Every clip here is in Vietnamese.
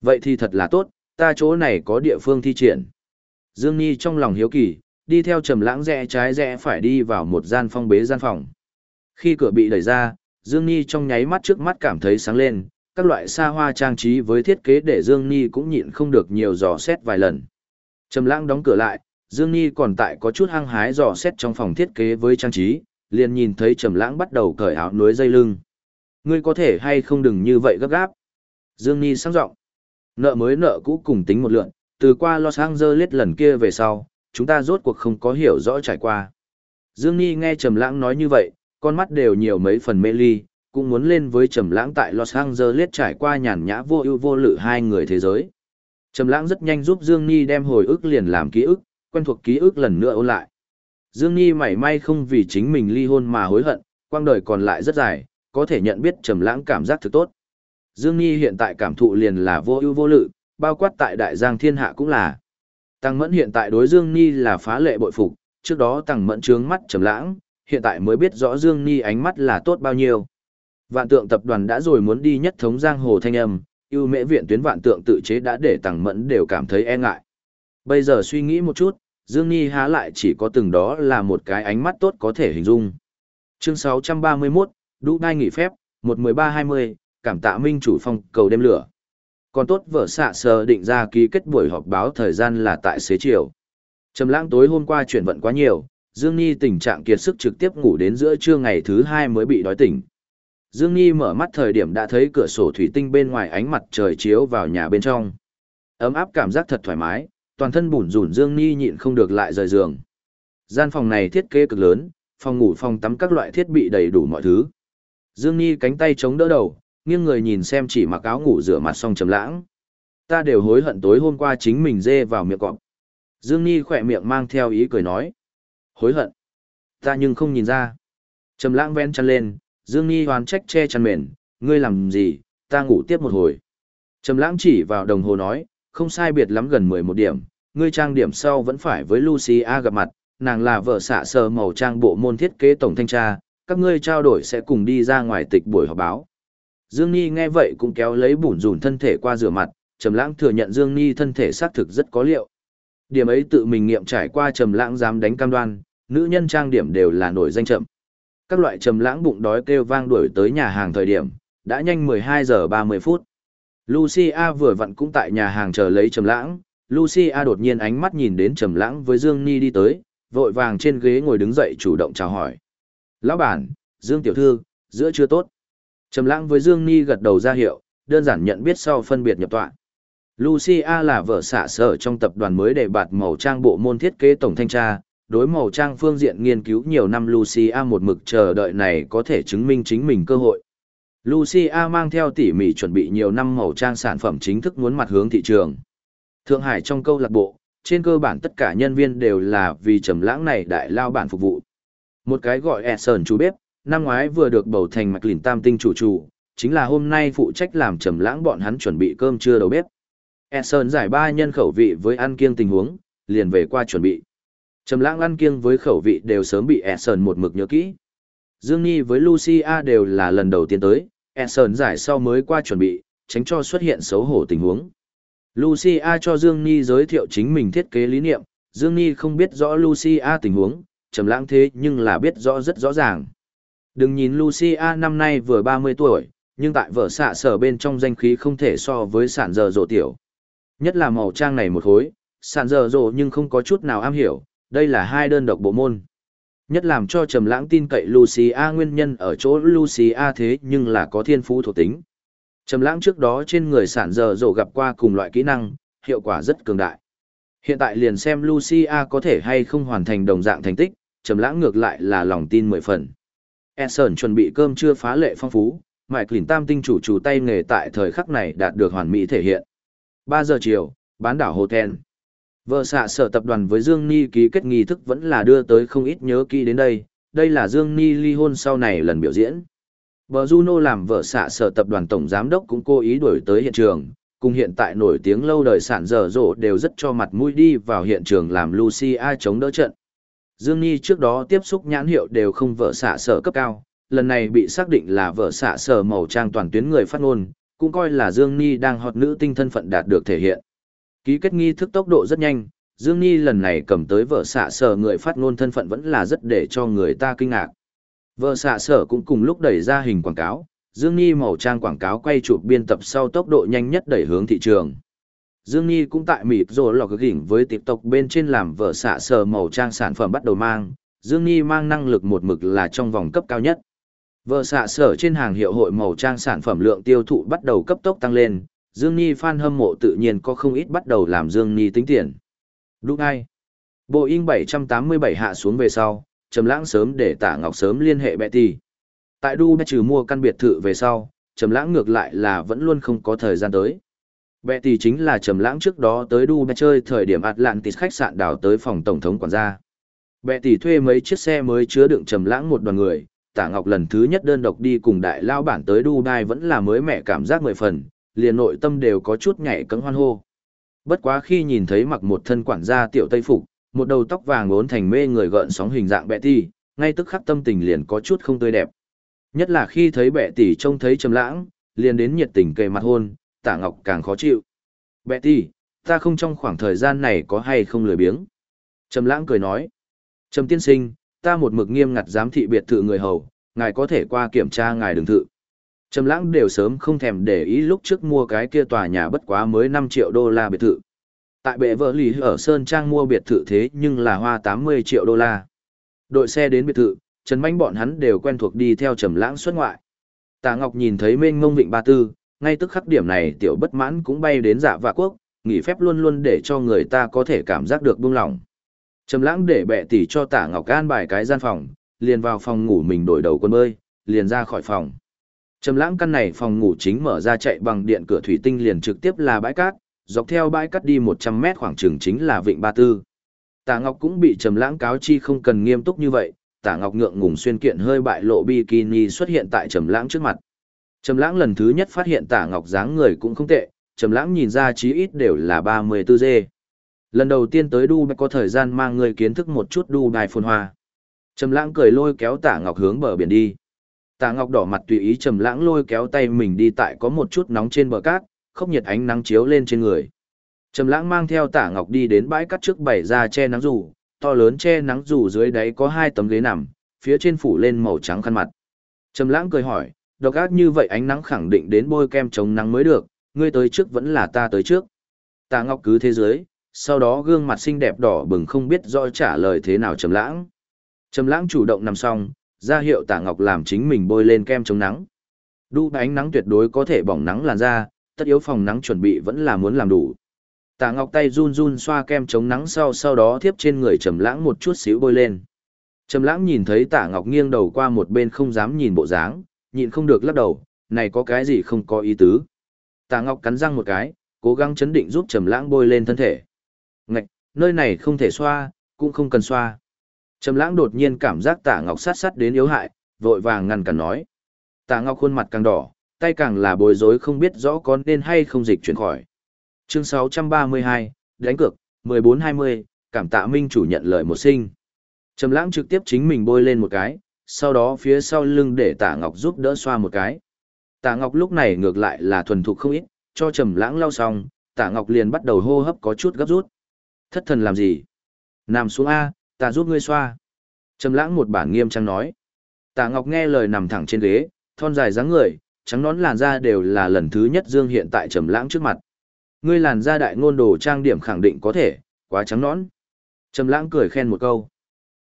Vậy thì thật là tốt, ta chỗ này có địa phương thi triển. Dương Nhi trong lòng hiếu kỳ, đi theo trầm lãng rẽ trái rẽ phải đi vào một gian phong bế gian phòng. Khi cửa bị đẩy ra, Dương Nhi trong nháy mắt trước mắt cảm thấy sáng lên, các loại xa hoa trang trí với thiết kế để Dương Nhi cũng nhịn không được nhiều dò xét vài lần. Trầm lãng đóng cửa lại, Dương Nhi còn tại có chút hăng hái dò xét trong phòng thiết kế với trang trí, liền nhìn thấy Trầm lãng bắt đầu cởi áo núi dây lưng. Ngươi có thể hay không đừng như vậy gấp gáp. Dương Nhi sáng giọng. Nợ mới nợ cũ cùng tính một lượn, từ qua Los Angeles lần kia về sau, chúng ta rốt cuộc không có hiểu rõ trải qua. Dương Nhi nghe Trầm Lãng nói như vậy, con mắt đều nhiều mấy phần mê ly, cũng muốn lên với Trầm Lãng tại Los Angeles trải qua nhàn nhã vô ưu vô lự hai người thế giới. Trầm Lãng rất nhanh giúp Dương Nhi đem hồi ức liền làm ký ức, quen thuộc ký ức lần nữa ôn lại. Dương Nhi mảy may không vì chính mình ly hôn mà hối hận, quang đời còn lại rất dài, có thể nhận biết Trầm Lãng cảm giác thực tốt. Dương Nhi hiện tại cảm thụ liền là vô ưu vô lự, bao quát tại Đại Giang Thiên Hạ cũng là. Tăng Mẫn hiện tại đối Dương Nhi là phá lệ bội phục, trước đó Tăng Mẫn trướng mắt trầm lãng, hiện tại mới biết rõ Dương Nhi ánh mắt là tốt bao nhiêu. Vạn tượng tập đoàn đã rồi muốn đi nhất thống giang hồ thanh âm, ưu mễ viện tuyến vạn tượng tự chế đã để Tăng Mẫn đều cảm thấy e ngại. Bây giờ suy nghĩ một chút, Dương Nhi há lại chỉ có từng đó là một cái ánh mắt tốt có thể hình dung. Chương 631, Đu Đai nghỉ phép, 11320, cảm tạ minh chủ phong cầu đêm lửa. Còn tốt vợ xạ sờ định ra ký kết buổi họp báo thời gian là tại xế chiều. Trầm lãng tối hôm qua chuyển vận quá nhiều, Dương Nhi tình trạng kiệt sức trực tiếp ngủ đến giữa trưa ngày thứ hai mới bị đói tỉnh. Dương Nhi mở mắt thời điểm đã thấy cửa sổ thủy tinh bên ngoài ánh mặt trời chiếu vào nhà bên trong. Ấm áp cảm giác thật thoải mái, toàn thân bủn rủn Dương Nhi nhịn không được lại rời giường. Gian phòng này thiết kế cực lớn, phòng ngủ phòng tắm các loại thiết bị đầy đủ mọi thứ. Dương Nhi cánh tay chống đỡ đầu, nghiêng người nhìn xem chỉ mặc áo ngủ rửa mặt xong trầm lãng. Ta đều hối hận tối hôm qua chính mình dê vào miệng cọp. Dương Nhi khỏe miệng mang theo ý cười nói. Hối hận. Ta nhưng không nhìn ra. Trầm lãng ven chăn lên, Dương Nhi hoàn trách che chăn mền, ngươi làm gì, ta ngủ tiếp một hồi. Trầm lãng chỉ vào đồng hồ nói, không sai biệt lắm gần 11 điểm, ngươi trang điểm sau vẫn phải với Lucia gặp mặt, nàng là vợ xạ sờ màu trang bộ môn thiết kế tổng thanh tra, các ngươi trao đổi sẽ cùng đi ra ngoài tịch buổi họp báo. Dương Nhi nghe vậy cũng kéo lấy bủn rủn thân thể qua rửa mặt, Trầm Lãng thừa nhận Dương Nhi thân thể xác thực rất có liệu. Điểm ấy tự mình nghiệm trải qua Trầm Lãng dám đánh cam đoan, nữ nhân trang điểm đều là nổi danh chậm. Các loại Trầm Lãng bụng đói kêu vang đuổi tới nhà hàng thời điểm, đã nhanh 12 giờ 30 phút. Lucia vừa vặn cũng tại nhà hàng chờ lấy Trầm Lãng, Lucia đột nhiên ánh mắt nhìn đến Trầm Lãng với Dương Nhi đi tới, vội vàng trên ghế ngồi đứng dậy chủ động chào hỏi. "Lão bản, Dương tiểu thư, giữa chưa tốt." Trầm lãng với Dương Ni gật đầu ra hiệu, đơn giản nhận biết sau phân biệt nhập tọa. Lucia là vợ xạ sở trong tập đoàn mới để bạt màu trang bộ môn thiết kế tổng thanh tra, đối màu trang phương diện nghiên cứu nhiều năm Lucia một mực chờ đợi này có thể chứng minh chính mình cơ hội. Lucia mang theo tỉ mỉ chuẩn bị nhiều năm màu trang sản phẩm chính thức muốn mặt hướng thị trường. Thượng Hải trong câu lạc bộ, trên cơ bản tất cả nhân viên đều là vì trầm lãng này đại lao bản phục vụ. Một cái gọi Essen chú bếp, năm ngoái vừa được bầu thành mạch lìn tam tinh chủ chủ, chính là hôm nay phụ trách làm trầm lãng bọn hắn chuẩn bị cơm trưa đầu bếp. Edson giải ba nhân khẩu vị với ăn kiêng tình huống, liền về qua chuẩn bị. Trầm lãng ăn kiêng với khẩu vị đều sớm bị Edson một mực nhớ kỹ. Dương Nhi với Lucia đều là lần đầu tiên tới, Edson giải sau mới qua chuẩn bị, tránh cho xuất hiện xấu hổ tình huống. Lucia cho Dương Nhi giới thiệu chính mình thiết kế lý niệm, Dương Nhi không biết rõ Lucia tình huống, trầm lãng thế nhưng là biết rõ rất rõ ràng. Đừng nhìn Lucia năm nay vừa 30 tuổi, nhưng tại vở xạ sở bên trong danh khí không thể so với sản giờ rộ tiểu. Nhất là màu trang này một hối, sản giờ rộ nhưng không có chút nào am hiểu, đây là hai đơn độc bộ môn. Nhất làm cho trầm lãng tin cậy Lucia nguyên nhân ở chỗ Lucia thế nhưng là có thiên phú thuộc tính. Trầm lãng trước đó trên người sản giờ rộ gặp qua cùng loại kỹ năng, hiệu quả rất cường đại. Hiện tại liền xem Lucia có thể hay không hoàn thành đồng dạng thành tích, trầm lãng ngược lại là lòng tin mười phần. Essen chuẩn bị cơm trưa phá lệ phong phú, Mike Lin tam tinh chủ chủ tay nghề tại thời khắc này đạt được hoàn mỹ thể hiện. 3 giờ chiều, bán đảo Hotel. Vợ xạ sở tập đoàn với Dương Ni ký kết nghi thức vẫn là đưa tới không ít nhớ kỹ đến đây, đây là Dương Ni ly hôn sau này lần biểu diễn. Bờ Juno làm vợ xạ sở tập đoàn tổng giám đốc cũng cố ý đuổi tới hiện trường, cùng hiện tại nổi tiếng lâu đời sản dở dỗ đều rất cho mặt mũi đi vào hiện trường làm Lucia chống đỡ trận. Dương Nhi trước đó tiếp xúc nhãn hiệu đều không vợ xạ sở cấp cao, lần này bị xác định là vợ xạ sở màu trang toàn tuyến người phát ngôn, cũng coi là Dương Nhi đang hot nữ tinh thân phận đạt được thể hiện. Ký kết nghi thức tốc độ rất nhanh, Dương Nhi lần này cầm tới vợ xạ sở người phát ngôn thân phận vẫn là rất để cho người ta kinh ngạc. Vợ xạ sở cũng cùng lúc đẩy ra hình quảng cáo, Dương Nhi màu trang quảng cáo quay chụp biên tập sau tốc độ nhanh nhất đẩy hướng thị trường. Dương Nhi cũng tại mịp rồi lọc gỉnh với TikTok bên trên làm vợ xạ sở màu trang sản phẩm bắt đầu mang, Dương Nhi mang năng lực một mực là trong vòng cấp cao nhất. Vợ xạ sở trên hàng hiệu hội màu trang sản phẩm lượng tiêu thụ bắt đầu cấp tốc tăng lên, Dương Nhi fan hâm mộ tự nhiên có không ít bắt đầu làm Dương Nhi tính tiền. Đúng ai? Boeing 787 hạ xuống về sau, Trầm Lãng sớm để Tạ Ngọc sớm liên hệ Betty. Tại Dubai trừ mua căn biệt thự về sau, Trầm Lãng ngược lại là vẫn luôn không có thời gian tới. Bệ tỷ chính là Trầm Lãng trước đó tới Dubai chơi thời điểm Atlantis khách sạn đảo tới phòng tổng thống quản gia. Bệ tỷ thuê mấy chiếc xe mới chứa đựng Trầm Lãng một đoàn người, Tạ Ngọc lần thứ nhất đơn độc đi cùng đại lao bản tới Dubai vẫn là mới mẻ cảm giác mười phần, liền nội tâm đều có chút nhảy cẫng hoan hô. Bất quá khi nhìn thấy mặc một thân quản gia tiểu tây phục, một đầu tóc vàng uốn thành mê người gợn sóng hình dạng bệ tỷ, ngay tức khắc tâm tình liền có chút không tươi đẹp. Nhất là khi thấy bệ tỷ trông thấy trầm lãng, liền đến nhiệt tình kề mặt hôn, Tạ Ngọc càng khó chịu. Betty, ta không trong khoảng thời gian này có hay không lười biếng. Trầm lãng cười nói. Trầm tiên sinh, ta một mực nghiêm ngặt giám thị biệt thự người hầu, ngài có thể qua kiểm tra ngài đường thự. Trầm lãng đều sớm không thèm để ý lúc trước mua cái kia tòa nhà bất quá mới 5 triệu đô la biệt thự. Tại bệ vợ lì ở Sơn Trang mua biệt thự thế nhưng là hoa 80 triệu đô la. Đội xe đến biệt thự, Trần Manh bọn hắn đều quen thuộc đi theo trầm lãng xuất ngoại. Tạ Ngọc nhìn thấy mênh mông vịnh Ba Tư, ngay tức khắc điểm này tiểu bất mãn cũng bay đến dạ vạ quốc, nghỉ phép luôn luôn để cho người ta có thể cảm giác được buông lỏng. Trầm lãng để bệ tỷ cho Tạ Ngọc an bài cái gian phòng, liền vào phòng ngủ mình đổi đầu quần bơi, liền ra khỏi phòng. Trầm lãng căn này phòng ngủ chính mở ra chạy bằng điện cửa thủy tinh liền trực tiếp là bãi cát, dọc theo bãi cát đi 100 mét khoảng trường chính là vịnh Ba Tư. Tả Ngọc cũng bị Trầm lãng cáo chi không cần nghiêm túc như vậy, Tả Ngọc ngượng ngùng xuyên kiện hơi bại lộ bikini xuất hiện tại Trầm lãng trước mặt. Trầm lãng lần thứ nhất phát hiện Tả Ngọc dáng người cũng không tệ, Trầm lãng nhìn ra chí ít đều là 34 dê. Lần đầu tiên tới Dubai có thời gian mang người kiến thức một chút Dubai phồn hoa. Trầm lãng cười lôi kéo Tả Ngọc hướng bờ biển đi. Tạ Ngọc đỏ mặt tùy ý trầm lãng lôi kéo tay mình đi tại có một chút nóng trên bờ cát, không nhiệt ánh nắng chiếu lên trên người. Trầm lãng mang theo Tạ Ngọc đi đến bãi cát trước bày ra che nắng dù, to lớn che nắng dù dưới đáy có hai tấm ghế nằm, phía trên phủ lên màu trắng khăn mặt. Trầm lãng cười hỏi, độc ác như vậy ánh nắng khẳng định đến bôi kem chống nắng mới được, ngươi tới trước vẫn là ta tới trước. Tạ Ngọc cứ thế giới, sau đó gương mặt xinh đẹp đỏ bừng không biết rõ trả lời thế nào Trầm lãng. Trầm lãng chủ động nằm xong, ra hiệu Tạ ngọc làm chính mình bôi lên kem chống nắng. Đu ánh nắng tuyệt đối có thể bỏng nắng làn da, tất yếu phòng nắng chuẩn bị vẫn là muốn làm đủ. Tạ ngọc tay run run xoa kem chống nắng sau sau đó tiếp trên người trầm lãng một chút xíu bôi lên. Trầm lãng nhìn thấy Tạ ngọc nghiêng đầu qua một bên không dám nhìn bộ dáng, nhịn không được lắc đầu, này có cái gì không có ý tứ. Tạ ngọc cắn răng một cái, cố gắng chấn định giúp trầm lãng bôi lên thân thể. Ngạch, nơi này không thể xoa, cũng không cần xoa. Trầm lãng đột nhiên cảm giác Tạ Ngọc sát sát đến yếu hại, vội vàng ngăn cản nói. Tạ Ngọc khuôn mặt càng đỏ, tay càng là bối rối không biết rõ có nên hay không dịch chuyển khỏi. Chương 632, đánh cược, 14-20, cảm tạ minh chủ nhận lời một sinh. Trầm lãng trực tiếp chính mình bôi lên một cái, sau đó phía sau lưng để Tạ Ngọc giúp đỡ xoa một cái. Tạ Ngọc lúc này ngược lại là thuần thục không ít, cho Trầm lãng lau xong, Tạ Ngọc liền bắt đầu hô hấp có chút gấp rút. Thất thần làm gì? Nằm xuống A, ta giúp ngươi xoa. Trầm lãng một bản nghiêm trang nói. Tạ Ngọc nghe lời nằm thẳng trên ghế, thon dài dáng người, trắng nón làn da đều là lần thứ nhất dương hiện tại Trầm lãng trước mặt. Ngươi làn da đại ngôn đồ trang điểm khẳng định có thể, quá trắng nón. Trầm lãng cười khen một câu.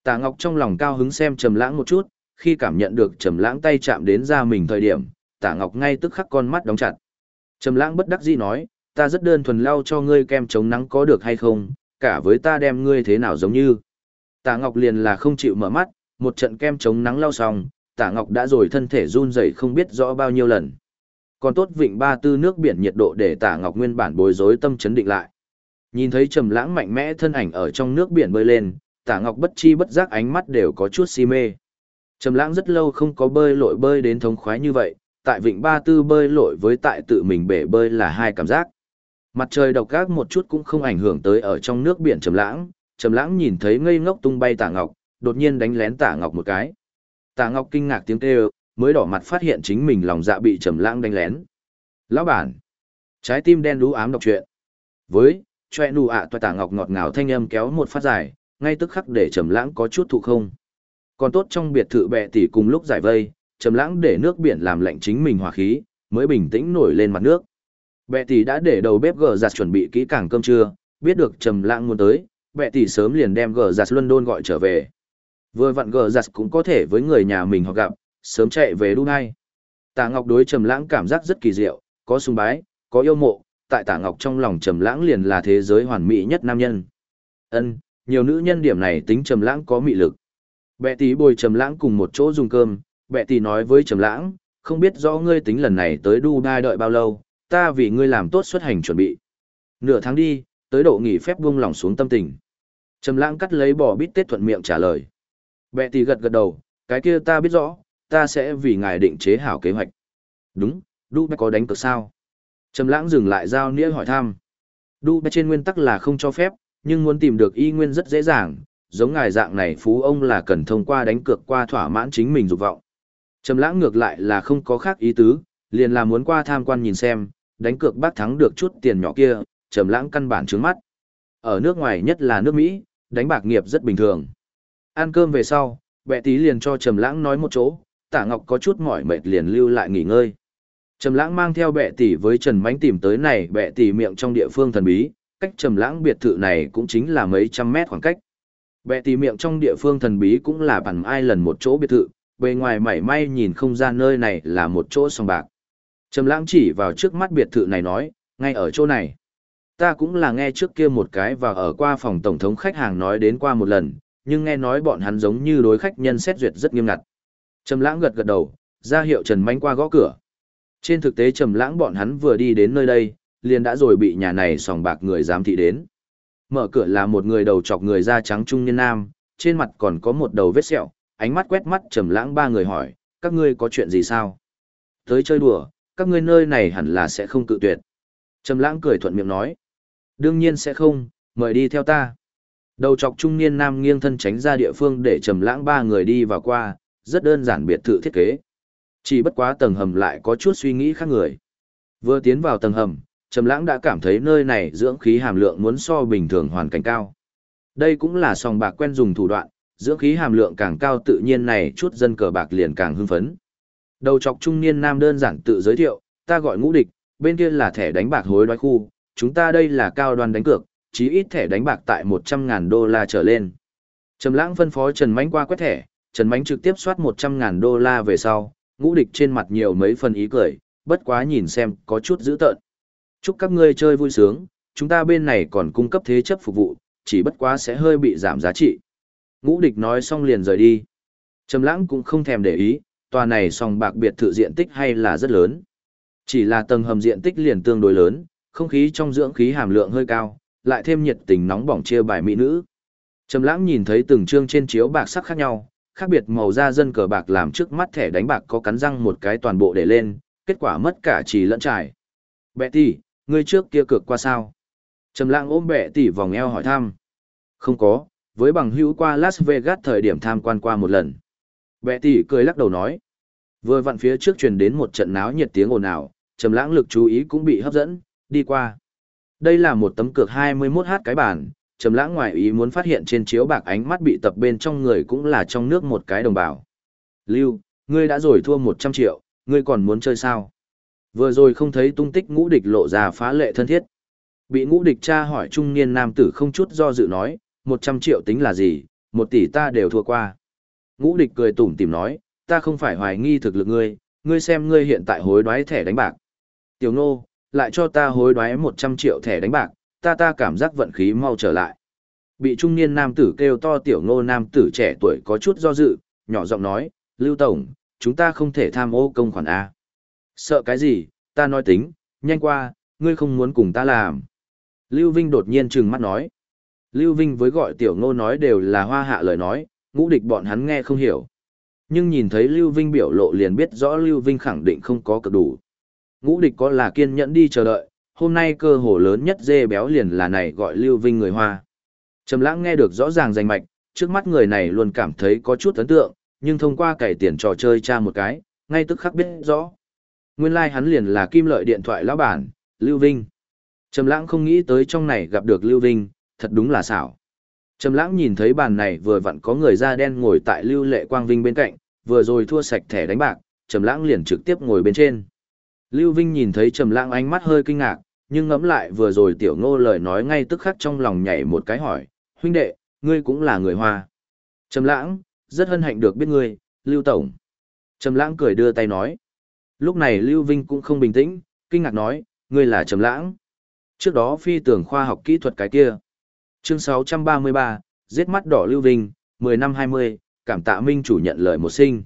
Tạ Ngọc trong lòng cao hứng xem Trầm lãng một chút, khi cảm nhận được Trầm lãng tay chạm đến da mình thời điểm, Tạ Ngọc ngay tức khắc con mắt đóng chặt. Trầm lãng bất đắc dĩ nói, ta rất đơn thuần lau cho ngươi kem chống nắng có được hay không, cả với ta đem ngươi thế nào giống như. Tạ Ngọc liền là không chịu mở mắt, một trận kem chống nắng lau xong, Tạ Ngọc đã rồi thân thể run rẩy không biết rõ bao nhiêu lần. Còn tốt vịnh ba tư nước biển nhiệt độ để Tạ Ngọc nguyên bản bối rối tâm chấn định lại. Nhìn thấy trầm lãng mạnh mẽ thân ảnh ở trong nước biển bơi lên, Tạ Ngọc bất chi bất giác ánh mắt đều có chút si mê. Trầm lãng rất lâu không có bơi lội bơi đến thống khoái như vậy, tại vịnh ba tư bơi lội với tại tự mình bể bơi là hai cảm giác. Mặt trời độc ác một chút cũng không ảnh hưởng tới ở trong nước biển trầm lãng, Trầm lãng nhìn thấy ngây ngốc tung bay Tạ Ngọc, đột nhiên đánh lén Tạ Ngọc một cái. Tạ Ngọc kinh ngạc tiếng kêu, mới đỏ mặt phát hiện chính mình lòng dạ bị Trầm lãng đánh lén. Lão bản. Trái tim đen đú ám đọc chuyện. Với, choe nụ ạ toa tả ngọc ngọt ngào thanh âm kéo một phát dài, ngay tức khắc để trầm lãng có chút thụ không. Còn tốt trong biệt thự bệ tỷ cùng lúc giải vây, trầm lãng để nước biển làm lạnh chính mình hòa khí, mới bình tĩnh nổi lên mặt nước. Bệ tỷ đã để đầu bếp gờ giặt chuẩn bị kỹ càng cơm trưa, biết được trầm lãng muốn tới, bệ tỷ sớm liền đem gờ giặt London gọi trở về. Vừa vặn gờ giặt cũng có thể với người nhà mình họ gặp, sớm chạy về Dubai. Tạ Ngọc đối trầm lãng cảm giác rất kỳ diệu, có sùng bái, có yêu mộ, tại Tạ Ngọc trong lòng trầm lãng liền là thế giới hoàn mỹ nhất nam nhân. Ân, nhiều nữ nhân điểm này tính trầm lãng có mị lực. Bệ tỷ bồi trầm lãng cùng một chỗ dùng cơm, bệ tỷ nói với trầm lãng, không biết rõ ngươi tính lần này tới Dubai đợi bao lâu, ta vì ngươi làm tốt xuất hành chuẩn bị. Nửa tháng đi, tới độ nghỉ phép buông lòng xuống tâm tình. Trầm lãng cắt lấy bò bít tết thuận miệng trả lời. Bệ tỷ gật gật đầu, cái kia ta biết rõ, ta sẽ vì ngài định chế hảo kế hoạch. Đúng, Dubai có đánh cược sao? Trầm lãng dừng lại giao nĩa hỏi thăm. Dubai trên nguyên tắc là không cho phép, nhưng muốn tìm được y nguyên rất dễ dàng, giống ngài dạng này phú ông là cần thông qua đánh cược qua thỏa mãn chính mình dục vọng. Trầm lãng ngược lại là không có khác ý tứ, liền là muốn qua tham quan nhìn xem, đánh cược bác thắng được chút tiền nhỏ kia, trầm lãng căn bản trướng mắt. Ở nước ngoài nhất là nước Mỹ, đánh bạc nghiệp rất bình thường. Ăn cơm về sau, bệ tí liền cho trầm lãng nói một chỗ, tả ngọc có chút mỏi mệt liền lưu lại nghỉ ngơi. Trầm lãng mang theo bệ tỷ với Trần Mánh tìm tới này bệ tỷ miệng trong địa phương thần bí, cách trầm lãng biệt thự này cũng chính là mấy trăm mét khoảng cách. Bệ tỷ miệng trong địa phương thần bí cũng là bằng ai lần một chỗ biệt thự, bề ngoài mảy may nhìn không ra nơi này là một chỗ sòng bạc. Trầm lãng chỉ vào trước mắt biệt thự này nói, ngay ở chỗ này. Ta cũng là nghe trước kia một cái và ở qua phòng tổng thống khách hàng nói đến qua một lần, nhưng nghe nói bọn hắn giống như đối khách nhân xét duyệt rất nghiêm ngặt. Trầm lãng gật gật đầu, ra hiệu Trần Manh qua gõ cửa. Trên thực tế Trầm lãng bọn hắn vừa đi đến nơi đây, liền đã rồi bị nhà này sòng bạc người giám thị đến. Mở cửa là một người đầu chọc người da trắng trung niên nam, trên mặt còn có một đầu vết sẹo, ánh mắt quét mắt Trầm lãng ba người hỏi, các ngươi có chuyện gì sao? Tới chơi đùa, các ngươi nơi này hẳn là sẽ không cự tuyệt. Trầm lãng cười thuận miệng nói. Đương nhiên sẽ không, mời đi theo ta. Đầu chọc trung niên nam nghiêng thân tránh ra địa phương để trầm lãng ba người đi vào qua, rất đơn giản biệt thự thiết kế. Chỉ bất quá tầng hầm lại có chút suy nghĩ khác người. Vừa tiến vào tầng hầm, trầm lãng đã cảm thấy nơi này dưỡng khí hàm lượng muốn so bình thường hoàn cảnh cao. Đây cũng là sòng bạc quen dùng thủ đoạn, dưỡng khí hàm lượng càng cao tự nhiên này chút dân cờ bạc liền càng hưng phấn. Đầu chọc trung niên nam đơn giản tự giới thiệu, ta gọi ngũ địch, bên kia là thẻ đánh bạc hối đoái khu, chúng ta đây là cao đoàn đánh cược, chí ít thẻ đánh bạc tại 100.000 đô la trở lên. Trầm lãng phân phó Trần Mánh qua quét thẻ, Trần Mánh trực tiếp soát 100.000 đô la về sau, ngũ địch trên mặt nhiều mấy phần ý cười, bất quá nhìn xem có chút dữ tợn. Chúc các ngươi chơi vui sướng, chúng ta bên này còn cung cấp thế chấp phục vụ, chỉ bất quá sẽ hơi bị giảm giá trị. Ngũ địch nói xong liền rời đi. Trầm lãng cũng không thèm để ý, tòa này song bạc biệt thự diện tích hay là rất lớn. Chỉ là tầng hầm diện tích liền tương đối lớn, không khí trong dưỡng khí hàm lượng hơi cao, lại thêm nhiệt tình nóng bỏng chia bài mỹ nữ. Trầm lãng nhìn thấy từng chương trên chiếu bạc sắc khác nhau, khác biệt màu da dân cờ bạc làm trước mắt thẻ đánh bạc có cắn răng một cái toàn bộ để lên, kết quả mất cả chỉ lẫn trải. Betty ngươi trước kia cược qua sao? Trầm lãng ôm bẻ tỷ vòng eo hỏi thăm. Không có, với bằng hữu qua Las Vegas thời điểm tham quan qua một lần. Bẻ tỷ cười lắc đầu nói. Vừa vặn phía trước truyền đến một trận náo nhiệt tiếng ồn ào, trầm lãng lực chú ý cũng bị hấp dẫn, đi qua. Đây là một tấm cược 21h cái bàn. trầm lãng ngoài ý muốn phát hiện trên chiếu bạc ánh mắt bị tập bên trong người cũng là trong nước một cái đồng bào. Lưu, ngươi đã rồi thua 100 triệu, ngươi còn muốn chơi sao? Vừa rồi không thấy tung tích ngũ địch lộ ra phá lệ thân thiết. Bị ngũ địch tra hỏi trung niên nam tử không chút do dự nói, 100 triệu tính là gì, một tỷ ta đều thua qua. Ngũ địch cười tủm tỉm nói, ta không phải hoài nghi thực lực ngươi, ngươi xem ngươi hiện tại hối đoái thẻ đánh bạc. Tiểu Ngô, lại cho ta hối đoái 100 triệu thẻ đánh bạc, ta ta cảm giác vận khí mau trở lại. Bị trung niên nam tử kêu to tiểu ngô nam tử trẻ tuổi có chút do dự, nhỏ giọng nói, Lưu Tổng, chúng ta không thể tham ô công khoản A. Sợ cái gì, ta nói tính, nhanh qua, ngươi không muốn cùng ta làm. Lưu Vinh đột nhiên trừng mắt nói. Lưu Vinh với gọi tiểu ngô nói đều là hoa hạ lời nói, ngũ địch bọn hắn nghe không hiểu. Nhưng nhìn thấy Lưu Vinh biểu lộ liền biết rõ Lưu Vinh khẳng định không có cực đủ. Ngũ địch có là kiên nhẫn đi chờ đợi, hôm nay cơ hồ lớn nhất dê béo liền là này gọi Lưu Vinh người Hoa. Trầm lãng nghe được rõ ràng danh mạch, trước mắt người này luôn cảm thấy có chút ấn tượng, nhưng thông qua cải tiền trò chơi tra một cái, ngay tức khắc biết rõ. Nguyên lai like hắn liền là kim lợi điện thoại lão bản, Lưu Vinh. Trầm lãng không nghĩ tới trong này gặp được Lưu Vinh, thật đúng là xảo. Trầm lãng nhìn thấy bàn này vừa vặn có người da đen ngồi tại Lưu Lệ Quang Vinh bên cạnh, vừa rồi thua sạch thẻ đánh bạc, Trầm lãng liền trực tiếp ngồi bên trên. Lưu Vinh nhìn thấy Trầm lãng ánh mắt hơi kinh ngạc, nhưng ngẫm lại vừa rồi tiểu ngô lời nói ngay tức khắc trong lòng nhảy một cái hỏi, huynh đệ, ngươi cũng là người Hoa. Trầm lãng, rất hân hạnh được biết ngươi, Lưu Tổng. Trầm lãng cười đưa tay nói. Lúc này Lưu Vinh cũng không bình tĩnh, kinh ngạc nói, ngươi là Trầm lãng. Trước đó phi tưởng khoa học kỹ thuật cái kia. Chương 633, giết mắt đỏ Lưu Vinh, 10 năm 20, cảm tạ minh chủ nhận lời một sinh.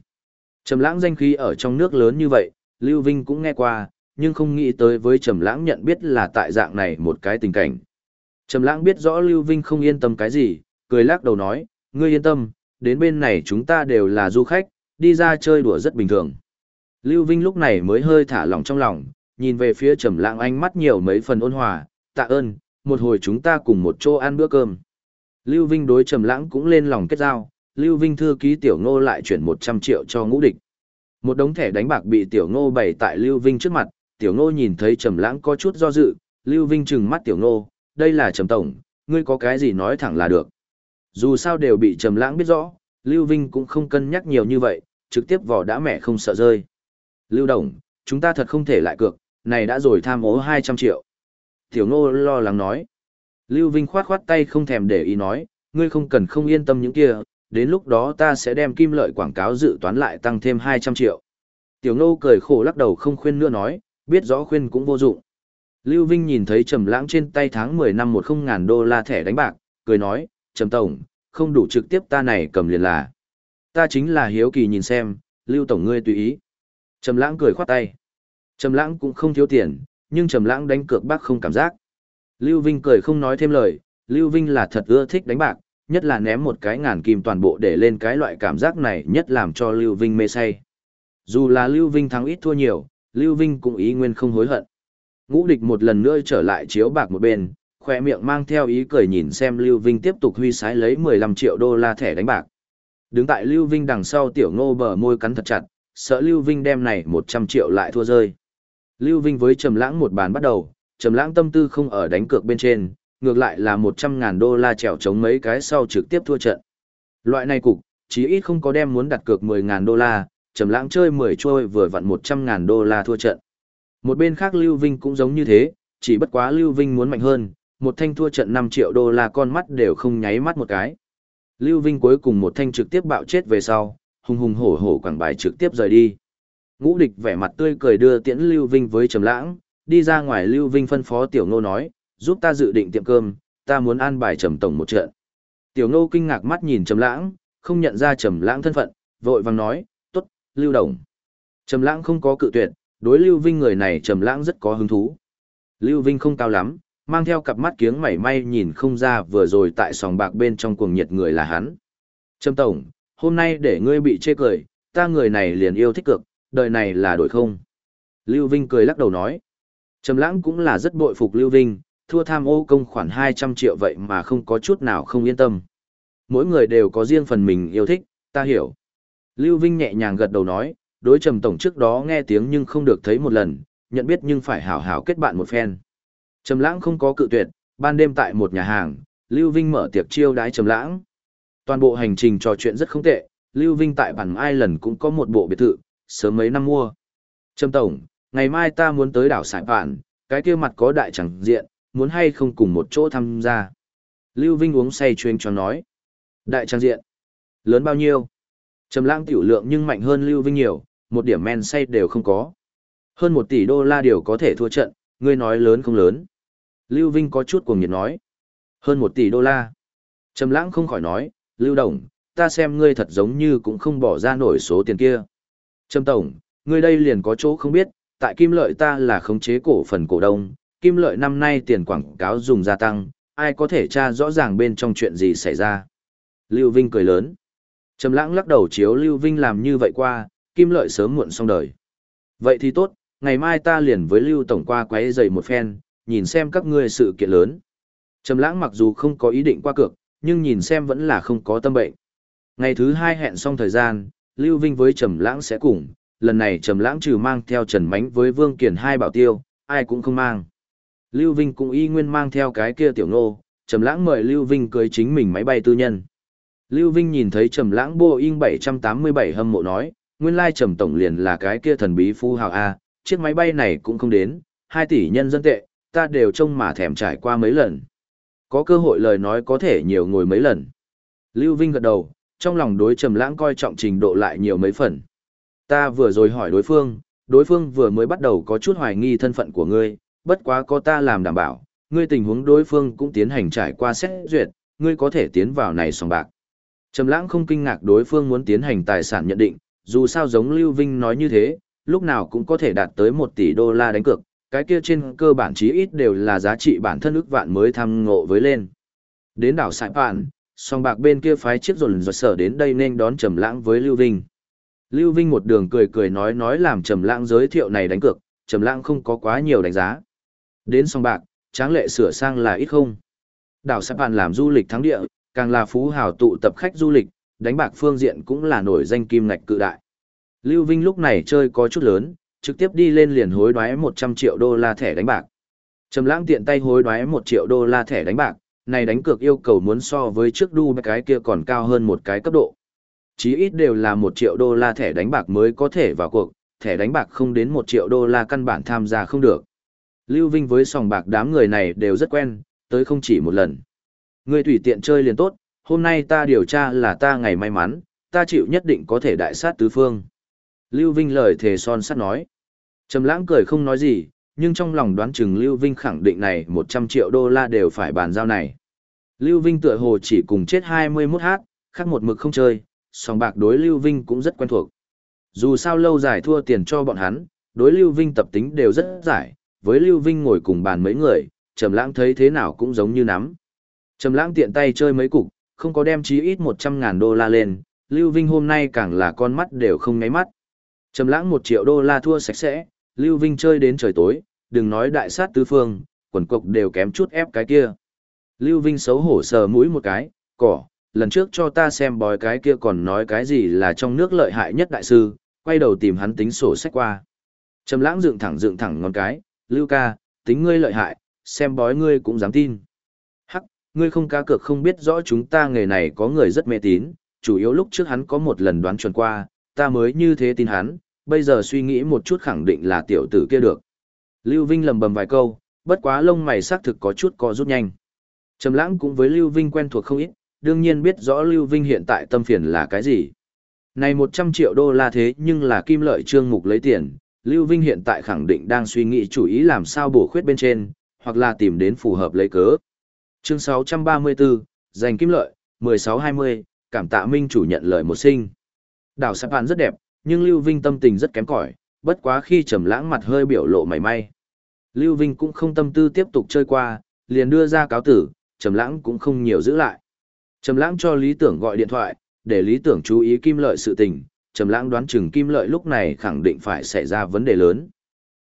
Trầm lãng danh khí ở trong nước lớn như vậy, Lưu Vinh cũng nghe qua, nhưng không nghĩ tới với Trầm lãng nhận biết là tại dạng này một cái tình cảnh. Trầm lãng biết rõ Lưu Vinh không yên tâm cái gì, cười lắc đầu nói, ngươi yên tâm, đến bên này chúng ta đều là du khách, đi ra chơi đùa rất bình thường. Lưu Vinh lúc này mới hơi thả lỏng trong lòng, nhìn về phía Trầm lãng ánh mắt nhiều mấy phần ôn hòa, tạ ơn, một hồi chúng ta cùng một chỗ ăn bữa cơm. Lưu Vinh đối Trầm lãng cũng lên lòng kết giao, Lưu Vinh thư ký tiểu ngô lại chuyển 100 triệu cho ngũ địch. Một đống thẻ đánh bạc bị tiểu ngô bày tại Lưu Vinh trước mặt, tiểu ngô nhìn thấy Trầm lãng có chút do dự, Lưu Vinh trừng mắt tiểu ngô, đây là Trầm Tổng, ngươi có cái gì nói thẳng là được. Dù sao đều bị Trầm lãng biết rõ, Lưu Vinh cũng không cân nhắc nhiều như vậy, trực tiếp vỏ đã mẹ không sợ rơi. Lưu Đồng, chúng ta thật không thể lại cược, này đã rồi tham ố 200 triệu. Tiểu Ngô lo lắng nói. Lưu Vinh khoát khoát tay không thèm để ý nói, ngươi không cần không yên tâm những kia, đến lúc đó ta sẽ đem kim lợi quảng cáo dự toán lại tăng thêm 200 triệu. Tiểu Ngô cười khổ lắc đầu không khuyên nữa nói, biết rõ khuyên cũng vô dụng. Lưu Vinh nhìn thấy Trầm Lãng trên tay tháng 10 năm một không ngàn đô la thẻ đánh bạc, cười nói, Trầm Tổng, không đủ trực tiếp ta này cầm liền là. Ta chính là hiếu kỳ nhìn xem, Lưu Tổng ngươi tùy ý. Trầm Lãng cười khoát tay. Trầm Lãng cũng không thiếu tiền, nhưng Trầm Lãng đánh cược bác không cảm giác. Lưu Vinh cười không nói thêm lời, Lưu Vinh là thật ưa thích đánh bạc, nhất là ném một cái ngàn kim toàn bộ để lên cái loại cảm giác này nhất làm cho Lưu Vinh mê say. Dù là Lưu Vinh thắng ít thua nhiều, Lưu Vinh cũng ý nguyên không hối hận. Ngũ địch một lần nữa trở lại chiếu bạc một bên, khoe miệng mang theo ý cười nhìn xem Lưu Vinh tiếp tục huy sái lấy 15 triệu đô la thẻ đánh bạc. Đứng tại Lưu Vinh đằng sau tiểu ngô bờ môi cắn thật chặt, sợ Lưu Vinh đem này 100 triệu lại thua rơi. Lưu Vinh với Trầm Lãng một bàn bắt đầu, Trầm Lãng tâm tư không ở đánh cược bên trên, ngược lại là 100 ngàn đô la trèo chống mấy cái sau trực tiếp thua trận. Loại này cục, chí ít không có đem muốn đặt cược 10 ngàn đô la, Trầm Lãng chơi 10 trôi vừa vặn 100 ngàn đô la thua trận. Một bên khác Lưu Vinh cũng giống như thế, chỉ bất quá Lưu Vinh muốn mạnh hơn, một thanh thua trận 5 triệu đô la con mắt đều không nháy mắt một cái. Lưu Vinh cuối cùng một thanh trực tiếp bạo chết về sau, hùng hùng hổ hổ quảng bài trực tiếp rời đi. Ngũ địch vẻ mặt tươi cười đưa tiễn Lưu Vinh với Trầm Lãng, đi ra ngoài Lưu Vinh phân phó Tiểu Ngô nói, giúp ta dự định tiệm cơm, ta muốn an bài Trầm tổng một trận. Tiểu Ngô kinh ngạc mắt nhìn Trầm Lãng, không nhận ra Trầm Lãng thân phận, vội vàng nói, "Tốt, Lưu đồng." Trầm Lãng không có cự tuyệt, đối Lưu Vinh người này Trầm Lãng rất có hứng thú. Lưu Vinh không cao lắm, mang theo cặp mắt kiếng mảy may nhìn không ra vừa rồi tại sòng bạc bên trong cuồng nhiệt người là hắn. Trầm tổng, hôm nay để ngươi bị chê cười, ta người này liền yêu thích cực, đời này là đổi không. Lưu Vinh cười lắc đầu nói. Trầm lãng cũng là rất bội phục Lưu Vinh, thua tham ô công khoản 200 triệu vậy mà không có chút nào không yên tâm. Mỗi người đều có riêng phần mình yêu thích, ta hiểu. Lưu Vinh nhẹ nhàng gật đầu nói, đối trầm tổng trước đó nghe tiếng nhưng không được thấy một lần, nhận biết nhưng phải hảo hảo kết bạn một phen. Trầm lãng không có cự tuyệt, ban đêm tại một nhà hàng, Lưu Vinh mở tiệc chiêu đái Trầm lãng. Toàn bộ hành trình trò chuyện rất không tệ, Lưu Vinh tại bản ai lần cũng có một bộ biệt thự, sớm mấy năm mua. Trâm Tổng, ngày mai ta muốn tới đảo Sải Bản, cái kia mặt có đại chẳng diện, muốn hay không cùng một chỗ tham gia. Lưu Vinh uống say chuyên cho nói. Đại trang diện. Lớn bao nhiêu? Trầm lãng tiểu lượng nhưng mạnh hơn Lưu Vinh nhiều, một điểm men say đều không có. Hơn một tỷ đô la điều có thể thua trận, ngươi nói lớn không lớn. Lưu Vinh có chút cuồng nhiệt nói. Hơn một tỷ đô la. Trầm lãng không khỏi nói, Lưu Đồng, ta xem ngươi thật giống như cũng không bỏ ra nổi số tiền kia. Trầm Tổng, ngươi đây liền có chỗ không biết, tại Kim Lợi ta là khống chế cổ phần cổ đông, Kim Lợi năm nay tiền quảng cáo dùng gia tăng, ai có thể tra rõ ràng bên trong chuyện gì xảy ra. Lưu Vinh cười lớn. Trầm lãng lắc đầu chiếu Lưu Vinh làm như vậy qua, Kim Lợi sớm muộn xong đời. Vậy thì tốt, ngày mai ta liền với Lưu Tổng qua quấy giày một phen, nhìn xem các ngươi sự kiện lớn. Trầm lãng mặc dù không có ý định qua cược, nhưng nhìn xem vẫn là không có tâm bệnh. Ngày thứ hai hẹn xong thời gian, Lưu Vinh với Trầm lãng sẽ cùng, lần này Trầm Lãng trừ mang theo Trần Mánh với Vương Kiền hai bảo tiêu, ai cũng không mang. Lưu Vinh cũng y nguyên mang theo cái kia tiểu nô, Trầm Lãng mời Lưu Vinh cưới chính mình máy bay tư nhân. Lưu Vinh nhìn thấy Trầm Lãng Boeing 787 hâm mộ nói, nguyên lai Trầm tổng liền là cái kia thần bí phú hào a, chiếc máy bay này cũng không đến, 2 tỷ nhân dân tệ, ta đều trông mà thèm trải qua mấy lần. Có cơ hội lời nói có thể nhiều ngồi mấy lần. Lưu Vinh gật đầu, trong lòng đối Trầm Lãng coi trọng trình độ lại nhiều mấy phần. Ta vừa rồi hỏi đối phương, đối phương vừa mới bắt đầu có chút hoài nghi thân phận của ngươi, bất quá có ta làm đảm bảo, ngươi tình huống đối phương cũng tiến hành trải qua xét duyệt, ngươi có thể tiến vào này sòng bạc. Trầm Lãng không kinh ngạc đối phương muốn tiến hành tài sản nhận định, dù sao giống Lưu Vinh nói như thế, lúc nào cũng có thể đạt tới 1 tỷ đô la đánh cược, cái kia trên cơ bản chí ít đều là giá trị bản thân ước vạn mới tham ngộ với lên. Đến đảo Sài Pạn, song bạc bên kia phái chiếc rồn rột sở đến đây nên đón Trầm Lãng với Lưu Vinh. Lưu Vinh một đường cười cười nói nói làm Trầm Lãng giới thiệu này đánh cược, Trầm Lãng không có quá nhiều đánh giá. Đến song bạc, tráng lệ sửa sang là ít không. Đảo Sài Pạn làm du lịch thắng địa, càng là phú hào tụ tập khách du lịch, đánh bạc phương diện cũng là nổi danh kim ngạch cự đại. Lưu Vinh lúc này chơi có chút lớn, trực tiếp đi lên liền hối đoái 100 triệu đô la thẻ đánh bạc. Trầm lãng tiện tay hối đoái 1 triệu đô la thẻ đánh bạc, này đánh cược yêu cầu muốn so với trước đu cái kia còn cao hơn một cái cấp độ. Chí ít đều là 1 triệu đô la thẻ đánh bạc mới có thể vào cuộc, thẻ đánh bạc không đến 1 triệu đô la căn bản tham gia không được. Lưu Vinh với sòng bạc đám người này đều rất quen, tới không chỉ một lần. Người tùy tiện chơi liền tốt, hôm nay ta điều tra là ta ngày may mắn, ta chịu nhất định có thể đại sát tứ phương. Lưu Vinh lời thề son sắt nói. Trầm lãng cười không nói gì, nhưng trong lòng đoán chừng Lưu Vinh khẳng định này 100 triệu đô la đều phải bàn giao này. Lưu Vinh tựa hồ chỉ cùng chết 21 hát, khác một mực không chơi, song bạc đối Lưu Vinh cũng rất quen thuộc. Dù sao lâu dài thua tiền cho bọn hắn, đối Lưu Vinh tập tính đều rất giải, với Lưu Vinh ngồi cùng bàn mấy người, Trầm Lãng thấy thế nào cũng giống như nắm. Trầm Lãng tiện tay chơi mấy cục, không có đem chí ít 100 ngàn đô la lên, Lưu Vinh hôm nay càng là con mắt đều không nháy mắt. Trầm Lãng 1 triệu đô la thua sạch sẽ, Lưu Vinh chơi đến trời tối, đừng nói đại sát tứ phương, quần cục đều kém chút ép cái kia. Lưu Vinh xấu hổ sờ mũi một cái, cỏ, lần trước cho ta xem bói cái kia còn nói cái gì là trong nước lợi hại nhất đại sư, quay đầu tìm hắn tính sổ sách qua. Trầm lãng dựng thẳng dựng thẳng ngón cái, Lưu ca, tính ngươi lợi hại, xem bói ngươi cũng dám tin. Hắc, ngươi không cá cược không biết rõ chúng ta nghề này có người rất mê tín, chủ yếu lúc trước hắn có một lần đoán chuẩn qua, ta mới như thế tin hắn, bây giờ suy nghĩ một chút khẳng định là tiểu tử kia được. Lưu Vinh lầm bầm vài câu, bất quá lông mày xác thực có chút co rút nhanh. Trầm lãng cũng với Lưu Vinh quen thuộc không ít, đương nhiên biết rõ Lưu Vinh hiện tại tâm phiền là cái gì. Này 100 triệu đô la thế nhưng là kim lợi trương mục lấy tiền, Lưu Vinh hiện tại khẳng định đang suy nghĩ chủ ý làm sao bổ khuyết bên trên, hoặc là tìm đến phù hợp lấy cớ. Chương 634, giành kim lợi, 1620, cảm tạ minh chủ nhận lời một sinh. Đảo Sạp Hàn rất đẹp, nhưng Lưu Vinh tâm tình rất kém cỏi, bất quá khi trầm lãng mặt hơi biểu lộ mảy may. Lưu Vinh cũng không tâm tư tiếp tục chơi qua, liền đưa ra cáo tử, trầm lãng cũng không nhiều giữ lại. Trầm lãng cho Lý Tưởng gọi điện thoại, để Lý Tưởng chú ý kim lợi sự tình, trầm lãng đoán chừng kim lợi lúc này khẳng định phải xảy ra vấn đề lớn.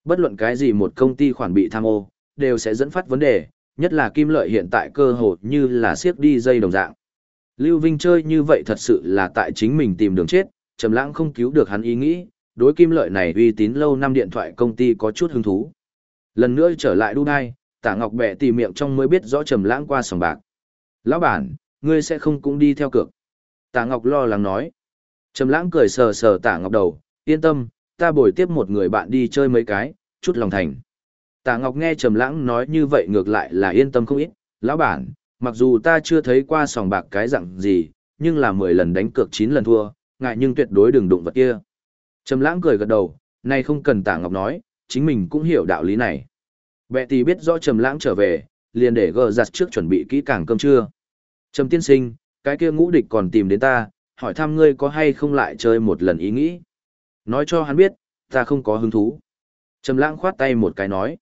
Bất luận cái gì một công ty khoản bị tham ô, đều sẽ dẫn phát vấn đề, nhất là kim lợi hiện tại cơ hội như là siếc đi dây đồng dạng. Lưu Vinh chơi như vậy thật sự là tại chính mình tìm đường chết, Trầm Lãng không cứu được hắn ý nghĩ, đối kim lợi này uy tín lâu năm điện thoại công ty có chút hứng thú. Lần nữa trở lại Dubai, Tạ Ngọc bẻ tỉ miệng trong mới biết rõ Trầm Lãng qua sòng bạc. "Lão bản, ngươi sẽ không cũng đi theo cược?" Tạ Ngọc lo lắng nói. Trầm Lãng cười sờ sờ Tạ Ngọc đầu, "Yên tâm, ta bồi tiếp một người bạn đi chơi mấy cái, chút lòng thành." Tạ Ngọc nghe Trầm Lãng nói như vậy ngược lại là yên tâm không ít, "Lão bản, mặc dù ta chưa thấy qua sòng bạc cái dạng gì, nhưng là 10 lần đánh cược 9 lần thua, ngại nhưng tuyệt đối đừng đụng vật kia. Trầm lãng cười gật đầu, này không cần tả ngọc nói, chính mình cũng hiểu đạo lý này. Bệ tỷ biết rõ trầm lãng trở về, liền để gờ giặt trước chuẩn bị kỹ càng cơm trưa. Trầm tiên sinh, cái kia ngũ địch còn tìm đến ta, hỏi thăm ngươi có hay không lại chơi một lần ý nghĩ. Nói cho hắn biết, ta không có hứng thú. Trầm lãng khoát tay một cái nói.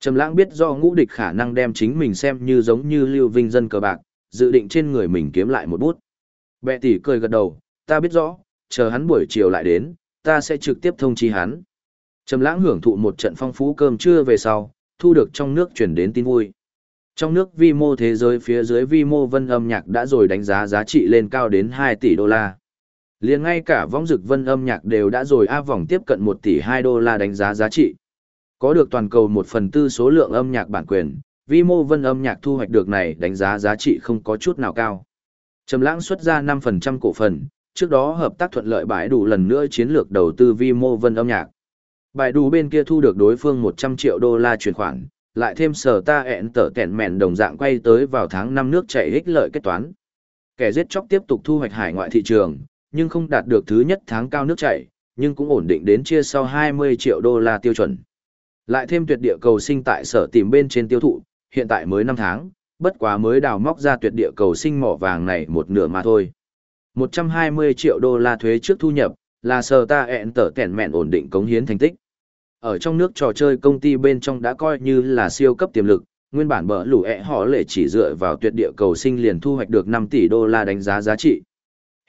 Trầm lãng biết do ngũ địch khả năng đem chính mình xem như giống như lưu vinh dân cờ bạc, dự định trên người mình kiếm lại một bút. Bệ tỷ cười gật đầu, ta biết rõ, chờ hắn buổi chiều lại đến, ta sẽ trực tiếp thông chi hắn. Trầm lãng hưởng thụ một trận phong phú cơm trưa về sau, thu được trong nước chuyển đến tin vui. Trong nước vi mô thế giới phía dưới vi mô vân âm nhạc đã rồi đánh giá giá trị lên cao đến 2 tỷ đô la. liền ngay cả vong dực vân âm nhạc đều đã rồi áp vòng tiếp cận 1 tỷ 2 đô la đánh giá giá trị. Có được toàn cầu 1 phần tư số lượng âm nhạc bản quyền, vi mô vân âm nhạc thu hoạch được này đánh giá giá trị không có chút nào cao. Trầm lãng xuất ra 5% cổ phần, trước đó hợp tác thuận lợi bãi đủ lần nữa chiến lược đầu tư vi mô vân âm nhạc. Bãi đủ bên kia thu được đối phương 100 triệu đô la chuyển khoản, lại thêm sở ta ẹn tở tẹn mẹn đồng dạng quay tới vào tháng năm nước chảy ích lợi kết toán. Kẻ giết chóc tiếp tục thu hoạch hải ngoại thị trường, nhưng không đạt được thứ nhất tháng cao nước chảy, nhưng cũng ổn định đến chia sau 20 triệu đô la tiêu chuẩn. Lại thêm tuyệt địa cầu sinh tại sở tìm bên trên tiêu thụ, hiện tại mới 5 tháng, bất quá mới đào móc ra tuyệt địa cầu sinh mỏ vàng này một nửa mà thôi. 120 triệu đô la thuế trước thu nhập, là sở ta ẹn tở tẻn mẹn ổn định cống hiến thành tích. Ở trong nước trò chơi công ty bên trong đã coi như là siêu cấp tiềm lực, nguyên bản bở lũ ẹ họ lệ chỉ dựa vào tuyệt địa cầu sinh liền thu hoạch được 5 tỷ đô la đánh giá giá trị.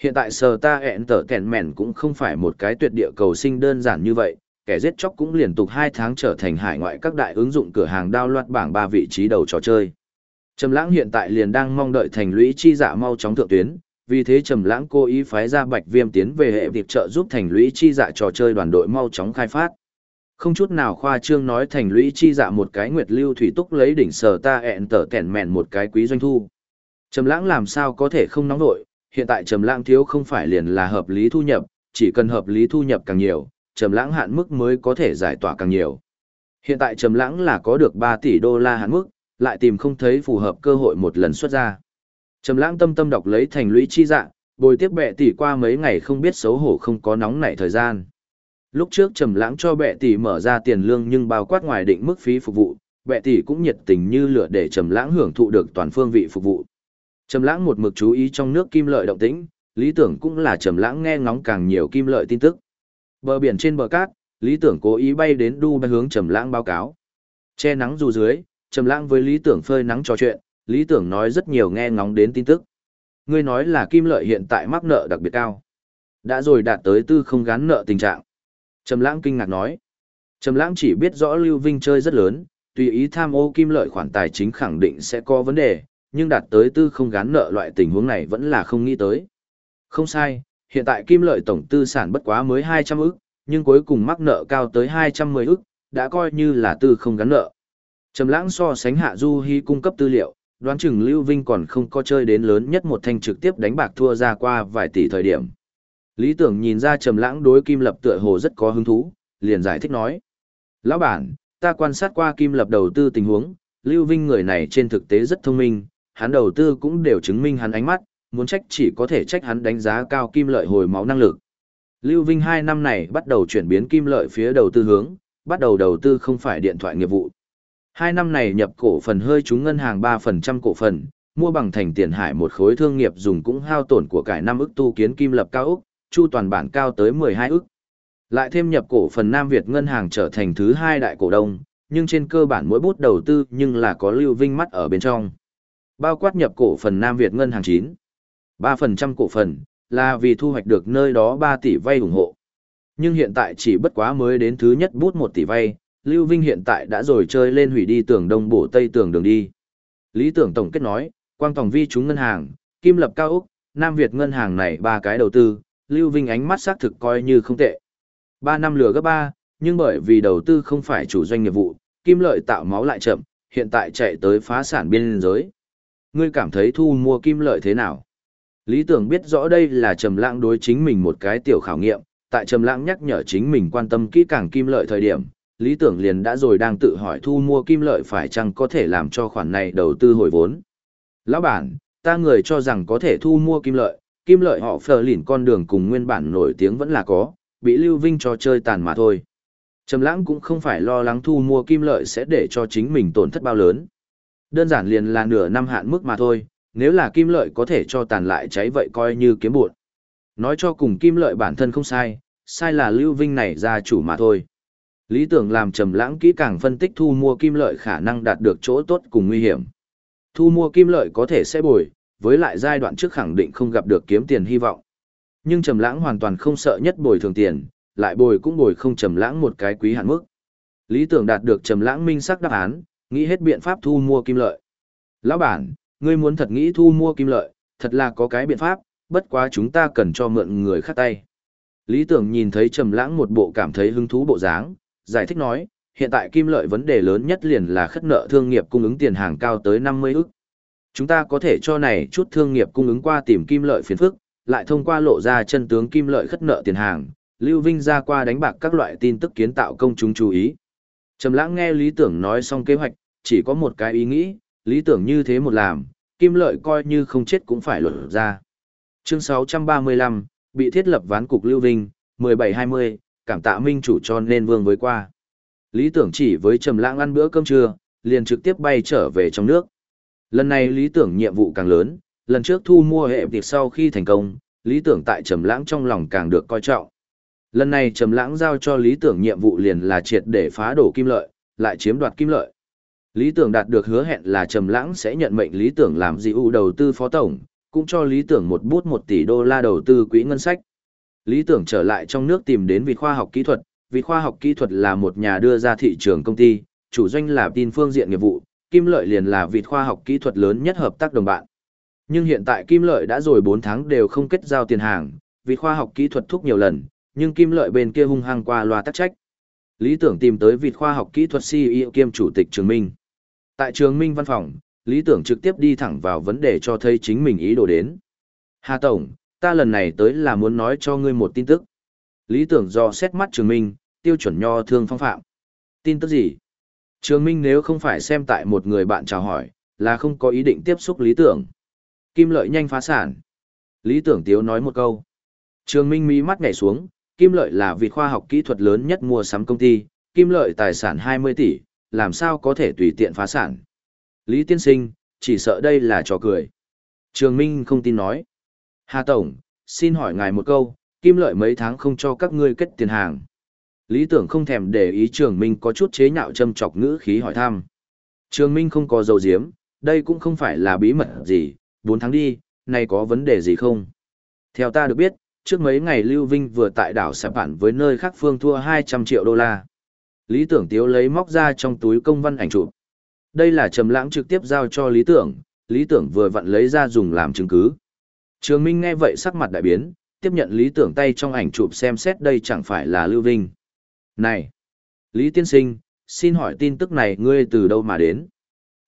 Hiện tại sở ta ẹn tở tẻn mẹn cũng không phải một cái tuyệt địa cầu sinh đơn giản như vậy, kẻ giết chóc cũng liên tục 2 tháng trở thành hải ngoại các đại ứng dụng cửa hàng đao loạt bảng 3 vị trí đầu trò chơi. Trầm Lãng hiện tại liền đang mong đợi thành lũy chi dạ mau chóng thượng tuyến, vì thế Trầm Lãng cố ý phái ra Bạch Viêm tiến về hệ việc trợ giúp thành lũy chi dạ trò chơi đoàn đội mau chóng khai phát. Không chút nào khoa trương nói thành lũy chi dạ một cái nguyệt lưu thủy túc lấy đỉnh sở ta ẹn tở tẻn mèn một cái quý doanh thu. Trầm Lãng làm sao có thể không nóng nổi, hiện tại Trầm Lãng thiếu không phải liền là hợp lý thu nhập, chỉ cần hợp lý thu nhập càng nhiều, Trầm Lãng hạn mức mới có thể giải tỏa càng nhiều. Hiện tại Trầm Lãng là có được 3 tỷ đô la hạn mức, lại tìm không thấy phù hợp cơ hội một lần xuất ra. Trầm lãng tâm tâm đọc lấy thành lũy chi dạ, bồi tiếp bệ tỷ qua mấy ngày không biết xấu hổ không có nóng nảy thời gian. Lúc trước Trầm lãng cho bệ tỷ mở ra tiền lương nhưng bao quát ngoài định mức phí phục vụ, bệ tỷ cũng nhiệt tình như lửa để Trầm lãng hưởng thụ được toàn phương vị phục vụ. Trầm lãng một mực chú ý trong nước kim lợi động tĩnh, lý tưởng cũng là Trầm lãng nghe ngóng càng nhiều kim lợi tin tức. Bờ biển trên bờ cát, lý tưởng cố ý bay đến Dubai hướng Trầm lãng báo cáo. Che nắng dù dưới, trầm lãng với lý tưởng phơi nắng trò chuyện, lý tưởng nói rất nhiều nghe ngóng đến tin tức. Ngươi nói là kim lợi hiện tại mắc nợ đặc biệt cao. Đã rồi đạt tới tư không gán nợ tình trạng. Trầm lãng kinh ngạc nói. Trầm lãng chỉ biết rõ Lưu Vinh chơi rất lớn, tùy ý tham ô kim lợi khoản tài chính khẳng định sẽ có vấn đề, nhưng đạt tới tư không gán nợ loại tình huống này vẫn là không nghĩ tới. Không sai, hiện tại kim lợi tổng tư sản bất quá mới 200 ức, nhưng cuối cùng mắc nợ cao tới 210 ức, đã coi như là tư không gắn nợ. Trầm lãng so sánh Hạ Du Hi cung cấp tư liệu, đoán chừng Lưu Vinh còn không có chơi đến lớn nhất một thanh trực tiếp đánh bạc thua ra qua vài tỷ thời điểm. Lý tưởng nhìn ra Trầm lãng đối Kim Lập tựa hồ rất có hứng thú, liền giải thích nói. Lão bản, ta quan sát qua Kim Lập đầu tư tình huống, Lưu Vinh người này trên thực tế rất thông minh, hắn đầu tư cũng đều chứng minh hắn ánh mắt, muốn trách chỉ có thể trách hắn đánh giá cao kim lợi hồi máu năng lực. Lưu Vinh hai năm này bắt đầu chuyển biến kim lợi phía đầu tư hướng, bắt đầu đầu tư không phải điện thoại nghiệp vụ. Hai năm này nhập cổ phần hơi trúng ngân hàng 3% cổ phần, mua bằng thành tiền hải một khối thương nghiệp dùng cũng hao tổn của cải năm ức tu kiến kim lập cao ức, chu toàn bản cao tới 12 ức. Lại thêm nhập cổ phần Nam Việt ngân hàng trở thành thứ hai đại cổ đông, nhưng trên cơ bản mỗi bút đầu tư nhưng là có lưu vinh mắt ở bên trong. Bao quát nhập cổ phần Nam Việt ngân hàng 9. 3% cổ phần, là vì thu hoạch được nơi đó 3 tỷ vay ủng hộ. Nhưng hiện tại chỉ bất quá mới đến thứ nhất bút 1 tỷ vay, Lưu Vinh hiện tại đã rồi chơi lên hủy đi tường đông bổ tây tường đường đi. Lý tưởng tổng kết nói, quang tổng vi chúng ngân hàng, kim lập cao Úc, Nam Việt ngân hàng này ba cái đầu tư, Lưu Vinh ánh mắt xác thực coi như không tệ. Ba năm lừa gấp ba, nhưng bởi vì đầu tư không phải chủ doanh nghiệp vụ, kim lợi tạo máu lại chậm, hiện tại chạy tới phá sản biên giới. Ngươi cảm thấy thu mua kim lợi thế nào? Lý tưởng biết rõ đây là trầm lãng đối chính mình một cái tiểu khảo nghiệm, tại trầm lãng nhắc nhở chính mình quan tâm kỹ càng kim lợi thời điểm, lý tưởng liền đã rồi đang tự hỏi thu mua kim lợi phải chăng có thể làm cho khoản này đầu tư hồi vốn. Lão bản, ta người cho rằng có thể thu mua kim lợi, kim lợi họ phờ lỉn con đường cùng nguyên bản nổi tiếng vẫn là có, bị Lưu Vinh cho chơi tàn mà thôi. Trầm lãng cũng không phải lo lắng thu mua kim lợi sẽ để cho chính mình tổn thất bao lớn. Đơn giản liền là nửa năm hạn mức mà thôi, nếu là kim lợi có thể cho tàn lại cháy vậy coi như kiếm buồn. Nói cho cùng kim lợi bản thân không sai, sai là Lưu Vinh này gia chủ mà thôi. Lý tưởng làm trầm lãng kỹ càng phân tích thu mua kim lợi khả năng đạt được chỗ tốt cùng nguy hiểm. Thu mua kim lợi có thể sẽ bồi, với lại giai đoạn trước khẳng định không gặp được kiếm tiền hy vọng. Nhưng trầm lãng hoàn toàn không sợ nhất bồi thường tiền, lại bồi cũng bồi không trầm lãng một cái quý hạn mức. Lý tưởng đạt được trầm lãng minh xác đáp án, nghĩ hết biện pháp thu mua kim lợi. Lão bản, ngươi muốn thật nghĩ thu mua kim lợi, thật là có cái biện pháp, bất quá chúng ta cần cho mượn người khác tay. Lý tưởng nhìn thấy trầm lãng một bộ cảm thấy hứng thú bộ dáng, giải thích nói, hiện tại kim lợi vấn đề lớn nhất liền là khất nợ thương nghiệp cung ứng tiền hàng cao tới 50 ức. Chúng ta có thể cho này chút thương nghiệp cung ứng qua tìm kim lợi phiền phức, lại thông qua lộ ra chân tướng kim lợi khất nợ tiền hàng, Lưu Vinh ra qua đánh bạc các loại tin tức kiến tạo công chúng chú ý. Trầm lãng nghe lý tưởng nói xong kế hoạch, chỉ có một cái ý nghĩ, lý tưởng như thế một làm, kim lợi coi như không chết cũng phải luận ra. Chương 635, bị thiết lập ván cục Lưu Vinh, 1720, cảm tạ minh chủ cho nên vương với qua. Lý tưởng chỉ với Trầm lãng ăn bữa cơm trưa, liền trực tiếp bay trở về trong nước. Lần này lý tưởng nhiệm vụ càng lớn, lần trước thu mua hệ tiệc sau khi thành công, lý tưởng tại Trầm lãng trong lòng càng được coi trọng. Lần này Trầm Lãng giao cho Lý Tưởng nhiệm vụ liền là triệt để phá đổ kim lợi, lại chiếm đoạt kim lợi. Lý Tưởng đạt được hứa hẹn là Trầm Lãng sẽ nhận mệnh Lý Tưởng làm gì ưu đầu tư phó tổng, cũng cho Lý Tưởng một bút 1 tỷ đô la đầu tư quỹ ngân sách. Lý Tưởng trở lại trong nước tìm đến vị khoa học kỹ thuật, vị khoa học kỹ thuật là một nhà đưa ra thị trường công ty, chủ doanh là tin phương diện nghiệp vụ, Kim Lợi liền là vị khoa học kỹ thuật lớn nhất hợp tác đồng bạn. Nhưng hiện tại Kim Lợi đã rồi 4 tháng đều không kết giao tiền hàng, vị khoa học kỹ thuật thúc nhiều lần, nhưng kim lợi bên kia hung hăng qua loa tắc trách. Lý tưởng tìm tới vị khoa học kỹ thuật CEO kiêm chủ tịch Trường Minh. Tại Trường Minh văn phòng, Lý tưởng trực tiếp đi thẳng vào vấn đề cho thấy chính mình ý đồ đến. Hà Tổng, ta lần này tới là muốn nói cho ngươi một tin tức. Lý tưởng do xét mắt Trường Minh, tiêu chuẩn nho thương phong phạm. Tin tức gì? Trường Minh nếu không phải xem tại một người bạn chào hỏi, là không có ý định tiếp xúc lý tưởng. Kim lợi nhanh phá sản. Lý tưởng tiếu nói một câu. Trường Minh mí mắt nhảy xuống, Kim Lợi là vị khoa học kỹ thuật lớn nhất mua sắm công ty, Kim Lợi tài sản 20 tỷ, làm sao có thể tùy tiện phá sản. Lý Tiên Sinh, chỉ sợ đây là trò cười. Trường Minh không tin nói. Hà Tổng, xin hỏi ngài một câu, Kim Lợi mấy tháng không cho các ngươi kết tiền hàng. Lý tưởng không thèm để ý Trường Minh có chút chế nhạo châm chọc ngữ khí hỏi thăm. Trường Minh không có dầu diếm, đây cũng không phải là bí mật gì, 4 tháng đi, nay có vấn đề gì không? Theo ta được biết, trước mấy ngày Lưu Vinh vừa tại đảo Sạp Bản với nơi khác phương thua 200 triệu đô la. Lý Tưởng Tiếu lấy móc ra trong túi công văn ảnh chụp. Đây là Trầm Lãng trực tiếp giao cho Lý Tưởng, Lý Tưởng vừa vặn lấy ra dùng làm chứng cứ. Trường Minh nghe vậy sắc mặt đại biến, tiếp nhận Lý Tưởng tay trong ảnh chụp xem xét đây chẳng phải là Lưu Vinh. Này! Lý Tiên Sinh, xin hỏi tin tức này ngươi từ đâu mà đến?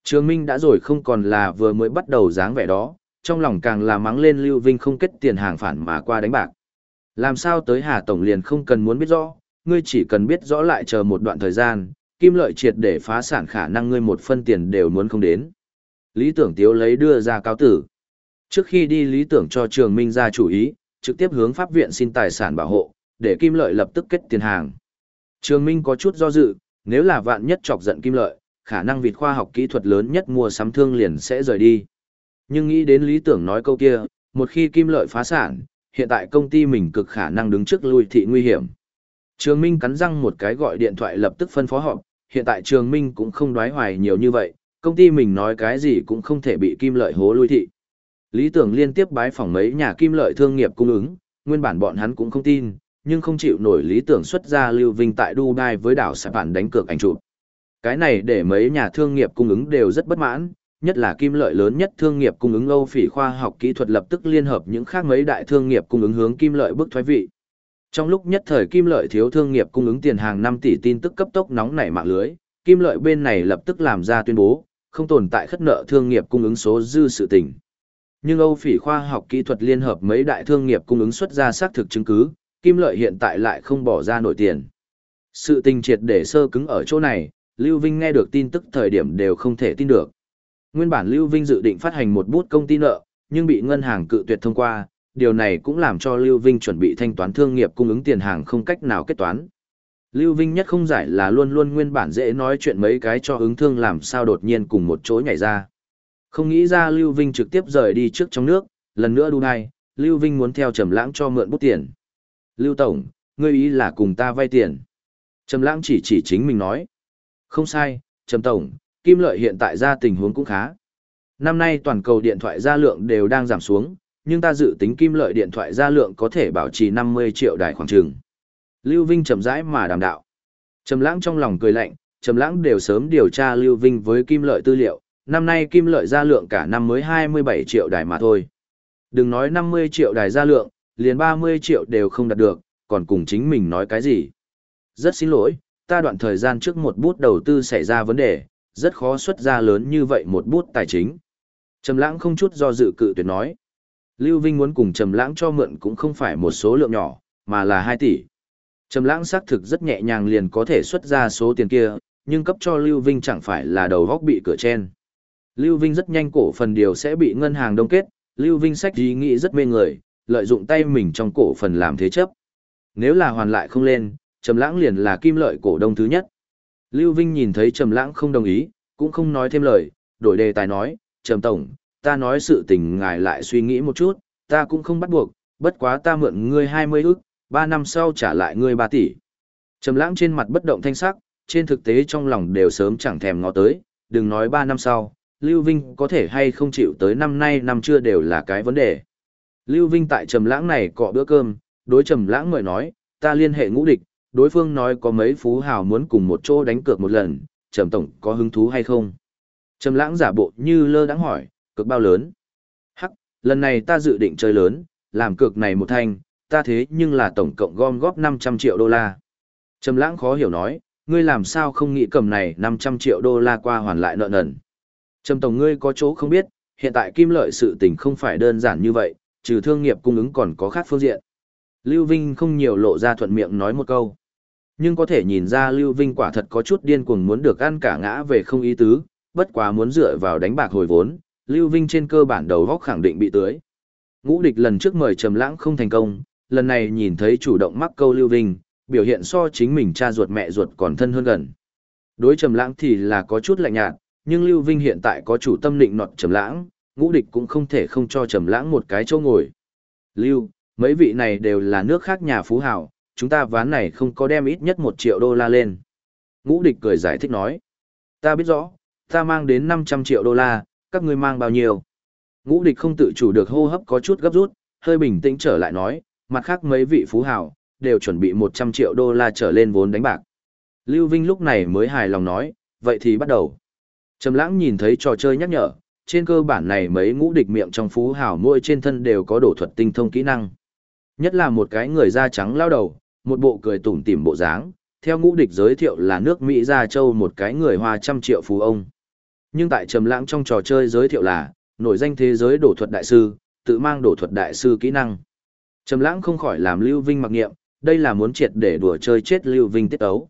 Trường Minh đã rồi không còn là vừa mới bắt đầu dáng vẻ đó, trong lòng càng là mắng lên Lưu Vinh không kết tiền hàng phản mà qua đánh bạc. Làm sao tới Hà Tổng liền không cần muốn biết rõ, ngươi chỉ cần biết rõ lại chờ một đoạn thời gian, kim lợi triệt để phá sản khả năng ngươi một phân tiền đều muốn không đến. Lý tưởng tiếu lấy đưa ra cáo tử. Trước khi đi lý tưởng cho trường minh ra chủ ý, trực tiếp hướng pháp viện xin tài sản bảo hộ, để kim lợi lập tức kết tiền hàng. Trường minh có chút do dự, nếu là vạn nhất chọc giận kim lợi, khả năng vịt khoa học kỹ thuật lớn nhất mua sắm thương liền sẽ rời đi. Nhưng nghĩ đến lý tưởng nói câu kia, một khi kim lợi phá sản, hiện tại công ty mình cực khả năng đứng trước lui thị nguy hiểm. Trường Minh cắn răng một cái gọi điện thoại lập tức phân phó họp, hiện tại Trường Minh cũng không đoái hoài nhiều như vậy, công ty mình nói cái gì cũng không thể bị kim lợi hố lui thị. Lý tưởng liên tiếp bái phỏng mấy nhà kim lợi thương nghiệp cung ứng, nguyên bản bọn hắn cũng không tin, nhưng không chịu nổi lý tưởng xuất ra Lưu Vinh tại Dubai với đảo sạp Bản đánh cược ảnh chụp. Cái này để mấy nhà thương nghiệp cung ứng đều rất bất mãn, nhất là kim lợi lớn nhất thương nghiệp cung ứng Âu Phỉ khoa học kỹ thuật lập tức liên hợp những khác mấy đại thương nghiệp cung ứng hướng kim lợi bức thoái vị. Trong lúc nhất thời kim lợi thiếu thương nghiệp cung ứng tiền hàng 5 tỷ tin tức cấp tốc nóng nảy mạng lưới, kim lợi bên này lập tức làm ra tuyên bố, không tồn tại khất nợ thương nghiệp cung ứng số dư sự tình. Nhưng Âu Phỉ khoa học kỹ thuật liên hợp mấy đại thương nghiệp cung ứng xuất ra xác thực chứng cứ, kim lợi hiện tại lại không bỏ ra nổi tiền. Sự tình triệt để sơ cứng ở chỗ này, Lưu Vinh nghe được tin tức thời điểm đều không thể tin được. Nguyên bản Lưu Vinh dự định phát hành một bút công ty nợ, nhưng bị ngân hàng cự tuyệt thông qua, điều này cũng làm cho Lưu Vinh chuẩn bị thanh toán thương nghiệp cung ứng tiền hàng không cách nào kết toán. Lưu Vinh nhất không giải là luôn luôn nguyên bản dễ nói chuyện mấy cái cho ứng thương làm sao đột nhiên cùng một chỗ nhảy ra. Không nghĩ ra Lưu Vinh trực tiếp rời đi trước trong nước, lần nữa đu này, Lưu Vinh muốn theo Trầm Lãng cho mượn bút tiền. Lưu Tổng, ngươi ý là cùng ta vay tiền. Trầm Lãng chỉ chỉ chính mình nói. Không sai, Trầm Tổng, kim lợi hiện tại ra tình huống cũng khá. Năm nay toàn cầu điện thoại gia lượng đều đang giảm xuống, nhưng ta dự tính kim lợi điện thoại gia lượng có thể bảo trì 50 triệu đài khoảng trường. Lưu Vinh chậm rãi mà đàm đạo. Trầm lãng trong lòng cười lạnh, Trầm lãng đều sớm điều tra Lưu Vinh với kim lợi tư liệu, năm nay kim lợi gia lượng cả năm mới 27 triệu đài mà thôi. Đừng nói 50 triệu đài gia lượng, liền 30 triệu đều không đạt được, còn cùng chính mình nói cái gì. Rất xin lỗi, ta đoạn thời gian trước một bút đầu tư xảy ra vấn đề, rất khó xuất ra lớn như vậy một bút tài chính. Trầm lãng không chút do dự cự tuyệt nói. Lưu Vinh muốn cùng Trầm lãng cho mượn cũng không phải một số lượng nhỏ, mà là 2 tỷ. Trầm lãng xác thực rất nhẹ nhàng liền có thể xuất ra số tiền kia, nhưng cấp cho Lưu Vinh chẳng phải là đầu góc bị cửa chen. Lưu Vinh rất nhanh cổ phần điều sẽ bị ngân hàng đông kết, Lưu Vinh sách ý nghĩ rất mê người, lợi dụng tay mình trong cổ phần làm thế chấp. Nếu là hoàn lại không lên, Trầm Lãng liền là kim lợi cổ đông thứ nhất. Lưu Vinh nhìn thấy Trầm Lãng không đồng ý, cũng không nói thêm lời, đổi đề tài nói, "Trầm tổng, ta nói sự tình ngài lại suy nghĩ một chút, ta cũng không bắt buộc, bất quá ta mượn ngươi 20 ức, 3 năm sau trả lại ngươi 3 tỷ." Trầm Lãng trên mặt bất động thanh sắc, trên thực tế trong lòng đều sớm chẳng thèm ngó tới, đừng nói 3 năm sau, Lưu Vinh có thể hay không chịu tới năm nay năm chưa đều là cái vấn đề. Lưu Vinh tại Trầm Lãng này cọ bữa cơm, đối Trầm Lãng người nói, ta liên hệ ngũ địch, đối phương nói có mấy phú hào muốn cùng một chỗ đánh cược một lần, Trầm tổng có hứng thú hay không? Trầm Lãng giả bộ như lơ đãng hỏi, Cược bao lớn? Hắc, lần này ta dự định chơi lớn, làm cược này một thanh, ta thế nhưng là tổng cộng gom góp 500 triệu đô la. Trầm Lãng khó hiểu nói, ngươi làm sao không nghĩ cầm này 500 triệu đô la qua hoàn lại nợ nần? Trầm tổng ngươi có chỗ không biết, hiện tại kim lợi sự tình không phải đơn giản như vậy, trừ thương nghiệp cung ứng còn có khác phương diện. Lưu Vinh không nhiều lộ ra thuận miệng nói một câu. Nhưng có thể nhìn ra Lưu Vinh quả thật có chút điên cuồng muốn được ăn cả ngã về không ý tứ, bất quá muốn dựa vào đánh bạc hồi vốn, Lưu Vinh trên cơ bản đầu góc khẳng định bị tưới. Ngũ địch lần trước mời Trầm Lãng không thành công, lần này nhìn thấy chủ động mắc câu Lưu Vinh, biểu hiện so chính mình cha ruột mẹ ruột còn thân hơn gần. Đối Trầm Lãng thì là có chút lạnh nhạt, nhưng Lưu Vinh hiện tại có chủ tâm định nọt Trầm Lãng, ngũ địch cũng không thể không cho Trầm Lãng một cái chỗ ngồi. Lưu, mấy vị này đều là nước khác nhà phú hào, chúng ta ván này không có đem ít nhất một triệu đô la lên. Ngũ địch cười giải thích nói. Ta biết rõ, ta mang đến 500 triệu đô la, các ngươi mang bao nhiêu? Ngũ địch không tự chủ được hô hấp có chút gấp rút, hơi bình tĩnh trở lại nói, mặt khác mấy vị phú hào, đều chuẩn bị 100 triệu đô la trở lên vốn đánh bạc. Lưu Vinh lúc này mới hài lòng nói, vậy thì bắt đầu. Trầm lãng nhìn thấy trò chơi nhắc nhở, trên cơ bản này mấy ngũ địch miệng trong phú hào mỗi trên thân đều có đổ thuật tinh thông kỹ năng. Nhất là một cái người da trắng lao đầu, một bộ cười tủm tỉm bộ dáng, theo ngũ địch giới thiệu là nước Mỹ Gia Châu một cái người hoa trăm triệu phú ông. Nhưng tại trầm lãng trong trò chơi giới thiệu là, nổi danh thế giới đổ thuật đại sư, tự mang đổ thuật đại sư kỹ năng. Trầm lãng không khỏi làm Lưu Vinh mặc nghiệm, đây là muốn triệt để đùa chơi chết Lưu Vinh tiết ấu.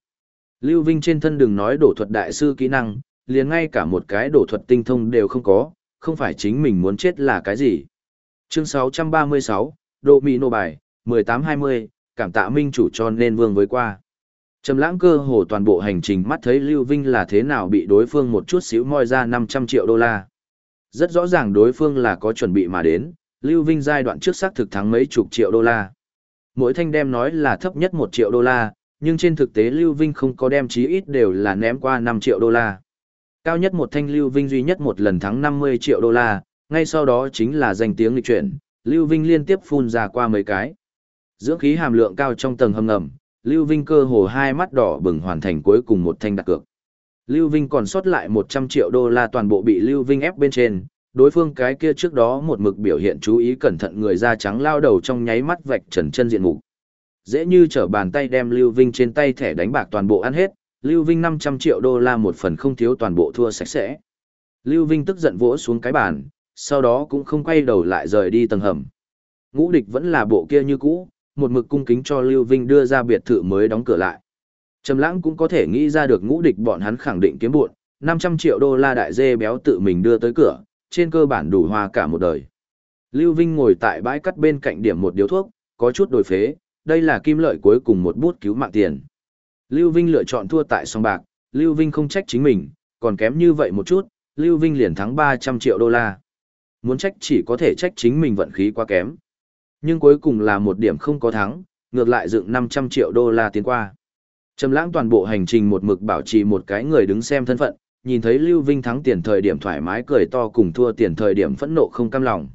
Lưu Vinh trên thân đừng nói đổ thuật đại sư kỹ năng, liền ngay cả một cái đổ thuật tinh thông đều không có, không phải chính mình muốn chết là cái gì. Chương 636, Độ Mỹ Nô Bài, 1820, cảm tạ minh chủ cho nên vương với qua. Trầm lãng cơ hồ toàn bộ hành trình mắt thấy Lưu Vinh là thế nào bị đối phương một chút xíu moi ra 500 triệu đô la. Rất rõ ràng đối phương là có chuẩn bị mà đến, Lưu Vinh giai đoạn trước xác thực thắng mấy chục triệu đô la. Mỗi thanh đem nói là thấp nhất 1 triệu đô la, nhưng trên thực tế Lưu Vinh không có đem chí ít đều là ném qua 5 triệu đô la. Cao nhất một thanh Lưu Vinh duy nhất một lần thắng 50 triệu đô la, ngay sau đó chính là danh tiếng lịch chuyển, Lưu Vinh liên tiếp phun ra qua mấy cái. Dưỡng khí hàm lượng cao trong tầng hầm ngầm, Lưu Vinh cơ hồ hai mắt đỏ bừng hoàn thành cuối cùng một thanh đặt cược. Lưu Vinh còn sót lại 100 triệu đô la toàn bộ bị Lưu Vinh ép bên trên, đối phương cái kia trước đó một mực biểu hiện chú ý cẩn thận người da trắng lao đầu trong nháy mắt vạch trần chân diện mục. Dễ như trở bàn tay đem Lưu Vinh trên tay thẻ đánh bạc toàn bộ ăn hết, Lưu Vinh 500 triệu đô la một phần không thiếu toàn bộ thua sạch sẽ. Lưu Vinh tức giận vỗ xuống cái bàn, sau đó cũng không quay đầu lại rời đi tầng hầm. Ngũ địch vẫn là bộ kia như cũ, một mực cung kính cho Lưu Vinh đưa ra biệt thự mới đóng cửa lại. Trầm lãng cũng có thể nghĩ ra được ngũ địch bọn hắn khẳng định kiếm buộn, 500 triệu đô la đại dê béo tự mình đưa tới cửa, trên cơ bản đủ hoa cả một đời. Lưu Vinh ngồi tại bãi cắt bên cạnh điểm một điếu thuốc, có chút đổi phế, đây là kim lợi cuối cùng một bút cứu mạng tiền. Lưu Vinh lựa chọn thua tại sòng bạc, Lưu Vinh không trách chính mình, còn kém như vậy một chút, Lưu Vinh liền thắng 300 triệu đô la. Muốn trách chỉ có thể trách chính mình vận khí quá kém. Nhưng cuối cùng là một điểm không có thắng, ngược lại dựng 500 triệu đô la tiến qua. Trầm lãng toàn bộ hành trình một mực bảo trì một cái người đứng xem thân phận, nhìn thấy Lưu Vinh thắng tiền thời điểm thoải mái cười to cùng thua tiền thời điểm phẫn nộ không cam lòng.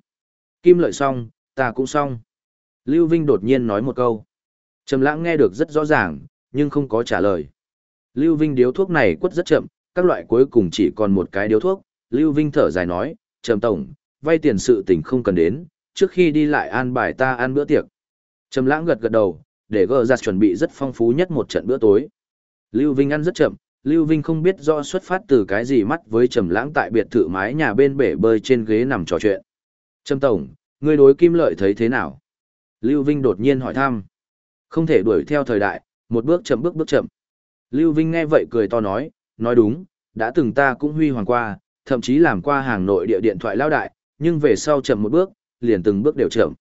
Kim lợi xong, ta cũng xong. Lưu Vinh đột nhiên nói một câu. Trầm lãng nghe được rất rõ ràng, nhưng không có trả lời. Lưu Vinh điếu thuốc này quất rất chậm, các loại cuối cùng chỉ còn một cái điếu thuốc. Lưu Vinh thở dài nói, Trầm Tổng, vay tiền sự tình không cần đến, trước khi đi lại an bài ta ăn bữa tiệc. Trầm lãng gật gật đầu, để gỡ ra chuẩn bị rất phong phú nhất một trận bữa tối. Lưu Vinh ăn rất chậm, Lưu Vinh không biết rõ xuất phát từ cái gì mắt với Trầm lãng tại biệt thự mái nhà bên bể bơi trên ghế nằm trò chuyện. Trầm Tổng, ngươi đối kim lợi thấy thế nào? Lưu Vinh đột nhiên hỏi thăm. Không thể đuổi theo thời đại, một bước chậm bước bước chậm. Lưu Vinh nghe vậy cười to nói, nói đúng, đã từng ta cũng huy hoàng qua, thậm chí làm qua hàng nội địa điện thoại lao đại, nhưng về sau chậm một bước, liền từng bước đều chậm.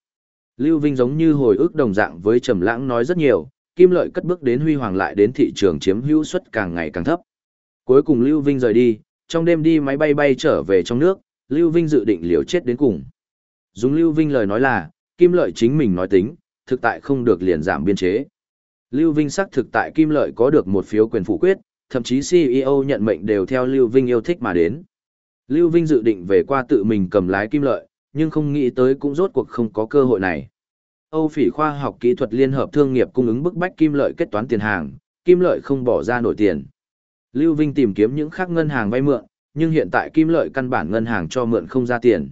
Lưu Vinh giống như hồi ức đồng dạng với Trầm Lãng nói rất nhiều, kim lợi cất bước đến huy hoàng lại đến thị trường chiếm hữu suất càng ngày càng thấp. Cuối cùng Lưu Vinh rời đi, trong đêm đi máy bay bay trở về trong nước, Lưu Vinh dự định liều chết đến cùng. Dùng Lưu Vinh lời nói là, kim lợi chính mình nói tính, thực tại không được liền giảm biên chế. Lưu Vinh xác thực tại kim lợi có được một phiếu quyền phủ quyết, thậm chí CEO nhận mệnh đều theo Lưu Vinh yêu thích mà đến. Lưu Vinh dự định về qua tự mình cầm lái kim lợi, nhưng không nghĩ tới cũng rốt cuộc không có cơ hội này. Âu Phỉ khoa học kỹ thuật liên hợp thương nghiệp cung ứng bức bách kim lợi kết toán tiền hàng, kim lợi không bỏ ra nổi tiền. Lưu Vinh tìm kiếm những khác ngân hàng vay mượn, nhưng hiện tại kim lợi căn bản ngân hàng cho mượn không ra tiền.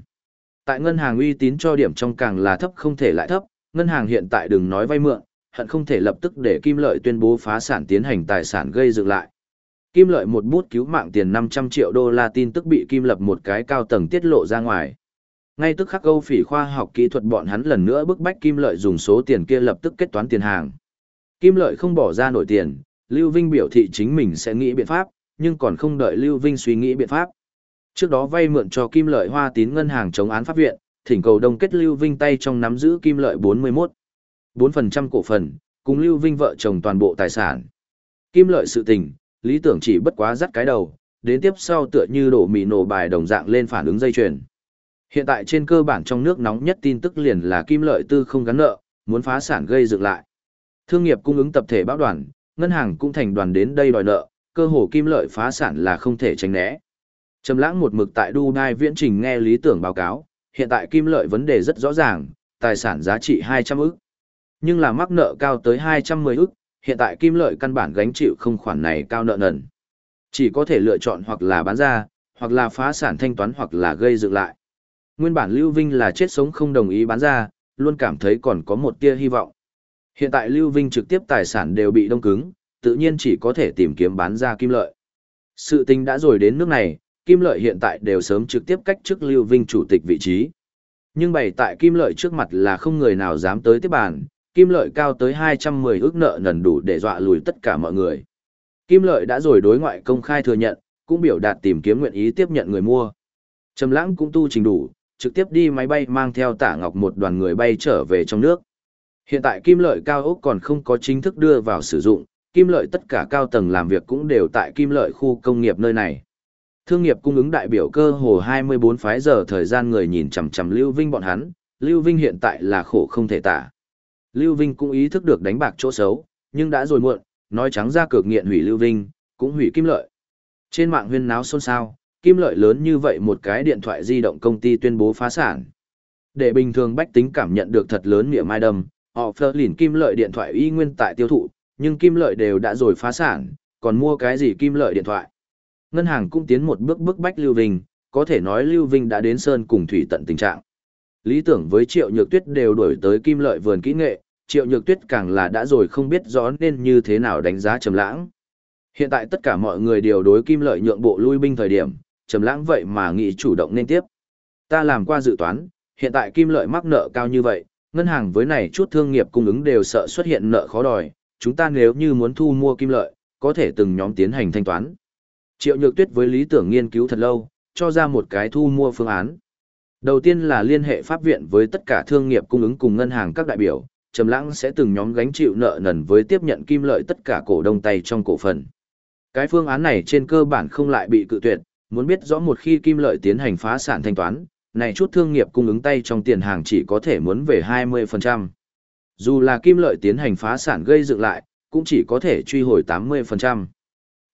Tại ngân hàng uy tín cho điểm trong càng là thấp không thể lại thấp, ngân hàng hiện tại đừng nói vay mượn, hận không thể lập tức để kim lợi tuyên bố phá sản tiến hành tài sản gây dựng lại. Kim lợi một bút cứu mạng tiền 500 triệu đô la tin tức bị kim lập một cái cao tầng tiết lộ ra ngoài. Ngay tức khắc Âu Phỉ khoa học kỹ thuật bọn hắn lần nữa bức bách Kim Lợi dùng số tiền kia lập tức kết toán tiền hàng. Kim Lợi không bỏ ra nổi tiền, Lưu Vinh biểu thị chính mình sẽ nghĩ biện pháp, nhưng còn không đợi Lưu Vinh suy nghĩ biện pháp. Trước đó vay mượn cho Kim Lợi Hoa Tín ngân hàng chống án pháp viện, thỉnh cầu đông kết Lưu Vinh tay trong nắm giữ Kim Lợi 41. 4% cổ phần, cùng Lưu Vinh vợ chồng toàn bộ tài sản. Kim Lợi sự tình, lý tưởng chỉ bất quá dắt cái đầu, đến tiếp sau tựa như đổ mì nổ bài đồng dạng lên phản ứng dây chuyền. Hiện tại trên cơ bản trong nước nóng nhất tin tức liền là kim lợi tư không gắn nợ, muốn phá sản gây dựng lại. Thương nghiệp cung ứng tập thể báo đoàn, ngân hàng cũng thành đoàn đến đây đòi nợ, cơ hồ kim lợi phá sản là không thể tránh né. Trầm lãng một mực tại Dubai viễn trình nghe lý tưởng báo cáo, hiện tại kim lợi vấn đề rất rõ ràng, tài sản giá trị 200 ức. Nhưng là mắc nợ cao tới 210 ức, hiện tại kim lợi căn bản gánh chịu không khoản này cao nợ nần. Chỉ có thể lựa chọn hoặc là bán ra, hoặc là phá sản thanh toán hoặc là gây dựng lại. Nguyên bản Lưu Vinh là chết sống không đồng ý bán ra, luôn cảm thấy còn có một tia hy vọng. Hiện tại Lưu Vinh trực tiếp tài sản đều bị đông cứng, tự nhiên chỉ có thể tìm kiếm bán ra kim lợi. Sự tình đã rồi đến nước này, kim lợi hiện tại đều sớm trực tiếp cách chức Lưu Vinh chủ tịch vị trí. Nhưng bày tại kim lợi trước mặt là không người nào dám tới tiếp bàn, kim lợi cao tới 210 ước nợ nần đủ để dọa lùi tất cả mọi người. Kim lợi đã rồi đối ngoại công khai thừa nhận, cũng biểu đạt tìm kiếm nguyện ý tiếp nhận người mua. Trầm lãng cũng tu trình đủ, trực tiếp đi máy bay mang theo tả ngọc một đoàn người bay trở về trong nước. Hiện tại kim lợi cao ốc còn không có chính thức đưa vào sử dụng, kim lợi tất cả cao tầng làm việc cũng đều tại kim lợi khu công nghiệp nơi này. Thương nghiệp cung ứng đại biểu cơ hồ 24 phái giờ thời gian người nhìn chằm chằm Lưu Vinh bọn hắn, Lưu Vinh hiện tại là khổ không thể tả. Lưu Vinh cũng ý thức được đánh bạc chỗ xấu, nhưng đã rồi muộn, nói trắng ra cược nghiện hủy Lưu Vinh, cũng hủy kim lợi. Trên mạng huyên náo xôn xao, kim lợi lớn như vậy một cái điện thoại di động công ty tuyên bố phá sản. Để bình thường bách tính cảm nhận được thật lớn miệng mai đâm, họ phơ lỉn kim lợi điện thoại y nguyên tại tiêu thụ, nhưng kim lợi đều đã rồi phá sản, còn mua cái gì kim lợi điện thoại. Ngân hàng cũng tiến một bước bức bách Lưu Vinh, có thể nói Lưu Vinh đã đến sơn cùng thủy tận tình trạng. Lý tưởng với Triệu Nhược Tuyết đều đổi tới kim lợi vườn kỹ nghệ, Triệu Nhược Tuyết càng là đã rồi không biết rõ nên như thế nào đánh giá trầm lãng. Hiện tại tất cả mọi người đều đối kim lợi nhượng bộ lui binh thời điểm, trầm lãng vậy mà nghĩ chủ động nên tiếp. Ta làm qua dự toán, hiện tại kim lợi mắc nợ cao như vậy, ngân hàng với này chút thương nghiệp cung ứng đều sợ xuất hiện nợ khó đòi, chúng ta nếu như muốn thu mua kim lợi, có thể từng nhóm tiến hành thanh toán. Triệu Nhược Tuyết với lý tưởng nghiên cứu thật lâu, cho ra một cái thu mua phương án. Đầu tiên là liên hệ pháp viện với tất cả thương nghiệp cung ứng cùng ngân hàng các đại biểu, Trầm Lãng sẽ từng nhóm gánh chịu nợ nần với tiếp nhận kim lợi tất cả cổ đông tay trong cổ phần. Cái phương án này trên cơ bản không lại bị cự tuyệt, muốn biết rõ một khi kim lợi tiến hành phá sản thanh toán, này chút thương nghiệp cung ứng tay trong tiền hàng chỉ có thể muốn về 20%. Dù là kim lợi tiến hành phá sản gây dựng lại, cũng chỉ có thể truy hồi 80%.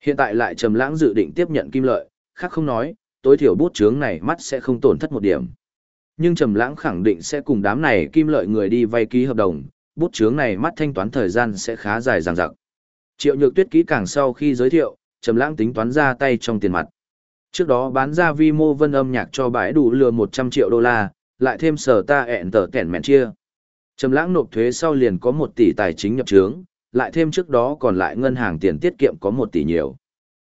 Hiện tại lại trầm lãng dự định tiếp nhận kim lợi, khác không nói, tối thiểu bút chướng này mắt sẽ không tổn thất một điểm. Nhưng trầm lãng khẳng định sẽ cùng đám này kim lợi người đi vay ký hợp đồng, bút chướng này mắt thanh toán thời gian sẽ khá dài dằng dặc. Triệu Nhược Tuyết kỹ càng sau khi giới thiệu, trầm lãng tính toán ra tay trong tiền mặt. Trước đó bán ra vi mô vân âm nhạc cho bãi đủ lừa 100 triệu đô la, lại thêm sở ta ẹn tờ kẻn mẹn chia. Trầm lãng nộp thuế sau liền có 1 tỷ tài chính nhập trướng, lại thêm trước đó còn lại ngân hàng tiền tiết kiệm có 1 tỷ nhiều.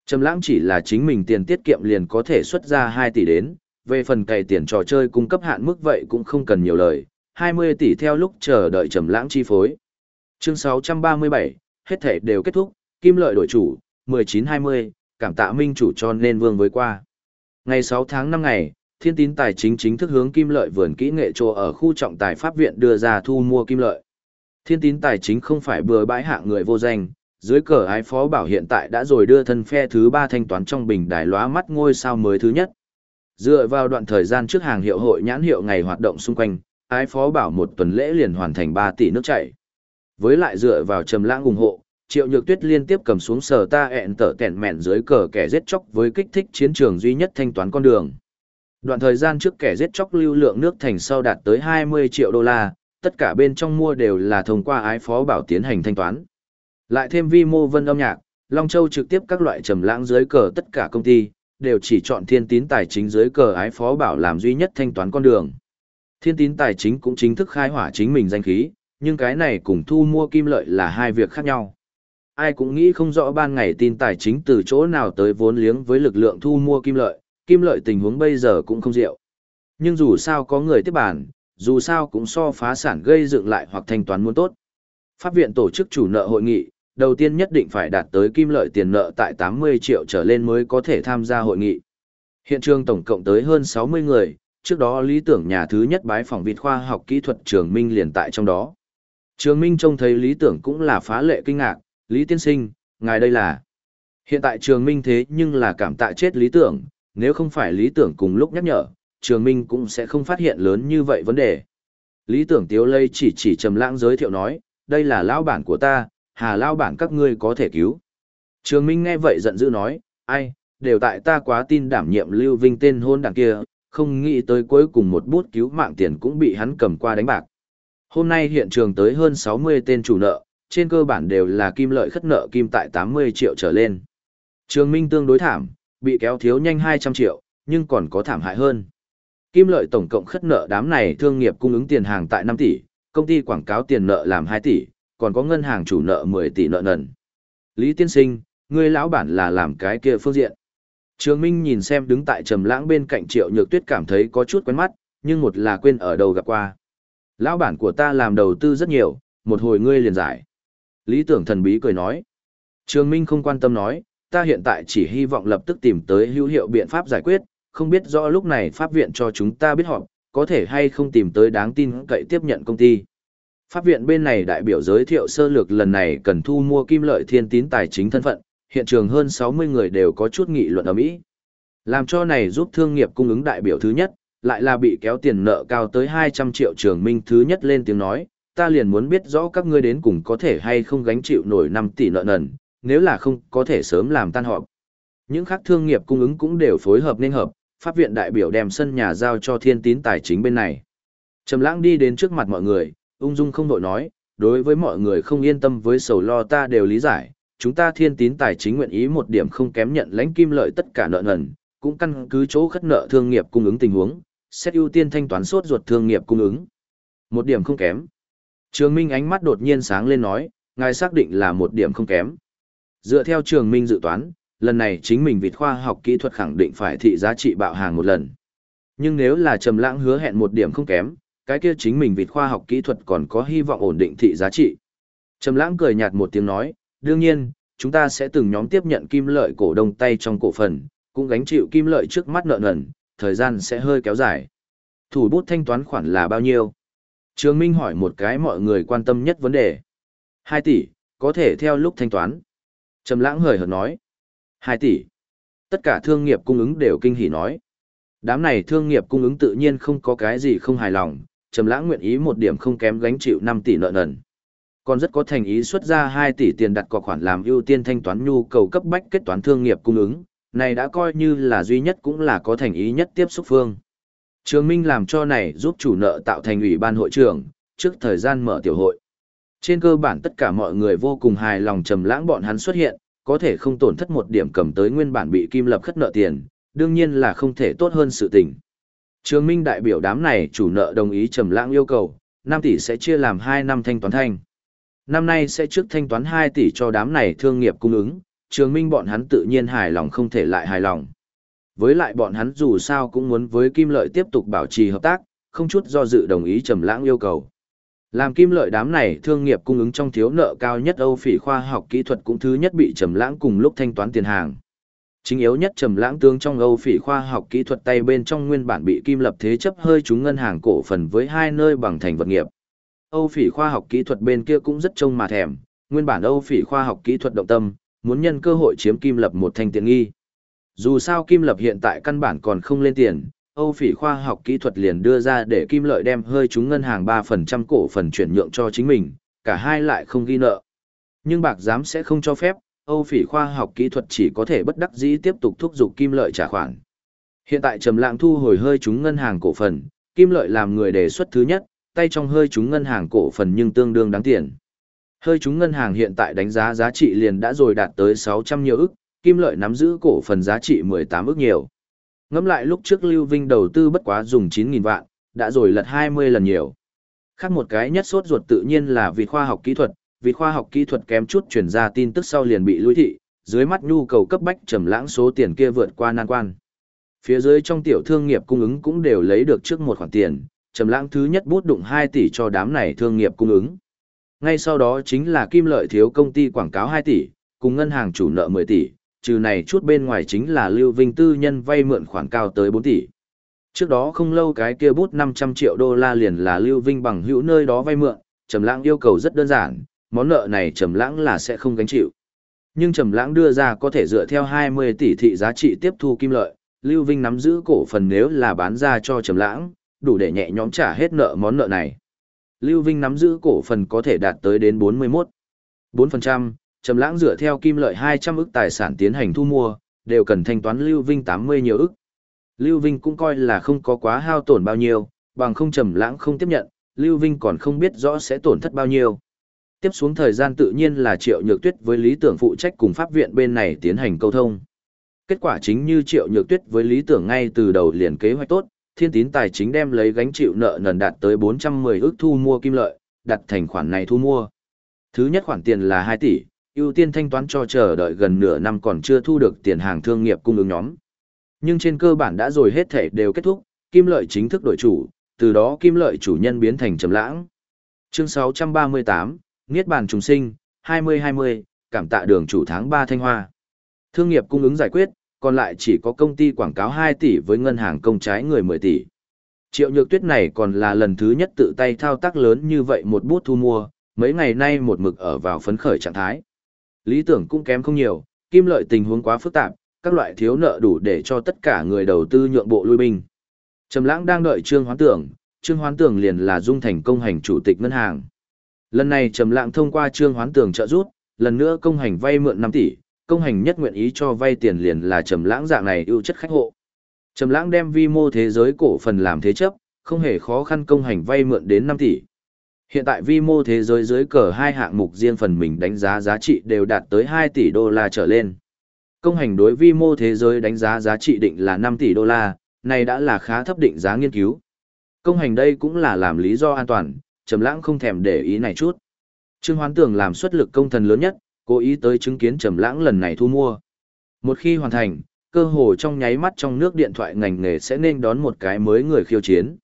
Trầm lãng chỉ là chính mình tiền tiết kiệm liền có thể xuất ra 2 tỷ đến, về phần cày tiền trò chơi cung cấp hạn mức vậy cũng không cần nhiều lời, 20 tỷ theo lúc chờ đợi trầm lãng chi phối. Chương 637, hết thể đều kết thúc, kim lợi đổi chủ, 19-20, cảm tạ minh chủ cho nên vương với qua. Ngày 6 tháng 5 ngày, thiên tín tài chính chính thức hướng kim lợi vườn kỹ nghệ trô ở khu trọng tài pháp viện đưa ra thu mua kim lợi. Thiên tín tài chính không phải bừa bãi hạng người vô danh, dưới cờ ái phó bảo hiện tại đã rồi đưa thân phe thứ ba thanh toán trong bình đài lóa mắt ngôi sao mới thứ nhất. Dựa vào đoạn thời gian trước hàng hiệu hội nhãn hiệu ngày hoạt động xung quanh, ái phó bảo một tuần lễ liền hoàn thành 3 tỷ nước chảy. Với lại dựa vào trầm lãng ủng hộ, triệu nhược tuyết liên tiếp cầm xuống sở ta ẹn tở tẹn mẹn dưới cờ kẻ giết chóc với kích thích chiến trường duy nhất thanh toán con đường. Đoạn thời gian trước kẻ giết chóc lưu lượng nước thành sau đạt tới 20 triệu đô la, tất cả bên trong mua đều là thông qua ái phó bảo tiến hành thanh toán. Lại thêm vi mô vân âm nhạc, Long Châu trực tiếp các loại trầm lãng dưới cờ tất cả công ty, đều chỉ chọn thiên tín tài chính dưới cờ ái phó bảo làm duy nhất thanh toán con đường. Thiên tín tài chính cũng chính thức khai hỏa chính mình danh khí, nhưng cái này cùng thu mua kim lợi là hai việc khác nhau. Ai cũng nghĩ không rõ ban ngày tin tài chính từ chỗ nào tới vốn liếng với lực lượng thu mua kim lợi, kim lợi tình huống bây giờ cũng không diệu. Nhưng dù sao có người tiếp bàn, dù sao cũng so phá sản gây dựng lại hoặc thanh toán muốn tốt. Pháp viện tổ chức chủ nợ hội nghị, đầu tiên nhất định phải đạt tới kim lợi tiền nợ tại 80 triệu trở lên mới có thể tham gia hội nghị. Hiện trường tổng cộng tới hơn 60 người, trước đó lý tưởng nhà thứ nhất bái phòng vịt khoa học kỹ thuật trường Minh liền tại trong đó. Trường Minh trông thấy lý tưởng cũng là phá lệ kinh ngạc, lý tiên sinh, ngài đây là. Hiện tại trường Minh thế nhưng là cảm tạ chết lý tưởng, nếu không phải lý tưởng cùng lúc nhắc nhở, trường Minh cũng sẽ không phát hiện lớn như vậy vấn đề. Lý tưởng tiếu lây chỉ chỉ trầm lãng giới thiệu nói, đây là lão bản của ta, hà lao bản các ngươi có thể cứu. Trường Minh nghe vậy giận dữ nói, ai, đều tại ta quá tin đảm nhiệm Lưu Vinh tên hôn đảng kia, không nghĩ tới cuối cùng một bút cứu mạng tiền cũng bị hắn cầm qua đánh bạc. Hôm nay hiện trường tới hơn 60 tên chủ nợ, trên cơ bản đều là kim lợi khất nợ kim tại 80 triệu trở lên. Trường Minh tương đối thảm, bị kéo thiếu nhanh 200 triệu, nhưng còn có thảm hại hơn. Kim lợi tổng cộng khất nợ đám này thương nghiệp cung ứng tiền hàng tại 5 tỷ, công ty quảng cáo tiền nợ làm 2 tỷ, còn có ngân hàng chủ nợ 10 tỷ nợ nần. Lý tiên sinh, ngươi lão bản là làm cái kia phương diện. Trường Minh nhìn xem đứng tại trầm lãng bên cạnh Triệu Nhược Tuyết cảm thấy có chút quen mắt, nhưng một là quên ở đầu gặp qua. Lão bản của ta làm đầu tư rất nhiều, một hồi ngươi liền giải. Lý tưởng thần bí cười nói. Trường Minh không quan tâm nói, ta hiện tại chỉ hy vọng lập tức tìm tới hữu hiệu biện pháp giải quyết, không biết rõ lúc này pháp viện cho chúng ta biết họ, có thể hay không tìm tới đáng tin cậy tiếp nhận công ty. Pháp viện bên này đại biểu giới thiệu sơ lược lần này cần thu mua kim lợi thiên tín tài chính thân phận, hiện trường hơn 60 người đều có chút nghị luận ở Mỹ. Làm cho này giúp thương nghiệp cung ứng đại biểu thứ nhất, lại là bị kéo tiền nợ cao tới 200 triệu trường minh thứ nhất lên tiếng nói, ta liền muốn biết rõ các ngươi đến cùng có thể hay không gánh chịu nổi 5 tỷ nợ nần, nếu là không có thể sớm làm tan họp. Những khác thương nghiệp cung ứng cũng đều phối hợp nên hợp, pháp viện đại biểu đem sân nhà giao cho thiên tín tài chính bên này. Trầm lãng đi đến trước mặt mọi người, ung dung không đội nói, đối với mọi người không yên tâm với sầu lo ta đều lý giải, chúng ta thiên tín tài chính nguyện ý một điểm không kém nhận lãnh kim lợi tất cả nợ nần, cũng căn cứ chỗ khất nợ thương nghiệp cung ứng tình huống, xét ưu tiên thanh toán sốt ruột thương nghiệp cung ứng. Một điểm không kém. Trường Minh ánh mắt đột nhiên sáng lên nói, ngài xác định là một điểm không kém. Dựa theo Trường Minh dự toán, lần này chính mình vịt khoa học kỹ thuật khẳng định phải thị giá trị bạo hàng một lần. Nhưng nếu là Trầm Lãng hứa hẹn một điểm không kém, cái kia chính mình vịt khoa học kỹ thuật còn có hy vọng ổn định thị giá trị. Trầm Lãng cười nhạt một tiếng nói, đương nhiên, chúng ta sẽ từng nhóm tiếp nhận kim lợi cổ đông tay trong cổ phần, cũng gánh chịu kim lợi trước mắt nợ nần, thời gian sẽ hơi kéo dài. Thủ bút thanh toán khoản là bao nhiêu? Trường Minh hỏi một cái mọi người quan tâm nhất vấn đề. 2 tỷ, có thể theo lúc thanh toán. Trầm lãng hời hợt nói. 2 tỷ. Tất cả thương nghiệp cung ứng đều kinh hỉ nói. Đám này thương nghiệp cung ứng tự nhiên không có cái gì không hài lòng, Trầm lãng nguyện ý một điểm không kém gánh chịu 5 tỷ nợ nần. Còn rất có thành ý xuất ra 2 tỷ tiền đặt cọc khoản làm ưu tiên thanh toán nhu cầu cấp bách kết toán thương nghiệp cung ứng, này đã coi như là duy nhất cũng là có thành ý nhất tiếp xúc phương. Trường Minh làm cho này giúp chủ nợ tạo thành ủy ban hội trưởng, trước thời gian mở tiểu hội. Trên cơ bản tất cả mọi người vô cùng hài lòng trầm lãng bọn hắn xuất hiện, có thể không tổn thất một điểm cầm tới nguyên bản bị kim lập khất nợ tiền, đương nhiên là không thể tốt hơn sự tình. Trường Minh đại biểu đám này chủ nợ đồng ý Trầm Lãng yêu cầu, 5 tỷ sẽ chia làm 2 năm thanh toán thanh. Năm nay sẽ trước thanh toán 2 tỷ cho đám này thương nghiệp cung ứng, Trường Minh bọn hắn tự nhiên hài lòng không thể lại hài lòng. Với lại bọn hắn dù sao cũng muốn với Kim Lợi tiếp tục bảo trì hợp tác, không chút do dự đồng ý Trầm Lãng yêu cầu. Làm Kim Lợi đám này thương nghiệp cung ứng trong thiếu nợ cao nhất Âu Phỉ khoa học kỹ thuật cũng thứ nhất bị Trầm Lãng cùng lúc thanh toán tiền hàng. Chính yếu nhất Trầm Lãng tướng trong Âu Phỉ khoa học kỹ thuật tay bên trong nguyên bản bị Kim Lập thế chấp hơi chúng ngân hàng cổ phần với hai nơi bằng thành vật nghiệp. Âu Phỉ khoa học kỹ thuật bên kia cũng rất trông mà thèm, nguyên bản Âu Phỉ khoa học kỹ thuật động tâm, muốn nhân cơ hội chiếm Kim Lập một thành tiện nghi. Dù sao Kim Lập hiện tại căn bản còn không lên tiền, Âu Phỉ khoa học kỹ thuật liền đưa ra để Kim Lợi đem hơi chúng ngân hàng 3% cổ phần chuyển nhượng cho chính mình, cả hai lại không ghi nợ. Nhưng bạc giám sẽ không cho phép, Âu Phỉ khoa học kỹ thuật chỉ có thể bất đắc dĩ tiếp tục thúc giục Kim Lợi trả khoản. Hiện tại Trầm Lãng thu hồi hơi chúng ngân hàng cổ phần, Kim Lợi làm người đề xuất thứ nhất, tay trong hơi chúng ngân hàng cổ phần nhưng tương đương đáng tiền. Hơi chúng ngân hàng hiện tại đánh giá giá trị liền đã rồi đạt tới 600 nhiều ức, Kim Lợi nắm giữ cổ phần giá trị 18 ức nhiều. Ngẫm lại lúc trước Lưu Vinh đầu tư bất quá dùng 9.000 vạn, đã rồi lật 20 lần nhiều. Khác một cái nhất sốt ruột tự nhiên là vì khoa học kỹ thuật, vì khoa học kỹ thuật kém chút chuyển ra tin tức sau liền bị lũy thị, dưới mắt nhu cầu cấp bách trầm lãng số tiền kia vượt qua nan quan. Phía dưới trong tiểu thương nghiệp cung ứng cũng đều lấy được trước một khoản tiền, trầm lãng thứ nhất bút đụng 2 tỷ cho đám này thương nghiệp cung ứng. Ngay sau đó chính là kim lợi thiếu công ty quảng cáo 2 tỷ, cùng ngân hàng chủ nợ 10 tỷ, trừ này chút bên ngoài chính là Lưu Vinh tư nhân vay mượn khoản cao tới 4 tỷ. Trước đó không lâu cái kia bút 500 triệu đô la liền là Lưu Vinh bằng hữu nơi đó vay mượn, Trầm Lãng yêu cầu rất đơn giản, món nợ này Trầm Lãng là sẽ không gánh chịu. Nhưng Trầm Lãng đưa ra có thể dựa theo 20 tỷ thị giá trị tiếp thu kim lợi, Lưu Vinh nắm giữ cổ phần nếu là bán ra cho Trầm Lãng, đủ để nhẹ nhõm trả hết nợ món nợ này. Lưu Vinh nắm giữ cổ phần có thể đạt tới đến 41. 4%, Trầm Lãng dựa theo kim lợi 200 ức tài sản tiến hành thu mua, đều cần thanh toán Lưu Vinh 80 nhiều ức. Lưu Vinh cũng coi là không có quá hao tổn bao nhiêu, bằng không Trầm Lãng không tiếp nhận, Lưu Vinh còn không biết rõ sẽ tổn thất bao nhiêu. Tiếp xuống thời gian tự nhiên là Triệu Nhược Tuyết với Lý Tưởng phụ trách cùng pháp viện bên này tiến hành câu thông. Kết quả chính như Triệu Nhược Tuyết với Lý Tưởng ngay từ đầu liền kế hoạch tốt, Thiên Tín Tài chính đem lấy gánh chịu nợ nần đạt tới 410 ước thu mua kim lợi, đặt thành khoản này thu mua. Thứ nhất khoản tiền là 2 tỷ, ưu tiên thanh toán cho chờ đợi gần nửa năm còn chưa thu được tiền hàng thương nghiệp cung ứng nhóm. Nhưng trên cơ bản đã rồi hết thể đều kết thúc, kim lợi chính thức đổi chủ, từ đó kim lợi chủ nhân biến thành trầm lãng. Chương 638, Niết bàn trùng sinh, 2020, cảm tạ đường chủ tháng 3 Thanh Hoa. Thương nghiệp cung ứng giải quyết, còn lại chỉ có công ty quảng cáo 2 tỷ với ngân hàng công trái người 10 tỷ. Triệu Nhược Tuyết này còn là lần thứ nhất tự tay thao tác lớn như vậy một bút thu mua, mấy ngày nay một mực ở vào phấn khởi trạng thái. Lý tưởng cũng kém không nhiều, kim lợi tình huống quá phức tạp, các loại thiếu nợ đủ để cho tất cả người đầu tư nhượng bộ lui binh. Trầm Lãng đang đợi Trương Hoán Tưởng, Trương Hoán Tưởng liền là Dung Thành công hành chủ tịch ngân hàng. Lần này Trầm Lãng thông qua Trương Hoán Tường trợ giúp, lần nữa công hành vay mượn 5 tỷ, công hành nhất nguyện ý cho vay tiền liền là Trầm Lãng dạng này ưu chất khách hộ. Trầm Lãng đem vi mô thế giới cổ phần làm thế chấp, không hề khó khăn công hành vay mượn đến 5 tỷ. Hiện tại vi mô thế giới dưới cờ hai hạng mục riêng phần mình đánh giá giá trị đều đạt tới 2 tỷ đô la trở lên. Công hành đối vi mô thế giới đánh giá giá trị định là 5 tỷ đô la, này đã là khá thấp định giá nghiên cứu. Công hành đây cũng là làm lý do an toàn, Trầm Lãng không thèm để ý này chút. Trương Hoán Tường làm xuất lực công thần lớn nhất, cố ý tới chứng kiến Trầm Lãng lần này thu mua. Một khi hoàn thành, cơ hồ trong nháy mắt trong nước điện thoại ngành nghề sẽ nên đón một cái mới người khiêu chiến.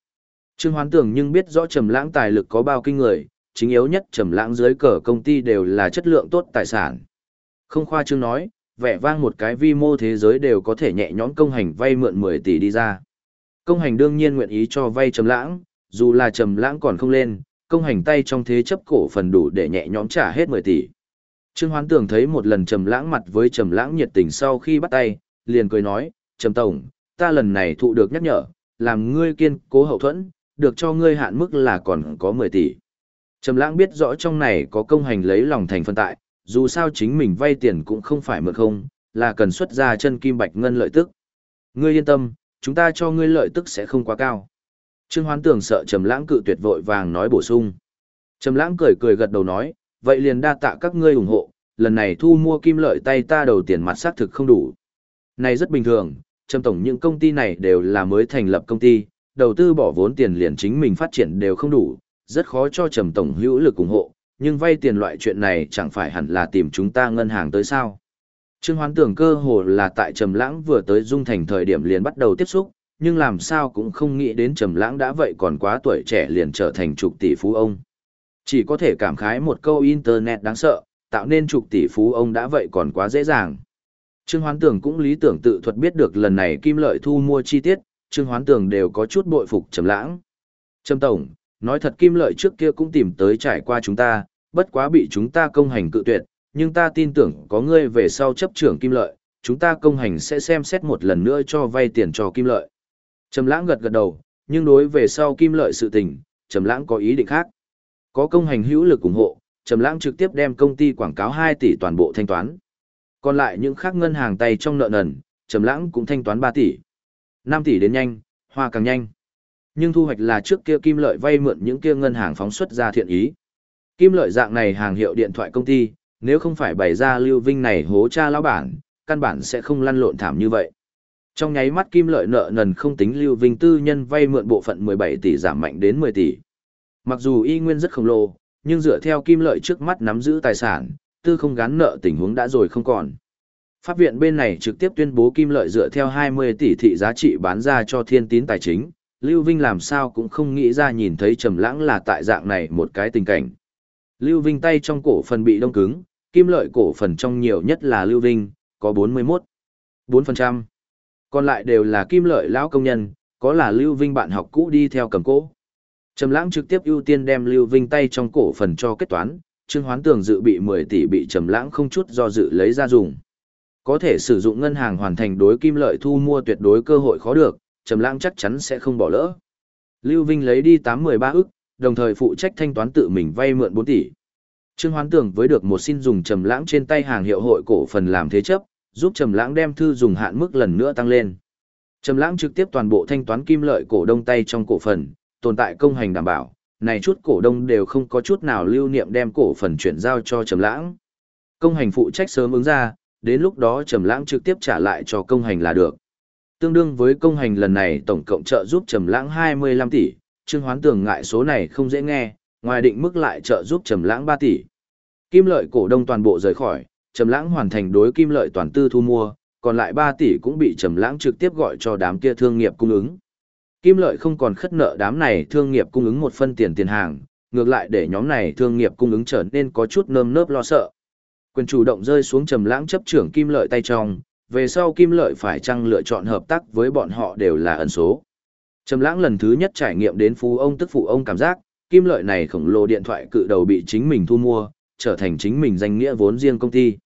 Trương Hoán Tường nhưng biết rõ Trầm Lãng tài lực có bao kinh người, chính yếu nhất Trầm Lãng dưới cờ công ty đều là chất lượng tốt tài sản. Không khoa trương nói, vẻ vang một cái vi mô thế giới đều có thể nhẹ nhõm công hành vay mượn 10 tỷ đi ra. Công hành đương nhiên nguyện ý cho vay Trầm Lãng, dù là Trầm Lãng còn không lên, công hành tay trong thế chấp cổ phần đủ để nhẹ nhõm trả hết 10 tỷ. Trương Hoán Tường thấy một lần Trầm Lãng mặt với Trầm Lãng nhiệt tình sau khi bắt tay, liền cười nói, "Trầm tổng, ta lần này thụ được nhắc nhở, làm ngươi kiên cố hậu thuẫn, được cho ngươi hạn mức là còn có 10 tỷ. Trầm lãng biết rõ trong này có công hành lấy lòng thành phân tại, dù sao chính mình vay tiền cũng không phải mượn không, là cần xuất ra chân kim bạch ngân lợi tức. Ngươi yên tâm, chúng ta cho ngươi lợi tức sẽ không quá cao. Trương Hoán Tường sợ Trầm Lãng cự tuyệt vội vàng nói bổ sung. Trầm Lãng cười cười gật đầu nói, vậy liền đa tạ các ngươi ủng hộ, lần này thu mua kim lợi tay ta đầu tiền mặt xác thực không đủ. Này rất bình thường, Trầm tổng những công ty này đều là mới thành lập công ty, đầu tư bỏ vốn tiền liền chính mình phát triển đều không đủ, rất khó cho Trầm Tổng hữu lực ủng hộ, nhưng vay tiền loại chuyện này chẳng phải hẳn là tìm chúng ta ngân hàng tới sao. Trương Hoán tưởng cơ hồ là tại Trầm Lãng vừa tới Dung Thành thời điểm liền bắt đầu tiếp xúc, nhưng làm sao cũng không nghĩ đến Trầm Lãng đã vậy còn quá tuổi trẻ liền trở thành trục tỷ phú ông. Chỉ có thể cảm khái một câu internet đáng sợ, tạo nên trục tỷ phú ông đã vậy còn quá dễ dàng. Trương Hoán Tường cũng lý tưởng tự thuật biết được lần này kim lợi thu mua chi tiết, Trương Hoán Tường đều có chút bội phục Trầm Lãng. Trầm tổng, nói thật kim lợi trước kia cũng tìm tới trải qua chúng ta, bất quá bị chúng ta công hành cự tuyệt, nhưng ta tin tưởng có ngươi về sau chấp trưởng kim lợi, chúng ta công hành sẽ xem xét một lần nữa cho vay tiền cho kim lợi. Trầm lãng gật gật đầu, nhưng đối về sau kim lợi sự tình, Trầm lãng có ý định khác. Có công hành hữu lực ủng hộ, Trầm lãng trực tiếp đem công ty quảng cáo 2 tỷ toàn bộ thanh toán. Còn lại những khác ngân hàng tay trong nợ nần, Trầm lãng cũng thanh toán 3 tỷ. 5 tỷ đến nhanh, hoa càng nhanh. Nhưng thu hoạch là trước kia kim lợi vay mượn những kia ngân hàng phóng xuất ra thiện ý. Kim lợi dạng này hàng hiệu điện thoại công ty, nếu không phải bày ra Lưu Vinh này hố cha lão bản, căn bản sẽ không lăn lộn thảm như vậy. Trong nháy mắt kim lợi nợ nần không tính Lưu Vinh tư nhân vay mượn bộ phận 17 tỷ giảm mạnh đến 10 tỷ. Mặc dù y nguyên rất khổng lồ, nhưng dựa theo kim lợi trước mắt nắm giữ tài sản, tư không gán nợ tình huống đã rồi không còn. Pháp viện bên này trực tiếp tuyên bố kim lợi dựa theo 20 tỷ thị giá trị bán ra cho thiên tín tài chính, Lưu Vinh làm sao cũng không nghĩ ra nhìn thấy Trầm Lãng là tại dạng này một cái tình cảnh. Lưu Vinh tay trong cổ phần bị đông cứng, kim lợi cổ phần trong nhiều nhất là Lưu Vinh, có 41, 4%. Còn lại đều là kim lợi lão công nhân, có là Lưu Vinh bạn học cũ đi theo cầm cố. Trầm Lãng trực tiếp ưu tiên đem Lưu Vinh tay trong cổ phần cho kết toán, Trương Hoán Tường dự bị 10 tỷ bị Trầm Lãng không chút do dự lấy ra dùng. Có thể sử dụng ngân hàng hoàn thành đối kim lợi thu mua tuyệt đối cơ hội khó được, Trầm Lãng chắc chắn sẽ không bỏ lỡ. Lưu Vinh lấy đi 813 ức, đồng thời phụ trách thanh toán tự mình vay mượn 4 tỷ. Trương Hoán Tường với được một xin dùng Trầm Lãng trên tay hàng hiệu hội cổ phần làm thế chấp, giúp Trầm Lãng đem thư dùng hạn mức lần nữa tăng lên. Trầm Lãng trực tiếp toàn bộ thanh toán kim lợi cổ đông tay trong cổ phần, tồn tại công hành đảm bảo, này chút cổ đông đều không có chút nào lưu niệm đem cổ phần chuyển giao cho Trầm Lãng. Công hành phụ trách sớm ứng ra, đến lúc đó Trầm Lãng trực tiếp trả lại cho công hành là được. Tương đương với công hành lần này tổng cộng trợ giúp Trầm Lãng 25 tỷ, Trương Hoán tưởng ngại số này không dễ nghe, ngoài định mức lại trợ giúp Trầm Lãng 3 tỷ. Kim lợi cổ đông toàn bộ rời khỏi, Trầm Lãng hoàn thành đối kim lợi toàn tư thu mua, còn lại 3 tỷ cũng bị Trầm Lãng trực tiếp gọi cho đám kia thương nghiệp cung ứng. Kim lợi không còn khất nợ đám này thương nghiệp cung ứng một phân tiền tiền hàng, ngược lại để nhóm này thương nghiệp cung ứng trở nên có chút nơm nớp lo sợ. Quyền chủ động rơi xuống Trầm Lãng chấp trưởng kim lợi tay trong, về sau kim lợi phải chăng lựa chọn hợp tác với bọn họ đều là ẩn số. Trầm Lãng lần thứ nhất trải nghiệm đến phú ông tức phụ ông cảm giác, kim lợi này khổng lồ điện thoại cự đầu bị chính mình thu mua, trở thành chính mình danh nghĩa vốn riêng công ty.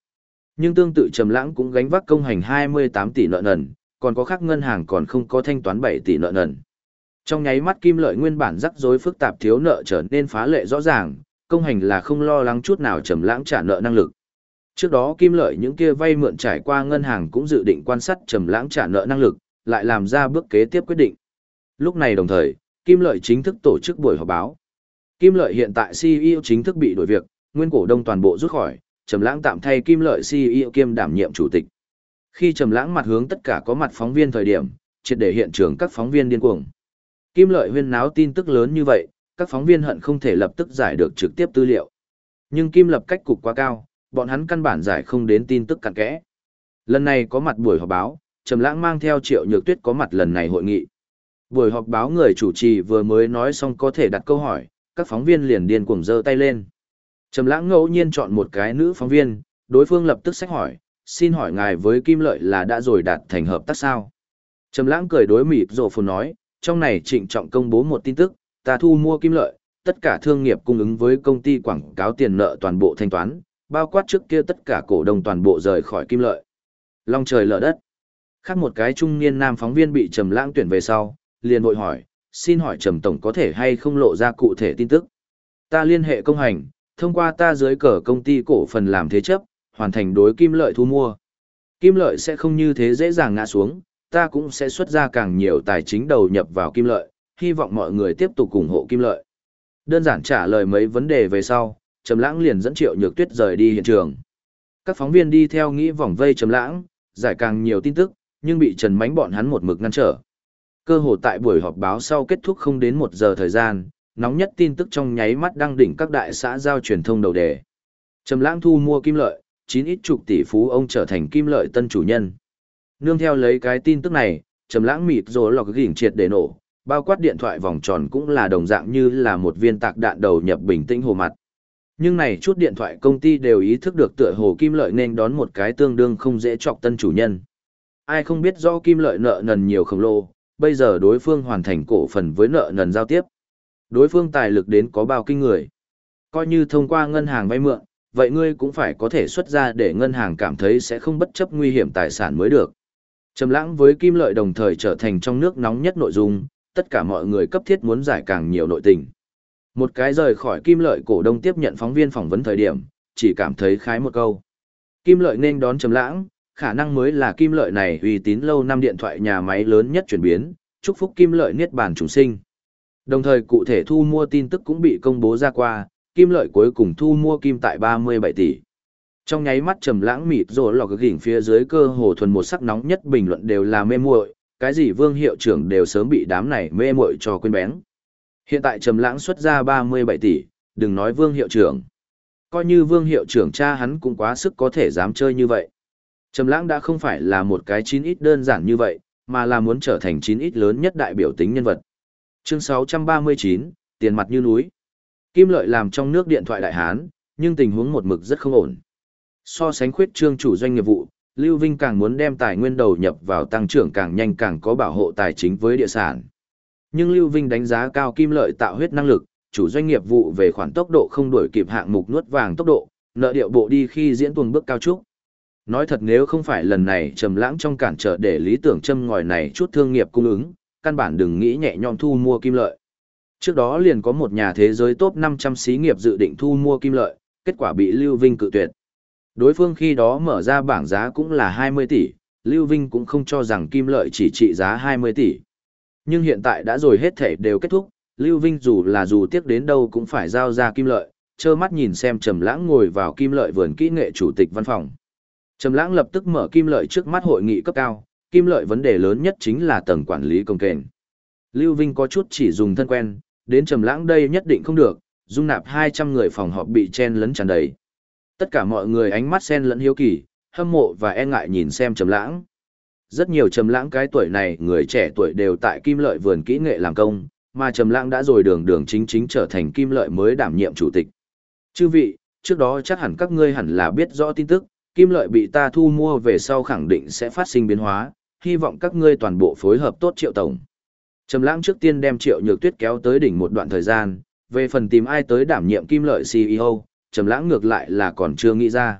Nhưng tương tự Trầm Lãng cũng gánh vác công hành 28 tỷ nợ nần, còn có khác ngân hàng còn không có thanh toán 7 tỷ nợ nần. Trong nháy mắt kim lợi nguyên bản rắc rối phức tạp thiếu nợ trở nên phá lệ rõ ràng, công hành là không lo lắng chút nào Trầm Lãng trả nợ năng lực. Trước đó kim lợi những kia vay mượn trải qua ngân hàng cũng dự định quan sát Trầm Lãng trả nợ năng lực, lại làm ra bước kế tiếp quyết định. Lúc này đồng thời, Kim Lợi chính thức tổ chức buổi họp báo. Kim Lợi hiện tại CEO chính thức bị đổi việc, nguyên cổ đông toàn bộ rút khỏi, Trầm Lãng tạm thay Kim Lợi CEO kiêm đảm nhiệm chủ tịch. Khi Trầm Lãng mặt hướng tất cả có mặt phóng viên thời điểm, triệt để hiện trường các phóng viên điên cuồng. Kim Lợi huyên náo tin tức lớn như vậy, các phóng viên hận không thể lập tức giải được trực tiếp tư liệu. Nhưng Kim Lập cách cục quá cao, bọn hắn căn bản giải không đến tin tức cặn kẽ. Lần này có mặt buổi họp báo, Trầm Lãng mang theo Triệu Nhược Tuyết có mặt lần này hội nghị. Buổi họp báo người chủ trì vừa mới nói xong có thể đặt câu hỏi, các phóng viên liền điên cuồng giơ tay lên. Trầm lãng ngẫu nhiên chọn một cái nữ phóng viên, đối phương lập tức sách hỏi, xin hỏi ngài với Kim Lợi là đã rồi đạt thành hợp tác sao? Trầm lãng cười đối mịp rồ phồn nói, trong này trịnh trọng công bố một tin tức, ta thu mua Kim Lợi, tất cả thương nghiệp cung ứng với công ty quảng cáo tiền nợ toàn bộ thanh toán, bao quát trước kia tất cả cổ đông toàn bộ rời khỏi Kim Lợi. Long trời lở đất. Khác một cái trung niên nam phóng viên bị Trầm lãng tuyển về sau, liền vội hỏi, xin hỏi Trầm Tổng có thể hay không lộ ra cụ thể tin tức. Ta liên hệ công hành, thông qua ta dưới cờ công ty cổ phần làm thế chấp, hoàn thành đối kim lợi thu mua. Kim lợi sẽ không như thế dễ dàng ngã xuống, ta cũng sẽ xuất ra càng nhiều tài chính đầu nhập vào kim lợi, hy vọng mọi người tiếp tục ủng hộ kim lợi. Đơn giản trả lời mấy vấn đề về sau, Trầm Lãng liền dẫn Triệu Nhược Tuyết rời đi hiện trường. Các phóng viên đi theo nghĩ vòng vây Trầm Lãng, giải càng nhiều tin tức, nhưng bị Trần Mánh bọn hắn một mực ngăn trở. Cơ hội tại buổi họp báo sau kết thúc không đến một giờ thời gian, nóng nhất tin tức trong nháy mắt đăng đỉnh các đại xã giao truyền thông đầu đề. Trầm lãng thu mua kim lợi, chín ít chục tỷ phú ông trở thành kim lợi tân chủ nhân. Nương theo lấy cái tin tức này, trầm lãng mịt rồi lọc gỉnh triệt để nổ, bao quát điện thoại vòng tròn cũng là đồng dạng như là một viên tạc đạn đầu nhập bình tĩnh hồ mặt. Nhưng này chút điện thoại công ty đều ý thức được tựa hồ kim lợi nên đón một cái tương đương không dễ chọc tân chủ nhân. Ai không biết do kim lợi nợ nần nhiều khổng lồ, bây giờ đối phương hoàn thành cổ phần với nợ nần giao tiếp. Đối phương tài lực đến có bao kinh người. Coi như thông qua ngân hàng vay mượn, vậy ngươi cũng phải có thể xuất ra để ngân hàng cảm thấy sẽ không bất chấp nguy hiểm tài sản mới được. Trầm lãng với kim lợi đồng thời trở thành trong nước nóng nhất nội dung, tất cả mọi người cấp thiết muốn giải càng nhiều nội tình. Một cái rời khỏi kim lợi cổ đông tiếp nhận phóng viên phỏng vấn thời điểm, chỉ cảm thấy khái một câu. Kim lợi nên đón trầm lãng, khả năng mới là kim lợi này uy tín lâu năm điện thoại nhà máy lớn nhất chuyển biến, chúc phúc kim lợi niết bàn trùng sinh. Đồng thời cụ thể thu mua tin tức cũng bị công bố ra qua, kim lợi cuối cùng thu mua kim tại 37 tỷ. Trong nháy mắt trầm lãng mịt rồi lọc gỉnh phía dưới cơ hồ thuần một sắc nóng nhất bình luận đều là mê muội, cái gì vương hiệu trưởng đều sớm bị đám này mê muội cho quên bén. Hiện tại trầm lãng xuất ra 37 tỷ, đừng nói vương hiệu trưởng. Coi như vương hiệu trưởng cha hắn cũng quá sức có thể dám chơi như vậy. Trầm lãng đã không phải là một cái chín ít đơn giản như vậy, mà là muốn trở thành chín ít lớn nhất đại biểu tính nhân vật. Chương 639, tiền mặt như núi. Kim lợi làm trong nước điện thoại đại hán, nhưng tình huống một mực rất không ổn. So sánh khuyết trương chủ doanh nghiệp vụ, Lưu Vinh càng muốn đem tài nguyên đầu nhập vào tăng trưởng càng nhanh càng có bảo hộ tài chính với địa sản. Nhưng Lưu Vinh đánh giá cao kim lợi tạo huyết năng lực, chủ doanh nghiệp vụ về khoản tốc độ không đuổi kịp hạng mục nuốt vàng tốc độ, nợ điệu bộ đi khi diễn tuần bước cao trúc. Nói thật nếu không phải lần này trầm lãng trong cản trở để lý tưởng châm ngòi này chút thương nghiệp cung ứng, căn bản đừng nghĩ nhẹ nhõm thu mua kim lợi. Trước đó liền có một nhà thế giới top 500 xí nghiệp dự định thu mua kim lợi, kết quả bị Lưu Vinh cự tuyệt. Đối phương khi đó mở ra bảng giá cũng là 20 tỷ, Lưu Vinh cũng không cho rằng kim lợi chỉ trị giá 20 tỷ. Nhưng hiện tại đã rồi hết thể đều kết thúc, Lưu Vinh dù là dù tiếc đến đâu cũng phải giao ra kim lợi, trơ mắt nhìn xem Trầm Lãng ngồi vào kim lợi vườn kỹ nghệ chủ tịch văn phòng. Trầm Lãng lập tức mở kim lợi trước mắt hội nghị cấp cao, kim lợi vấn đề lớn nhất chính là tầng quản lý công kền. Lưu Vinh có chút chỉ dùng thân quen, đến Trầm Lãng đây nhất định không được, dung nạp 200 người phòng họp bị chen lấn tràn đầy. Tất cả mọi người ánh mắt xen lẫn hiếu kỳ, hâm mộ và e ngại nhìn xem Trầm Lãng. Rất nhiều Trầm Lãng cái tuổi này, người trẻ tuổi đều tại Kim Lợi vườn kỹ nghệ làm công, mà Trầm Lãng đã rồi đường đường chính chính trở thành Kim Lợi mới đảm nhiệm chủ tịch. Chư vị, trước đó chắc hẳn các ngươi hẳn là biết rõ tin tức, Kim Lợi bị ta thu mua về sau khẳng định sẽ phát sinh biến hóa, hy vọng các ngươi toàn bộ phối hợp tốt Triệu tổng. Trầm Lãng trước tiên đem Triệu Nhược Tuyết kéo tới đỉnh một đoạn thời gian, về phần tìm ai tới đảm nhiệm Kim Lợi CEO, trầm lãng ngược lại là còn chưa nghĩ ra.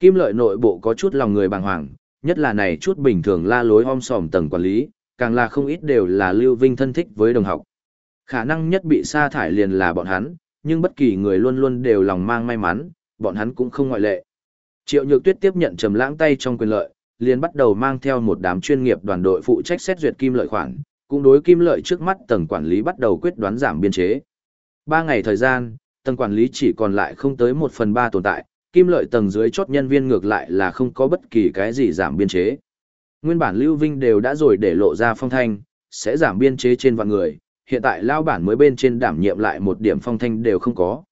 Kim lợi nội bộ có chút lòng người bàng hoàng, nhất là này chút bình thường la lối om sòm tầng quản lý, càng là không ít đều là Lưu Vinh thân thích với đồng học. Khả năng nhất bị sa thải liền là bọn hắn, nhưng bất kỳ người luôn luôn đều lòng mang may mắn, bọn hắn cũng không ngoại lệ. Triệu Nhược Tuyết tiếp nhận trầm lãng tay trong quyền lợi, liền bắt đầu mang theo một đám chuyên nghiệp đoàn đội phụ trách xét duyệt kim lợi khoản, cũng đối kim lợi trước mắt tầng quản lý bắt đầu quyết đoán giảm biên chế. Ba ngày thời gian, tầng quản lý chỉ còn lại không tới một phần ba tồn tại, kim lợi tầng dưới chốt nhân viên ngược lại là không có bất kỳ cái gì giảm biên chế. Nguyên bản Lưu Vinh đều đã rồi để lộ ra phong thanh, sẽ giảm biên chế trên vạn người, hiện tại lao bản mới bên trên đảm nhiệm lại một điểm phong thanh đều không có.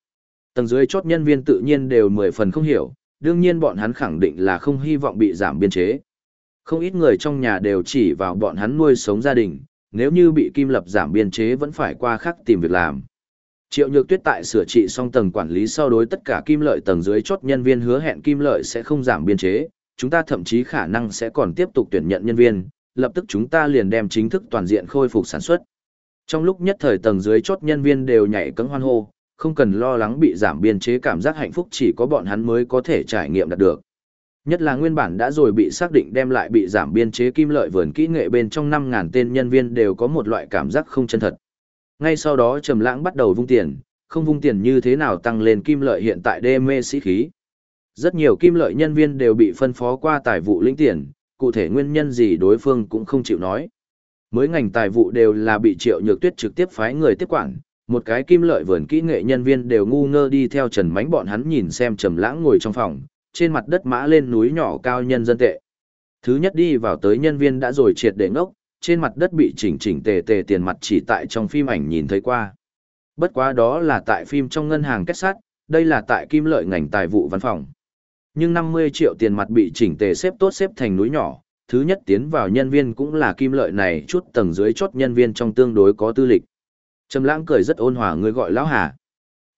Tầng dưới chốt nhân viên tự nhiên đều mười phần không hiểu, đương nhiên bọn hắn khẳng định là không hy vọng bị giảm biên chế. Không ít người trong nhà đều chỉ vào bọn hắn nuôi sống gia đình, nếu như bị kim lập giảm biên chế vẫn phải qua khắc tìm việc làm. Triệu Nhược Tuyết tại sửa trị xong tầng quản lý sau đối tất cả kim lợi tầng dưới chốt nhân viên hứa hẹn kim lợi sẽ không giảm biên chế, chúng ta thậm chí khả năng sẽ còn tiếp tục tuyển nhận nhân viên, lập tức chúng ta liền đem chính thức toàn diện khôi phục sản xuất. Trong lúc nhất thời tầng dưới chốt nhân viên đều nhảy cẫng hoan hô, không cần lo lắng bị giảm biên chế cảm giác hạnh phúc chỉ có bọn hắn mới có thể trải nghiệm đạt được. Nhất là nguyên bản đã rồi bị xác định đem lại bị giảm biên chế kim lợi vườn kỹ nghệ bên trong 5.000 tên nhân viên đều có một loại cảm giác không chân thật. Ngay sau đó Trầm Lãng bắt đầu vung tiền, không vung tiền như thế nào tăng lên kim lợi hiện tại đê mê sĩ khí. Rất nhiều kim lợi nhân viên đều bị phân phó qua tài vụ lĩnh tiền, cụ thể nguyên nhân gì đối phương cũng không chịu nói. Mới ngành tài vụ đều là bị Triệu Nhược Tuyết trực tiếp phái người tiếp quản, một cái kim lợi vườn kỹ nghệ nhân viên đều ngu ngơ đi theo Trần Mánh bọn hắn nhìn xem Trầm Lãng ngồi trong phòng, trên mặt đất mã lên núi nhỏ cao nhân dân tệ. Thứ nhất đi vào tới nhân viên đã rồi triệt để ngốc, trên mặt đất bị chỉnh chỉnh tề tề tiền mặt chỉ tại trong phim ảnh nhìn thấy qua. Bất quá đó là tại phim trong ngân hàng kết sát đây là tại kim lợi ngành tài vụ văn phòng. Nhưng 50 triệu tiền mặt bị chỉnh tề xếp tốt xếp thành núi nhỏ, thứ nhất tiến vào nhân viên cũng là kim lợi này chút tầng dưới chốt nhân viên trong tương đối có tư lịch. Trầm lãng cười rất ôn hòa người gọi lão Hà.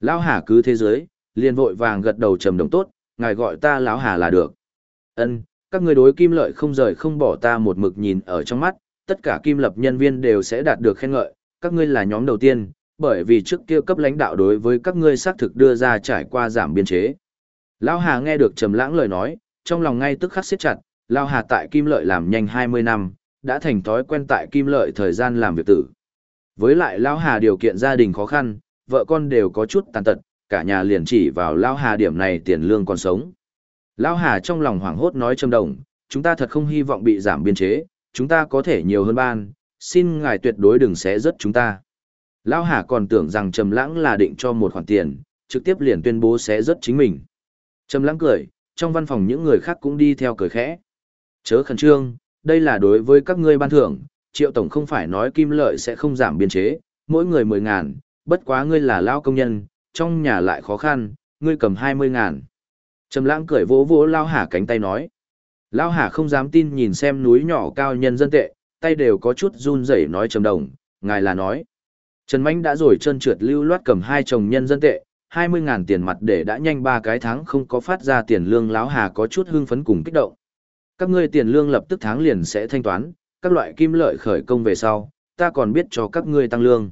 Lão Hà cứ thế giới, liền vội vàng gật đầu trầm đồng tốt, ngài gọi ta lão Hà là được. Ân, các người đối kim lợi không rời không bỏ ta một mực nhìn ở trong mắt, tất cả kim lập nhân viên đều sẽ đạt được khen ngợi, các ngươi là nhóm đầu tiên, bởi vì trước kia cấp lãnh đạo đối với các ngươi xác thực đưa ra trải qua giảm biên chế. Lão Hà nghe được Trầm Lãng lời nói, trong lòng ngay tức khắc siết chặt, Lão Hà tại Kim Lợi làm nhanh 20 năm, đã thành thói quen tại Kim Lợi thời gian làm việc tử. Với lại Lão Hà điều kiện gia đình khó khăn, vợ con đều có chút tàn tật, cả nhà liền chỉ vào Lão Hà điểm này tiền lương còn sống. Lão Hà trong lòng hoảng hốt nói trầm đồng, chúng ta thật không hy vọng bị giảm biên chế, chúng ta có thể nhiều hơn ban, xin ngài tuyệt đối đừng xé rớt chúng ta. Lão Hà còn tưởng rằng Trầm Lãng là định cho một khoản tiền, trực tiếp liền tuyên bố xé rớt chính mình. Trầm Lãng cười, trong văn phòng những người khác cũng đi theo cười khẽ. Chớ khẩn trương, đây là đối với các ngươi ban thưởng, Triệu tổng không phải nói kim lợi sẽ không giảm biên chế, mỗi người mười ngàn, bất quá ngươi là lao công nhân, trong nhà lại khó khăn, ngươi cầm hai mươi ngàn. Trầm Lãng cười vỗ vỗ lao Hà cánh tay nói. lao Hà không dám tin nhìn xem núi nhỏ cao nhân dân tệ, tay đều có chút run rẩy nói trầm đồng, ngài là nói. Trần Mạnh đã rồi chân trượt lưu loát cầm hai chồng nhân dân tệ, 20.000 tiền mặt để đã nhanh ba cái tháng không có phát ra tiền lương lão hà có chút hưng phấn cùng kích động. Các ngươi tiền lương lập tức tháng liền sẽ thanh toán, các loại kim lợi khởi công về sau, ta còn biết cho các ngươi tăng lương.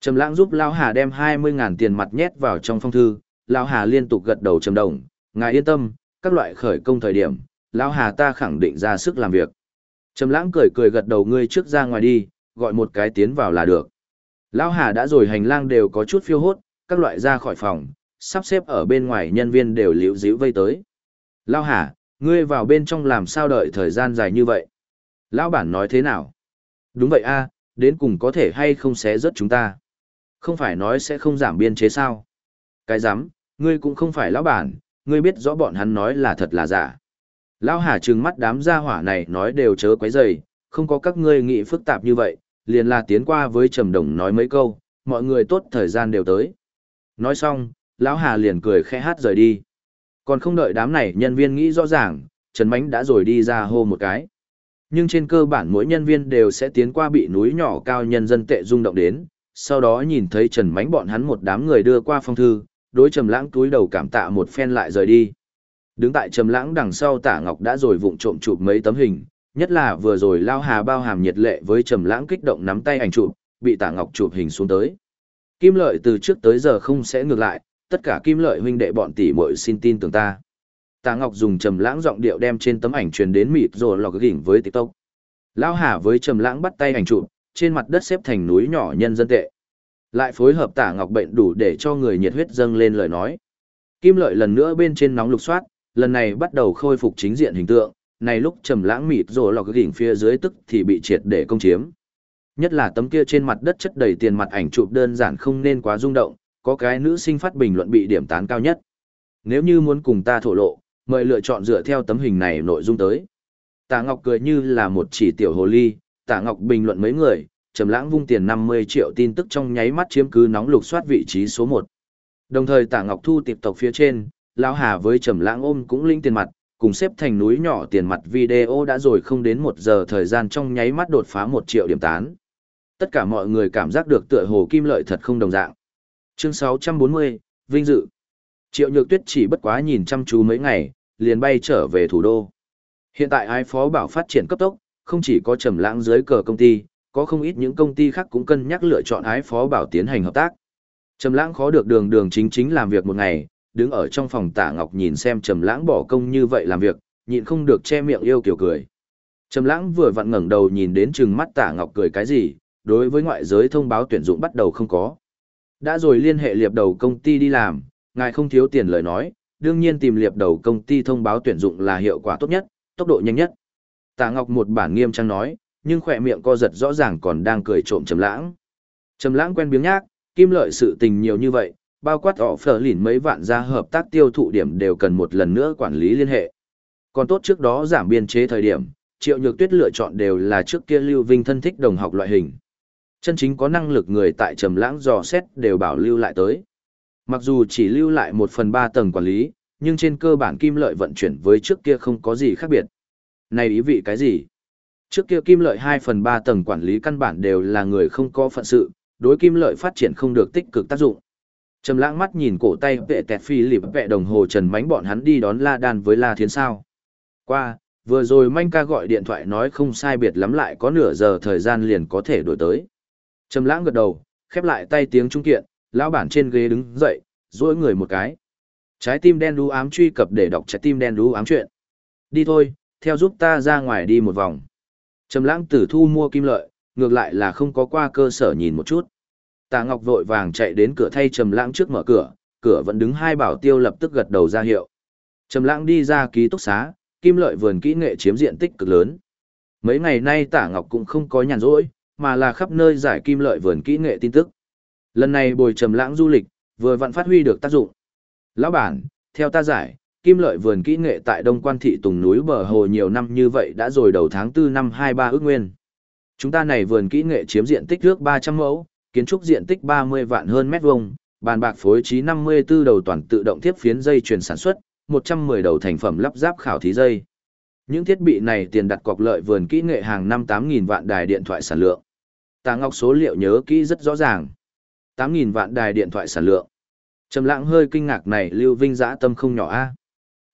Trầm lãng giúp lão hà đem 20.000 tiền mặt nhét vào trong phong thư, lão hà liên tục gật đầu trầm đồng, ngài yên tâm, các loại khởi công thời điểm, lão hà ta khẳng định ra sức làm việc. Trầm lãng cười cười gật đầu ngươi trước ra ngoài đi, gọi một cái tiến vào là được. Lão Hà đã rồi hành lang đều có chút phiêu hốt, các loại ra khỏi phòng, sắp xếp ở bên ngoài nhân viên đều liễu díu vây tới. Lão Hà, ngươi vào bên trong làm sao đợi thời gian dài như vậy? Lão bản nói thế nào? Đúng vậy a, đến cùng có thể hay không xé rớt chúng ta? Không phải nói sẽ không giảm biên chế sao? Cái dám, ngươi cũng không phải lão bản, ngươi biết rõ bọn hắn nói là thật là giả. Lão Hà trừng mắt đám gia hỏa này nói đều chớ quấy rầy, không có các ngươi nghĩ phức tạp như vậy, liền là tiến qua với trầm đồng nói mấy câu, mọi người tốt thời gian đều tới. Nói xong, lão Hà liền cười khẽ hát rời đi. Còn không đợi đám này nhân viên nghĩ rõ ràng, Trần Mánh đã rồi đi ra hô một cái. Nhưng trên cơ bản mỗi nhân viên đều sẽ tiến qua bị núi nhỏ cao nhân dân tệ rung động đến, sau đó nhìn thấy Trần Mánh bọn hắn một đám người đưa qua phong thư, đối Trầm Lãng túi đầu cảm tạ một phen lại rời đi. Đứng tại Trầm Lãng đằng sau Tả Ngọc đã rồi vụng trộm chụp mấy tấm hình, Nhất là vừa rồi Lao Hà bao hàm nhiệt lệ với trầm lãng kích động nắm tay ảnh chụp, bị Tạ Ngọc chụp hình xuống tới. Kim Lợi từ trước tới giờ không sẽ ngược lại, tất cả Kim Lợi huynh đệ bọn tỷ muội xin tin tưởng ta. Tạ Ngọc dùng trầm lãng giọng điệu đem trên tấm ảnh truyền đến mịt rồi lò gỉnh với TikTok. Lão Hà với trầm lãng bắt tay ảnh chụp, trên mặt đất xếp thành núi nhỏ nhân dân tệ. Lại phối hợp Tạ Ngọc bệnh đủ để cho người nhiệt huyết dâng lên lời nói. Kim Lợi lần nữa bên trên nóng lục soát, lần này bắt đầu khôi phục chính diện hình tượng, này lúc trầm lãng mịt rồi lò đỉnh phía dưới tức thì bị triệt để công chiếm. Nhất là tấm kia trên mặt đất chất đầy tiền mặt ảnh chụp đơn giản không nên quá rung động, có cái nữ sinh phát bình luận bị điểm tán cao nhất. Nếu như muốn cùng ta thổ lộ, mời lựa chọn dựa theo tấm hình này nội dung tới. Tạ Ngọc cười như là một chỉ tiểu hồ ly, Tạ Ngọc bình luận mấy người, trầm lãng vung tiền 50 triệu tin tức trong nháy mắt chiếm cứ nóng lục soát vị trí số 1. Đồng thời Tạ Ngọc thu tiếp tộc phía trên, lão Hà với trầm lãng ôm cũng linh tiền mặt, cùng xếp thành núi nhỏ tiền mặt video đã rồi không đến một giờ thời gian trong nháy mắt đột phá một triệu điểm tán. Tất cả mọi người cảm giác được tựa hồ kim lợi thật không đồng dạng. Chương 640, Vinh Dự Triệu Nhược Tuyết chỉ bất quá nhìn chăm chú mấy ngày, liền bay trở về thủ đô. Hiện tại ai phó bảo phát triển cấp tốc, không chỉ có trầm lãng dưới cờ công ty, có không ít những công ty khác cũng cân nhắc lựa chọn ái phó bảo tiến hành hợp tác. Trầm lãng khó được đường đường chính chính làm việc một ngày, đứng ở trong phòng Tạ Ngọc nhìn xem Trầm Lãng bỏ công như vậy làm việc, nhịn không được che miệng yêu kiều cười. Trầm Lãng vừa vặn ngẩng đầu nhìn đến trừng mắt Tạ Ngọc cười cái gì, đối với ngoại giới thông báo tuyển dụng bắt đầu không có. Đã rồi liên hệ liệp đầu công ty đi làm, ngài không thiếu tiền lời nói, đương nhiên tìm liệp đầu công ty thông báo tuyển dụng là hiệu quả tốt nhất, tốc độ nhanh nhất. Tạ Ngọc một bản nghiêm trang nói, nhưng khỏe miệng co giật rõ ràng còn đang cười trộm Trầm Lãng. Trầm Lãng quen biếng nhác, kim lợi sự tình nhiều như vậy, bao quát họ phở lỉn mấy vạn gia hợp tác tiêu thụ điểm đều cần một lần nữa quản lý liên hệ. Còn tốt trước đó giảm biên chế thời điểm, Triệu Nhược Tuyết lựa chọn đều là trước kia Lưu Vinh thân thích đồng học loại hình. Chân chính có năng lực người tại Trầm Lãng dò xét đều bảo lưu lại tới. Mặc dù chỉ lưu lại một phần ba tầng quản lý, nhưng trên cơ bản kim lợi vận chuyển với trước kia không có gì khác biệt. Này ý vị cái gì? Trước kia kim lợi 2 phần 3 tầng quản lý căn bản đều là người không có phận sự, đối kim lợi phát triển không được tích cực tác dụng. Trầm lãng mắt nhìn cổ tay vệ tẹt phi lịp vệ đồng hồ trần mánh bọn hắn đi đón La Đan với La Thiến sao. Qua, vừa rồi manh ca gọi điện thoại nói không sai biệt lắm lại có nửa giờ thời gian liền có thể đổi tới. Trầm lãng gật đầu, khép lại tay tiếng trung kiện, lão bản trên ghế đứng dậy, duỗi người một cái. Trái tim đen đu ám truy cập để đọc trái tim đen đu ám chuyện. Đi thôi, theo giúp ta ra ngoài đi một vòng. Trầm lãng tử thu mua kim lợi, ngược lại là không có qua cơ sở nhìn một chút. Tạ Ngọc vội vàng chạy đến cửa thay Trầm lãng trước mở cửa, cửa vẫn đứng hai bảo tiêu lập tức gật đầu ra hiệu. Trầm lãng đi ra ký túc xá, kim lợi vườn kỹ nghệ chiếm diện tích cực lớn. Mấy ngày nay Tạ Ngọc cũng không có nhàn rỗi, mà là khắp nơi giải kim lợi vườn kỹ nghệ tin tức. Lần này bồi Trầm lãng du lịch, vừa vặn phát huy được tác dụng. Lão bản, theo ta giải, kim lợi vườn kỹ nghệ tại Đông Quan thị Tùng núi bờ hồ nhiều năm như vậy đã rồi đầu tháng 4 năm 23 ước nguyên. Chúng ta này vườn kỹ nghệ chiếm diện tích ước 300 mẫu, kiến trúc diện tích 30 vạn hơn mét vuông, bàn bạc phối trí 54 đầu toàn tự động tiếp phiến dây chuyển sản xuất, 110 đầu thành phẩm lắp ráp khảo thí dây. Những thiết bị này tiền đặt cọc lợi vườn kỹ nghệ hàng năm 8.000 vạn đài điện thoại sản lượng. Tạ Ngọc số liệu nhớ kỹ rất rõ ràng. 8.000 vạn đài điện thoại sản lượng. Trầm lãng hơi kinh ngạc này Lưu Vinh dã tâm không nhỏ a.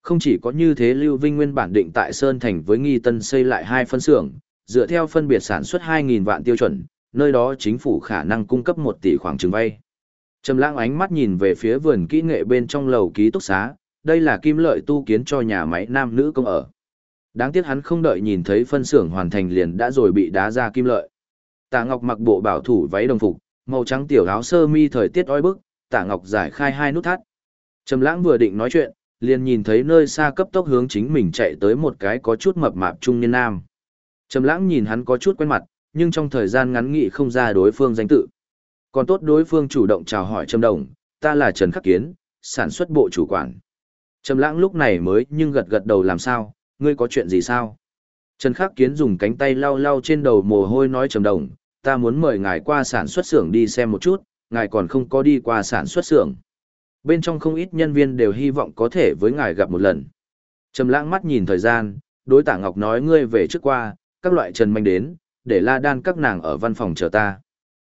Không chỉ có như thế Lưu Vinh nguyên bản định tại Sơn Thành với Nghi Tân xây lại hai phân xưởng, dựa theo phân biệt sản xuất 2.000 vạn tiêu chuẩn, nơi đó chính phủ khả năng cung cấp 1 tỷ khoảng trừng vay. Trầm lãng ánh mắt nhìn về phía vườn kỹ nghệ bên trong lầu ký túc xá, đây là kim lợi tu kiến cho nhà máy nam nữ công ở. Đáng tiếc hắn không đợi nhìn thấy phân xưởng hoàn thành liền đã rồi bị đá ra kim lợi. Tạ Ngọc mặc bộ bảo thủ váy đồng phục, màu trắng tiểu áo sơ mi thời tiết oi bức, Tạ Ngọc giải khai hai nút thắt. Trầm Lãng vừa định nói chuyện, liền nhìn thấy nơi xa cấp tốc hướng chính mình chạy tới một cái có chút mập mạp trung niên nam. Trầm Lãng nhìn hắn có chút quen mặt, nhưng trong thời gian ngắn nghị không ra đối phương danh tự. Còn tốt đối phương chủ động chào hỏi Trầm Đồng, ta là Trần Khắc Kiến, sản xuất bộ chủ quản. Trầm Lãng lúc này mới nhưng gật gật đầu làm sao, ngươi có chuyện gì sao? Trần Khắc Kiến dùng cánh tay lau lau trên đầu mồ hôi nói Trầm Đồng, ta muốn mời ngài qua sản xuất xưởng đi xem một chút, ngài còn không có đi qua sản xuất xưởng. Bên trong không ít nhân viên đều hy vọng có thể với ngài gặp một lần. Trầm lãng mắt nhìn thời gian, đối tả Ngọc nói ngươi về trước qua, các loại trần manh đến, để la đan các nàng ở văn phòng chờ ta.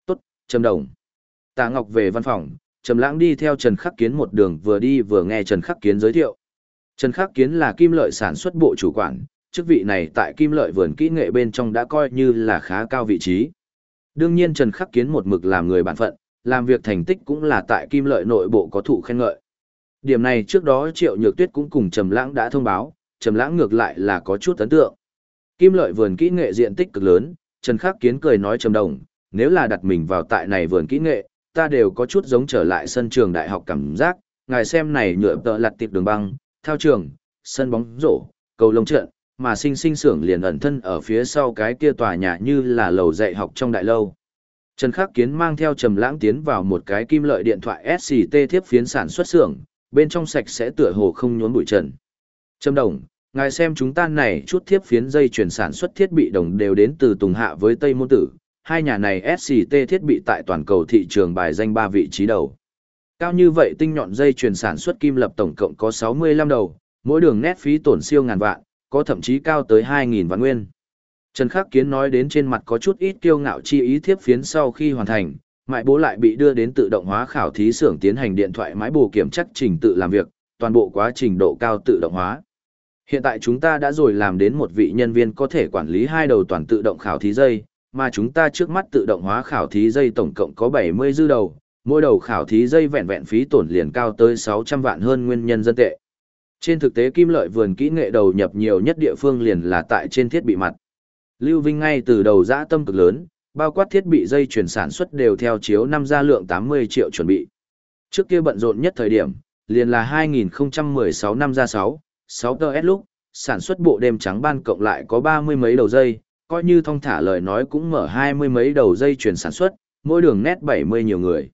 Tốt, Trầm Đồng. Tả Ngọc về văn phòng, Trầm lãng đi theo Trần Khắc Kiến một đường vừa đi vừa nghe Trần Khắc Kiến giới thiệu. Trần Khắc Kiến là kim lợi sản xuất bộ chủ quản, chức vị này tại kim lợi vườn kỹ nghệ bên trong đã coi như là khá cao vị trí. Đương nhiên Trần Khắc Kiến một mực làm người bản phận, làm việc thành tích cũng là tại kim lợi nội bộ có thụ khen ngợi. Điểm này trước đó Triệu Nhược Tuyết cũng cùng Trầm Lãng đã thông báo, Trầm Lãng ngược lại là có chút ấn tượng. Kim lợi vườn kỹ nghệ diện tích cực lớn, Trần Khắc Kiến cười nói Trầm Đồng, nếu là đặt mình vào tại này vườn kỹ nghệ, ta đều có chút giống trở lại sân trường đại học cảm giác, ngài xem này nhựa tợ lật tiệp đường băng, thao trường, sân bóng rổ, cầu lông trận, mà sinh sinh xưởng liền ẩn thân ở phía sau cái kia tòa nhà như là lầu dạy học trong đại lâu. Trần Khắc Kiến mang theo Trầm Lãng tiến vào một cái kim lợi điện thoại SCT thiếp phiến sản xuất xưởng, bên trong sạch sẽ tựa hồ không nhốn bụi trần. Trầm Đồng, ngài xem chúng ta này chút thiếp phiến dây chuyển sản xuất thiết bị đồng đều đến từ Tùng Hạ với Tây Môn Tử, hai nhà này SCT thiết bị tại toàn cầu thị trường bài danh ba vị trí đầu. Cao như vậy tinh nhọn dây chuyển sản xuất kim lập tổng cộng có 65 đầu, mỗi đường nét phí tổn siêu ngàn vạn, có thậm chí cao tới 2.000 vạn nguyên. Trần Khắc Kiến nói đến trên mặt có chút ít kiêu ngạo chi ý thiếp phiến sau khi hoàn thành, mại bố lại bị đưa đến tự động hóa khảo thí xưởng tiến hành điện thoại máy bù kiểm chắc trình tự làm việc, toàn bộ quá trình độ cao tự động hóa. Hiện tại chúng ta đã rồi làm đến một vị nhân viên có thể quản lý hai đầu toàn tự động khảo thí dây, mà chúng ta trước mắt tự động hóa khảo thí dây tổng cộng có 70 dư đầu, mỗi đầu khảo thí dây vẹn vẹn phí tổn liền cao tới 600 vạn hơn nguyên nhân dân tệ. Trên thực tế kim lợi vườn kỹ nghệ đầu nhập nhiều nhất địa phương liền là tại trên thiết bị mặt. Lưu Vinh ngay từ đầu dã tâm cực lớn, bao quát thiết bị dây chuyển sản xuất đều theo chiếu năm ra lượng 80 triệu chuẩn bị. Trước kia bận rộn nhất thời điểm, liền là 2016 năm ra 6, 6 TS lúc, sản xuất bộ đêm trắng ban cộng lại có 30 mấy đầu dây, coi như thông thả lời nói cũng mở 20 mấy đầu dây chuyển sản xuất, mỗi đường nét 70 nhiều người.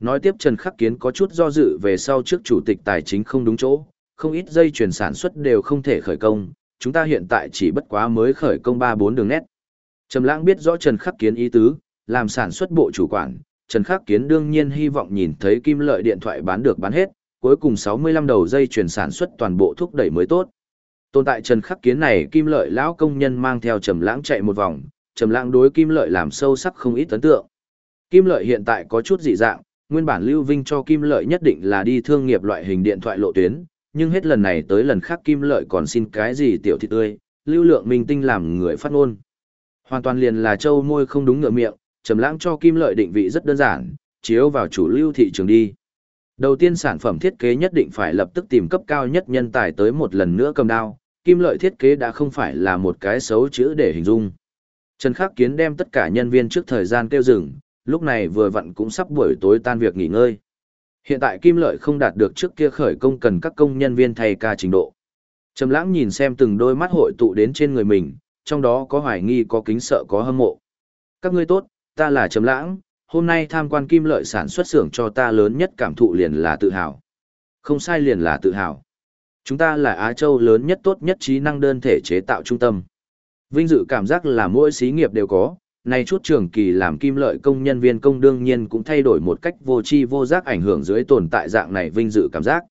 Nói tiếp Trần Khắc Kiến có chút do dự về sau trước chủ tịch tài chính không đúng chỗ, không ít dây chuyển sản xuất đều không thể khởi công, chúng ta hiện tại chỉ bất quá mới khởi công ba bốn đường nét. Trầm Lãng biết rõ Trần Khắc Kiến ý tứ, làm sản xuất bộ chủ quản, Trần Khắc Kiến đương nhiên hy vọng nhìn thấy kim lợi điện thoại bán được bán hết, cuối cùng 65 đầu dây chuyển sản xuất toàn bộ thúc đẩy mới tốt. Tồn tại Trần Khắc Kiến này kim lợi lão công nhân mang theo Trầm Lãng chạy một vòng, Trầm Lãng đối kim lợi làm sâu sắc không ít ấn tượng. Kim lợi hiện tại có chút dị dạng, nguyên bản Lưu Vinh cho kim lợi nhất định là đi thương nghiệp loại hình điện thoại lộ tuyến, nhưng hết lần này tới lần khác kim lợi còn xin cái gì tiểu thị tươi, lưu lượng minh tinh làm người phát ngôn. Hoàn toàn liền là châu môi không đúng ngựa miệng, trầm lãng cho kim lợi định vị rất đơn giản, chiếu vào chủ lưu thị trường đi. Đầu tiên sản phẩm thiết kế nhất định phải lập tức tìm cấp cao nhất nhân tài tới một lần nữa cầm đao, kim lợi thiết kế đã không phải là một cái xấu chữ để hình dung. Trần Khắc Kiến đem tất cả nhân viên trước thời gian kêu dừng, lúc này vừa vặn cũng sắp buổi tối tan việc nghỉ ngơi. Hiện tại kim lợi không đạt được trước kia khởi công cần các công nhân viên thay ca trình độ. Trầm lãng nhìn xem từng đôi mắt hội tụ đến trên người mình, trong đó có hoài nghi có kính sợ có hâm mộ. Các ngươi tốt, ta là Trầm lãng, hôm nay tham quan kim lợi sản xuất xưởng cho ta lớn nhất cảm thụ liền là tự hào. Không sai liền là tự hào. Chúng ta là Á Châu lớn nhất tốt nhất trí năng đơn thể chế tạo trung tâm. Vinh dự cảm giác là mỗi xí nghiệp đều có, nay chút trường kỳ làm kim lợi công nhân viên công đương nhiên cũng thay đổi một cách vô tri vô giác ảnh hưởng dưới tồn tại dạng này vinh dự cảm giác.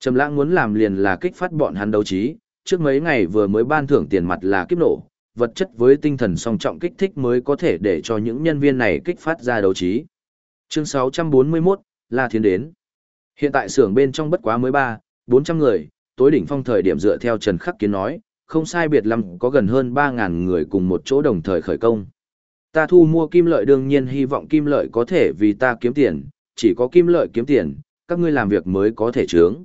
Trầm lãng muốn làm liền là kích phát bọn hắn đấu trí, trước mấy ngày vừa mới ban thưởng tiền mặt là kiếp nổ, vật chất với tinh thần song trọng kích thích mới có thể để cho những nhân viên này kích phát ra đấu trí. Chương 641, La Thiên đến. Hiện tại xưởng bên trong bất quá mới 3, 400 người, tối đỉnh phong thời điểm dựa theo Trần Khắc Kiến nói, không sai biệt lắm có gần hơn 3000 người cùng một chỗ đồng thời khởi công. Ta thu mua kim lợi đương nhiên hy vọng kim lợi có thể vì ta kiếm tiền, chỉ có kim lợi kiếm tiền, các ngươi làm việc mới có thể trướng.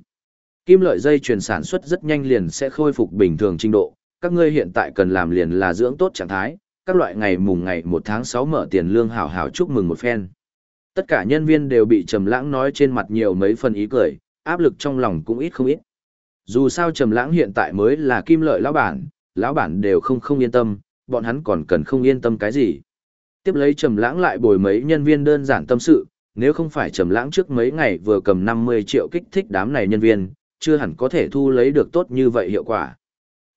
Kim lợi dây chuyền sản xuất rất nhanh liền sẽ khôi phục bình thường trình độ, các ngươi hiện tại cần làm liền là dưỡng tốt trạng thái, các loại ngày mùng ngày 1 tháng 6 mở tiền lương hảo hảo chúc mừng một phen. Tất cả nhân viên đều bị Trầm Lãng nói trên mặt nhiều mấy phần ý cười, áp lực trong lòng cũng ít không ít. Dù sao Trầm Lãng hiện tại mới là kim lợi lão bản, lão bản đều không không yên tâm, bọn hắn còn cần không yên tâm cái gì tiếp lấy trầm lãng lại bồi mấy nhân viên đơn giản tâm sự, nếu không phải trầm lãng trước mấy ngày vừa cầm 50 triệu kích thích đám này nhân viên, chưa hẳn có thể thu lấy được tốt như vậy hiệu quả.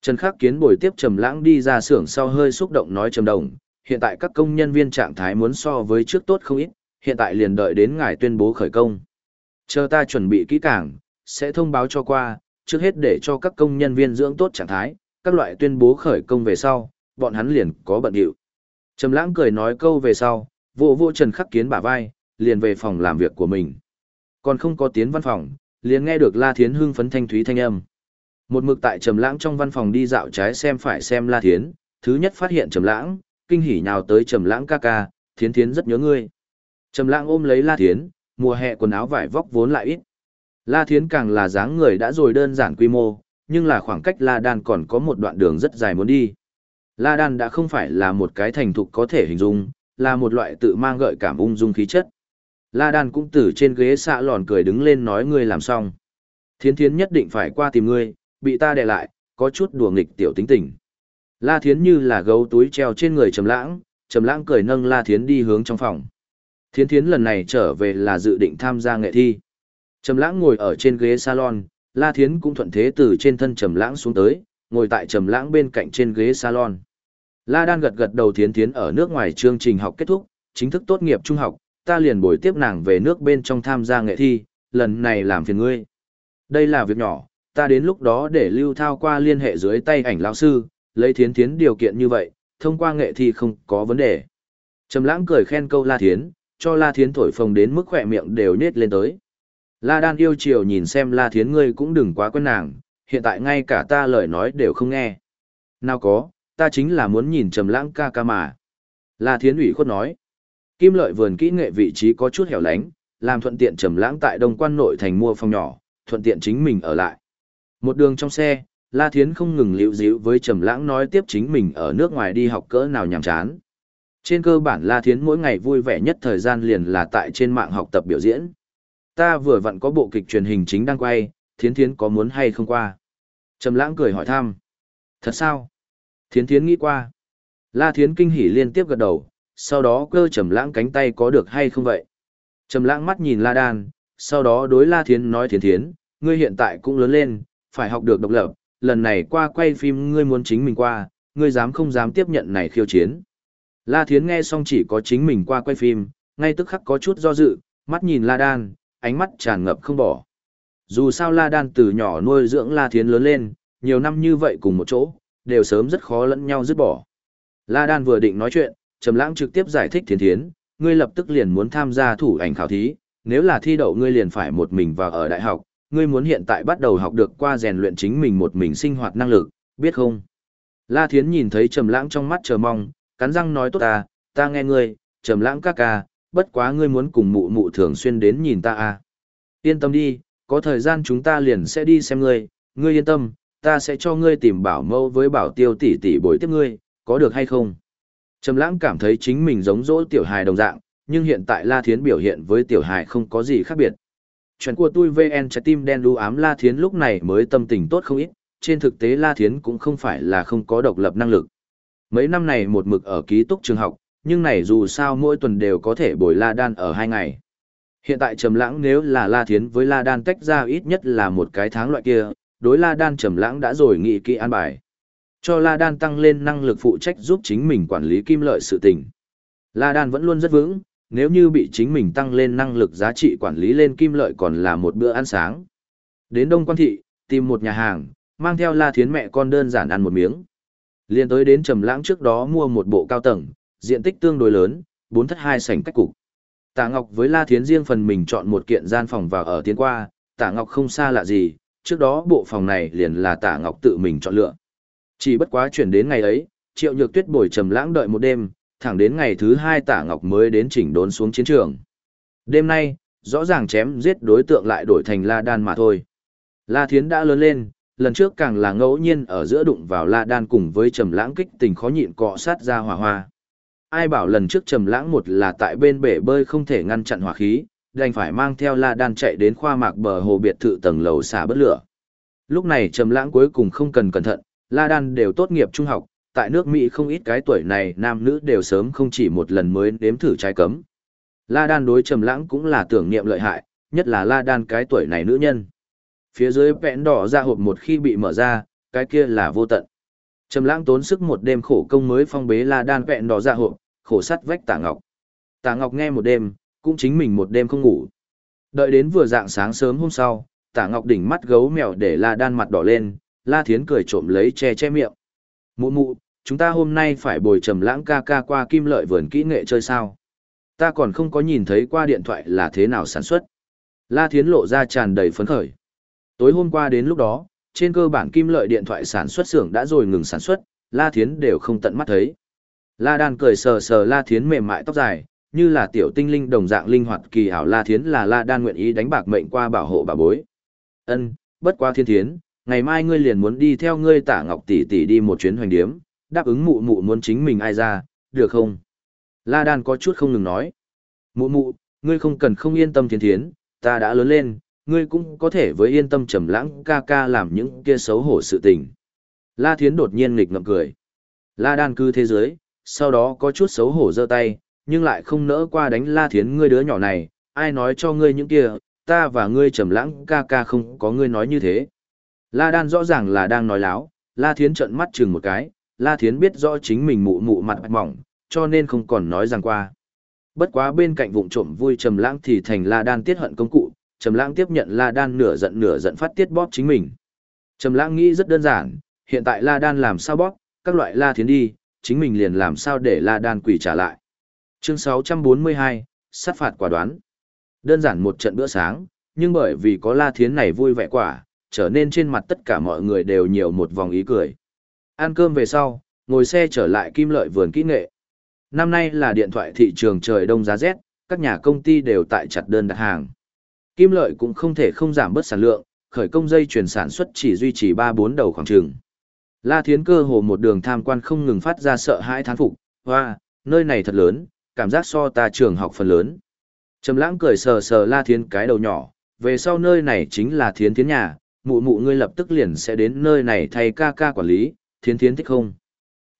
Trần Khắc Kiến bồi tiếp trầm lãng đi ra xưởng sau hơi xúc động nói trầm đồng, hiện tại các công nhân viên trạng thái muốn so với trước tốt không ít, hiện tại liền đợi đến ngài tuyên bố khởi công. Chờ ta chuẩn bị kỹ càng, sẽ thông báo cho qua, trước hết để cho các công nhân viên dưỡng tốt trạng thái, các loại tuyên bố khởi công về sau, bọn hắn liền có bận điệu. Trầm lãng cười nói câu về sau, vô vô Trần Khắc Kiến bả vai, liền về phòng làm việc của mình. Còn không có tiến văn phòng, liền nghe được La Thiến hưng phấn thanh thúy thanh âm. Một mực tại Trầm lãng trong văn phòng đi dạo trái xem phải xem La Thiến, thứ nhất phát hiện Trầm lãng, kinh hỉ nhào tới Trầm lãng ca ca, Thiến Thiến rất nhớ ngươi. Trầm lãng ôm lấy La Thiến, mùa hè quần áo vải vóc vốn lại ít. La Thiến càng là dáng người đã rồi đơn giản quy mô, nhưng là khoảng cách La Đan còn có một đoạn đường rất dài muốn đi. La Đan đã không phải là một cái thành thục có thể hình dung, là một loại tự mang gợi cảm ung dung khí chất. La Đan cũng từ trên ghế xạ lòn cười đứng lên nói ngươi làm xong. Thiến Thiến nhất định phải qua tìm ngươi, bị ta đè lại, có chút đùa nghịch tiểu tính tình. La Thiến như là gấu túi treo trên người Trầm Lãng, Trầm Lãng cười nâng La Thiến đi hướng trong phòng. Thiến Thiến lần này trở về là dự định tham gia nghệ thi. Trầm Lãng ngồi ở trên ghế salon, La Thiến cũng thuận thế từ trên thân Trầm Lãng xuống tới, ngồi tại Trầm Lãng bên cạnh trên ghế salon. La Đan gật gật đầu thiến thiến ở nước ngoài chương trình học kết thúc, chính thức tốt nghiệp trung học, ta liền bồi tiếp nàng về nước bên trong tham gia nghệ thi, lần này làm phiền ngươi. Đây là việc nhỏ, ta đến lúc đó để Lưu Thao qua liên hệ dưới tay ảnh lão sư, lấy thiến thiến điều kiện như vậy, thông qua nghệ thi không có vấn đề. Trầm lãng cười khen câu La Thiến, cho La Thiến thổi phồng đến mức khỏe miệng đều nết lên tới. La Đan yêu chiều nhìn xem La Thiến ngươi cũng đừng quá quen nàng, hiện tại ngay cả ta lời nói đều không nghe. Nào có, ta chính là muốn nhìn trầm lãng ca ca mà. La Thiến ủy khuất nói. Kim lợi vườn kỹ nghệ vị trí có chút hẻo lánh, làm thuận tiện trầm lãng tại Đông Quan nội thành mua phòng nhỏ, thuận tiện chính mình ở lại. Một đường trong xe, La Thiến không ngừng liễu díu với trầm lãng nói tiếp chính mình ở nước ngoài đi học cỡ nào nhàm chán. Trên cơ bản La Thiến mỗi ngày vui vẻ nhất thời gian liền là tại trên mạng học tập biểu diễn. Ta vừa vặn có bộ kịch truyền hình chính đang quay, Thiến Thiến có muốn hay không qua? Trầm lãng cười hỏi thăm. Thật sao? Thiến thiến nghĩ qua. La thiến kinh hỉ liên tiếp gật đầu, sau đó cơ trầm lãng cánh tay có được hay không vậy? Trầm lãng mắt nhìn La Đan, sau đó đối La Thiến nói thiến thiến, ngươi hiện tại cũng lớn lên, phải học được độc lập, lần này qua quay phim ngươi muốn chính mình qua, ngươi dám không dám tiếp nhận này khiêu chiến. La Thiến nghe xong chỉ có chính mình qua quay phim, ngay tức khắc có chút do dự, mắt nhìn La Đan, ánh mắt tràn ngập không bỏ. Dù sao La Đan từ nhỏ nuôi dưỡng La Thiến lớn lên, nhiều năm như vậy cùng một chỗ, đều sớm rất khó lẫn nhau dứt bỏ. La Đan vừa định nói chuyện, Trầm Lãng trực tiếp giải thích Thiến Thiến, ngươi lập tức liền muốn tham gia thủ ảnh khảo thí, nếu là thi đậu ngươi liền phải một mình vào ở đại học, ngươi muốn hiện tại bắt đầu học được qua rèn luyện chính mình một mình sinh hoạt năng lực, biết không? La Thiến nhìn thấy Trầm Lãng trong mắt chờ mong, cắn răng nói tốt ta, ta nghe ngươi, Trầm Lãng ca ca, bất quá ngươi muốn cùng mụ mụ thường xuyên đến nhìn ta à. Yên tâm đi, có thời gian chúng ta liền sẽ đi xem ngươi, ngươi yên tâm, ta sẽ cho ngươi tìm bảo mẫu với bảo tiêu tỷ tỷ bồi tiếp ngươi, có được hay không? Trầm lãng cảm thấy chính mình giống dỗ tiểu hài đồng dạng, nhưng hiện tại La Thiến biểu hiện với tiểu hài không có gì khác biệt. Chuyện của tôi VN trái tim đen đu ám La Thiến lúc này mới tâm tình tốt không ít, trên thực tế La Thiến cũng không phải là không có độc lập năng lực. Mấy năm này một mực ở ký túc trường học, nhưng này dù sao mỗi tuần đều có thể bồi La Đan ở hai ngày. Hiện tại Trầm Lãng nếu là La Thiến với La Đan tách ra ít nhất là một cái tháng loại kia, đối La Đan Trầm Lãng đã rồi nghị kỹ an bài. Cho La Đan tăng lên năng lực phụ trách giúp chính mình quản lý kim lợi sự tình. La Đan vẫn luôn rất vững, nếu như bị chính mình tăng lên năng lực giá trị quản lý lên kim lợi còn là một bữa ăn sáng. Đến Đông Quan Thị, tìm một nhà hàng, mang theo La Thiến mẹ con đơn giản ăn một miếng. Liên tới đến Trầm Lãng trước đó mua một bộ cao tầng, diện tích tương đối lớn, bốn thất hai sảnh cách cục. Tạ Ngọc với La Thiến riêng phần mình chọn một kiện gian phòng vào ở tiến qua, Tạ Ngọc không xa lạ gì, trước đó bộ phòng này liền là Tạ Ngọc tự mình chọn lựa. Chỉ bất quá chuyển đến ngày ấy, Triệu Nhược Tuyết bồi trầm lãng đợi một đêm, thẳng đến ngày thứ hai Tạ Ngọc mới đến chỉnh đốn xuống chiến trường. Đêm nay, rõ ràng chém giết đối tượng lại đổi thành La Đan mà thôi. La Thiến đã lớn lên, lần trước càng là ngẫu nhiên ở giữa đụng vào La Đan cùng với trầm lãng kích tình khó nhịn cọ sát ra hỏa hoa. Ai bảo lần trước trầm lãng một là tại bên bể bơi không thể ngăn chặn hỏa khí, đành phải mang theo La Đan chạy đến khoa mạc bờ hồ biệt thự tầng lầu xả bất lửa. Lúc này trầm lãng cuối cùng không cần cẩn thận, La Đan đều tốt nghiệp trung học, tại nước Mỹ không ít cái tuổi này nam nữ đều sớm không chỉ một lần mới nếm thử trái cấm. La Đan đối trầm lãng cũng là tưởng niệm lợi hại, nhất là La Đan cái tuổi này nữ nhân. Phía dưới vẽn đỏ ra hộp một khi bị mở ra, cái kia là vô tận. Trầm lãng tốn sức một đêm khổ công mới phong bế La Đan vẹn đỏ ra hộp, khổ sắt vách Tả Ngọc. Tả Ngọc nghe một đêm, cũng chính mình một đêm không ngủ. Đợi đến vừa dạng sáng sớm hôm sau, Tả Ngọc đỉnh mắt gấu mèo để La Đan mặt đỏ lên, La Thiến cười trộm lấy che che miệng. Mụ mụ, chúng ta hôm nay phải bồi trầm lãng ca ca qua kim lợi vườn kỹ nghệ chơi sao? Ta còn không có nhìn thấy qua điện thoại là thế nào sản xuất. La Thiến lộ ra tràn đầy phấn khởi. Tối hôm qua đến lúc đó, trên cơ bản kim lợi điện thoại sản xuất xưởng đã rồi ngừng sản xuất, La Thiến đều không tận mắt thấy. La Đan cười sờ sờ La Thiến mềm mại tóc dài, như là tiểu tinh linh đồng dạng linh hoạt kỳ ảo La Thiến là La Đan nguyện ý đánh bạc mệnh qua bảo hộ bà bối. Ân, bất qua thiên thiến, ngày mai ngươi liền muốn đi theo ngươi tả ngọc tỷ tỷ đi một chuyến hoành điếm, đáp ứng mụ mụ muốn chính mình ai ra, được không? La Đan có chút không ngừng nói. Mụ mụ, ngươi không cần không yên tâm thiên thiến, ta đã lớn lên, ngươi cũng có thể với yên tâm trầm lãng ca ca làm những kia xấu hổ sự tình. La Thiến đột nhiên nghịch ngậm cười. La Đan cư thế giới, sau đó có chút xấu hổ giơ tay, nhưng lại không nỡ qua đánh La Thiến ngươi đứa nhỏ này, ai nói cho ngươi những kia, ta và ngươi trầm lãng ca ca không có ngươi nói như thế. La Đan rõ ràng là đang nói láo, La Thiến trợn mắt chừng một cái, La Thiến biết rõ chính mình mụ mụ mặt mỏng, cho nên không còn nói rằng qua. Bất quá bên cạnh vụng trộm vui trầm lãng thì thành La Đan tiết hận công cụ, trầm lãng tiếp nhận La Đan nửa giận nửa giận phát tiết bóp chính mình. Trầm lãng nghĩ rất đơn giản, hiện tại La Đan làm sao bóp, các loại La Thiến đi, chính mình liền làm sao để La Đan quỷ trả lại. Chương 642, sát phạt quả đoán. Đơn giản một trận bữa sáng, nhưng bởi vì có La Thiến này vui vẻ quả, trở nên trên mặt tất cả mọi người đều nhiều một vòng ý cười. Ăn cơm về sau, ngồi xe trở lại kim lợi vườn kỹ nghệ. Năm nay là điện thoại thị trường trời đông giá rét, các nhà công ty đều tại chặt đơn đặt hàng. Kim lợi cũng không thể không giảm bớt sản lượng, khởi công dây chuyển sản xuất chỉ duy trì 3-4 đầu khoảng trường. La Thiến cơ hồ một đường tham quan không ngừng phát ra sợ hãi thán phục, hoa, nơi này thật lớn, cảm giác so ta trường học phần lớn. Trầm lãng cười sờ sờ La Thiến cái đầu nhỏ, về sau nơi này chính là Thiến Thiến nhà, mụ mụ ngươi lập tức liền sẽ đến nơi này thay ca ca quản lý, Thiến Thiến thích không?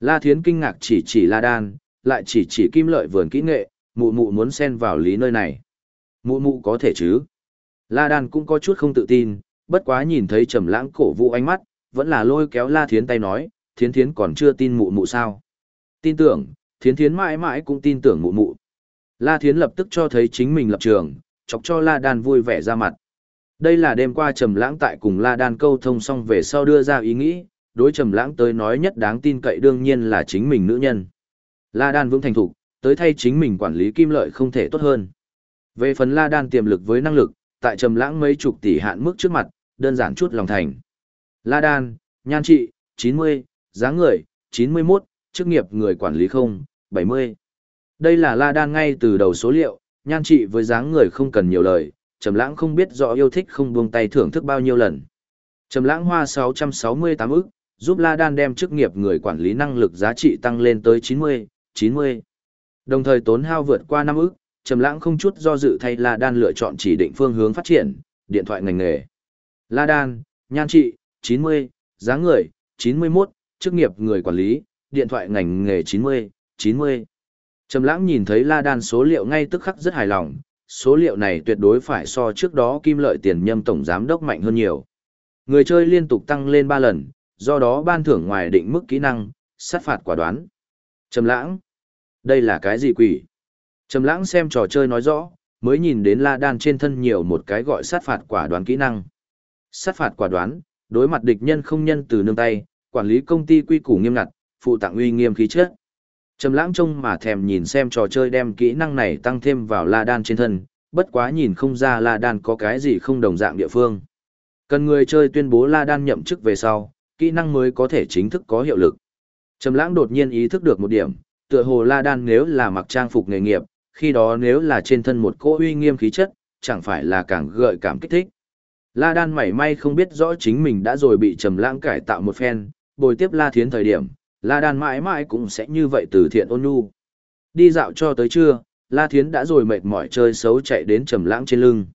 La Thiến kinh ngạc chỉ chỉ La Đan, lại chỉ chỉ kim lợi vườn kỹ nghệ, mụ mụ muốn xen vào lý nơi này. Mụ mụ có thể chứ? La Đan cũng có chút không tự tin, bất quá nhìn thấy trầm lãng cổ vũ ánh mắt, vẫn là lôi kéo La Thiến tay nói, Thiến Thiến còn chưa tin mụ mụ sao. Tin tưởng, Thiến Thiến mãi mãi cũng tin tưởng mụ mụ. La Thiến lập tức cho thấy chính mình lập trường, chọc cho La Đan vui vẻ ra mặt. Đây là đêm qua Trầm Lãng tại cùng La Đan câu thông xong về sau đưa ra ý nghĩ, đối Trầm Lãng tới nói nhất đáng tin cậy đương nhiên là chính mình nữ nhân. La Đan vững thành thục, tới thay chính mình quản lý kim lợi không thể tốt hơn. Về phần La Đan tiềm lực với năng lực, tại Trầm Lãng mấy chục tỷ hạn mức trước mặt, đơn giản chút lòng thành. La Đan, nhan trị, 90, dáng người, 91, chức nghiệp người quản lý không, 70. Đây là La Đan ngay từ đầu số liệu, nhan trị với dáng người không cần nhiều lời, Trầm Lãng không biết rõ yêu thích không buông tay thưởng thức bao nhiêu lần. Trầm Lãng hoa 668 ức, giúp La Đan đem chức nghiệp người quản lý năng lực giá trị tăng lên tới 90, 90. Đồng thời tốn hao vượt qua 5 ức, Trầm Lãng không chút do dự thay La Đan lựa chọn chỉ định phương hướng phát triển, điện thoại ngành nghề. La Đan, nhan trị, 90, dáng người, 91, chức nghiệp người quản lý, điện thoại ngành nghề 90, 90. Trầm lãng nhìn thấy La Đan số liệu ngay tức khắc rất hài lòng, số liệu này tuyệt đối phải so trước đó kim lợi tiền nhâm tổng giám đốc mạnh hơn nhiều. Người chơi liên tục tăng lên 3 lần, do đó ban thưởng ngoài định mức kỹ năng, sát phạt quả đoán. Trầm lãng, đây là cái gì quỷ? Trầm lãng xem trò chơi nói rõ, mới nhìn đến La Đan trên thân nhiều một cái gọi sát phạt quả đoán kỹ năng. Sát phạt quả đoán, đối mặt địch nhân không nhân từ nương tay, quản lý công ty quy củ nghiêm ngặt, phụ tặng uy nghiêm khí chất. Trầm lãng trông mà thèm nhìn xem trò chơi đem kỹ năng này tăng thêm vào La Đan trên thân, bất quá nhìn không ra La Đan có cái gì không đồng dạng địa phương. Cần người chơi tuyên bố La Đan nhậm chức về sau, kỹ năng mới có thể chính thức có hiệu lực. Trầm lãng đột nhiên ý thức được một điểm, tựa hồ La Đan nếu là mặc trang phục nghề nghiệp, khi đó nếu là trên thân một cỗ uy nghiêm khí chất, chẳng phải là càng gợi cảm kích thích. La Đan mảy may không biết rõ chính mình đã rồi bị Trầm lãng cải tạo một phen, bồi tiếp La Thiến thời điểm, La Đan mãi mãi cũng sẽ như vậy từ thiện ôn nhu. Đi dạo cho tới trưa, La Thiến đã rồi mệt mỏi chơi xấu chạy đến Trầm Lãng trên lưng.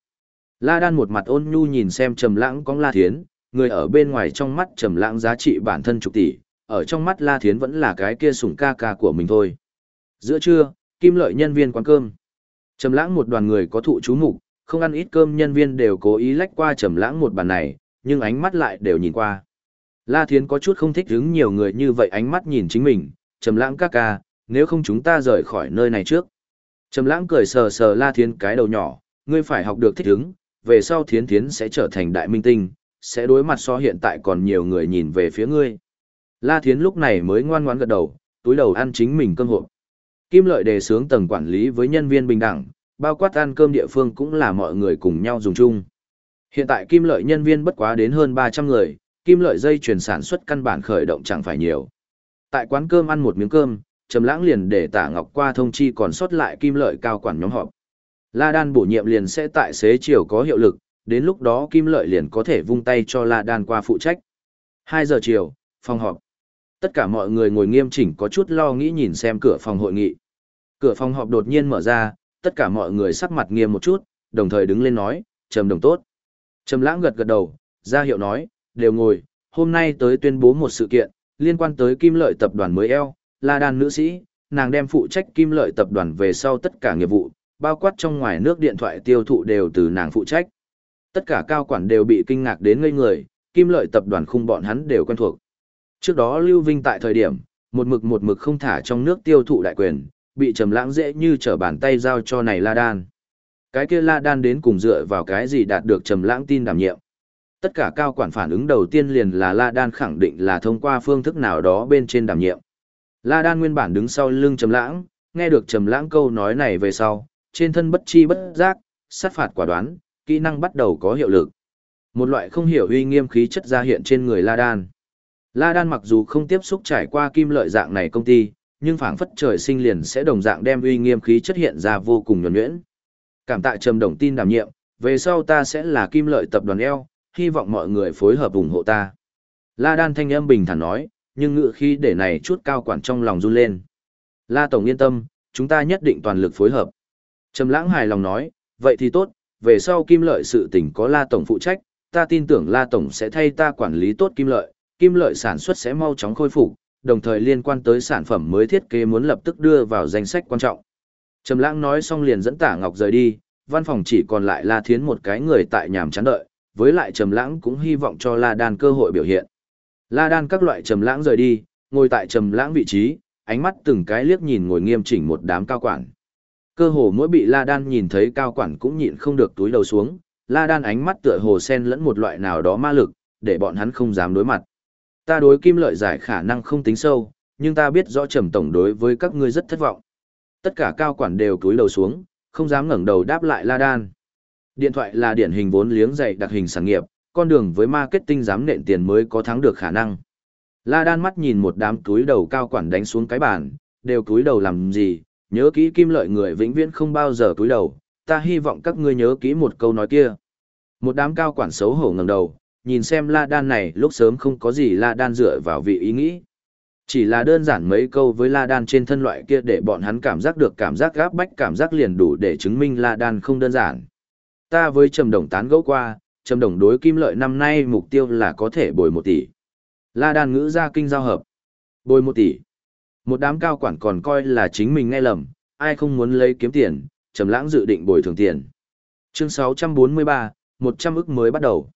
La Đan một mặt ôn nhu nhìn xem Trầm Lãng có La Thiến, người ở bên ngoài trong mắt Trầm Lãng giá trị bản thân chục tỷ, ở trong mắt La Thiến vẫn là cái kia sủng ca ca của mình thôi. Giữa trưa, Kim Lợi nhân viên quán cơm. Trầm Lãng một đoàn người có thụ chú mục, không ăn ít cơm nhân viên đều cố ý lách qua Trầm Lãng một bàn này, nhưng ánh mắt lại đều nhìn qua. La Thiến có chút không thích hứng nhiều người như vậy ánh mắt nhìn chính mình, trầm lãng ca ca, nếu không chúng ta rời khỏi nơi này trước. Trầm lãng cười sờ sờ La Thiến cái đầu nhỏ, ngươi phải học được thích hứng, về sau Thiến Thiến sẽ trở thành đại minh tinh, sẽ đối mặt so hiện tại còn nhiều người nhìn về phía ngươi. La Thiến lúc này mới ngoan ngoãn gật đầu, túi đầu ăn chính mình cơm hộp. Kim Lợi đề sướng tầng quản lý với nhân viên bình đẳng, bao quát ăn cơm địa phương cũng là mọi người cùng nhau dùng chung. Hiện tại Kim Lợi nhân viên bất quá đến hơn 300 người, kim lợi dây chuyển sản xuất căn bản khởi động chẳng phải nhiều. Tại quán cơm ăn một miếng cơm, Trầm Lãng liền để Tả Ngọc qua thông chi còn sót lại kim lợi cao quản nhóm họp. La Đan bổ nhiệm liền sẽ tại xế chiều có hiệu lực, đến lúc đó kim lợi liền có thể vung tay cho La Đan qua phụ trách. 2 giờ chiều, phòng họp. Tất cả mọi người ngồi nghiêm chỉnh có chút lo nghĩ nhìn xem cửa phòng hội nghị. Cửa phòng họp đột nhiên mở ra, tất cả mọi người sắc mặt nghiêm một chút, đồng thời đứng lên nói, "Trầm Đồng tốt." Trầm Lãng gật gật đầu, ra hiệu nói, đều ngồi, hôm nay tới tuyên bố một sự kiện, liên quan tới kim lợi tập đoàn mới eo, La Đan nữ sĩ, nàng đem phụ trách kim lợi tập đoàn về sau tất cả nghiệp vụ, bao quát trong ngoài nước điện thoại tiêu thụ đều từ nàng phụ trách. Tất cả cao quản đều bị kinh ngạc đến ngây người, kim lợi tập đoàn khung bọn hắn đều quen thuộc. Trước đó Lưu Vinh tại thời điểm, một mực một mực không thả trong nước tiêu thụ đại quyền, bị trầm lãng dễ như trở bàn tay giao cho này La Đan. Cái kia La Đan đến cùng dựa vào cái gì đạt được trầm lãng tin đảm nhiệm. Tất cả cao quản phản ứng đầu tiên liền là La Đan khẳng định là thông qua phương thức nào đó bên trên đảm nhiệm. La Đan nguyên bản đứng sau lưng Trầm Lãng, nghe được Trầm Lãng câu nói này về sau, trên thân bất chi bất giác, sát phạt quả đoán, kỹ năng bắt đầu có hiệu lực. Một loại không hiểu uy nghiêm khí chất ra hiện trên người La Đan. La Đan mặc dù không tiếp xúc trải qua kim lợi dạng này công ty, nhưng phảng phất trời sinh liền sẽ đồng dạng đem uy nghiêm khí chất hiện ra vô cùng nhuần nhuyễn. Cảm tạ Trầm Đồng tin đảm nhiệm, về sau ta sẽ là kim lợi tập đoàn eo, hy vọng mọi người phối hợp ủng hộ ta. La Đan thanh âm bình thản nói, nhưng ngựa khi để này chút cao quản trong lòng run lên. La Tổng yên tâm, chúng ta nhất định toàn lực phối hợp. Trầm lãng hài lòng nói, vậy thì tốt, về sau kim lợi sự tình có La Tổng phụ trách, ta tin tưởng La Tổng sẽ thay ta quản lý tốt kim lợi, kim lợi sản xuất sẽ mau chóng khôi phục, đồng thời liên quan tới sản phẩm mới thiết kế muốn lập tức đưa vào danh sách quan trọng. Trầm lãng nói xong liền dẫn Tả Ngọc rời đi, văn phòng chỉ còn lại La Thiến một cái người tại nhàm chán đợi, với lại Trầm Lãng cũng hy vọng cho La Đan cơ hội biểu hiện. La đan các loại trầm lãng rời đi, ngồi tại trầm lãng vị trí, ánh mắt từng cái liếc nhìn ngồi nghiêm chỉnh một đám cao quản. Cơ hồ mỗi bị La đan nhìn thấy cao quản cũng nhịn không được túi đầu xuống, La đan ánh mắt tựa hồ sen lẫn một loại nào đó ma lực, để bọn hắn không dám đối mặt. Ta đối kim lợi giải khả năng không tính sâu, nhưng ta biết rõ trầm tổng đối với các ngươi rất thất vọng. Tất cả cao quản đều cúi đầu xuống, không dám ngẩng đầu đáp lại La Đan. Điện thoại là điển hình vốn liếng dày đặc hình sản nghiệp, con đường với marketing dám nện tiền mới có thắng được khả năng. La Đan mắt nhìn một đám túi đầu cao quản đánh xuống cái bàn, đều túi đầu làm gì, nhớ kỹ kim lợi người vĩnh viễn không bao giờ túi đầu, ta hy vọng các ngươi nhớ kỹ một câu nói kia. Một đám cao quản xấu hổ ngẩng đầu, nhìn xem La Đan này lúc sớm không có gì La Đan dựa vào vị ý nghĩ. Chỉ là đơn giản mấy câu với La Đan trên thân loại kia để bọn hắn cảm giác được cảm giác gáp bách cảm giác liền đủ để chứng minh La Đan không đơn giản. Ta với Trầm Đồng tán gẫu qua, Trầm Đồng đối kim lợi năm nay mục tiêu là có thể bồi một tỷ. La Đan ngữ ra kinh giao hợp. Bồi một tỷ. Một đám cao quản còn coi là chính mình nghe lầm, ai không muốn lấy kiếm tiền, Trầm Lãng dự định bồi thường tiền. Chương 643, 100 ức mới bắt đầu.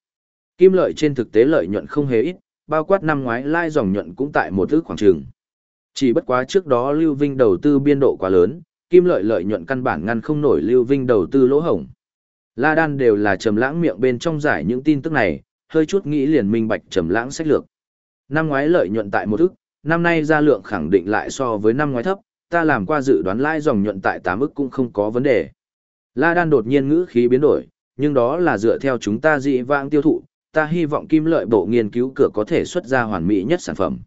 Kim lợi trên thực tế lợi nhuận không hề ít, bao quát năm ngoái lai dòng nhuận cũng tại một ước khoảng trường. Chỉ bất quá trước đó Lưu Vinh đầu tư biên độ quá lớn, kim lợi lợi nhuận căn bản ngăn không nổi Lưu Vinh đầu tư lỗ hổng. La Đan đều là trầm lãng miệng bên trong giải những tin tức này, hơi chút nghĩ liền minh bạch trầm lãng sách lược. Năm ngoái lợi nhuận tại một ức, năm nay ra lượng khẳng định lại so với năm ngoái thấp, ta làm qua dự đoán lãi dòng nhuận tại 8 ức cũng không có vấn đề. La Đan đột nhiên ngữ khí biến đổi, nhưng đó là dựa theo chúng ta dị vãng tiêu thụ, ta hy vọng kim lợi bộ nghiên cứu cửa có thể xuất ra hoàn mỹ nhất sản phẩm.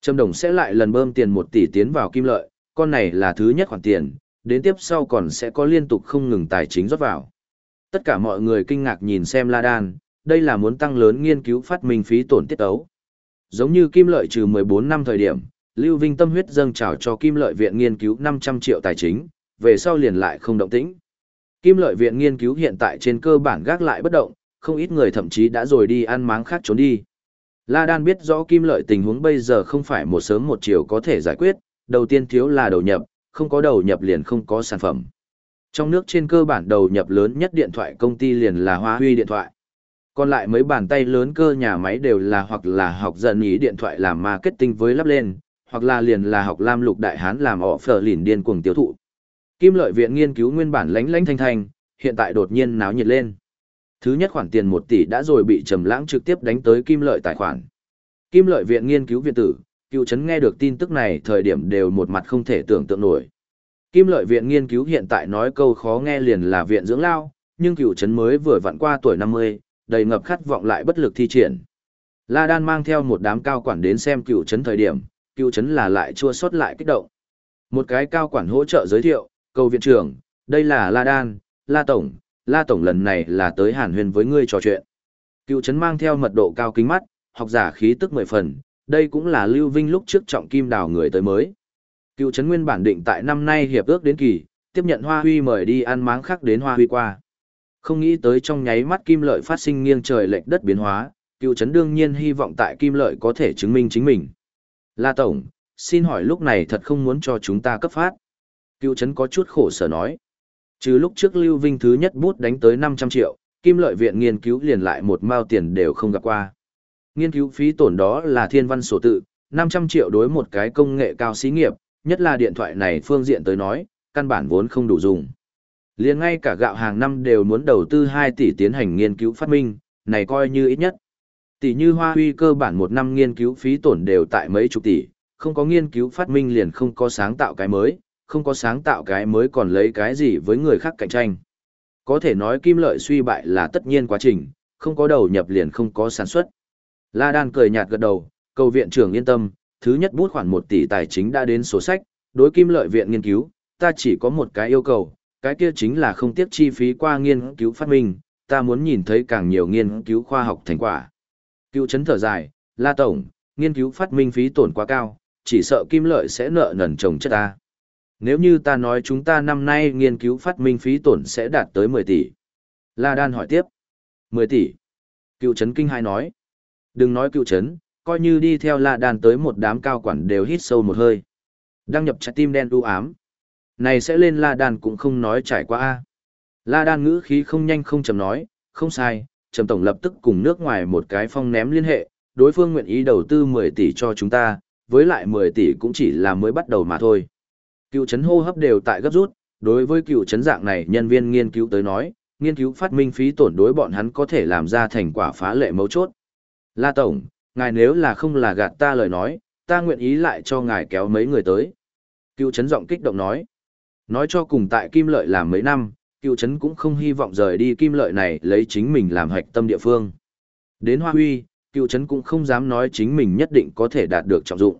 Trâm Đồng sẽ lại lần bơm tiền 1 tỷ tiến vào kim lợi, con này là thứ nhất khoản tiền, đến tiếp sau còn sẽ có liên tục không ngừng tài chính rót vào. Tất cả mọi người kinh ngạc nhìn xem La Đan, đây là muốn tăng lớn nghiên cứu phát minh phí tổn tiết ấu. Giống như kim lợi trừ 14 năm thời điểm, Lưu Vinh tâm huyết dâng trào cho kim lợi viện nghiên cứu 500 triệu tài chính, về sau liền lại không động tĩnh. Kim lợi viện nghiên cứu hiện tại trên cơ bản gác lại bất động, không ít người thậm chí đã rồi đi ăn máng khác trốn đi. La Đan biết rõ kim lợi tình huống bây giờ không phải một sớm một chiều có thể giải quyết, đầu tiên thiếu là đầu nhập, không có đầu nhập liền không có sản phẩm. Trong nước trên cơ bản đầu nhập lớn nhất điện thoại công ty liền là Hoa Huy điện thoại. Còn lại mấy bàn tay lớn cơ nhà máy đều là hoặc là học dần ý điện thoại làm marketing với lắp lên, hoặc là liền là học lam lục đại hán làm họ phở lìn điên cuồng tiêu thụ. Kim lợi viện nghiên cứu nguyên bản lánh lánh thanh thanh, hiện tại đột nhiên náo nhiệt lên. Thứ nhất khoản tiền 1 tỷ đã rồi bị Trầm Lãng trực tiếp đánh tới Kim Lợi tài khoản. Kim Lợi viện nghiên cứu viện tử, cựu chấn nghe được tin tức này thời điểm đều một mặt không thể tưởng tượng nổi. Kim Lợi viện nghiên cứu hiện tại nói câu khó nghe liền là viện dưỡng lao, nhưng cựu trấn mới vừa vặn qua tuổi 50, đầy ngập khát vọng lại bất lực thi triển. La Đan mang theo một đám cao quản đến xem cựu trấn thời điểm, cựu trấn là lại chua xót lại kích động. Một cái cao quản hỗ trợ giới thiệu, cầu viện trưởng, đây là La Đan, La Tổng, La Tổng lần này là tới hàn huyên với ngươi trò chuyện. Cựu trấn mang theo mật độ cao kính mắt, học giả khí tức mười phần, đây cũng là Lưu Vinh lúc trước trọng kim đào người tới mới. Cựu trấn nguyên bản định tại năm nay hiệp ước đến kỳ, tiếp nhận Hoa Huy mời đi ăn máng khác đến Hoa Huy qua. Không nghĩ tới trong nháy mắt kim lợi phát sinh nghiêng trời lệch đất biến hóa, cựu trấn đương nhiên hy vọng tại kim lợi có thể chứng minh chính mình. La Tổng, xin hỏi lúc này thật không muốn cho chúng ta cấp phát. Cựu trấn có chút khổ sở nói. Trừ lúc trước Lưu Vinh thứ nhất bút đánh tới 500 triệu, Kim Lợi Viện nghiên cứu liền lại một mao tiền đều không gặp qua. Nghiên cứu phí tổn đó là thiên văn sổ tự, 500 triệu đối một cái công nghệ cao xí nghiệp, nhất là điện thoại này phương diện tới nói, căn bản vốn không đủ dùng. Liền ngay cả gạo hàng năm đều muốn đầu tư 2 tỷ tiến hành nghiên cứu phát minh, này coi như ít nhất. Tỷ như Hoa Huy cơ bản một năm nghiên cứu phí tổn đều tại mấy chục tỷ, không có nghiên cứu phát minh liền không có sáng tạo cái mới, không có sáng tạo cái mới còn lấy cái gì với người khác cạnh tranh. Có thể nói kim lợi suy bại là tất nhiên quá trình, không có đầu nhập liền không có sản xuất. La Đan cười nhạt gật đầu, cầu viện trưởng yên tâm, thứ nhất bút khoản 1 tỷ tài chính đã đến sổ sách, đối kim lợi viện nghiên cứu, ta chỉ có một cái yêu cầu, cái kia chính là không tiếc chi phí qua nghiên cứu phát minh, ta muốn nhìn thấy càng nhiều nghiên cứu khoa học thành quả. Cựu chấn thở dài, La Tổng, nghiên cứu phát minh phí tổn quá cao, chỉ sợ kim lợi sẽ nợ nần chồng chất ta nếu như ta nói chúng ta năm nay nghiên cứu phát minh phí tổn sẽ đạt tới 10 tỷ. La Đan hỏi tiếp. 10 tỷ. Cựu trấn kinh hai nói. Đừng nói cựu trấn, coi như đi theo La đàn tới một đám cao quản đều hít sâu một hơi. Đăng nhập trái tim đen u ám. Này sẽ lên La đàn cũng không nói trải qua a. La đàn ngữ khí không nhanh không chậm nói, không sai, Trầm Tổng lập tức cùng nước ngoài một cái phong ném liên hệ, đối phương nguyện ý đầu tư 10 tỷ cho chúng ta, với lại 10 tỷ cũng chỉ là mới bắt đầu mà thôi. Cựu chấn hô hấp đều tại gấp rút, đối với cựu chấn dạng này nhân viên nghiên cứu tới nói, nghiên cứu phát minh phí tổn đối bọn hắn có thể làm ra thành quả phá lệ mấu chốt. La Tổng, ngài nếu là không là gạt ta lời nói, ta nguyện ý lại cho ngài kéo mấy người tới. Cựu chấn giọng kích động nói. Nói cho cùng tại Kim Lợi làm mấy năm, cựu chấn cũng không hy vọng rời đi Kim Lợi này lấy chính mình làm hạch tâm địa phương. Đến Hoa Huy, cựu chấn cũng không dám nói chính mình nhất định có thể đạt được trọng dụng.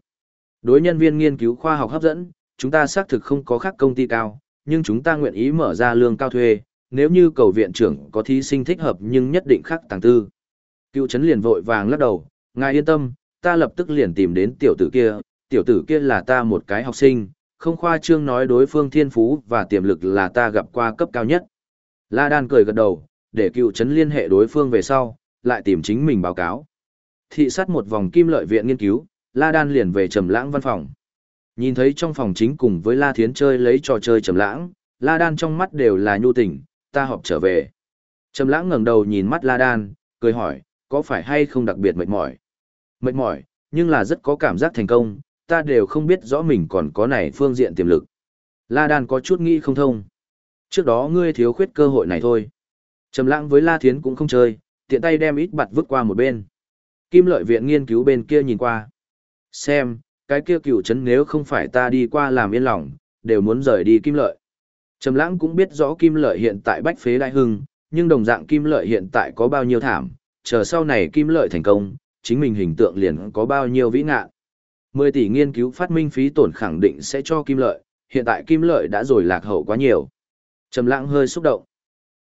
Đối nhân viên nghiên cứu khoa học hấp dẫn, chúng ta xác thực không có khác công ty cao, nhưng chúng ta nguyện ý mở ra lương cao thuê, nếu như cầu viện trưởng có thí sinh thích hợp nhưng nhất định khác tàng tư. Cựu chấn liền vội vàng lắc đầu, ngài yên tâm, ta lập tức liền tìm đến tiểu tử kia, tiểu tử kia là ta một cái học sinh, không khoa trương nói đối phương thiên phú và tiềm lực là ta gặp qua cấp cao nhất. La Đan cười gật đầu, để cựu chấn liên hệ đối phương về sau, lại tìm chính mình báo cáo. Thị sát một vòng kim lợi viện nghiên cứu, La Đan liền về trầm lãng văn phòng. Nhìn thấy trong phòng chính cùng với La Thiến chơi lấy trò chơi trầm lãng, La Đan trong mắt đều là nhu tình, ta họp trở về. Trầm lãng ngẩng đầu nhìn mắt La Đan, cười hỏi, có phải hay không đặc biệt mệt mỏi? Mệt mỏi, nhưng là rất có cảm giác thành công, ta đều không biết rõ mình còn có này phương diện tiềm lực. La Đan có chút nghĩ không thông. Trước đó ngươi thiếu khuyết cơ hội này thôi. Trầm lãng với La Thiến cũng không chơi, tiện tay đem ít bặt vứt qua một bên. Kim lợi viện nghiên cứu bên kia nhìn qua. Xem, cái kia cựu chấn nếu không phải ta đi qua làm yên lòng, đều muốn rời đi kim lợi. Trầm lãng cũng biết rõ kim lợi hiện tại bách phế đại hưng, nhưng đồng dạng kim lợi hiện tại có bao nhiêu thảm, chờ sau này kim lợi thành công, chính mình hình tượng liền có bao nhiêu vĩ ngạn. 10 tỷ nghiên cứu phát minh phí tổn khẳng định sẽ cho kim lợi, hiện tại kim lợi đã rồi lạc hậu quá nhiều. Trầm lãng hơi xúc động.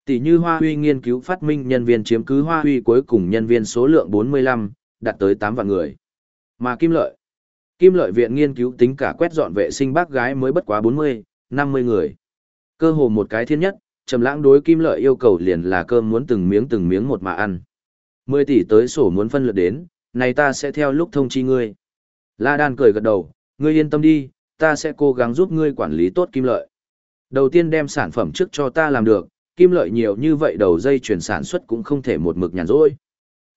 Tỷ như Hoa Huy nghiên cứu phát minh nhân viên chiếm cứ Hoa Huy cuối cùng nhân viên số lượng 45, đạt tới 8 vạn người. Mà kim lợi. Kim lợi viện nghiên cứu tính cả quét dọn vệ sinh bác gái mới bất quá 40, 50 người. Cơ hồ một cái thiên nhất, trầm lãng đối kim lợi yêu cầu liền là cơm muốn từng miếng từng miếng một mà ăn. 10 tỷ tới sổ muốn phân lượt đến, này ta sẽ theo lúc thông chi ngươi. La Đan cười gật đầu, ngươi yên tâm đi, ta sẽ cố gắng giúp ngươi quản lý tốt kim lợi. Đầu tiên đem sản phẩm trước cho ta làm được, kim lợi nhiều như vậy đầu dây chuyển sản xuất cũng không thể một mực nhàn rỗi.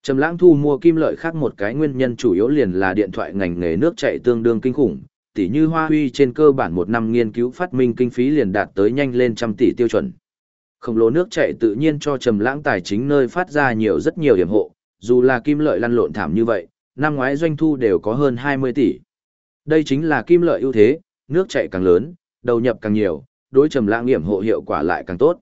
Trầm lãng thu mua kim lợi khác một cái nguyên nhân chủ yếu liền là điện thoại ngành nghề nước chạy tương đương kinh khủng, tỷ như Hoa Huy trên cơ bản một năm nghiên cứu phát minh kinh phí liền đạt tới nhanh lên trăm tỷ tiêu chuẩn. Khổng lồ nước chạy tự nhiên cho trầm lãng tài chính nơi phát ra nhiều rất nhiều điểm hộ, dù là kim lợi lăn lộn thảm như vậy, năm ngoái doanh thu đều có hơn 20 tỷ. Đây chính là kim lợi ưu thế, nước chạy càng lớn, đầu nhập càng nhiều, đối trầm lãng nghiệm hộ hiệu quả lại càng tốt.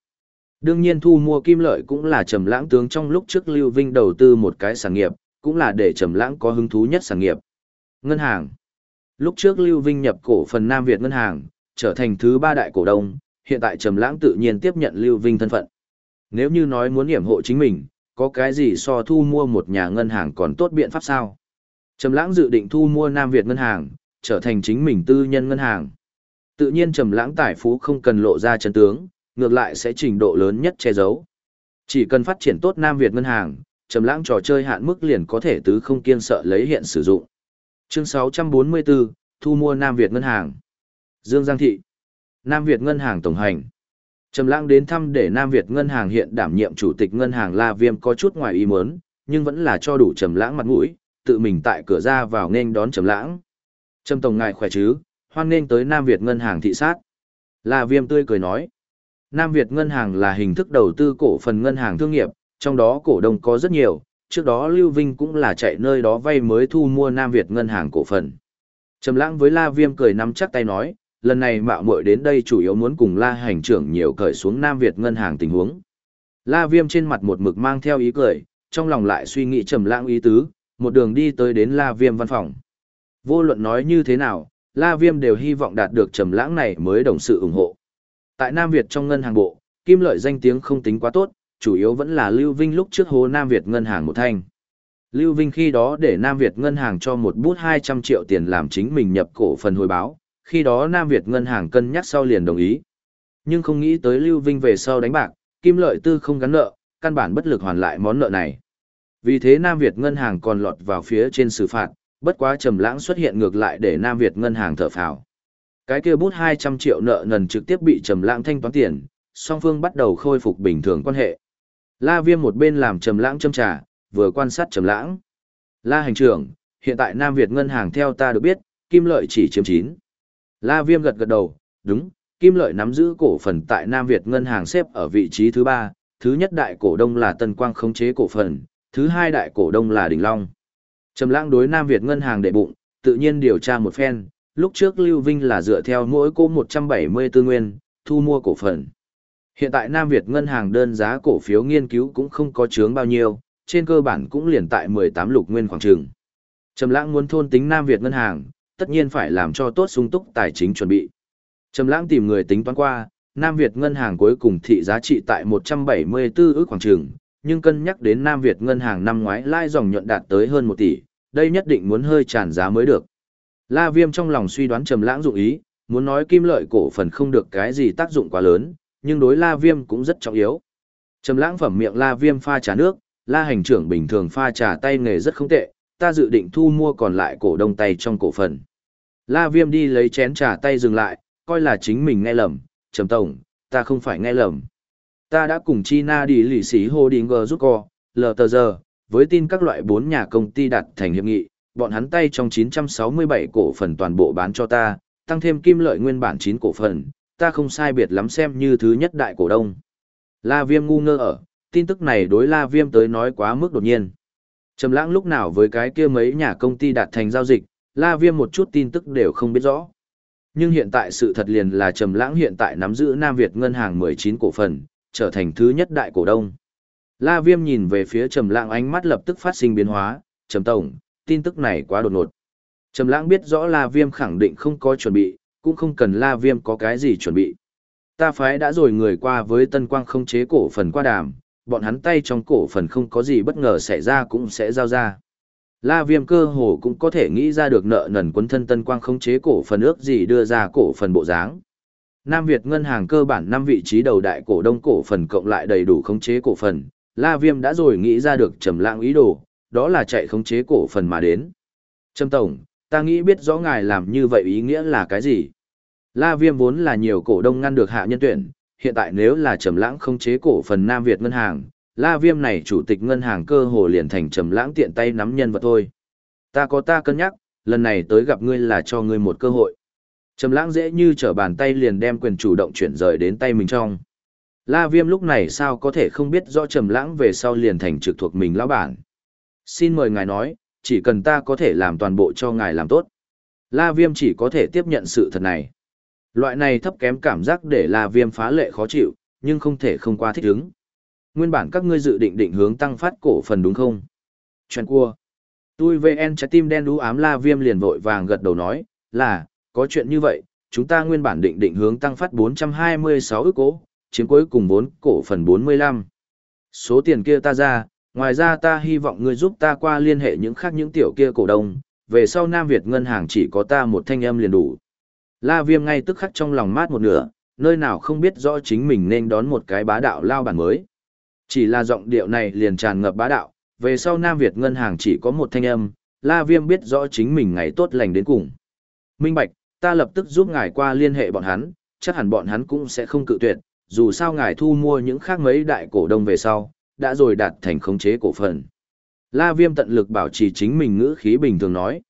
Đương nhiên thu mua kim lợi cũng là trầm lãng tướng trong lúc trước Lưu Vinh đầu tư một cái sản nghiệp, cũng là để trầm lãng có hứng thú nhất sản nghiệp. Ngân hàng. Lúc trước Lưu Vinh nhập cổ phần Nam Việt ngân hàng, trở thành thứ ba đại cổ đông, hiện tại trầm lãng tự nhiên tiếp nhận Lưu Vinh thân phận. Nếu như nói muốn hiểm hộ chính mình, có cái gì so thu mua một nhà ngân hàng còn tốt biện pháp sao? Trầm lãng dự định thu mua Nam Việt ngân hàng, trở thành chính mình tư nhân ngân hàng. Tự nhiên trầm lãng tài phú không cần lộ ra chân tướng, ngược lại sẽ trình độ lớn nhất che giấu. Chỉ cần phát triển tốt Nam Việt ngân hàng, trầm lãng trò chơi hạn mức liền có thể tứ không kiên sợ lấy hiện sử dụng. Chương 644, thu mua Nam Việt ngân hàng. Dương Giang thị. Nam Việt ngân hàng tổng hành. Trầm lãng đến thăm để Nam Việt ngân hàng hiện đảm nhiệm chủ tịch ngân hàng La Viêm có chút ngoài ý muốn, nhưng vẫn là cho đủ trầm lãng mặt mũi, tự mình tại cửa ra vào nên đón trầm lãng. Trầm tổng ngài khỏe chứ, hoan nghênh tới Nam Việt ngân hàng thị sát. La Viêm tươi cười nói. Nam Việt ngân hàng là hình thức đầu tư cổ phần ngân hàng thương nghiệp, trong đó cổ đông có rất nhiều, trước đó Lưu Vinh cũng là chạy nơi đó vay mới thu mua Nam Việt ngân hàng cổ phần. Trầm lãng với La Viêm cười nắm chắc tay nói, lần này mạo muội đến đây chủ yếu muốn cùng La hành trưởng nhiều cởi xuống Nam Việt ngân hàng tình huống. La Viêm trên mặt một mực mang theo ý cười, trong lòng lại suy nghĩ trầm lãng ý tứ, một đường đi tới đến La Viêm văn phòng. Vô luận nói như thế nào, La Viêm đều hy vọng đạt được trầm lãng này mới đồng sự ủng hộ. Tại Nam Việt trong ngân hàng bộ, Kim Lợi danh tiếng không tính quá tốt, chủ yếu vẫn là Lưu Vinh lúc trước hố Nam Việt ngân hàng một thanh. Lưu Vinh khi đó để Nam Việt ngân hàng cho một bút 200 triệu tiền làm chính mình nhập cổ phần hồi báo, khi đó Nam Việt ngân hàng cân nhắc sau liền đồng ý. Nhưng không nghĩ tới Lưu Vinh về sau đánh bạc, Kim Lợi Tư không gắn nợ, căn bản bất lực hoàn lại món nợ này. Vì thế Nam Việt ngân hàng còn lọt vào phía trên xử phạt, bất quá trầm lãng xuất hiện ngược lại để Nam Việt ngân hàng thở phào. Cái kia bút 200 triệu nợ nần trực tiếp bị trầm lãng thanh toán tiền, song phương bắt đầu khôi phục bình thường quan hệ. La Viêm một bên làm trầm lãng châm trà, vừa quan sát trầm lãng. La hành trưởng, hiện tại Nam Việt ngân hàng theo ta được biết, Kim Lợi chỉ chiếm 9. La Viêm gật gật đầu, đúng, Kim Lợi nắm giữ cổ phần tại Nam Việt ngân hàng xếp ở vị trí thứ 3, thứ nhất đại cổ đông là Tân Quang khống chế cổ phần, thứ hai đại cổ đông là Đình Long. Trầm Lãng đối Nam Việt ngân hàng đệ bụng, tự nhiên điều tra một phen, lúc trước Lưu Vinh là dựa theo mỗi cô 174 nguyên, thu mua cổ phần. Hiện tại Nam Việt ngân hàng đơn giá cổ phiếu nghiên cứu cũng không có chướng bao nhiêu, trên cơ bản cũng liền tại 18 lục nguyên khoảng trường. Trầm Lãng muốn thôn tính Nam Việt ngân hàng, tất nhiên phải làm cho tốt sung túc tài chính chuẩn bị. Trầm Lãng tìm người tính toán qua, Nam Việt ngân hàng cuối cùng thị giá trị tại 174 ước khoảng trường, nhưng cân nhắc đến Nam Việt ngân hàng năm ngoái lãi dòng nhuận đạt tới hơn 1 tỷ, đây nhất định muốn hơi tràn giá mới được. La Viêm trong lòng suy đoán Trầm Lãng dụng ý, muốn nói kim lợi cổ phần không được cái gì tác dụng quá lớn, nhưng đối La Viêm cũng rất trọng yếu. Trầm Lãng phẩm miệng La Viêm pha trà nước, La hành trưởng bình thường pha trà tay nghề rất không tệ, ta dự định thu mua còn lại cổ đông tay trong cổ phần. La Viêm đi lấy chén trà tay dừng lại, coi là chính mình nghe lầm, Trầm Tổng, ta không phải nghe lầm. Ta đã cùng China đi lì xí Holding giúp co, lờ với tin các loại bốn nhà công ty đặt thành hiệp nghị, bọn hắn tay trong 967 cổ phần toàn bộ bán cho ta, tăng thêm kim lợi nguyên bản 9 cổ phần, ta không sai biệt lắm xem như thứ nhất đại cổ đông. La Viêm ngu ngơ ở, tin tức này đối La Viêm tới nói quá mức đột nhiên. Trầm lãng lúc nào với cái kia mấy nhà công ty đạt thành giao dịch, La Viêm một chút tin tức đều không biết rõ. Nhưng hiện tại sự thật liền là Trầm lãng hiện tại nắm giữ Nam Việt ngân hàng 19 cổ phần, trở thành thứ nhất đại cổ đông. La Viêm nhìn về phía Trầm lãng ánh mắt lập tức phát sinh biến hóa, "Trầm tổng, tin tức này quá đột ngột." Trầm lãng biết rõ La Viêm khẳng định không có chuẩn bị, cũng không cần La Viêm có cái gì chuẩn bị. Ta phái đã rồi người qua với Tân Quang không chế cổ phần qua đàm, bọn hắn tay trong cổ phần không có gì bất ngờ xảy ra cũng sẽ giao ra. La Viêm cơ hồ cũng có thể nghĩ ra được nợ nần quấn thân Tân Quang không chế cổ phần ước gì đưa ra cổ phần bộ dáng. Nam Việt ngân hàng cơ bản năm vị trí đầu đại cổ đông cổ phần cộng lại đầy đủ khống chế cổ phần, La Viêm đã rồi nghĩ ra được trầm lãng ý đồ, đó là chạy khống chế cổ phần mà đến. Trầm tổng, ta nghĩ biết rõ ngài làm như vậy ý nghĩa là cái gì. La Viêm vốn là nhiều cổ đông ngăn được hạ nhân tuyển, hiện tại nếu là Trầm Lãng không chế cổ phần Nam Việt ngân hàng, La Viêm này chủ tịch ngân hàng cơ hồ liền thành Trầm Lãng tiện tay nắm nhân vật thôi. Ta có ta cân nhắc, lần này tới gặp ngươi là cho ngươi một cơ hội. Trầm Lãng dễ như trở bàn tay liền đem quyền chủ động chuyển rời đến tay mình trong. La Viêm lúc này sao có thể không biết rõ Trầm Lãng về sau liền thành trực thuộc mình lão bản. Xin mời ngài nói, chỉ cần ta có thể làm toàn bộ cho ngài làm tốt. La Viêm chỉ có thể tiếp nhận sự thật này. Loại này thấp kém cảm giác để là Viêm phá lệ khó chịu, nhưng không thể không qua thích ứng. Nguyên bản các ngươi dự định định hướng tăng phát cổ phần đúng không? Chuyện cua. Tôi VN trái tim đen đú ám La Viêm liền vội vàng gật đầu nói, là, có chuyện như vậy, chúng ta nguyên bản định định hướng tăng phát 426 ức cố, chiếm cuối cùng vốn cổ phần 45. Số tiền kia ta ra, ngoài ra ta hy vọng ngươi giúp ta qua liên hệ những khác những tiểu kia cổ đông, về sau Nam Việt ngân hàng chỉ có ta một thanh âm liền đủ. La Viêm ngay tức khắc trong lòng mát một nửa, nơi nào không biết rõ chính mình nên đón một cái bá đạo lao bản mới. Chỉ là giọng điệu này liền tràn ngập bá đạo, về sau Nam Việt ngân hàng chỉ có một thanh âm, La Viêm biết rõ chính mình ngày tốt lành đến cùng. Minh Bạch, ta lập tức giúp ngài qua liên hệ bọn hắn, chắc hẳn bọn hắn cũng sẽ không cự tuyệt, dù sao ngài thu mua những khác mấy đại cổ đông về sau, đã rồi đạt thành khống chế cổ phần. La Viêm tận lực bảo trì chính mình ngữ khí bình thường nói.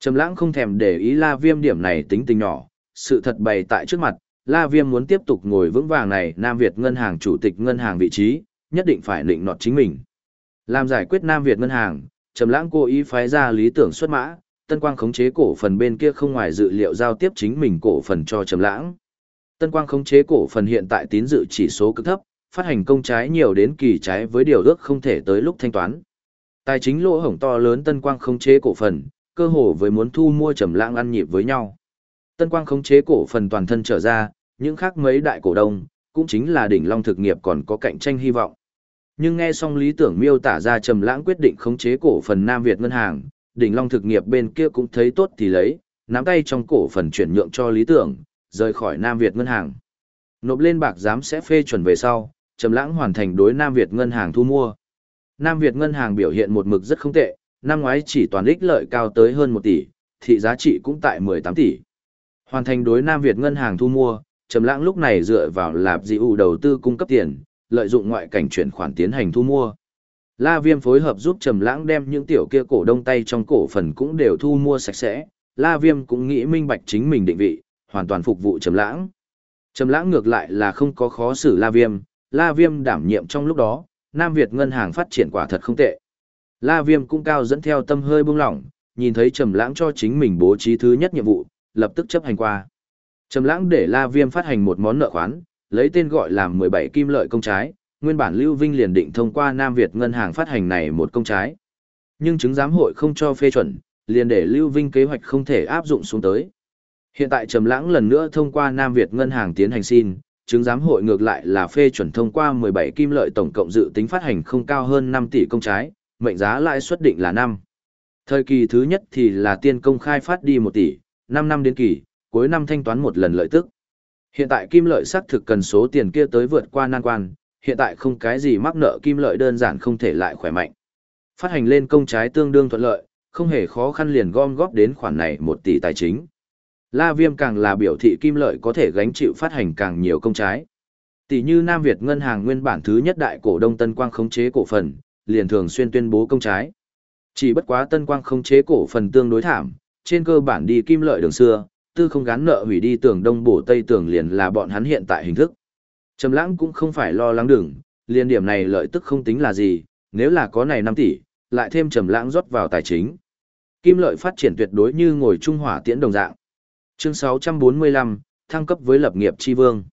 Trầm lãng không thèm để ý La Viêm điểm này tính tình nhỏ, sự thật bày tại trước mặt, La Viêm muốn tiếp tục ngồi vững vàng này Nam Việt ngân hàng chủ tịch ngân hàng vị trí, nhất định phải định nọt chính mình. Làm giải quyết Nam Việt ngân hàng, Trầm lãng cố ý phái ra lý tưởng xuất mã, Tân Quang khống chế cổ phần bên kia không ngoài dự liệu giao tiếp chính mình cổ phần cho Trầm lãng. Tân Quang khống chế cổ phần hiện tại tín dự chỉ số cực thấp, phát hành công trái nhiều đến kỳ trái với điều ước không thể tới lúc thanh toán. Tài chính lỗ hổng to lớn Tân Quang khống chế cổ phần, cơ hồ với muốn thu mua trầm lãng ăn nhịp với nhau. Tân Quang khống chế cổ phần toàn thân trở ra, những khác mấy đại cổ đông, cũng chính là đỉnh long thực nghiệp còn có cạnh tranh hy vọng. Nhưng nghe xong lý tưởng miêu tả ra trầm lãng quyết định khống chế cổ phần Nam Việt ngân hàng, đỉnh long thực nghiệp bên kia cũng thấy tốt thì lấy, nắm tay trong cổ phần chuyển nhượng cho lý tưởng, rời khỏi Nam Việt ngân hàng. Nộp lên bạc giám sẽ phê chuẩn về sau, trầm lãng hoàn thành đối Nam Việt ngân hàng thu mua. Nam Việt ngân hàng biểu hiện một mực rất không tệ, năm ngoái chỉ toàn ích lợi cao tới hơn 1 tỷ, thị giá trị cũng tại 18 tỷ. Hoàn thành đối Nam Việt ngân hàng thu mua, Trầm Lãng lúc này dựa vào lạp dị ủ đầu tư cung cấp tiền, lợi dụng ngoại cảnh chuyển khoản tiến hành thu mua. La Viêm phối hợp giúp Trầm Lãng đem những tiểu kia cổ đông tay trong cổ phần cũng đều thu mua sạch sẽ, La Viêm cũng nghĩ minh bạch chính mình định vị, hoàn toàn phục vụ Trầm Lãng. Trầm Lãng ngược lại là không có khó xử La Viêm, La Viêm đảm nhiệm trong lúc đó, Nam Việt ngân hàng phát triển quả thật không tệ. La Viêm cũng cao dẫn theo tâm hơi buông lỏng, nhìn thấy Trầm Lãng cho chính mình bố trí thứ nhất nhiệm vụ, lập tức chấp hành qua. Trầm Lãng để La Viêm phát hành một món nợ khoán, lấy tên gọi là 17 kim lợi công trái, nguyên bản Lưu Vinh liền định thông qua Nam Việt ngân hàng phát hành này một công trái. Nhưng chứng giám hội không cho phê chuẩn, liền để Lưu Vinh kế hoạch không thể áp dụng xuống tới. Hiện tại Trầm Lãng lần nữa thông qua Nam Việt ngân hàng tiến hành xin, chứng giám hội ngược lại là phê chuẩn thông qua 17 kim lợi tổng cộng dự tính phát hành không cao hơn 5 tỷ công trái, mệnh giá lãi suất định là 5. Thời kỳ thứ nhất thì là tiên công khai phát đi 1 tỷ, 5 năm đến kỳ, cuối năm thanh toán một lần lợi tức. Hiện tại kim lợi xác thực cần số tiền kia tới vượt qua nan quan, hiện tại không cái gì mắc nợ kim lợi đơn giản không thể lại khỏe mạnh. Phát hành lên công trái tương đương thuận lợi, không hề khó khăn liền gom góp đến khoản này 1 tỷ tài chính. La Viêm càng là biểu thị kim lợi có thể gánh chịu phát hành càng nhiều công trái. Tỷ như Nam Việt ngân hàng nguyên bản thứ nhất đại cổ đông Tân Quang khống chế cổ phần, liền thường xuyên tuyên bố công trái. Chỉ bất quá Tân Quang khống chế cổ phần tương đối thảm, trên cơ bản đi kim lợi đường xưa, tư không gán nợ hủy đi tường đông bổ tây tường liền là bọn hắn hiện tại hình thức. Trầm Lãng cũng không phải lo lắng đừng, liên điểm này lợi tức không tính là gì, nếu là có này 5 tỷ, lại thêm Trầm Lãng rót vào tài chính. Kim lợi phát triển tuyệt đối như ngồi trung hỏa tiễn đồng dạng. Chương 645, thăng cấp với lập nghiệp chi vương.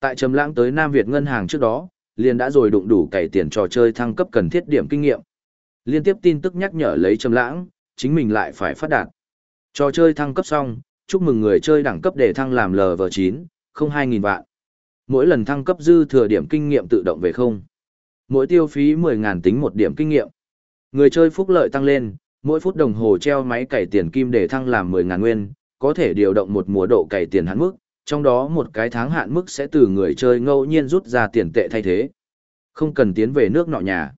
Tại Trầm Lãng tới Nam Việt ngân hàng trước đó, liền đã rồi đụng đủ cày tiền trò chơi thăng cấp cần thiết điểm kinh nghiệm. Liên tiếp tin tức nhắc nhở lấy Trầm Lãng, chính mình lại phải phát đạt. Trò chơi thăng cấp xong, chúc mừng người chơi đẳng cấp để thăng làm LV9, không 2000 vạn. Mỗi lần thăng cấp dư thừa điểm kinh nghiệm tự động về không. Mỗi tiêu phí 10000 tính một điểm kinh nghiệm. Người chơi phúc lợi tăng lên, mỗi phút đồng hồ treo máy cày tiền kim để thăng làm 10000 nguyên, có thể điều động một mùa độ cày tiền hạn mức, trong đó một cái tháng hạn mức sẽ từ người chơi ngẫu nhiên rút ra tiền tệ thay thế. Không cần tiến về nước nọ nhà.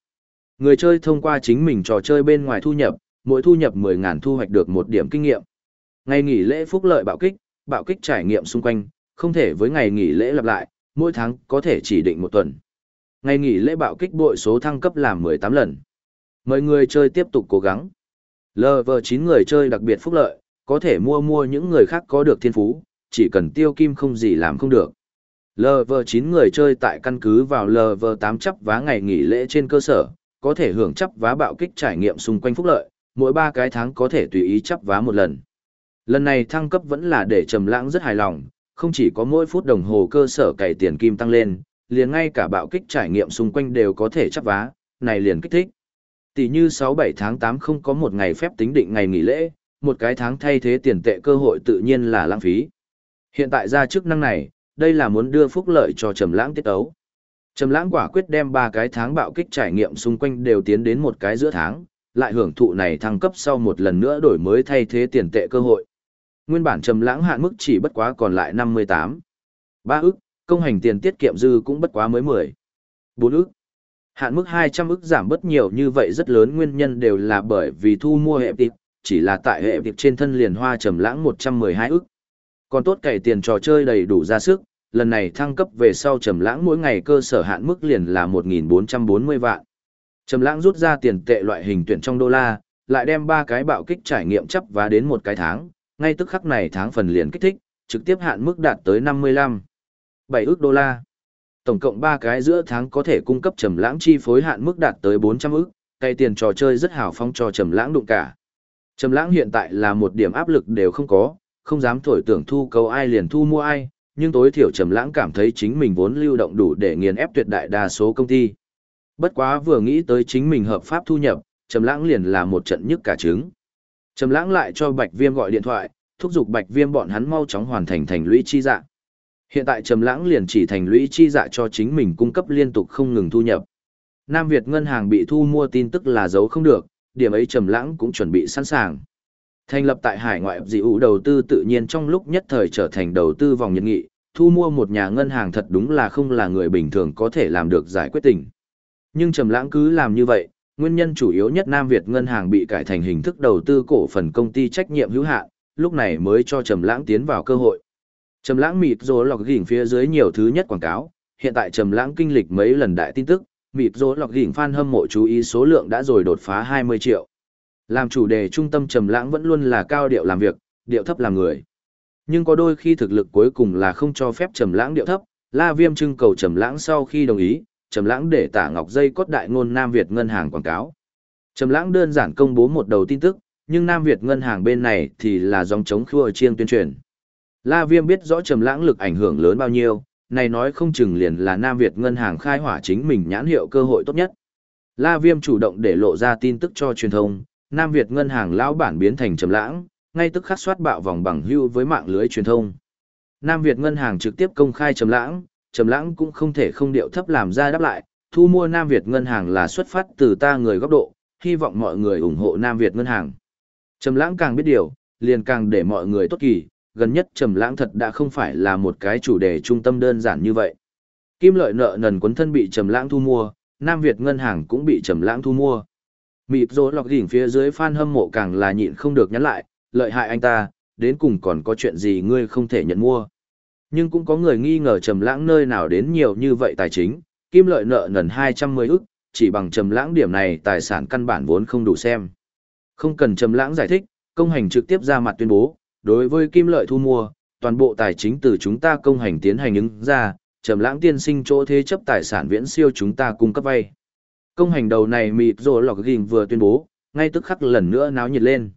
Người chơi thông qua chính mình trò chơi bên ngoài thu nhập, mỗi thu nhập 10.000 thu hoạch được một điểm kinh nghiệm. Ngày nghỉ lễ phúc lợi bạo kích, bạo kích trải nghiệm xung quanh, không thể với ngày nghỉ lễ lặp lại, mỗi tháng có thể chỉ định một tuần. Ngày nghỉ lễ bạo kích bội số thăng cấp làm 18 lần. Mời người chơi tiếp tục cố gắng. LV9 người chơi đặc biệt phúc lợi, có thể mua mua những người khác có được thiên phú, chỉ cần tiêu kim không gì làm không được. LV9 người chơi tại căn cứ vào LV8 chấp vá ngày nghỉ lễ trên cơ sở, có thể hưởng chấp vá bạo kích trải nghiệm xung quanh phúc lợi, mỗi 3 cái tháng có thể tùy ý chấp vá một lần. Lần này thăng cấp vẫn là để trầm lãng rất hài lòng, không chỉ có mỗi phút đồng hồ cơ sở cày tiền kim tăng lên, liền ngay cả bạo kích trải nghiệm xung quanh đều có thể chấp vá, này liền kích thích. Tỷ như 6-7 tháng 8 không có một ngày phép tính định ngày nghỉ lễ, một cái tháng thay thế tiền tệ cơ hội tự nhiên là lãng phí. Hiện tại ra chức năng này, đây là muốn đưa phúc lợi cho Trầm Lãng tiết tấu. Trầm Lãng quả quyết đem ba cái tháng bạo kích trải nghiệm xung quanh đều tiến đến một cái giữa tháng, lại hưởng thụ này thăng cấp sau một lần nữa đổi mới thay thế tiền tệ cơ hội. Nguyên bản Trầm Lãng hạn mức chỉ bất quá còn lại 58. 3 ức, công hành tiền tiết kiệm dư cũng bất quá mới 10. 4 ức. Hạn mức 200 ức giảm bất nhiều như vậy rất lớn nguyên nhân đều là bởi vì thu mua hệ tiệp, chỉ là tại hệ tiệp trên thân liền hoa trầm lãng 112 ức. Còn tốt cày tiền trò chơi đầy đủ ra sức, lần này thăng cấp về sau trầm lãng mỗi ngày cơ sở hạn mức liền là 1440 vạn. Trầm lãng rút ra tiền tệ loại hình tuyển trong đô la, lại đem ba cái bạo kích trải nghiệm chấp và đến một cái tháng, ngay tức khắc này tháng phần liền kích thích, trực tiếp hạn mức đạt tới 55 7 ức đô la. Tổng cộng ba cái giữa tháng có thể cung cấp trầm lãng chi phối hạn mức đạt tới 400 ức, Cây tiền trò chơi rất hào phóng cho trầm lãng đụng cả. Trầm lãng hiện tại là một điểm áp lực đều không có, không dám thổi tưởng thu cầu ai liền thu mua ai, nhưng tối thiểu Trầm lãng cảm thấy chính mình vốn lưu động đủ để nghiền ép tuyệt đại đa số công ty. Bất quá vừa nghĩ tới chính mình hợp pháp thu nhập, Trầm lãng liền là một trận nhức cả trứng. Trầm lãng lại cho Bạch Viêm gọi điện thoại, thúc giục Bạch Viêm bọn hắn mau chóng hoàn thành thành lũy chi dạ. Hiện tại Trầm lãng liền chỉ thành lũy chi dạ cho chính mình cung cấp liên tục không ngừng thu nhập. Nam Việt ngân hàng bị thu mua tin tức là giấu không được, điểm ấy trầm lãng cũng chuẩn bị sẵn sàng. Thành lập tại hải ngoại dị ủ đầu tư tự nhiên trong lúc nhất thời trở thành đầu tư vòng nhân nghị, thu mua một nhà ngân hàng thật đúng là không là người bình thường có thể làm được giải quyết tình. Nhưng trầm lãng cứ làm như vậy, nguyên nhân chủ yếu nhất Nam Việt ngân hàng bị cải thành hình thức đầu tư cổ phần công ty trách nhiệm hữu hạn, lúc này mới cho trầm lãng tiến vào cơ hội. Trầm lãng mịt rồ lọc gỉnh phía dưới nhiều thứ nhất quảng cáo, hiện tại trầm lãng kinh lịch mấy lần đại tin tức, mịt rồ lọc gỉnh fan hâm mộ chú ý số lượng đã rồi đột phá 20 triệu. Làm chủ đề trung tâm trầm lãng vẫn luôn là cao điệu làm việc, điệu thấp làm người. Nhưng có đôi khi thực lực cuối cùng là không cho phép trầm lãng điệu thấp, La Viêm trưng cầu trầm lãng sau khi đồng ý, trầm lãng để tả ngọc dây cốt đại ngôn Nam Việt ngân hàng quảng cáo. Trầm lãng đơn giản công bố một đầu tin tức, nhưng Nam Việt ngân hàng bên này thì là dòng chống khua chiêng tuyên truyền. La Viêm biết rõ trầm lãng lực ảnh hưởng lớn bao nhiêu, này nói không chừng liền là Nam Việt ngân hàng khai hỏa chính mình nhãn hiệu cơ hội tốt nhất. La Viêm chủ động để lộ ra tin tức cho truyền thông, Nam Việt ngân hàng lão bản biến thành trầm lãng, ngay tức khắc soát bạo vòng bằng hưu với mạng lưới truyền thông. Nam Việt ngân hàng trực tiếp công khai trầm lãng, trầm lãng cũng không thể không điệu thấp làm ra đáp lại, thu mua Nam Việt ngân hàng là xuất phát từ ta người góc độ, hy vọng mọi người ủng hộ Nam Việt ngân hàng. Trầm lãng càng biết điều, liền càng để mọi người tốt kỳ, gần nhất trầm lãng thật đã không phải là một cái chủ đề trung tâm đơn giản như vậy. Kim lợi nợ nần quấn thân bị trầm lãng thu mua, Nam Việt ngân hàng cũng bị trầm lãng thu mua. Mịp rỗ lọc đỉnh phía dưới fan hâm mộ càng là nhịn không được nhắn lại, lợi hại anh ta, đến cùng còn có chuyện gì ngươi không thể nhận mua. Nhưng cũng có người nghi ngờ trầm lãng nơi nào đến nhiều như vậy tài chính, kim lợi nợ nần 210 ức, chỉ bằng trầm lãng điểm này tài sản căn bản vốn không đủ xem. Không cần trầm lãng giải thích, công hành trực tiếp ra mặt tuyên bố, đối với kim lợi thu mua, toàn bộ tài chính từ chúng ta công hành tiến hành ứng ra, trầm lãng tiên sinh chỗ thế chấp tài sản viễn siêu chúng ta cung cấp vay. Công hành đầu này mịt rồi lọc ghiền vừa tuyên bố, ngay tức khắc lần nữa náo nhiệt lên.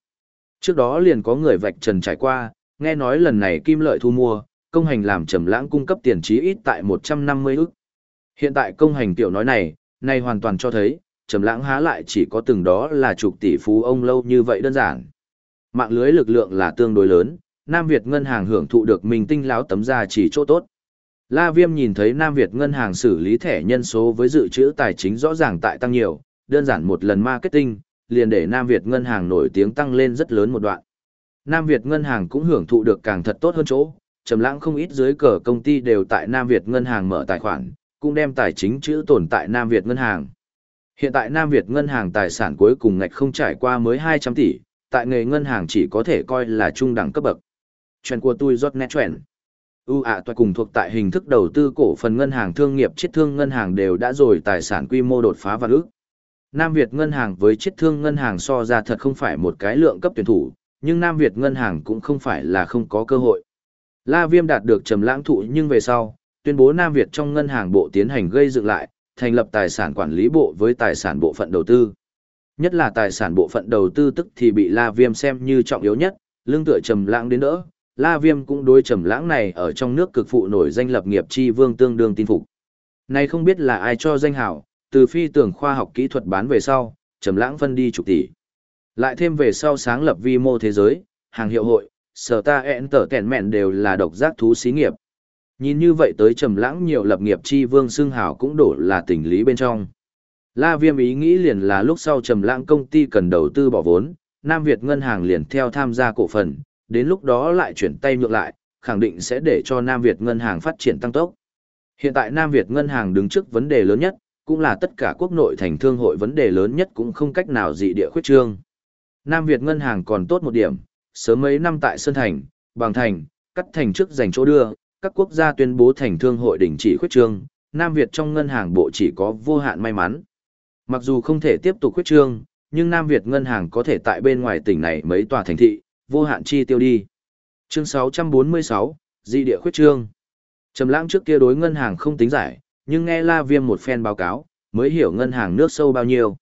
Trước đó liền có người vạch trần trải qua, nghe nói lần này kim lợi thu mua, công hành làm trầm lãng cung cấp tiền trí ít tại 150 ức. Hiện tại công hành tiểu nói này, này hoàn toàn cho thấy, trầm lãng há lại chỉ có từng đó là chục tỷ phú ông lâu như vậy đơn giản. Mạng lưới lực lượng là tương đối lớn, Nam Việt ngân hàng hưởng thụ được mình tinh láo tấm ra chỉ chỗ tốt. La Viêm nhìn thấy Nam Việt ngân hàng xử lý thẻ nhân số với dự trữ tài chính rõ ràng tại tăng nhiều, đơn giản một lần marketing, liền để Nam Việt ngân hàng nổi tiếng tăng lên rất lớn một đoạn. Nam Việt ngân hàng cũng hưởng thụ được càng thật tốt hơn chỗ, trầm lãng không ít dưới cờ công ty đều tại Nam Việt ngân hàng mở tài khoản, cũng đem tài chính chữ tồn tại Nam Việt ngân hàng. Hiện tại Nam Việt ngân hàng tài sản cuối cùng ngạch không trải qua mới 200 tỷ, tại nghề ngân hàng chỉ có thể coi là trung đẳng cấp bậc. Chuyện của tôi rốt nét chuyện. ưu ạ à cùng thuộc tại hình thức đầu tư cổ phần ngân hàng thương nghiệp chiết thương ngân hàng đều đã rồi tài sản quy mô đột phá vạn ước. Nam Việt ngân hàng với chiết thương ngân hàng so ra thật không phải một cái lượng cấp tuyển thủ, nhưng Nam Việt ngân hàng cũng không phải là không có cơ hội. La Viêm đạt được trầm lãng thụ nhưng về sau, tuyên bố Nam Việt trong ngân hàng bộ tiến hành gây dựng lại, thành lập tài sản quản lý bộ với tài sản bộ phận đầu tư. Nhất là tài sản bộ phận đầu tư tức thì bị La Viêm xem như trọng yếu nhất, lương tựa trầm lãng đến đỡ. La Viêm cũng đối trầm lãng này ở trong nước cực phụ nổi danh lập nghiệp chi vương tương đương tin phục. Này không biết là ai cho danh hảo, từ phi tưởng khoa học kỹ thuật bán về sau, trầm lãng phân đi chục tỷ. Lại thêm về sau sáng lập vi mô thế giới, hàng hiệu hội, sở ta ẹn tở kèn mẹn đều là độc giác thú xí nghiệp. Nhìn như vậy tới trầm lãng nhiều lập nghiệp chi vương xưng hào cũng đổ là tình lý bên trong. La Viêm ý nghĩ liền là lúc sau trầm lãng công ty cần đầu tư bỏ vốn, Nam Việt ngân hàng liền theo tham gia cổ phần, đến lúc đó lại chuyển tay nhượng lại, khẳng định sẽ để cho Nam Việt ngân hàng phát triển tăng tốc. Hiện tại Nam Việt ngân hàng đứng trước vấn đề lớn nhất, cũng là tất cả quốc nội thành thương hội vấn đề lớn nhất cũng không cách nào dị địa khuyết trương. Nam Việt ngân hàng còn tốt một điểm, sớm mấy năm tại Sơn Thành, Bằng Thành, cắt thành trước dành chỗ đưa, các quốc gia tuyên bố thành thương hội đình chỉ khuyết trương, Nam Việt trong ngân hàng bộ chỉ có vô hạn may mắn. Mặc dù không thể tiếp tục khuyết trương, nhưng Nam Việt ngân hàng có thể tại bên ngoài tỉnh này mấy tòa thành thị, vô hạn chi tiêu đi. Chương 646, Di địa khuyết trương. Trầm lãng trước kia đối ngân hàng không tính giải, nhưng nghe La Viêm một phen báo cáo, mới hiểu ngân hàng nước sâu bao nhiêu.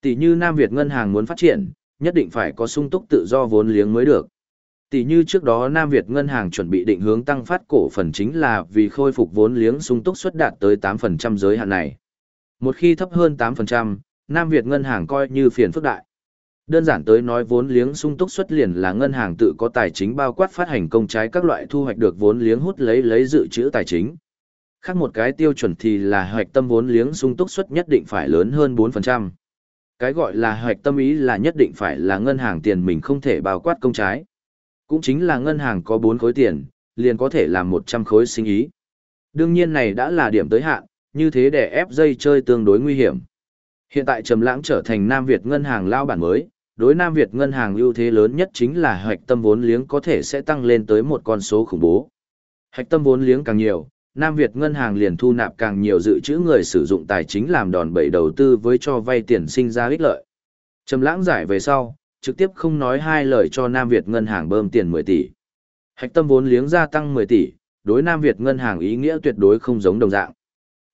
Tỷ như Nam Việt ngân hàng muốn phát triển, nhất định phải có sung túc tự do vốn liếng mới được. Tỷ như trước đó Nam Việt ngân hàng chuẩn bị định hướng tăng phát cổ phần chính là vì khôi phục vốn liếng sung túc suất đạt tới 8% giới hạn này. Một khi thấp hơn 8%, Nam Việt ngân hàng coi như phiền phức đại. Đơn giản tới nói vốn liếng sung túc xuất liền là ngân hàng tự có tài chính bao quát phát hành công trái các loại thu hoạch được vốn liếng hút lấy lấy dự trữ tài chính. Khác một cái tiêu chuẩn thì là hoạch tâm vốn liếng sung túc xuất nhất định phải lớn hơn 4%. Cái gọi là hoạch tâm ý là nhất định phải là ngân hàng tiền mình không thể bao quát công trái. Cũng chính là ngân hàng có 4 khối tiền, liền có thể làm 100 khối sinh ý. Đương nhiên này đã là điểm tới hạn, như thế để ép dây chơi tương đối nguy hiểm. Hiện tại Trầm Lãng trở thành Nam Việt ngân hàng lao bản mới, đối Nam Việt ngân hàng ưu thế lớn nhất chính là hoạch tâm vốn liếng có thể sẽ tăng lên tới một con số khủng bố. Hạch tâm vốn liếng càng nhiều, Nam Việt ngân hàng liền thu nạp càng nhiều dự trữ người sử dụng tài chính làm đòn bẩy đầu tư với cho vay tiền sinh ra ích lợi. Trầm lãng giải về sau, trực tiếp không nói hai lời cho Nam Việt ngân hàng bơm tiền 10 tỷ. Hạch tâm vốn liếng gia tăng 10 tỷ, đối Nam Việt ngân hàng ý nghĩa tuyệt đối không giống đồng dạng.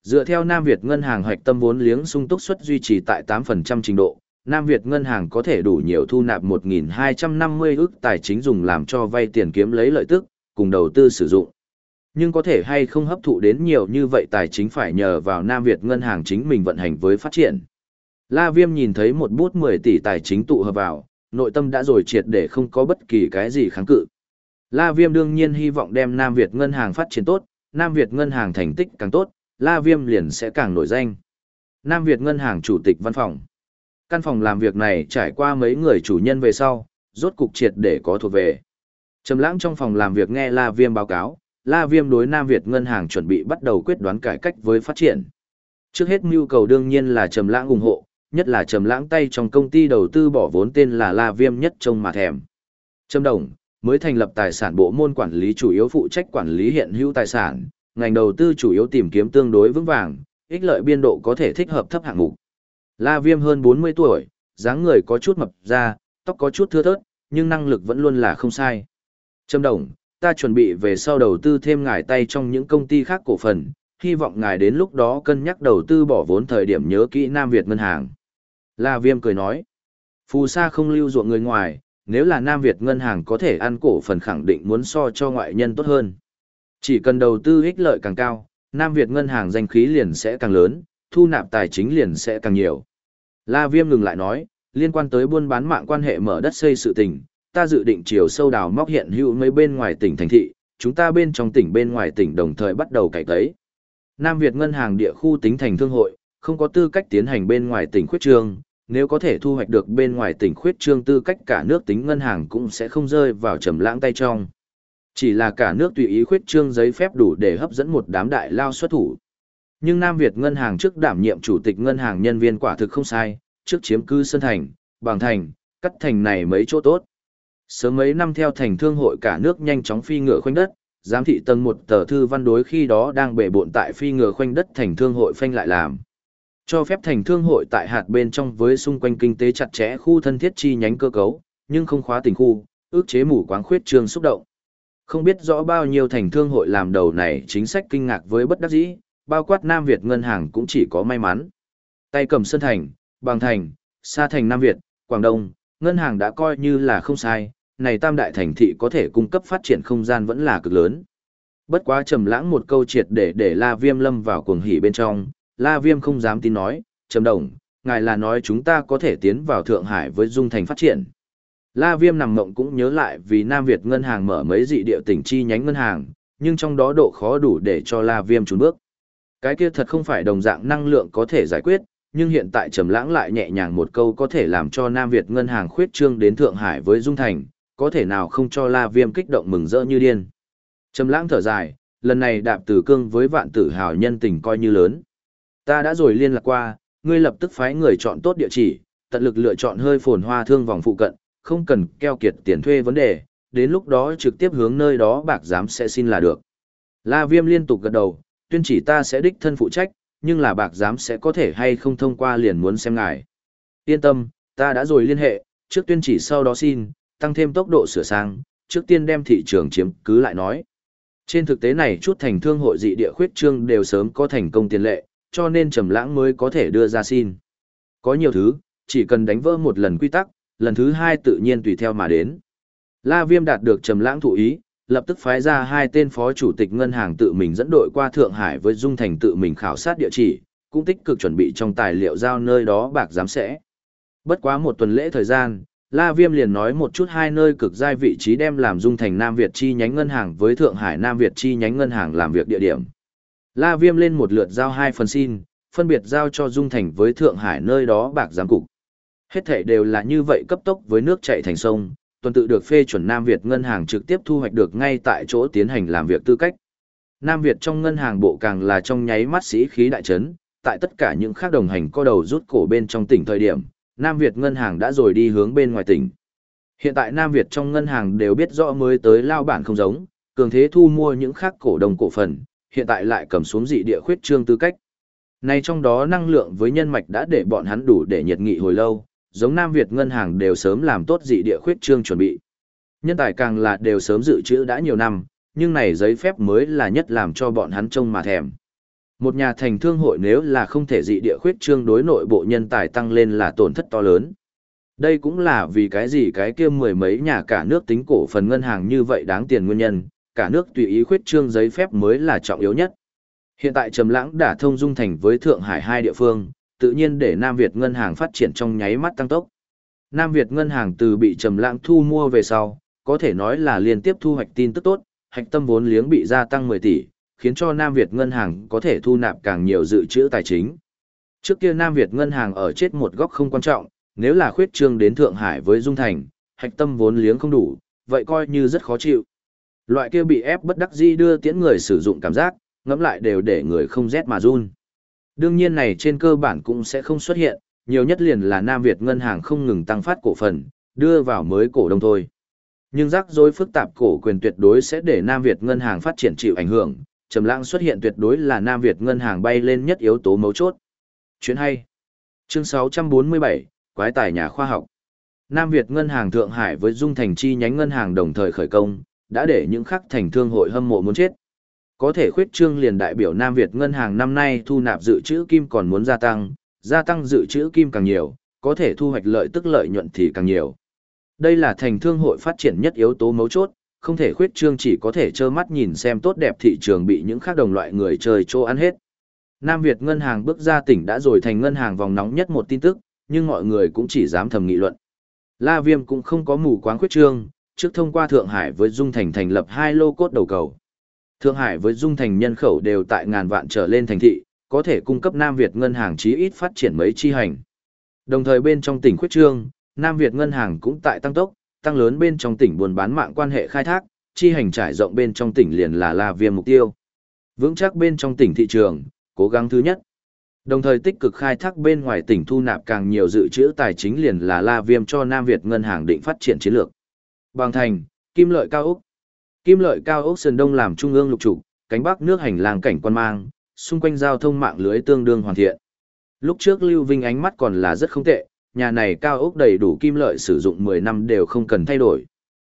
Dựa theo Nam Việt ngân hàng hoạch tâm vốn liếng sung túc suất duy trì tại 8% trình độ, Nam Việt ngân hàng có thể đủ nhiều thu nạp 1.250 ức tài chính dùng làm cho vay tiền kiếm lấy lợi tức, cùng đầu tư sử dụng. Nhưng có thể hay không hấp thụ đến nhiều như vậy tài chính phải nhờ vào Nam Việt ngân hàng chính mình vận hành với phát triển. La Viêm nhìn thấy một bút 10 tỷ tài chính tụ hợp vào, nội tâm đã rồi triệt để không có bất kỳ cái gì kháng cự. La Viêm đương nhiên hy vọng đem Nam Việt ngân hàng phát triển tốt, Nam Việt ngân hàng thành tích càng tốt, La Viêm liền sẽ càng nổi danh. Nam Việt ngân hàng chủ tịch văn phòng. Căn phòng làm việc này trải qua mấy người chủ nhân về sau, rốt cục triệt để có thuộc về. Trầm lãng trong phòng làm việc nghe La Viêm báo cáo, La Viêm đối Nam Việt ngân hàng chuẩn bị bắt đầu quyết đoán cải cách với phát triển. Trước hết nhu cầu đương nhiên là Trầm lãng ủng hộ, nhất là Trầm lãng tay trong công ty đầu tư bỏ vốn tên là La Viêm nhất trông mà thèm. Trầm Đồng mới thành lập tài sản bộ môn quản lý chủ yếu phụ trách quản lý hiện hữu tài sản, ngành đầu tư chủ yếu tìm kiếm tương đối vững vàng, ích lợi biên độ có thể thích hợp thấp hạng mục. La Viêm hơn 40 tuổi, dáng người có chút mập ra, tóc có chút thưa thớt, nhưng năng lực vẫn luôn là không sai. Trâm Đồng, ta chuẩn bị về sau đầu tư thêm ngài tay trong những công ty khác cổ phần, hy vọng ngài đến lúc đó cân nhắc đầu tư bỏ vốn thời điểm nhớ kỹ Nam Việt Ngân hàng. La Viêm cười nói, phù sa không lưu ruộng người ngoài, nếu là Nam Việt Ngân hàng có thể ăn cổ phần khẳng định muốn so cho ngoại nhân tốt hơn. Chỉ cần đầu tư ích lợi càng cao, Nam Việt ngân hàng danh khí liền sẽ càng lớn, thu nạp tài chính liền sẽ càng nhiều. La Viêm ngừng lại nói, liên quan tới buôn bán mạng quan hệ mở đất xây sự tình, ta dự định chiều sâu đào móc hiện hữu mấy bên ngoài tỉnh thành thị, chúng ta bên trong tỉnh bên ngoài tỉnh đồng thời bắt đầu cải tấy. Nam Việt ngân hàng địa khu tính thành thương hội, không có tư cách tiến hành bên ngoài tỉnh khuyết trương, nếu có thể thu hoạch được bên ngoài tỉnh khuyết trương tư cách cả nước tính ngân hàng cũng sẽ không rơi vào trầm lãng tay trong. Chỉ là cả nước tùy ý khuyết trương giấy phép đủ để hấp dẫn một đám đại lao xuất thủ. Nhưng Nam Việt ngân hàng trước đảm nhiệm chủ tịch ngân hàng nhân viên quả thực không sai, trước chiếm cư Sơn Thành, bảng Thành, cắt thành này mấy chỗ tốt. Sớm mấy năm theo thành thương hội cả nước nhanh chóng phi ngựa khoanh đất, giám thị tầng một tờ thư văn đối khi đó đang bể bộn tại phi ngựa khoanh đất thành thương hội phanh lại làm. Cho phép thành thương hội tại hạt bên trong với xung quanh kinh tế chặt chẽ khu thân thiết chi nhánh cơ cấu, nhưng không khóa tình khu, ước chế mù quáng khuyết trương xúc động. Không biết rõ bao nhiêu thành thương hội làm đầu này chính sách kinh ngạc với bất đắc dĩ, bao quát Nam Việt ngân hàng cũng chỉ có may mắn. Tay cầm Sơn Thành, Bằng Thành, Sa Thành Nam Việt, Quảng Đông, ngân hàng đã coi như là không sai, này tam đại thành thị có thể cung cấp phát triển không gian vẫn là cực lớn. Bất quá trầm lãng một câu triệt để để La Viêm lâm vào cuồng hỉ bên trong, La Viêm không dám tin nói, "Trầm Đồng, ngài là nói chúng ta có thể tiến vào Thượng Hải với Dung Thành phát triển?" La Viêm nằm mộng cũng nhớ lại vì Nam Việt ngân hàng mở mấy dị địa tỉnh chi nhánh ngân hàng, nhưng trong đó độ khó đủ để cho La Viêm trốn bước. Cái kia thật không phải đồng dạng năng lượng có thể giải quyết, nhưng hiện tại Trầm Lãng lại nhẹ nhàng một câu có thể làm cho Nam Việt ngân hàng khuyết trương đến Thượng Hải với Dung Thành, có thể nào không cho La Viêm kích động mừng rỡ như điên. Trầm Lãng thở dài, lần này đạp tử cương với vạn tử hào nhân tình coi như lớn. Ta đã rồi liên lạc qua, ngươi lập tức phái người chọn tốt địa chỉ, tận lực lựa chọn hơi phồn hoa thương vòng phụ cận, không cần keo kiệt tiền thuê vấn đề, đến lúc đó trực tiếp hướng nơi đó bạc giám sẽ xin là được. La Viêm liên tục gật đầu, tuyên chỉ ta sẽ đích thân phụ trách, nhưng là bạc giám sẽ có thể hay không thông qua liền muốn xem ngài. Yên tâm, ta đã rồi liên hệ, trước tuyên chỉ sau đó xin, tăng thêm tốc độ sửa sang, trước tiên đem thị trường chiếm cứ lại nói. Trên thực tế này chút thành thương hội dị địa khuyết trương đều sớm có thành công tiền lệ, cho nên trầm lãng mới có thể đưa ra xin. Có nhiều thứ, chỉ cần đánh vỡ một lần quy tắc, lần thứ hai tự nhiên tùy theo mà đến. La Viêm đạt được trầm lãng thụ ý, lập tức phái ra hai tên phó chủ tịch ngân hàng tự mình dẫn đội qua Thượng Hải với Dung Thành tự mình khảo sát địa chỉ, cũng tích cực chuẩn bị trong tài liệu giao nơi đó bạc giám sẽ. Bất quá một tuần lễ thời gian, La Viêm liền nói một chút hai nơi cực giai vị trí đem làm Dung Thành Nam Việt chi nhánh ngân hàng với Thượng Hải Nam Việt chi nhánh ngân hàng làm việc địa điểm. La Viêm lên một lượt giao hai phần xin, phân biệt giao cho Dung Thành với Thượng Hải nơi đó bạc giám cục. Hết thể đều là như vậy cấp tốc với nước chảy thành sông, tuần tự được phê chuẩn Nam Việt ngân hàng trực tiếp thu hoạch được ngay tại chỗ tiến hành làm việc tư cách. Nam Việt trong ngân hàng bộ càng là trong nháy mắt sĩ khí đại trấn, tại tất cả những khác đồng hành có đầu rút cổ bên trong tỉnh thời điểm, Nam Việt ngân hàng đã rồi đi hướng bên ngoài tỉnh. Hiện tại Nam Việt trong ngân hàng đều biết rõ mới tới lao bản không giống, cường thế thu mua những khác cổ đồng cổ phần, hiện tại lại cầm xuống dị địa khuyết trương tư cách. Này trong đó năng lượng với nhân mạch đã để bọn hắn đủ để nhiệt nghị hồi lâu, giống Nam Việt ngân hàng đều sớm làm tốt dị địa khuyết trương chuẩn bị. Nhân tài càng là đều sớm dự trữ đã nhiều năm, nhưng này giấy phép mới là nhất làm cho bọn hắn trông mà thèm. Một nhà thành thương hội nếu là không thể dị địa khuyết trương đối nội bộ nhân tài tăng lên là tổn thất to lớn. Đây cũng là vì cái gì cái kia mười mấy nhà cả nước tính cổ phần ngân hàng như vậy đáng tiền nguyên nhân, cả nước tùy ý khuyết trương giấy phép mới là trọng yếu nhất. Hiện tại Trầm Lãng đã thông dung thành với Thượng Hải hai địa phương, tự nhiên để Nam Việt ngân hàng phát triển trong nháy mắt tăng tốc. Nam Việt ngân hàng từ bị Trầm Lãng thu mua về sau, có thể nói là liên tiếp thu hoạch tin tức tốt, hạch tâm vốn liếng bị gia tăng 10 tỷ, khiến cho Nam Việt ngân hàng có thể thu nạp càng nhiều dự trữ tài chính. Trước kia Nam Việt ngân hàng ở chết một góc không quan trọng, nếu là khuyết trương đến Thượng Hải với Dung Thành, hạch tâm vốn liếng không đủ, vậy coi như rất khó chịu. Loại kia bị ép bất đắc dĩ đưa tiễn người sử dụng cảm giác, ngẫm lại đều để người không rét mà run. Đương nhiên này trên cơ bản cũng sẽ không xuất hiện, nhiều nhất liền là Nam Việt ngân hàng không ngừng tăng phát cổ phần, đưa vào mới cổ đông thôi. Nhưng rắc rối phức tạp cổ quyền tuyệt đối sẽ để Nam Việt ngân hàng phát triển chịu ảnh hưởng, trầm lãng xuất hiện tuyệt đối là Nam Việt ngân hàng bay lên nhất yếu tố mấu chốt. Chuyện hay. Chương 647, quái tài nhà khoa học. Nam Việt ngân hàng Thượng Hải với Dung Thành chi nhánh ngân hàng đồng thời khởi công, đã để những khắc thành thương hội hâm mộ muốn chết. Có thể khuyết trương liền đại biểu Nam Việt ngân hàng năm nay thu nạp dự trữ kim còn muốn gia tăng, gia tăng dự trữ kim càng nhiều, có thể thu hoạch lợi tức lợi nhuận thì càng nhiều. Đây là thành thương hội phát triển nhất yếu tố mấu chốt, không thể khuyết trương chỉ có thể trơ mắt nhìn xem tốt đẹp thị trường bị những khác đồng loại người chơi chỗ ăn hết. Nam Việt ngân hàng bước ra tỉnh đã rồi thành ngân hàng vòng nóng nhất một tin tức, nhưng mọi người cũng chỉ dám thầm nghị luận. La Viêm cũng không có mù quáng khuyết trương, trước thông qua Thượng Hải với Dung Thành thành lập hai lô cốt đầu cầu. Thượng Hải với Dung Thành nhân khẩu đều tại ngàn vạn trở lên thành thị, có thể cung cấp Nam Việt ngân hàng chí ít phát triển mấy chi hành. Đồng thời bên trong tỉnh khuyết trương, Nam Việt ngân hàng cũng tại tăng tốc, tăng lớn bên trong tỉnh buôn bán mạng quan hệ khai thác, chi hành trải rộng bên trong tỉnh liền là La Viêm mục tiêu. Vững chắc bên trong tỉnh thị trường, cố gắng thứ nhất. Đồng thời tích cực khai thác bên ngoài tỉnh thu nạp càng nhiều dự trữ tài chính liền là La Viêm cho Nam Việt ngân hàng định phát triển chiến lược. Bằng thành, Kim Lợi Cao Úc. Kim Lợi Cao Úc Sơn Đông làm trung ương lục trụ, cánh bắc nước hành lang cảnh quan mang, xung quanh giao thông mạng lưới tương đương hoàn thiện. Lúc trước Lưu Vinh ánh mắt còn là rất không tệ, nhà này cao ốc đầy đủ kim lợi sử dụng 10 năm đều không cần thay đổi.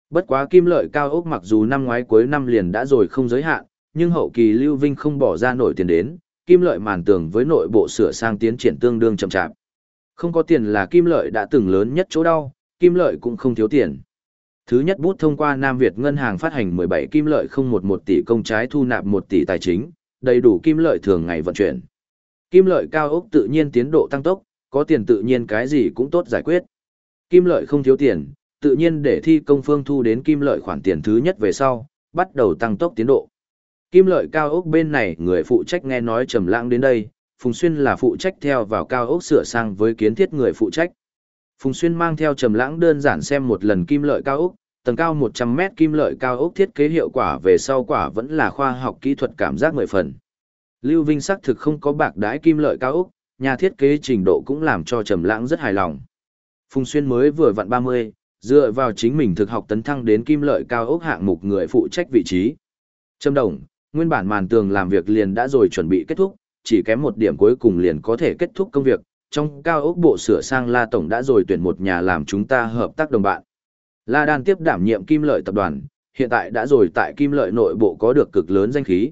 Bất quá kim lợi cao ốc mặc dù năm ngoái cuối năm liền đã rồi không giới hạn, nhưng hậu kỳ Lưu Vinh không bỏ ra nổi tiền đến, kim lợi màn tường với nội bộ sửa sang tiến triển tương đương chậm chạp. Không có tiền là kim lợi đã từng lớn nhất chỗ đau, kim lợi cũng không thiếu tiền. Thứ nhất bút thông qua Nam Việt ngân hàng phát hành 17 kim lợi không một một tỷ công trái thu nạp 1 tỷ tài chính, đầy đủ kim lợi thường ngày vận chuyển. Kim lợi cao ốc tự nhiên tiến độ tăng tốc, có tiền tự nhiên cái gì cũng tốt giải quyết. Kim lợi không thiếu tiền, tự nhiên để thi công phương thu đến kim lợi khoản tiền thứ nhất về sau, bắt đầu tăng tốc tiến độ. Kim lợi cao ốc bên này người phụ trách nghe nói trầm lãng đến đây, Phùng Xuyên là phụ trách theo vào cao ốc sửa sang với kiến thiết người phụ trách. Phùng Xuyên mang theo trầm lãng đơn giản xem một lần kim lợi cao ốc, tầng cao 100 mét kim lợi cao ốc thiết kế hiệu quả về sau quả vẫn là khoa học kỹ thuật cảm giác mười phần. Lưu Vinh sắc thực không có bạc đãi kim lợi cao ốc, nhà thiết kế trình độ cũng làm cho Trầm Lãng rất hài lòng. Phùng Xuyên mới vừa vặn 30, dựa vào chính mình thực học tấn thăng đến kim lợi cao ốc hạng mục người phụ trách vị trí. Trầm Đồng, nguyên bản màn tường làm việc liền đã rồi chuẩn bị kết thúc, chỉ kém một điểm cuối cùng liền có thể kết thúc công việc. Trong cao ốc bộ sửa sang La Tổng đã rồi tuyển một nhà làm chúng ta hợp tác đồng bạn. La Đan tiếp đảm nhiệm kim lợi tập đoàn, hiện tại đã rồi tại kim lợi nội bộ có được cực lớn danh khí.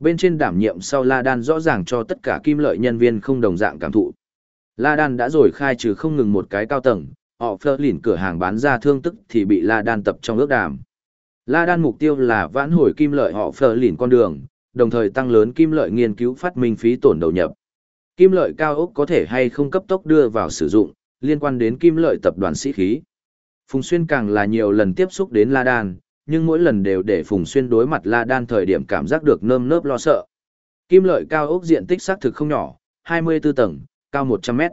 Bên trên đảm nhiệm sau La Đan rõ ràng cho tất cả kim lợi nhân viên không đồng dạng cảm thụ. La Đan đã rồi khai trừ không ngừng một cái cao tầng, họ phơ lỉn cửa hàng bán ra thương tức thì bị La Đan tập trong ước đàm. La Đan mục tiêu là vãn hồi kim lợi họ phơ lỉn con đường, đồng thời tăng lớn kim lợi nghiên cứu phát minh phí tổn đầu nhập. Kim lợi cao ốc có thể hay không cấp tốc đưa vào sử dụng, liên quan đến kim lợi tập đoàn sĩ khí. Phùng Xuyên càng là nhiều lần tiếp xúc đến La Đan, nhưng mỗi lần đều để Phùng Xuyên đối mặt La Đan thời điểm cảm giác được nơm nớp lo sợ. Kim lợi cao ốc diện tích xác thực không nhỏ, 24 tầng, cao 100 mét.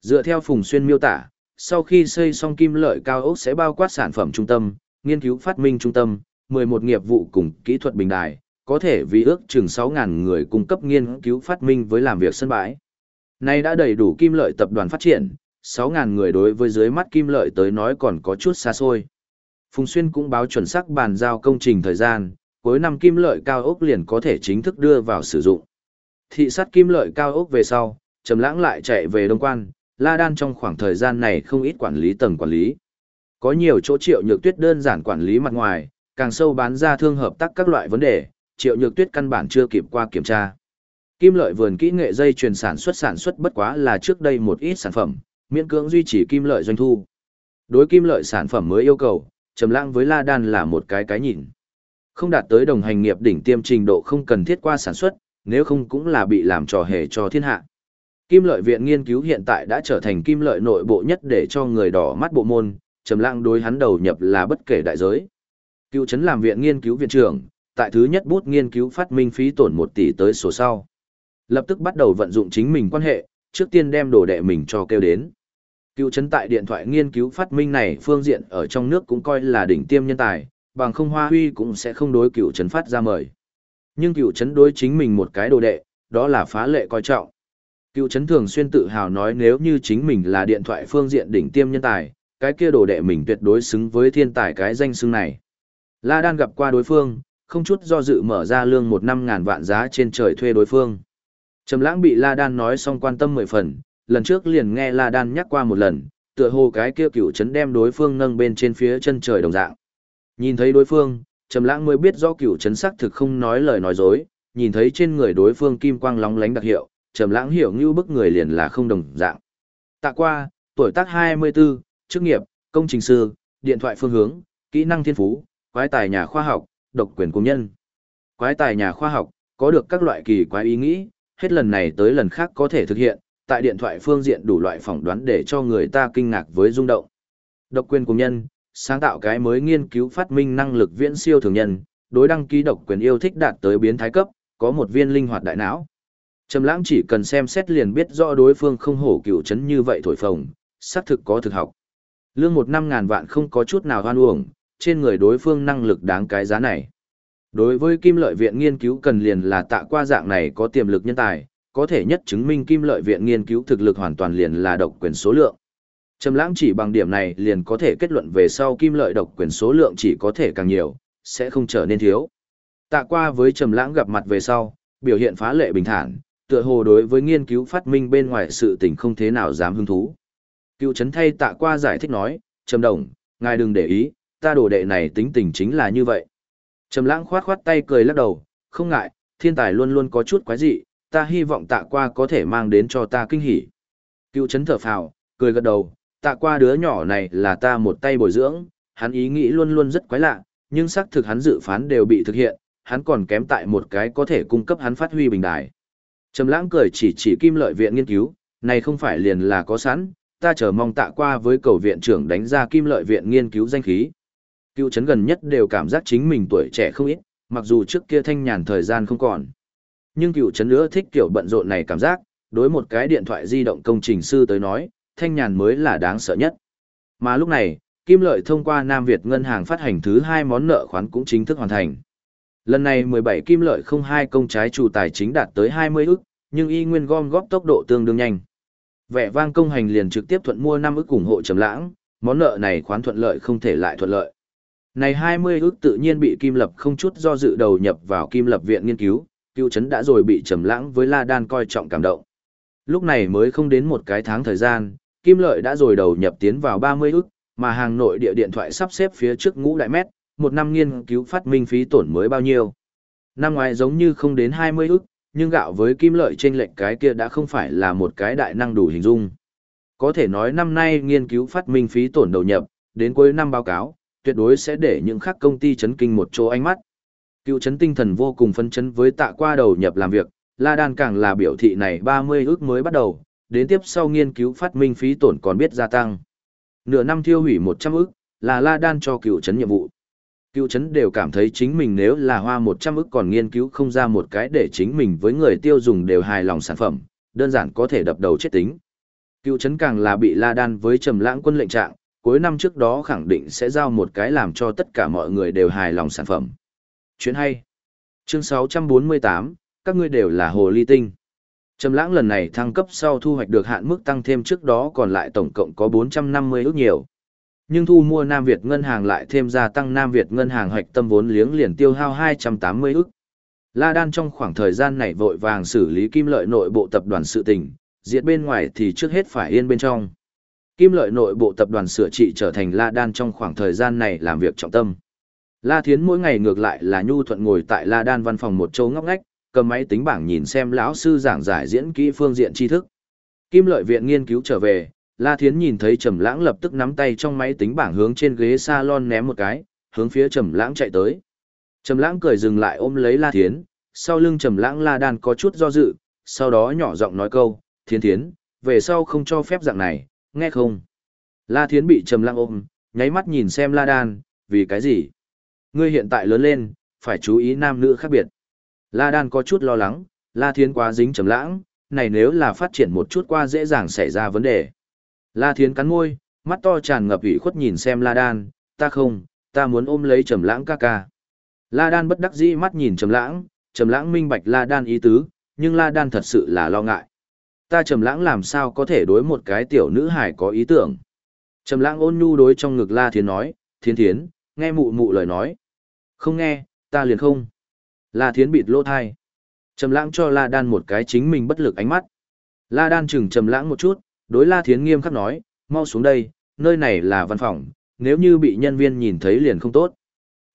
Dựa theo Phùng Xuyên miêu tả, sau khi xây xong kim lợi cao ốc sẽ bao quát sản phẩm trung tâm, nghiên cứu phát minh trung tâm, 11 nghiệp vụ cùng kỹ thuật bình đài, có thể vì ước chừng 6.000 người cung cấp nghiên cứu phát minh với làm việc sân bãi. Nay đã đầy đủ kim lợi tập đoàn phát triển, 6.000 người đối với dưới mắt kim lợi tới nói còn có chút xa xôi. Phùng Xuyên cũng báo chuẩn xác bàn giao công trình thời gian, cuối năm kim lợi cao ốc liền có thể chính thức đưa vào sử dụng. Thị sát kim lợi cao ốc về sau, Trầm Lãng lại chạy về Đông Quan, La Đan trong khoảng thời gian này không ít quản lý tầng quản lý. Có nhiều chỗ Triệu Nhược Tuyết đơn giản quản lý mặt ngoài, càng sâu bán ra thương hợp tác các loại vấn đề, Triệu Nhược Tuyết căn bản chưa kịp qua kiểm tra. Kim lợi vườn kỹ nghệ dây chuyền sản xuất sản xuất bất quá là trước đây một ít sản phẩm, miễn cưỡng duy trì kim lợi doanh thu. Đối kim lợi sản phẩm mới yêu cầu, Trầm Lãng với La Đan là một cái cái nhìn. Không đạt tới đồng hành nghiệp đỉnh tiêm trình độ không cần thiết qua sản xuất, nếu không cũng là bị làm trò hề cho thiên hạ. Kim lợi viện nghiên cứu hiện tại đã trở thành kim lợi nội bộ nhất để cho người đỏ mắt bộ môn, trầm lặng đối hắn đầu nhập là bất kể đại giới. Cựu trấn làm viện nghiên cứu viện trưởng, tại thứ nhất bút nghiên cứu phát minh phí tổn 1 tỷ tới số sau. Lập tức bắt đầu vận dụng chính mình quan hệ, trước tiên đem đồ đệ mình cho kêu đến. Cựu trấn tại điện thoại nghiên cứu phát minh này phương diện ở trong nước cũng coi là đỉnh tiêm nhân tài, bằng không hoa huy cũng sẽ không đối cựu trấn phát ra mời. Nhưng cựu trấn đối chính mình một cái đồ đệ, đó là phá lệ coi trọng. Cựu trấn thường xuyên tự hào nói nếu như chính mình là điện thoại phương diện đỉnh tiêm nhân tài, cái kia đồ đệ mình tuyệt đối xứng với thiên tài cái danh xưng này. La Đan gặp qua đối phương, không chút do dự mở ra lương một năm ngàn vạn giá trên trời thuê đối phương. Trầm lãng bị La Đan nói xong quan tâm mười phần, lần trước liền nghe La Đan nhắc qua một lần, tựa hồ cái kia cựu chấn đem đối phương nâng bên trên phía chân trời đồng dạng. Nhìn thấy đối phương, Trầm lãng mới biết do cựu chấn sắc thực không nói lời nói dối, nhìn thấy trên người đối phương kim quang lóng lánh đặc hiệu, Trầm lãng hiểu như bức người liền là không đồng dạng. Tạ qua, tuổi tác 24, chức nghiệp, công trình sư, điện thoại phương hướng, kỹ năng thiên phú, quái tài nhà khoa học, độc quyền công nhân. Quái tài nhà khoa học, có được các loại kỳ quái ý nghĩ, hết lần này tới lần khác có thể thực hiện, tại điện thoại phương diện đủ loại phỏng đoán để cho người ta kinh ngạc với rung động. Độc quyền cùng nhân, sáng tạo cái mới nghiên cứu phát minh năng lực viễn siêu thường nhân, đối đăng ký độc quyền yêu thích đạt tới biến thái cấp, có một viên linh hoạt đại não. Trầm lãng chỉ cần xem xét liền biết rõ đối phương không hổ cựu chấn như vậy thổi phồng, xác thực có thực học. Lương một năm ngàn vạn không có chút nào hoan uổng, trên người đối phương năng lực đáng cái giá này. Đối với kim lợi viện nghiên cứu cần liền là tạ qua dạng này có tiềm lực nhân tài, có thể nhất chứng minh kim lợi viện nghiên cứu thực lực hoàn toàn liền là độc quyền số lượng. Trầm lãng chỉ bằng điểm này liền có thể kết luận về sau kim lợi độc quyền số lượng chỉ có thể càng nhiều, sẽ không trở nên thiếu. Tạ qua với Trầm lãng gặp mặt về sau, biểu hiện phá lệ bình thản, tựa hồ đối với nghiên cứu phát minh bên ngoài sự tình không thế nào dám hứng thú. Cựu trấn thay tạ qua giải thích nói, Trầm Đồng, ngài đừng để ý, ta đồ đệ này tính tình chính là như vậy. Trầm lãng khoát khoát tay cười lắc đầu, không ngại, thiên tài luôn luôn có chút quái dị, ta hy vọng tạ qua có thể mang đến cho ta kinh hỉ. Cựu chấn thở phào, cười gật đầu, tạ qua đứa nhỏ này là ta một tay bồi dưỡng, hắn ý nghĩ luôn luôn rất quái lạ, nhưng xác thực hắn dự phán đều bị thực hiện, hắn còn kém tại một cái có thể cung cấp hắn phát huy bình đại. Trầm lãng cười chỉ chỉ kim lợi viện nghiên cứu, này không phải liền là có sẵn, ta chờ mong tạ qua với cầu viện trưởng đánh ra kim lợi viện nghiên cứu danh khí. Cựu chấn gần nhất đều cảm giác chính mình tuổi trẻ không ít, mặc dù trước kia thanh nhàn thời gian không còn. Nhưng cựu chấn nữa thích kiểu bận rộn này cảm giác, đối một cái điện thoại di động công trình sư tới nói, thanh nhàn mới là đáng sợ nhất. Mà lúc này, Kim Lợi thông qua Nam Việt ngân hàng phát hành thứ hai món nợ khoán cũng chính thức hoàn thành. Lần này 17 Kim Lợi không hai công trái chủ tài chính đạt tới 20 ức, nhưng y nguyên gom góp tốc độ tương đương nhanh. Vẻ vang công hành liền trực tiếp thuận mua 5 ức ủng hộ trầm lãng, món nợ này khoán thuận lợi không thể lại thuận lợi. Này 20 ức tự nhiên bị Kim Lập không chút do dự đầu nhập vào Kim Lập viện nghiên cứu, cựu chấn đã rồi bị trầm lãng với La Đan coi trọng cảm động. Lúc này mới không đến một cái tháng thời gian, Kim Lợi đã rồi đầu nhập tiến vào 30 ức, mà hàng nội địa điện thoại sắp xếp phía trước ngũ đại mét, một năm nghiên cứu phát minh phí tổn mới bao nhiêu. Năm ngoái giống như không đến 20 ức, nhưng gạo với kim lợi trên lệnh cái kia đã không phải là một cái đại năng đủ hình dung. Có thể nói năm nay nghiên cứu phát minh phí tổn đầu nhập, đến cuối năm báo cáo, tuyệt đối sẽ để những khác công ty chấn kinh một chỗ ánh mắt. Cựu chấn tinh thần vô cùng phấn chấn với tạ qua đầu nhập làm việc, La Đan càng là biểu thị này 30 ước mới bắt đầu, đến tiếp sau nghiên cứu phát minh phí tổn còn biết gia tăng. Nửa năm thiêu hủy 100 ước, là La Đan cho cựu chấn nhiệm vụ. Cựu chấn đều cảm thấy chính mình nếu là hoa 100 ước còn nghiên cứu không ra một cái để chính mình với người tiêu dùng đều hài lòng sản phẩm, đơn giản có thể đập đầu chết tính. Cựu chấn càng là bị la đan với trầm lãng quân lệnh trạng, cuối năm trước đó khẳng định sẽ giao một cái làm cho tất cả mọi người đều hài lòng sản phẩm. Chuyện hay. Chương 648, các ngươi đều là hồ ly tinh. Trầm lãng lần này thăng cấp sau thu hoạch được hạn mức tăng thêm trước đó còn lại tổng cộng có 450 ước nhiều. Nhưng thu mua Nam Việt ngân hàng lại thêm gia tăng Nam Việt ngân hàng hoạch tâm vốn liếng liền tiêu hao 280 ức. La Đan trong khoảng thời gian này vội vàng xử lý kim lợi nội bộ tập đoàn sự tình, diệt bên ngoài thì trước hết phải yên bên trong. Kim lợi nội bộ tập đoàn sửa trị trở thành La Đan trong khoảng thời gian này làm việc trọng tâm. La Thiến mỗi ngày ngược lại là nhu thuận ngồi tại La Đan văn phòng một chỗ ngóc ngách, cầm máy tính bảng nhìn xem lão sư giảng giải diễn kỹ phương diện tri thức. Kim lợi viện nghiên cứu trở về, La Thiến nhìn thấy Trầm Lãng lập tức nắm tay trong máy tính bảng hướng trên ghế salon ném một cái, hướng phía Trầm Lãng chạy tới. Trầm Lãng cười dừng lại ôm lấy La Thiến, sau lưng Trầm Lãng La Đan có chút do dự, sau đó nhỏ giọng nói câu, "Thiến Thiến, về sau không cho phép dạng này, nghe không?" La Thiến bị Trầm Lãng ôm, nháy mắt nhìn xem La Đan, "Vì cái gì? Ngươi hiện tại lớn lên, phải chú ý nam nữ khác biệt." La Đan có chút lo lắng, La Thiến quá dính Trầm Lãng, này nếu là phát triển một chút qua dễ dàng xảy ra vấn đề. La Thiến cắn môi, mắt to tràn ngập ủy khuất nhìn xem La Đan, ta không, ta muốn ôm lấy Trầm Lãng ca ca. La Đan bất đắc dĩ mắt nhìn Trầm Lãng, Trầm Lãng minh bạch La Đan ý tứ, nhưng La Đan thật sự là lo ngại. Ta Trầm Lãng làm sao có thể đối một cái tiểu nữ hài có ý tưởng. Trầm Lãng ôn nhu đối trong ngực La Thiến nói, "Thiến Thiến, nghe mụ mụ lời nói." "Không nghe, ta liền không." La Thiến bịt lỗ tai. Trầm Lãng cho La Đan một cái chính mình bất lực ánh mắt. La Đan chừng Trầm Lãng một chút, đối La Thiến nghiêm khắc nói, mau xuống đây, nơi này là văn phòng, nếu như bị nhân viên nhìn thấy liền không tốt.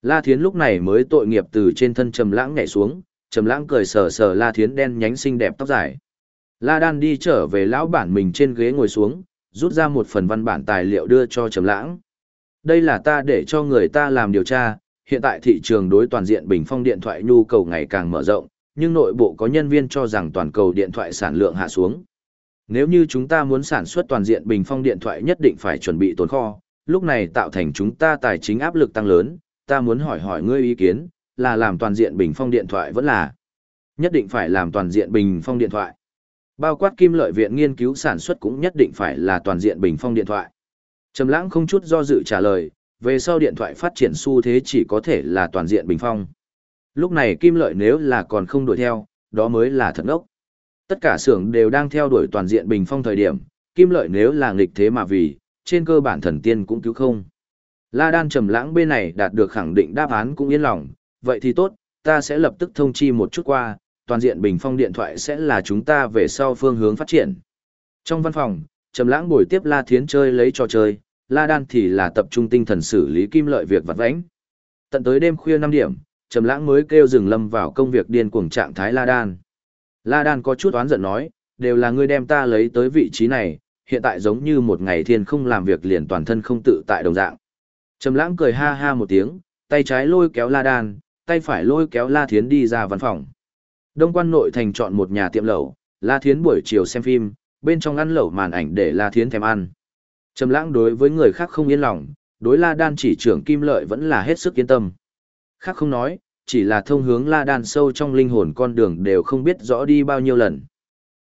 La Thiến lúc này mới tội nghiệp từ trên thân Trầm Lãng nhảy xuống, Trầm Lãng cười sờ sờ La Thiến đen nhánh xinh đẹp tóc dài. La Đan đi trở về lão bản mình trên ghế ngồi xuống, rút ra một phần văn bản tài liệu đưa cho Trầm Lãng. Đây là ta để cho người ta làm điều tra, hiện tại thị trường đối toàn diện bình phong điện thoại nhu cầu ngày càng mở rộng, nhưng nội bộ có nhân viên cho rằng toàn cầu điện thoại sản lượng hạ xuống. Nếu như chúng ta muốn sản xuất toàn diện bình phong điện thoại nhất định phải chuẩn bị tồn kho, lúc này tạo thành chúng ta tài chính áp lực tăng lớn, ta muốn hỏi hỏi ngươi ý kiến, là làm toàn diện bình phong điện thoại vẫn là nhất định phải làm toàn diện bình phong điện thoại. Bao quát kim lợi viện nghiên cứu sản xuất cũng nhất định phải là toàn diện bình phong điện thoại. Trầm lãng không chút do dự trả lời, về sau điện thoại phát triển xu thế chỉ có thể là toàn diện bình phong. Lúc này kim lợi nếu là còn không đuổi theo, đó mới là thật ngốc. Tất cả xưởng đều đang theo đuổi toàn diện bình phong thời điểm, kim lợi nếu là nghịch thế mà vì, trên cơ bản thần tiên cũng cứu không. La Đan trầm lãng bên này đạt được khẳng định đáp án cũng yên lòng, vậy thì tốt, ta sẽ lập tức thông chi một chút qua, toàn diện bình phong điện thoại sẽ là chúng ta về sau phương hướng phát triển. Trong văn phòng, trầm lãng buổi tiếp La Thiến chơi lấy trò chơi, La Đan thì là tập trung tinh thần xử lý kim lợi việc vặt vãnh. Tận tới đêm khuya 5 điểm, trầm lãng mới kêu dừng lâm vào công việc điên cuồng trạng thái La Đan. La Đan có chút oán giận nói, đều là ngươi đem ta lấy tới vị trí này, hiện tại giống như một ngày thiên không làm việc liền toàn thân không tự tại đồng dạng. Trầm lãng cười ha ha một tiếng, tay trái lôi kéo La Đan, tay phải lôi kéo La Thiến đi ra văn phòng. Đông quan nội thành chọn một nhà tiệm lẩu, La Thiến buổi chiều xem phim, bên trong ăn lẩu màn ảnh để La Thiến thèm ăn. Trầm lãng đối với người khác không yên lòng, đối La Đan chỉ trưởng kim lợi vẫn là hết sức yên tâm. Khác không nói, chỉ là thông hướng la đan sâu trong linh hồn con đường đều không biết rõ đi bao nhiêu lần.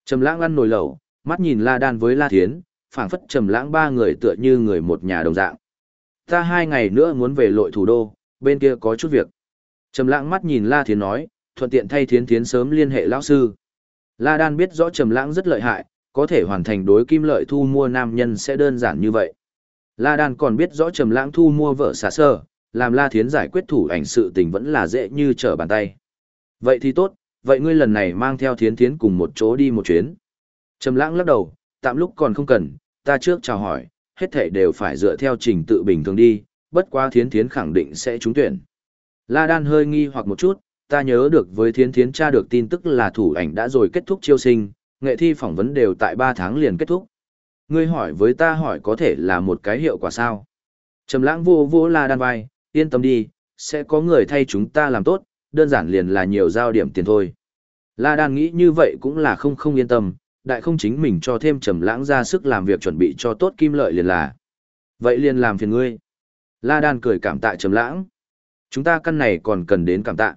Trầm lãng ăn nồi lẩu, mắt nhìn la đan với la thiến, phảng phất trầm lãng ba người tựa như người một nhà đồng dạng. Ta hai ngày nữa muốn về lội thủ đô, bên kia có chút việc. Trầm lãng mắt nhìn la thiến nói, thuận tiện thay thiến thiến sớm liên hệ lão sư. La đan biết rõ trầm lãng rất lợi hại, có thể hoàn thành đối kim lợi thu mua nam nhân sẽ đơn giản như vậy. La đan còn biết rõ trầm lãng thu mua vợ xả sơ, làm La Thiến giải quyết thủ ảnh sự tình vẫn là dễ như trở bàn tay. Vậy thì tốt, vậy ngươi lần này mang theo Thiến Thiến cùng một chỗ đi một chuyến. Trầm lãng lắc đầu, tạm lúc còn không cần, ta trước chào hỏi, hết thảy đều phải dựa theo trình tự bình thường đi, bất quá Thiến Thiến khẳng định sẽ trúng tuyển. La Đan hơi nghi hoặc một chút, ta nhớ được với Thiến Thiến tra được tin tức là thủ ảnh đã rồi kết thúc chiêu sinh, nghệ thi phỏng vấn đều tại 3 tháng liền kết thúc. Ngươi hỏi với ta hỏi có thể là một cái hiệu quả sao? Trầm lãng vô vô La Đan vai, yên tâm đi, sẽ có người thay chúng ta làm tốt, đơn giản liền là nhiều giao điểm tiền thôi. La Đan nghĩ như vậy cũng là không không yên tâm, đại không chính mình cho thêm trầm lãng ra sức làm việc chuẩn bị cho tốt kim lợi liền là. Vậy liền làm phiền ngươi. La Đan cười cảm tạ trầm lãng. Chúng ta căn này còn cần đến cảm tạ.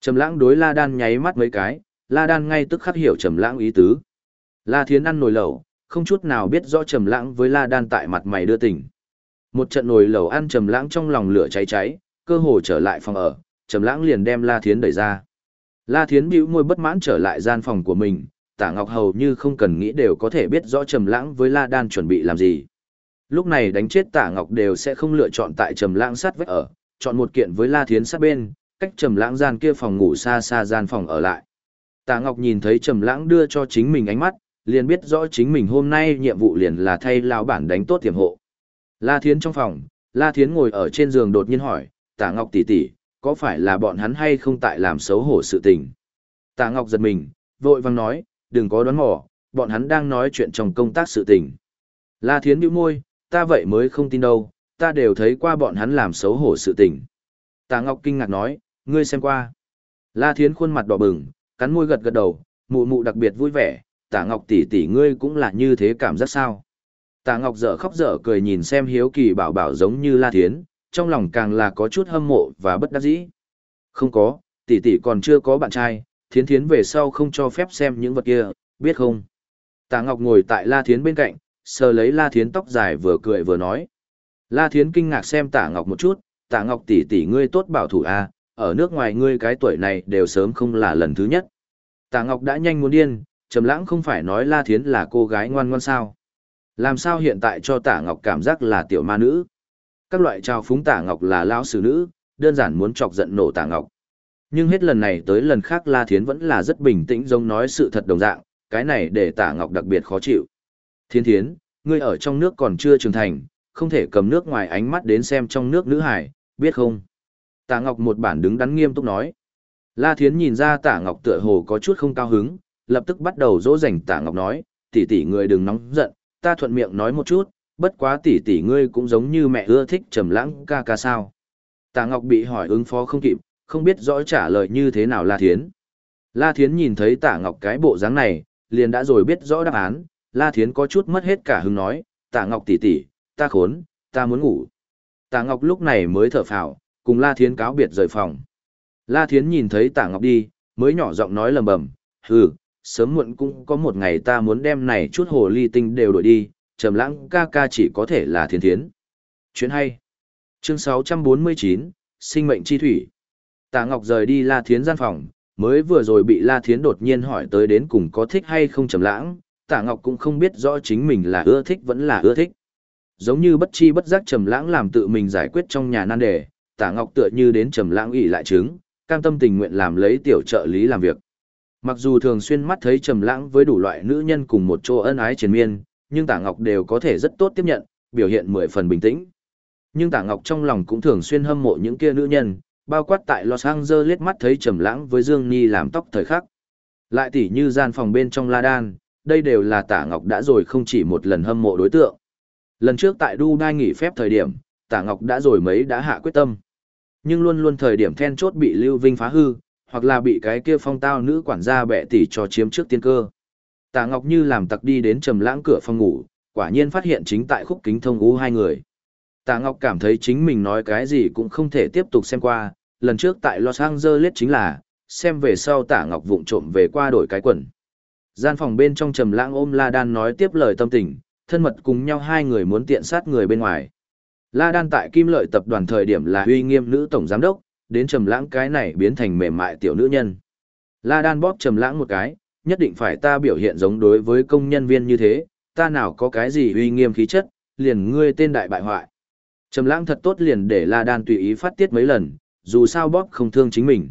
Trầm lãng đối La Đan nháy mắt mấy cái, La Đan ngay tức khắc hiểu trầm lãng ý tứ. La Thiến ăn nồi lẩu, không chút nào biết rõ trầm lãng với La Đan tại mặt mày đưa tình. Một trận nồi lẩu ăn trầm lãng trong lòng lửa cháy cháy, cơ hồ trở lại phòng ở, trầm lãng liền đem La Thiến đẩy ra. La Thiến bĩu môi bất mãn trở lại gian phòng của mình, Tả Ngọc hầu như không cần nghĩ đều có thể biết rõ trầm lãng với La Đan chuẩn bị làm gì. Lúc này đánh chết Tả Ngọc đều sẽ không lựa chọn tại Trầm Lãng sát vách ở, chọn một kiện với La Thiến sát bên, cách Trầm Lãng gian kia phòng ngủ xa xa gian phòng ở lại. Tạ Ngọc nhìn thấy Trầm Lãng đưa cho chính mình ánh mắt, liền biết rõ chính mình hôm nay nhiệm vụ liền là thay lão bản đánh tốt tiềm hộ. La Thiến trong phòng, La Thiến ngồi ở trên giường đột nhiên hỏi, Tạ Ngọc tỷ tỷ, có phải là bọn hắn hay không tại làm xấu hổ sự tình? Tạ Ngọc giật mình, vội vàng nói, đừng có đoán mò, bọn hắn đang nói chuyện trong công tác sự tình. La Thiến bĩu môi, ta vậy mới không tin đâu, ta đều thấy qua bọn hắn làm xấu hổ sự tình. Tạ Ngọc kinh ngạc nói, ngươi xem qua. La Thiến khuôn mặt đỏ bừng, cắn môi gật gật đầu, mụ mụ đặc biệt vui vẻ, Tả Ngọc tỷ tỷ ngươi cũng là như thế cảm giác sao? Tả Ngọc dở khóc dở cười nhìn xem hiếu kỳ bảo bảo giống như La Thiến, trong lòng càng là có chút hâm mộ và bất đắc dĩ. Không có, tỷ tỷ còn chưa có bạn trai, Thiến Thiến về sau không cho phép xem những vật kia, biết không? Tả Ngọc ngồi tại La Thiến bên cạnh, sờ lấy La Thiến tóc dài vừa cười vừa nói. La Thiến kinh ngạc xem Tả Ngọc một chút, Tả Ngọc tỷ tỷ ngươi tốt bảo thủ a, à, ở nước ngoài ngươi cái tuổi này đều sớm không là lần thứ nhất. Tạ Ngọc đã nhanh muốn điên, Trầm Lãng không phải nói La Thiến là cô gái ngoan ngoãn sao? Làm sao hiện tại cho Tả Ngọc cảm giác là tiểu ma nữ? Các loại trào phúng Tả Ngọc là lão sử nữ, đơn giản muốn chọc giận nổ Tả Ngọc. Nhưng hết lần này tới lần khác La Thiến vẫn là rất bình tĩnh giống nói sự thật đồng dạng, cái này để Tả Ngọc đặc biệt khó chịu. Thiên Thiến, ngươi ở trong nước còn chưa trưởng thành, không thể cầm nước ngoài ánh mắt đến xem trong nước nữ hải, biết không? Tả Ngọc một bản đứng đắn nghiêm túc nói. La Thiến nhìn ra Tả Ngọc tựa hồ có chút không cao hứng, lập tức bắt đầu dỗ dành Tả Ngọc nói, tỷ tỷ ngươi đừng nóng giận, ta thuận miệng nói một chút, bất quá tỷ tỷ ngươi cũng giống như mẹ ưa thích trầm lãng ca ca sao. Tả Ngọc bị hỏi ứng phó không kịp, không biết rõ trả lời như thế nào La Thiến. La Thiến nhìn thấy Tả Ngọc cái bộ dáng này, liền đã rồi biết rõ đáp án, La Thiến có chút mất hết cả hứng nói, Tả Ngọc tỷ tỷ, ta khốn, ta muốn ngủ. Tả Ngọc lúc này mới thở phào, cùng La Thiến cáo biệt rời phòng. La Thiến nhìn thấy Tả Ngọc đi, mới nhỏ giọng nói lầm bầm, hừ, sớm muộn cũng có một ngày ta muốn đem này chút hồ ly tinh đều đổi đi, trầm lãng ca ca chỉ có thể là thiên thiến. Chuyện hay. Chương 649, Sinh mệnh chi thủy. Tạ Ngọc rời đi La Thiến gian phòng, mới vừa rồi bị La Thiến đột nhiên hỏi tới đến cùng có thích hay không trầm lãng, Tạ Ngọc cũng không biết rõ chính mình là ưa thích vẫn là ưa thích. Giống như bất chi bất giác trầm lãng làm tự mình giải quyết trong nhà nan đề, Tả Ngọc tựa như đến trầm lãng ủy lại chứng, cam tâm tình nguyện làm lấy tiểu trợ lý làm việc. Mặc dù thường xuyên mắt thấy trầm lãng với đủ loại nữ nhân cùng một chỗ ân ái triền miên, nhưng Tả Ngọc đều có thể rất tốt tiếp nhận, biểu hiện mười phần bình tĩnh. Nhưng Tả Ngọc trong lòng cũng thường xuyên hâm mộ những kia nữ nhân, bao quát tại Los Angeles mắt thấy trầm lãng với Dương Nhi làm tóc thời khắc. Lại tỉ như gian phòng bên trong La Đan, đây đều là Tả Ngọc đã rồi không chỉ một lần hâm mộ đối tượng. Lần trước tại Dubai nghỉ phép thời điểm, Tả Ngọc đã rồi mấy đã hạ quyết tâm. Nhưng luôn luôn thời điểm then chốt bị Lưu Vinh phá hư, hoặc là bị cái kia phong tao nữ quản gia bẻ tỉ cho chiếm trước tiên cơ. Tạ Ngọc Như làm tặc đi đến trầm lãng cửa phòng ngủ, quả nhiên phát hiện chính tại khúc kính thông ú hai người. Tạ Ngọc cảm thấy chính mình nói cái gì cũng không thể tiếp tục xem qua, lần trước tại Los Angeles chính là, xem về sau Tạ Ngọc vụng trộm về qua đổi cái quần. Gian phòng bên trong trầm lãng ôm La Đan nói tiếp lời tâm tình, thân mật cùng nhau hai người muốn tiện sát người bên ngoài. La Đan tại Kim Lợi tập đoàn thời điểm là uy nghiêm nữ tổng giám đốc, đến trầm lãng cái này biến thành mềm mại tiểu nữ nhân. La Đan bóp trầm lãng một cái, nhất định phải ta biểu hiện giống đối với công nhân viên như thế, ta nào có cái gì uy nghiêm khí chất, liền ngươi tên đại bại hoại. Trầm lãng thật tốt liền để La Đan tùy ý phát tiết mấy lần, dù sao bóp không thương chính mình.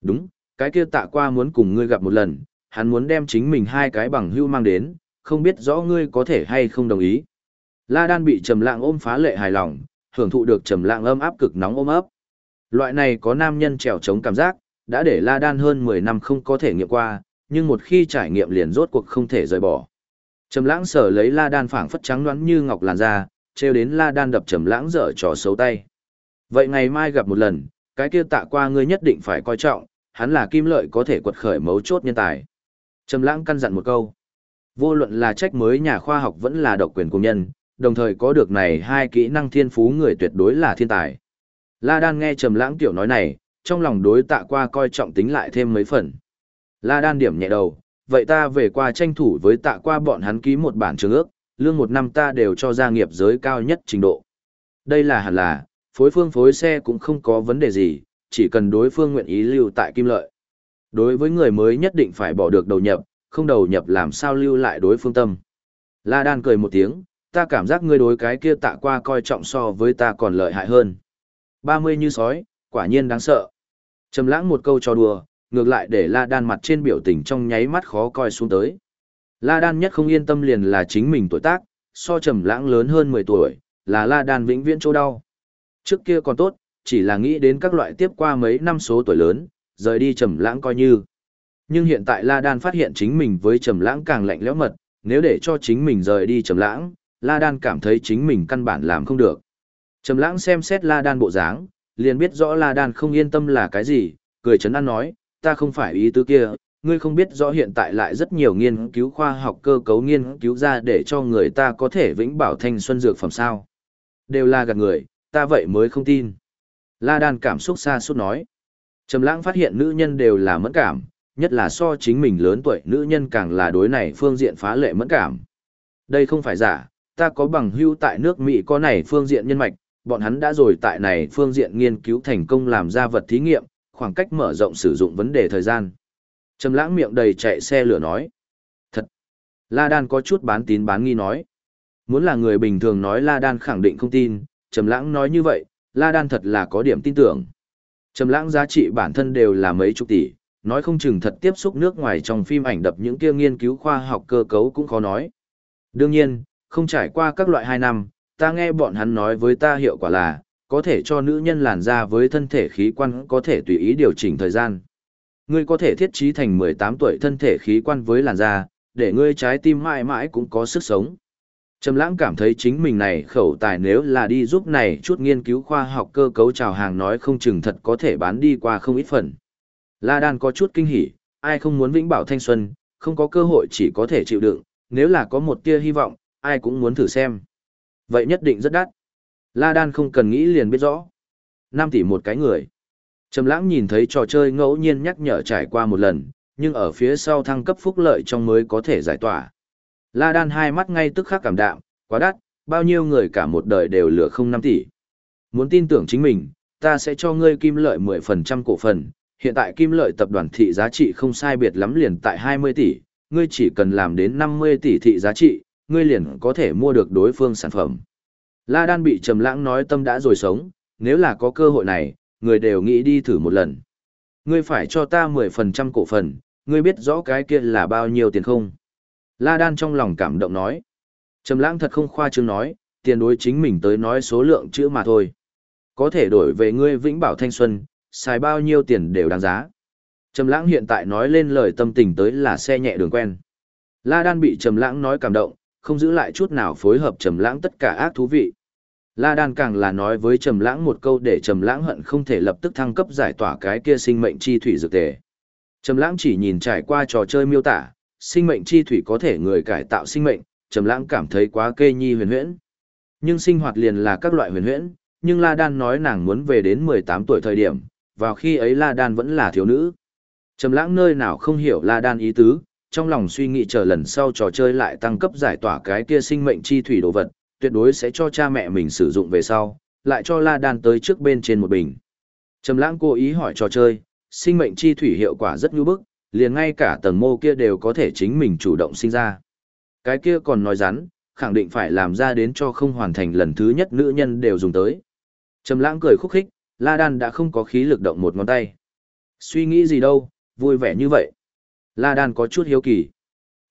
Đúng, cái kia tạ qua muốn cùng ngươi gặp một lần, hắn muốn đem chính mình hai cái bằng hưu mang đến, không biết rõ ngươi có thể hay không đồng ý. La Đan bị Trầm Lãng ôm phá lệ hài lòng, hưởng thụ được Trầm Lãng ấm áp cực nóng ôm ấp. Loại này có nam nhân trèo chống cảm giác, đã để La Đan hơn 10 năm không có thể nghiệm qua, nhưng một khi trải nghiệm liền rốt cuộc không thể rời bỏ. Trầm Lãng sở lấy La Đan phảng phất trắng nõn như ngọc làn da, trêu đến La Đan đập Trầm Lãng dở trò xấu tay. Vậy ngày mai gặp một lần, cái kia tạ qua ngươi nhất định phải coi trọng, hắn là kim lợi có thể quật khởi mấu chốt nhân tài. Trầm Lãng căn dặn một câu. Vô luận là trách mới nhà khoa học vẫn là độc quyền công nhân, đồng thời có được này hai kỹ năng thiên phú người tuyệt đối là thiên tài. La Đan nghe Trầm Lãng tiểu nói này, trong lòng đối tạ qua coi trọng tính lại thêm mấy phần. La Đan điểm nhẹ đầu, vậy ta về qua tranh thủ với tạ qua bọn hắn ký một bản chứng ước, lương một năm ta đều cho gia nghiệp giới cao nhất trình độ. Đây là hẳn là, phối phương phối xe cũng không có vấn đề gì, chỉ cần đối phương nguyện ý lưu tại kim lợi. Đối với người mới nhất định phải bỏ được đầu nhập, không đầu nhập làm sao lưu lại đối phương tâm. La Đan cười một tiếng, ta cảm giác ngươi đối cái kia tạ qua coi trọng so với ta còn lợi hại hơn. Ba mươi như sói, quả nhiên đáng sợ. Trầm lãng một câu cho đùa, ngược lại để La Đan mặt trên biểu tình trong nháy mắt khó coi xuống tới. La Đan nhất không yên tâm liền là chính mình tuổi tác, so trầm lãng lớn hơn 10 tuổi, là La Đan vĩnh viễn chỗ đau. Trước kia còn tốt, chỉ là nghĩ đến các loại tiếp qua mấy năm số tuổi lớn, rời đi trầm lãng coi như. Nhưng hiện tại La Đan phát hiện chính mình với trầm lãng càng lạnh lẽo mật, nếu để cho chính mình rời đi trầm lãng, La Đan cảm thấy chính mình căn bản làm không được. Trầm lãng xem xét La Đan bộ dáng, liền biết rõ La Đan không yên tâm là cái gì, cười chấn an nói, ta không phải ý tứ kia, ngươi không biết rõ hiện tại lại rất nhiều nghiên cứu khoa học cơ cấu nghiên cứu ra để cho người ta có thể vĩnh bảo thanh xuân dược phẩm sao. Đều là gạt người, ta vậy mới không tin. La Đan cảm xúc xa suốt nói. Trầm lãng phát hiện nữ nhân đều là mẫn cảm, nhất là so chính mình lớn tuổi nữ nhân càng là đối này phương diện phá lệ mẫn cảm. Đây không phải giả, ta có bằng hưu tại nước Mỹ có này phương diện nhân mạch, bọn hắn đã rồi tại này phương diện nghiên cứu thành công làm ra vật thí nghiệm, khoảng cách mở rộng sử dụng vấn đề thời gian. Trầm lãng miệng đầy chạy xe lửa nói. Thật. La Đan có chút bán tín bán nghi nói. Muốn là người bình thường nói La Đan khẳng định không tin, Trầm lãng nói như vậy, La Đan thật là có điểm tin tưởng. Trầm lãng giá trị bản thân đều là mấy chục tỷ, nói không chừng thật tiếp xúc nước ngoài trong phim ảnh đập những kia nghiên cứu khoa học cơ cấu cũng khó nói. Đương nhiên, không trải qua các loại hai năm, ta nghe bọn hắn nói với ta hiệu quả là, có thể cho nữ nhân làn da với thân thể khí quan có thể tùy ý điều chỉnh thời gian. Ngươi có thể thiết trí thành 18 tuổi thân thể khí quan với làn da, để ngươi trái tim mãi mãi cũng có sức sống. Trầm lãng cảm thấy chính mình này khẩu tài nếu là đi giúp này chút nghiên cứu khoa học cơ cấu chào hàng nói không chừng thật có thể bán đi qua không ít phần. La Đan có chút kinh hỉ, ai không muốn vĩnh bảo thanh xuân, không có cơ hội chỉ có thể chịu đựng, nếu là có một tia hy vọng, ai cũng muốn thử xem. Vậy nhất định rất đắt. La Đan không cần nghĩ liền biết rõ. 5 tỷ một cái người. Trầm lãng nhìn thấy trò chơi ngẫu nhiên nhắc nhở trải qua một lần, nhưng ở phía sau thăng cấp phúc lợi trong mới có thể giải tỏa. La Đan hai mắt ngay tức khắc cảm đạm, quá đắt, bao nhiêu người cả một đời đều lừa không 5 tỷ. Muốn tin tưởng chính mình, ta sẽ cho ngươi kim lợi 10% cổ phần, hiện tại kim lợi tập đoàn thị giá trị không sai biệt lắm liền tại 20 tỷ, ngươi chỉ cần làm đến 50 tỷ thị giá trị, ngươi liền có thể mua được đối phương sản phẩm. La Đan bị Trầm Lãng nói tâm đã rồi sống, nếu là có cơ hội này, người đều nghĩ đi thử một lần. Ngươi phải cho ta 10% cổ phần, ngươi biết rõ cái kia là bao nhiêu tiền không? La Đan trong lòng cảm động nói. Trầm Lãng thật không khoa trương nói, tiền đối chính mình tới nói số lượng chữ mà thôi. Có thể đổi về ngươi vĩnh bảo thanh xuân, xài bao nhiêu tiền đều đáng giá. Trầm Lãng hiện tại nói lên lời tâm tình tới là xe nhẹ đường quen. La Đan bị Trầm Lãng nói cảm động, không giữ lại chút nào phối hợp trầm lãng tất cả ác thú vị. La Đan càng là nói với trầm lãng một câu để trầm lãng hận không thể lập tức thăng cấp giải tỏa cái kia sinh mệnh chi thủy dược tề. Trầm lãng chỉ nhìn trải qua trò chơi miêu tả, sinh mệnh chi thủy có thể người cải tạo sinh mệnh, trầm lãng cảm thấy quá kê nhi huyền huyễn. Nhưng sinh hoạt liền là các loại huyền huyễn, nhưng La Đan nói nàng muốn về đến 18 tuổi thời điểm, vào khi ấy La Đan vẫn là thiếu nữ. Trầm lãng nơi nào không hiểu La Đan ý tứ, trong lòng suy nghĩ chờ lần sau trò chơi lại tăng cấp giải tỏa cái kia sinh mệnh chi thủy đồ vật, tuyệt đối sẽ cho cha mẹ mình sử dụng về sau, lại cho La Đan tới trước bên trên một bình. Trầm lãng cố ý hỏi trò chơi, sinh mệnh chi thủy hiệu quả rất nhu bức, liền ngay cả tầng mô kia đều có thể chính mình chủ động sinh ra. Cái kia còn nói rắn, khẳng định phải làm ra đến cho không hoàn thành lần thứ nhất nữ nhân đều dùng tới. Trầm lãng cười khúc khích, La Đan đã không có khí lực động một ngón tay. Suy nghĩ gì đâu, vui vẻ như vậy. La Đan có chút hiếu kỳ.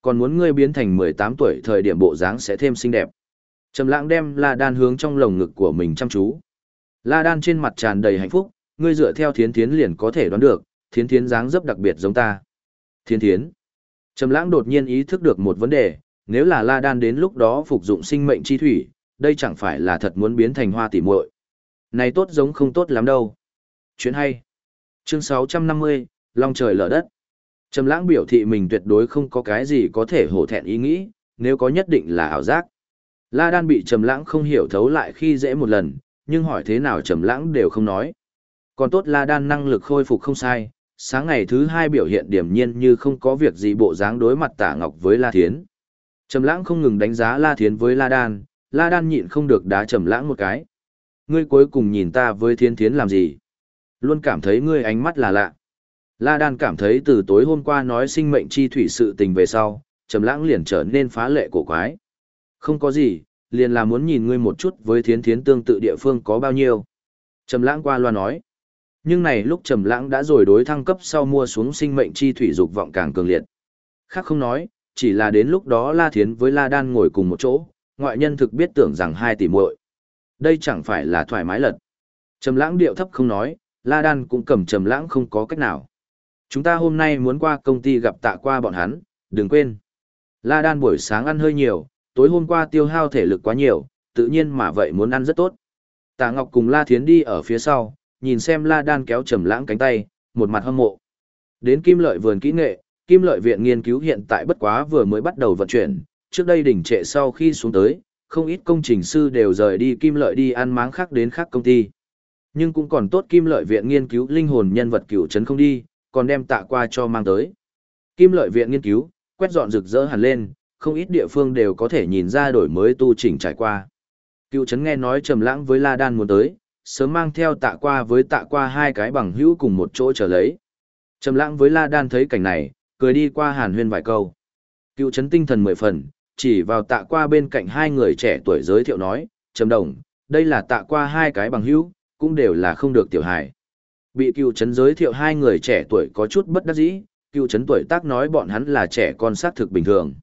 Còn muốn ngươi biến thành 18 tuổi thời điểm bộ dáng sẽ thêm xinh đẹp. Trầm lãng đem La Đan hướng trong lồng ngực của mình chăm chú. La Đan trên mặt tràn đầy hạnh phúc, ngươi dựa theo thiến thiến liền có thể đoán được, thiến thiến dáng dấp đặc biệt giống ta. Thiến thiến. Trầm lãng đột nhiên ý thức được một vấn đề, nếu là La Đan đến lúc đó phục dụng sinh mệnh chi thủy, đây chẳng phải là thật muốn biến thành hoa tỉ muội. Này tốt giống không tốt lắm đâu. Chuyện hay. Chương 650, Long trời lở đất. Trầm lãng biểu thị mình tuyệt đối không có cái gì có thể hổ thẹn ý nghĩ, nếu có nhất định là ảo giác. La Đan bị Trầm lãng không hiểu thấu lại khi dễ một lần, nhưng hỏi thế nào Trầm lãng đều không nói. Còn tốt La Đan năng lực khôi phục không sai, sáng ngày thứ hai biểu hiện điểm nhiên như không có việc gì bộ dáng đối mặt Tạ Ngọc với La Thiến. Trầm lãng không ngừng đánh giá La Thiến với La Đan, La Đan nhịn không được đá Trầm lãng một cái. Ngươi cuối cùng nhìn ta với Thiến Thiến làm gì? Luôn cảm thấy ngươi ánh mắt là lạ. La Đan cảm thấy từ tối hôm qua nói sinh mệnh chi thủy sự tình về sau, Trầm Lãng liền trở nên phá lệ cổ quái. Không có gì, liền là muốn nhìn ngươi một chút với thiến thiến tương tự địa phương có bao nhiêu. Trầm lãng qua loa nói. Nhưng này lúc Trầm lãng đã rồi đối thăng cấp sau mua xuống sinh mệnh chi thủy dục vọng càng cường liệt. Khác không nói, chỉ là đến lúc đó La Thiến với La Đan ngồi cùng một chỗ, ngoại nhân thực biết tưởng rằng hai tỷ muội. Đây chẳng phải là thoải mái lật. Trầm lãng điệu thấp không nói, La Đan cũng cầm trầm lãng không có cách nào. Chúng ta hôm nay muốn qua công ty gặp tạ qua bọn hắn, đừng quên. La Đan buổi sáng ăn hơi nhiều, tối hôm qua tiêu hao thể lực quá nhiều, tự nhiên mà vậy muốn ăn rất tốt. Tạ Ngọc cùng La Thiến đi ở phía sau, nhìn xem La Đan kéo trầm lãng cánh tay, một mặt hâm mộ. Đến Kim Lợi vườn kỹ nghệ, Kim Lợi viện nghiên cứu hiện tại bất quá vừa mới bắt đầu vận chuyển, trước đây đỉnh trệ sau khi xuống tới, không ít công trình sư đều rời đi Kim Lợi đi ăn máng khác đến khác công ty. Nhưng cũng còn tốt Kim Lợi viện nghiên cứu linh hồn nhân vật cựu trấn không đi, còn đem tạ qua cho mang tới. Kim Lợi viện nghiên cứu, quét dọn rực rỡ hẳn lên, không ít địa phương đều có thể nhìn ra đổi mới tu chỉnh trải qua. Cựu trấn nghe nói trầm lãng với La Đan muốn tới, sớm mang theo tạ qua với tạ qua hai cái bằng hữu cùng một chỗ trở lấy. Trầm lãng với La Đan thấy cảnh này, cười đi qua hàn huyên vài câu. Cựu trấn tinh thần mười phần, chỉ vào tạ qua bên cạnh hai người trẻ tuổi giới thiệu nói, Trầm Đồng, đây là tạ qua hai cái bằng hữu, cũng đều là không được tiểu hài. Bị cựu trấn giới thiệu hai người trẻ tuổi có chút bất đắc dĩ, cựu trấn tuổi tác nói bọn hắn là trẻ con sát thực bình thường.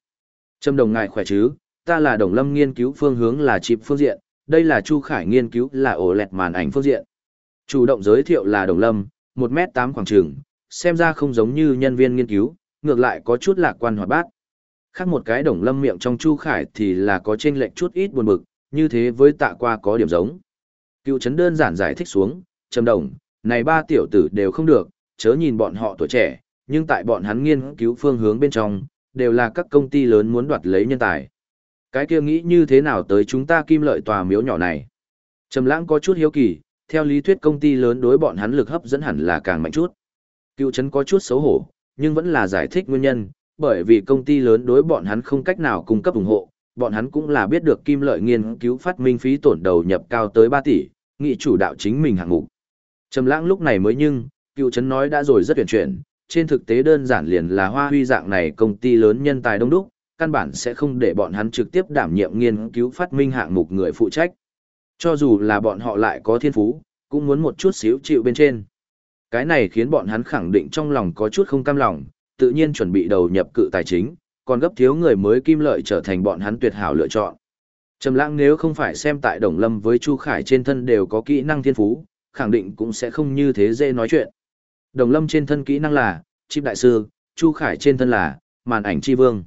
Trâm Đồng ngài khỏe chứ, ta là Đồng Lâm nghiên cứu phương hướng là chịp phương diện, đây là Chu Khải nghiên cứu là ổ lẹt màn ảnh phương diện. Chủ động giới thiệu là Đồng Lâm, 1m8 khoảng trường, xem ra không giống như nhân viên nghiên cứu, ngược lại có chút lạc quan hoạt bát. Khác một cái Đồng Lâm miệng trong Chu Khải thì là có chênh lệch chút ít buồn bực, như thế với tạ qua có điểm giống. Cựu chấn đơn giản giải thích xuống, trầm đồng, này ba tiểu tử đều không được, chớ nhìn bọn họ tuổi trẻ, nhưng tại bọn hắn nghiên cứu phương hướng bên trong, đều là các công ty lớn muốn đoạt lấy nhân tài. Cái kia nghĩ như thế nào tới chúng ta kim lợi tòa miếu nhỏ này? Trầm lãng có chút hiếu kỳ, theo lý thuyết công ty lớn đối bọn hắn lực hấp dẫn hẳn là càng mạnh chút. Cựu chấn có chút xấu hổ, nhưng vẫn là giải thích nguyên nhân, bởi vì công ty lớn đối bọn hắn không cách nào cung cấp ủng hộ, bọn hắn cũng là biết được kim lợi nghiên cứu phát minh phí tổn đầu nhập cao tới 3 tỷ, nghị chủ đạo chính mình hạng mục. Trầm lãng lúc này mới nhưng, cựu chấn nói đã rồi rất tuyển chuyển, trên thực tế đơn giản liền là hoa huy dạng này công ty lớn nhân tài đông đúc, căn bản sẽ không để bọn hắn trực tiếp đảm nhiệm nghiên cứu phát minh hạng mục người phụ trách. Cho dù là bọn họ lại có thiên phú, cũng muốn một chút xíu chịu bên trên. Cái này khiến bọn hắn khẳng định trong lòng có chút không cam lòng, tự nhiên chuẩn bị đầu nhập cự tài chính, còn gấp thiếu người mới kim lợi trở thành bọn hắn tuyệt hảo lựa chọn. Trầm lãng nếu không phải xem tại Đồng Lâm với Chu Khải trên thân đều có kỹ năng thiên phú, khẳng định cũng sẽ không như thế dễ nói chuyện. Đồng Lâm trên thân kỹ năng là Chip đại sư, Chu Khải trên thân là Màn ảnh chi vương.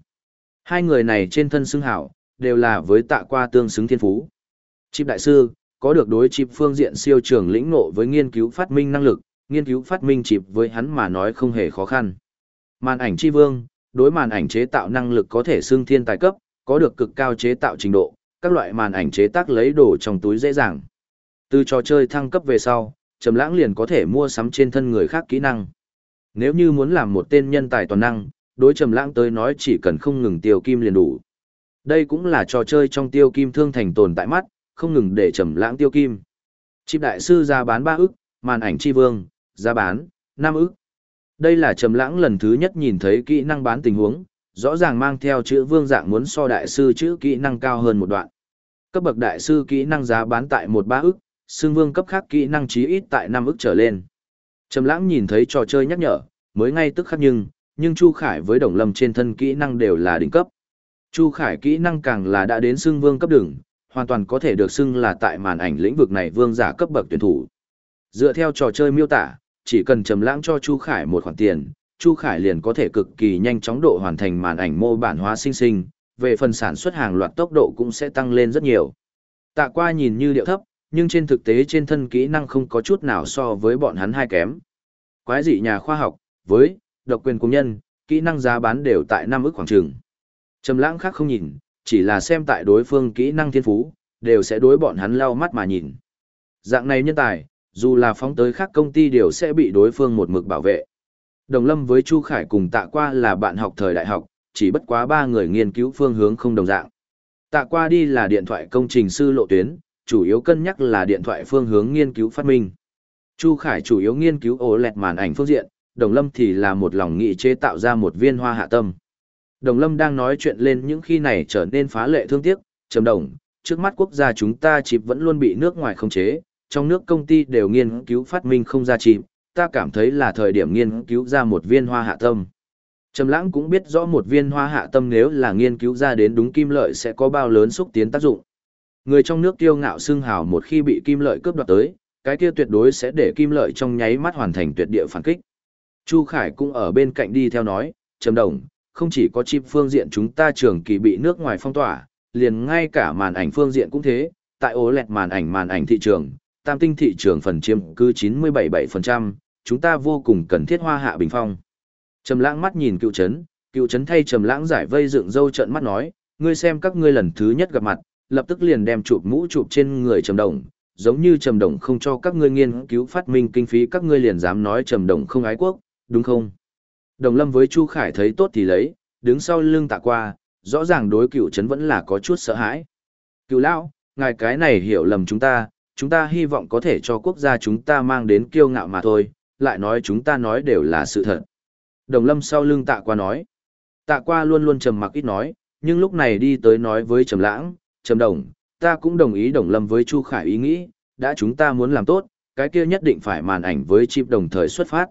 Hai người này trên thân xưng hảo, đều là với tạ qua tương xứng thiên phú. Chip đại sư, có được đối chip phương diện siêu trường lĩnh ngộ với nghiên cứu phát minh năng lực, nghiên cứu phát minh chip với hắn mà nói không hề khó khăn. Màn ảnh chi vương, đối màn ảnh chế tạo năng lực có thể xưng thiên tài cấp, có được cực cao chế tạo trình độ, các loại màn ảnh chế tác lấy đồ trong túi dễ dàng. Từ trò chơi thăng cấp về sau, Trầm Lãng liền có thể mua sắm trên thân người khác kỹ năng. Nếu như muốn làm một tên nhân tài toàn năng, đối Trầm Lãng tới nói chỉ cần không ngừng tiêu kim liền đủ. Đây cũng là trò chơi trong tiêu kim thương thành tồn tại mắt, không ngừng để Trầm Lãng tiêu kim. Chip đại sư ra bán 3 ức, màn ảnh chi vương, giá bán 5 ức. Đây là Trầm Lãng lần thứ nhất nhìn thấy kỹ năng bán tình huống, rõ ràng mang theo chữ vương dạng muốn so đại sư chữ kỹ năng cao hơn một đoạn. Cấp bậc đại sư kỹ năng giá bán tại một ba ức, xương vương cấp khác kỹ năng chí ít tại năm ức trở lên. Trầm lãng nhìn thấy trò chơi nhắc nhở, mới ngay tức khắc nhưng, nhưng Chu Khải với Đồng Lâm trên thân kỹ năng đều là đỉnh cấp. Chu Khải kỹ năng càng là đã đến xương vương cấp đường, hoàn toàn có thể được xưng là tại màn ảnh lĩnh vực này vương giả cấp bậc tuyển thủ. Dựa theo trò chơi miêu tả, chỉ cần trầm lãng cho Chu Khải một khoản tiền, Chu Khải liền có thể cực kỳ nhanh chóng độ hoàn thành màn ảnh mô bản hóa sinh sinh, về phần sản xuất hàng loạt tốc độ cũng sẽ tăng lên rất nhiều. Tạ qua nhìn như điệu thấp, nhưng trên thực tế trên thân kỹ năng không có chút nào so với bọn hắn hai kém. Quái dị nhà khoa học, với, độc quyền công nhân, kỹ năng giá bán đều tại năm ức khoảng trường. Trầm lãng khác không nhìn, chỉ là xem tại đối phương kỹ năng thiên phú, đều sẽ đối bọn hắn lau mắt mà nhìn. Dạng này nhân tài, dù là phóng tới khác công ty đều sẽ bị đối phương một mực bảo vệ. Đồng Lâm với Chu Khải cùng tạ qua là bạn học thời đại học, chỉ bất quá ba người nghiên cứu phương hướng không đồng dạng. Tạ qua đi là điện thoại công trình sư lộ tuyến, chủ yếu cân nhắc là điện thoại phương hướng nghiên cứu phát minh. Chu Khải chủ yếu nghiên cứu ổ lẹt màn ảnh phương diện, Đồng Lâm thì là một lòng nghị chế tạo ra một viên hoa hạ tâm. Đồng Lâm đang nói chuyện lên những khi này trở nên phá lệ thương tiếc, trầm đồng, trước mắt quốc gia chúng ta chịp vẫn luôn bị nước ngoài khống chế, trong nước công ty đều nghiên cứu phát minh không ra chịp, ta cảm thấy là thời điểm nghiên cứu ra một viên hoa hạ tâm. Trầm lãng cũng biết rõ một viên hoa hạ tâm nếu là nghiên cứu ra đến đúng kim lợi sẽ có bao lớn xúc tiến tác dụng. Người trong nước tiêu ngạo xưng hào một khi bị kim lợi cướp đoạt tới, cái kia tuyệt đối sẽ để kim lợi trong nháy mắt hoàn thành tuyệt địa phản kích. Chu Khải cũng ở bên cạnh đi theo nói, Trầm Đồng, không chỉ có chip phương diện chúng ta trường kỳ bị nước ngoài phong tỏa, liền ngay cả màn ảnh phương diện cũng thế, tại ố lẹt màn ảnh màn ảnh thị trường, tam tinh thị trường phần chiếm cứ 97-7%, chúng ta vô cùng cần thiết hoa hạ bình phong. Trầm lãng mắt nhìn cựu chấn, cựu chấn thay trầm lãng giải vây dựng dâu trận mắt nói, ngươi xem các ngươi lần thứ nhất gặp mặt, lập tức liền đem chụp mũ chụp trên người trầm đồng, giống như trầm đồng không cho các ngươi nghiên cứu phát minh kinh phí các ngươi liền dám nói trầm đồng không ái quốc, đúng không? Đồng Lâm với Chu Khải thấy tốt thì lấy, đứng sau lưng tạ qua, rõ ràng đối cựu chấn vẫn là có chút sợ hãi. Cựu lão, ngài cái này hiểu lầm chúng ta, chúng ta hy vọng có thể cho quốc gia chúng ta mang đến kiêu ngạo mà thôi, lại nói chúng ta nói đều là sự thật. Đồng lâm sau lưng tạ qua nói. Tạ qua luôn luôn trầm mặc ít nói, nhưng lúc này đi tới nói với trầm lãng, trầm đồng, ta cũng đồng ý đồng lâm với Chu Khải ý nghĩ, đã chúng ta muốn làm tốt, cái kia nhất định phải màn ảnh với chip đồng thời xuất phát.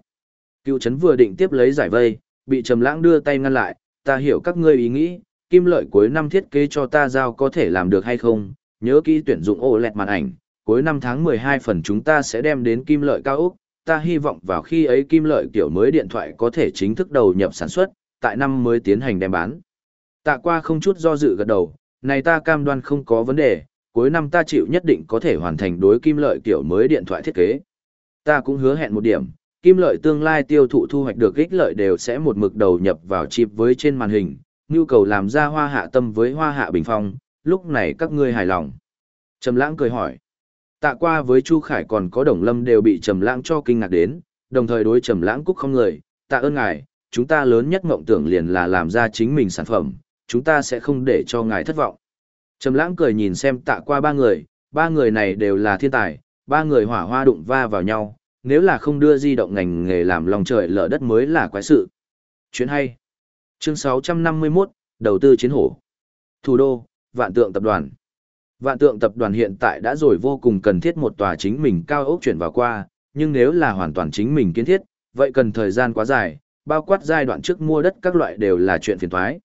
Cựu chấn vừa định tiếp lấy giải vây, bị trầm lãng đưa tay ngăn lại, ta hiểu các ngươi ý nghĩ, kim lợi cuối năm thiết kế cho ta giao có thể làm được hay không, nhớ kỹ tuyển dụng OLED màn ảnh, cuối năm tháng 12 phần chúng ta sẽ đem đến kim lợi cao ốc, ta hy vọng vào khi ấy kim lợi kiểu mới điện thoại có thể chính thức đầu nhập sản xuất, tại năm mới tiến hành đem bán. Tạ qua không chút do dự gật đầu, này ta cam đoan không có vấn đề, cuối năm ta chịu nhất định có thể hoàn thành đối kim lợi kiểu mới điện thoại thiết kế. Ta cũng hứa hẹn một điểm, kim lợi tương lai tiêu thụ thu hoạch được ích lợi đều sẽ một mực đầu nhập vào chip với trên màn hình, nhu cầu làm ra hoa hạ tâm với hoa hạ bình phong, lúc này các ngươi hài lòng. Trầm lãng cười hỏi. Tạ qua với Chu Khải còn có Đồng Lâm đều bị Trầm Lãng cho kinh ngạc đến, đồng thời đối Trầm Lãng cúc không người, "Tạ ơn ngài, chúng ta lớn nhất mộng tưởng liền là làm ra chính mình sản phẩm, chúng ta sẽ không để cho ngài thất vọng." Trầm Lãng cười nhìn xem Tạ qua ba người, ba người này đều là thiên tài, ba người hỏa hoa đụng va vào nhau, nếu là không đưa di động ngành nghề làm lòng trời lở đất mới là quái sự. Chuyện hay. Chương 651, đầu tư chiến hổ. Thủ đô, Vạn Tượng tập đoàn. Vạn tượng tập đoàn hiện tại đã rồi vô cùng cần thiết một tòa chính mình cao ốc chuyển vào qua, nhưng nếu là hoàn toàn chính mình kiến thiết, vậy cần thời gian quá dài, bao quát giai đoạn trước mua đất các loại đều là chuyện phiền toái.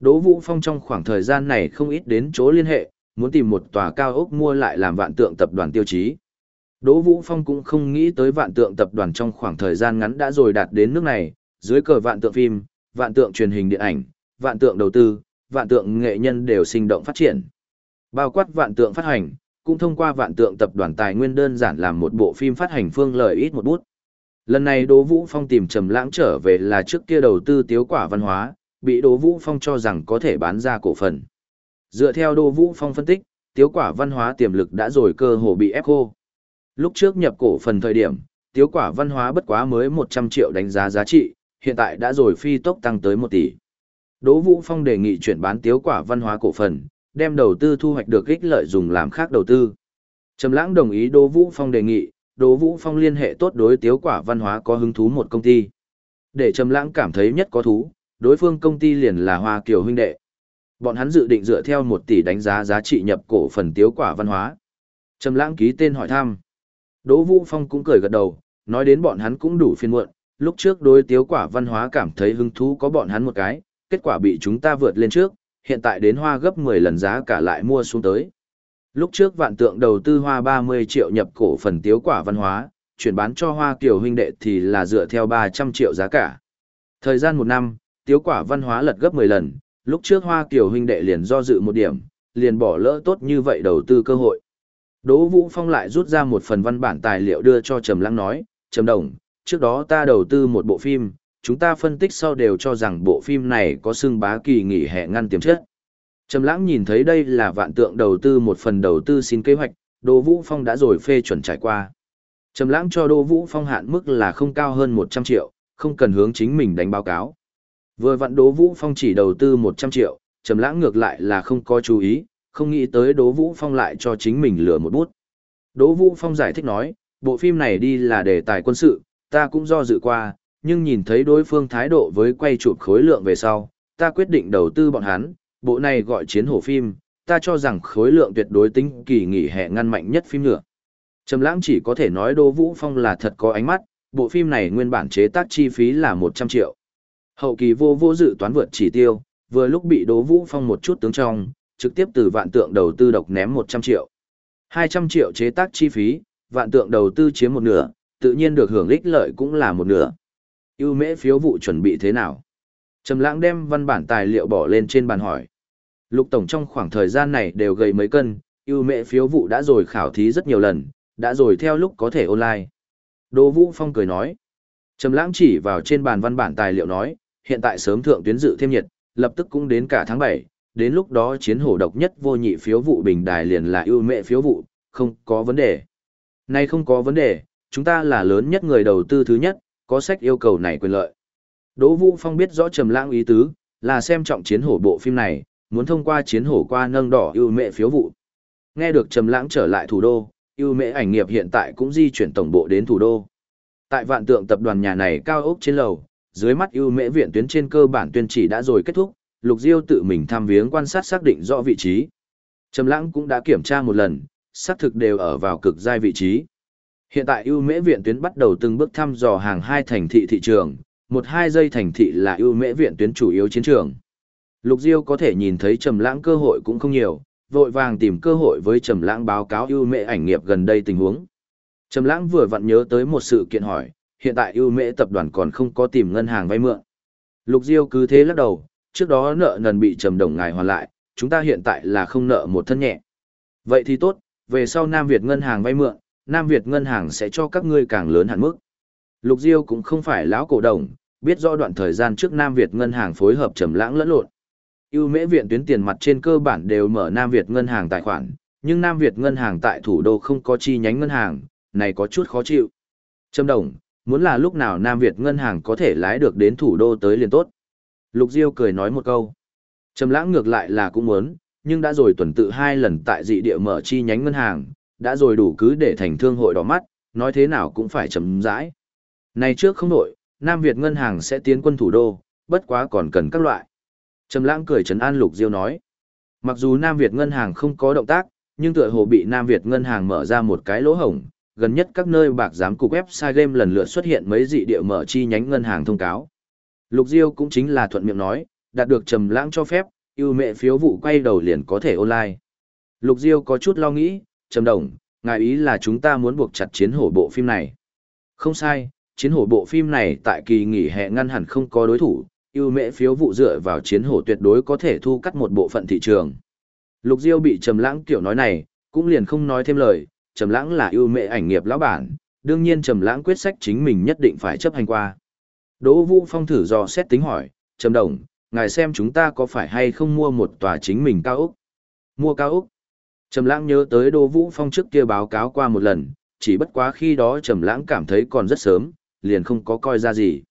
Đỗ Vũ Phong trong khoảng thời gian này không ít đến chỗ liên hệ, muốn tìm một tòa cao ốc mua lại làm vạn tượng tập đoàn tiêu chí. Đỗ Vũ Phong cũng không nghĩ tới vạn tượng tập đoàn trong khoảng thời gian ngắn đã rồi đạt đến nước này, dưới cờ vạn tượng phim, vạn tượng truyền hình điện ảnh, vạn tượng đầu tư, vạn tượng nghệ nhân đều sinh động phát triển. Bao quát vạn tượng phát hành, cũng thông qua vạn tượng tập đoàn tài nguyên đơn giản làm một bộ phim phát hành phương lợi ít một bút. Lần này Đỗ Vũ Phong tìm Trầm Lãng trở về là trước kia đầu tư tiếu quả văn hóa, bị Đỗ Vũ Phong cho rằng có thể bán ra cổ phần. Dựa theo Đỗ Vũ Phong phân tích, tiếu quả văn hóa tiềm lực đã rồi cơ hồ bị ép khô. Lúc trước nhập cổ phần thời điểm, tiếu quả văn hóa bất quá mới 100 triệu đánh giá giá trị, hiện tại đã rồi phi tốc tăng tới 1 tỷ. Đỗ Vũ Phong đề nghị chuyển bán tiếu quả văn hóa cổ phần, đem đầu tư thu hoạch được ích lợi dùng làm khác đầu tư. Trầm Lãng đồng ý Đỗ Vũ Phong đề nghị, Đỗ Vũ Phong liên hệ tốt đối tiếu quả văn hóa có hứng thú một công ty. Để Trầm Lãng cảm thấy nhất có thú, đối phương công ty liền là Hoa Kiều huynh đệ. Bọn hắn dự định dựa theo 1 tỷ đánh giá giá trị nhập cổ phần tiếu quả văn hóa. Trầm Lãng ký tên hỏi thăm. Đỗ Vũ Phong cũng cười gật đầu, nói đến bọn hắn cũng đủ phiền muộn, lúc trước đối tiếu quả văn hóa cảm thấy hứng thú có bọn hắn một cái, kết quả bị chúng ta vượt lên trước, hiện tại đến hoa gấp 10 lần giá cả lại mua xuống tới. Lúc trước vạn tượng đầu tư hoa 30 triệu nhập cổ phần tiếu quả văn hóa, chuyển bán cho hoa kiều huynh đệ thì là dựa theo 300 triệu giá cả. Thời gian một năm, tiếu quả văn hóa lật gấp 10 lần, lúc trước hoa kiều huynh đệ liền do dự một điểm, liền bỏ lỡ tốt như vậy đầu tư cơ hội. Đỗ Vũ Phong lại rút ra một phần văn bản tài liệu đưa cho Trầm Lăng nói, Trầm Đồng, trước đó ta đầu tư một bộ phim, chúng ta phân tích sau đều cho rằng bộ phim này có xưng bá kỳ nghỉ hè ngăn tiềm chất. Trầm lãng nhìn thấy đây là vạn tượng đầu tư một phần đầu tư xin kế hoạch, Đỗ Vũ Phong đã rồi phê chuẩn trải qua. Trầm lãng cho Đỗ Vũ Phong hạn mức là không cao hơn 100 triệu, không cần hướng chính mình đánh báo cáo. Vừa vặn Đỗ Vũ Phong chỉ đầu tư 100 triệu, Trầm lãng ngược lại là không có chú ý, không nghĩ tới Đỗ Vũ Phong lại cho chính mình lừa một bút. Đỗ Vũ Phong giải thích nói, bộ phim này đi là đề tài quân sự, ta cũng do dự qua, nhưng nhìn thấy đối phương thái độ với quay chụp khối lượng về sau, ta quyết định đầu tư bọn hắn, bộ này gọi chiến hổ phim, ta cho rằng khối lượng tuyệt đối tính kỳ nghỉ hè ngăn mạnh nhất phim nữa. Trầm lãng chỉ có thể nói Đỗ Vũ Phong là thật có ánh mắt, bộ phim này nguyên bản chế tác chi phí là 100 triệu. Hậu kỳ vô vô dự toán vượt chỉ tiêu, vừa lúc bị Đỗ Vũ Phong một chút tướng trong, trực tiếp từ vạn tượng đầu tư độc ném 100 triệu. 200 triệu chế tác chi phí, vạn tượng đầu tư chiếm một nửa, tự nhiên được hưởng ích lợi cũng là một nửa. Ưu mễ phiếu vụ chuẩn bị thế nào? Trầm lãng đem văn bản tài liệu bỏ lên trên bàn hỏi. Lục Tổng trong khoảng thời gian này đều gầy mấy cân, ưu mễ phiếu vụ đã rồi khảo thí rất nhiều lần, đã rồi theo lúc có thể online. Đỗ Vũ Phong cười nói. Trầm lãng chỉ vào trên bàn văn bản tài liệu nói, hiện tại sớm thượng tuyến dự thêm nhiệt, lập tức cũng đến cả tháng 7, đến lúc đó chiến hổ độc nhất vô nhị phiếu vụ bình đài liền là ưu mệ phiếu vụ, không có vấn đề. Nay không có vấn đề, chúng ta là lớn nhất người đầu tư thứ nhất, có sách yêu cầu này quyền lợi. Đỗ Vũ Phong biết rõ Trầm Lãng ý tứ, là xem trọng chiến hổ bộ phim này, muốn thông qua chiến hổ qua nâng đỏ ưu mệ phiếu vụ. Nghe được Trầm Lãng trở lại thủ đô, ưu mệ ảnh nghiệp hiện tại cũng di chuyển tổng bộ đến thủ đô. Tại vạn tượng tập đoàn nhà này cao ốc trên lầu, dưới mắt ưu mễ viện tuyến trên cơ bản tuyên chỉ đã rồi kết thúc, Lục Diêu tự mình thăm viếng quan sát xác định rõ vị trí. Trầm Lãng cũng đã kiểm tra một lần, xác thực đều ở vào cực giai vị trí. Hiện tại ưu mễ viện tuyến bắt đầu từng bước thăm dò hàng hai thành thị thị trường, một hai giây thành thị là ưu mễ viện tuyến chủ yếu chiến trường. Lục Diêu có thể nhìn thấy Trầm Lãng cơ hội cũng không nhiều, vội vàng tìm cơ hội với Trầm Lãng báo cáo ưu mễ ảnh nghiệp gần đây tình huống. Trầm Lãng vừa vặn nhớ tới một sự kiện hỏi, hiện tại ưu mễ tập đoàn còn không có tìm ngân hàng vay mượn. Lục Diêu cứ thế lắc đầu, trước đó nợ nần bị trầm đồng ngài hoàn lại, chúng ta hiện tại là không nợ một thân nhẹ. Vậy thì tốt, về sau Nam Việt ngân hàng vay mượn, Nam Việt ngân hàng sẽ cho các ngươi càng lớn hạn mức. Lục Diêu cũng không phải lão cổ đồng, biết rõ đoạn thời gian trước Nam Việt ngân hàng phối hợp trầm lãng lẫn lộn. Ưu mễ viện tuyến tiền mặt trên cơ bản đều mở Nam Việt ngân hàng tài khoản, nhưng Nam Việt ngân hàng tại thủ đô không có chi nhánh ngân hàng, này có chút khó chịu. Trầm đồng, muốn là lúc nào Nam Việt ngân hàng có thể lái được đến thủ đô tới liền tốt. Lục Diêu cười nói một câu. Trầm lãng ngược lại là cũng muốn, nhưng đã rồi tuần tự hai lần tại dị địa mở chi nhánh ngân hàng, đã rồi đủ cứ để thành thương hội đỏ mắt, nói thế nào cũng phải chấm rãi. Này trước không nổi, Nam Việt ngân hàng sẽ tiến quân thủ đô, bất quá còn cần các loại. Trầm lãng cười trấn an Lục Diêu nói. Mặc dù Nam Việt ngân hàng không có động tác, nhưng tựa hồ bị Nam Việt ngân hàng mở ra một cái lỗ hổng, gần nhất các nơi bạc giám cục website game lần lượt xuất hiện mấy dị địa mở chi nhánh ngân hàng thông cáo. Lục Diêu cũng chính là thuận miệng nói, đạt được trầm lãng cho phép, ưu mẹ phiếu vụ quay đầu liền có thể online. Lục Diêu có chút lo nghĩ, trầm đồng, ngài ý là chúng ta muốn buộc chặt chiến hổ bộ phim này. Không sai, chiến hổ bộ phim này tại kỳ nghỉ hè ngăn hẳn không có đối thủ, ưu mẹ phiếu vụ dựa vào chiến hổ tuyệt đối có thể thu cắt một bộ phận thị trường. Lục Diêu bị trầm lãng kiểu nói này, cũng liền không nói thêm lời, trầm lãng là ưu mẹ ảnh nghiệp lão bản, đương nhiên trầm lãng quyết sách chính mình nhất định phải chấp hành qua. Đỗ Vũ Phong thử dò xét tính hỏi, Trầm Đồng, ngài xem chúng ta có phải hay không mua một tòa chính mình cao ốc? Mua cao ốc? Trầm Lãng nhớ tới Đỗ Vũ Phong trước kia báo cáo qua một lần, chỉ bất quá khi đó Trầm Lãng cảm thấy còn rất sớm, liền không có coi ra gì.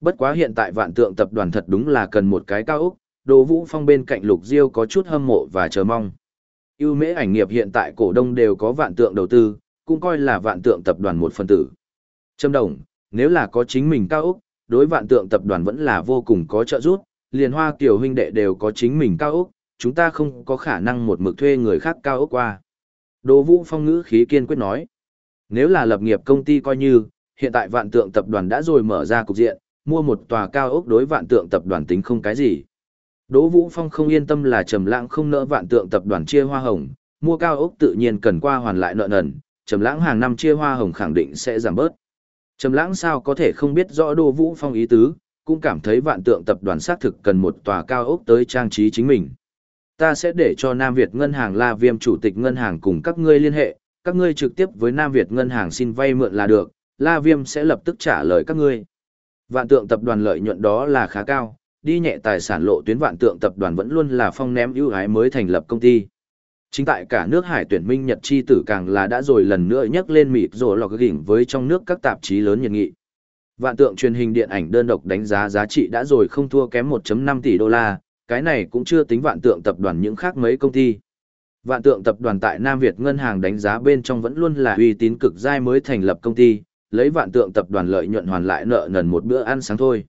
Bất quá hiện tại Vạn Tượng tập đoàn thật đúng là cần một cái cao ốc, Đỗ Vũ Phong bên cạnh Lục Diêu có chút hâm mộ và chờ mong. Ưu Mễ ảnh nghiệp hiện tại cổ đông đều có Vạn Tượng đầu tư, cũng coi là Vạn Tượng tập đoàn một phần tử. Trâm Đồng, nếu là có chính mình cao ốc, đối vạn tượng tập đoàn vẫn là vô cùng có trợ giúp, liền hoa kiều huynh đệ đều có chính mình cao ốc, chúng ta không có khả năng một mực thuê người khác cao ốc qua. Đỗ Vũ Phong ngữ khí kiên quyết nói, nếu là lập nghiệp công ty coi như, hiện tại vạn tượng tập đoàn đã rồi mở ra cục diện, mua một tòa cao ốc đối vạn tượng tập đoàn tính không cái gì. Đỗ Vũ Phong không yên tâm là trầm lãng không nỡ vạn tượng tập đoàn chia hoa hồng, mua cao ốc tự nhiên cần qua hoàn lại nợ nần, trầm lãng hàng năm chia hoa hồng khẳng định sẽ giảm bớt. Trầm lãng sao có thể không biết rõ Đỗ Vũ Phong ý tứ, cũng cảm thấy vạn tượng tập đoàn xác thực cần một tòa cao ốc tới trang trí chính mình. Ta sẽ để cho Nam Việt Ngân hàng La Viêm chủ tịch ngân hàng cùng các ngươi liên hệ, các ngươi trực tiếp với Nam Việt Ngân hàng xin vay mượn là được, La Viêm sẽ lập tức trả lời các ngươi. Vạn tượng tập đoàn lợi nhuận đó là khá cao, đi nhẹ tài sản lộ tuyến vạn tượng tập đoàn vẫn luôn là phong ném ưu ái mới thành lập công ty. Chính tại cả nước hải tuyển minh nhật chi tử càng là đã rồi lần nữa nhắc lên mịt rồi lọc gỉnh với trong nước các tạp chí lớn nhiệt nghị. Vạn tượng truyền hình điện ảnh đơn độc đánh giá giá trị đã rồi không thua kém 1.5 tỷ đô la, cái này cũng chưa tính vạn tượng tập đoàn những khác mấy công ty. Vạn tượng tập đoàn tại Nam Việt ngân hàng đánh giá bên trong vẫn luôn là uy tín cực dai mới thành lập công ty, lấy vạn tượng tập đoàn lợi nhuận hoàn lại nợ nần một bữa ăn sáng thôi.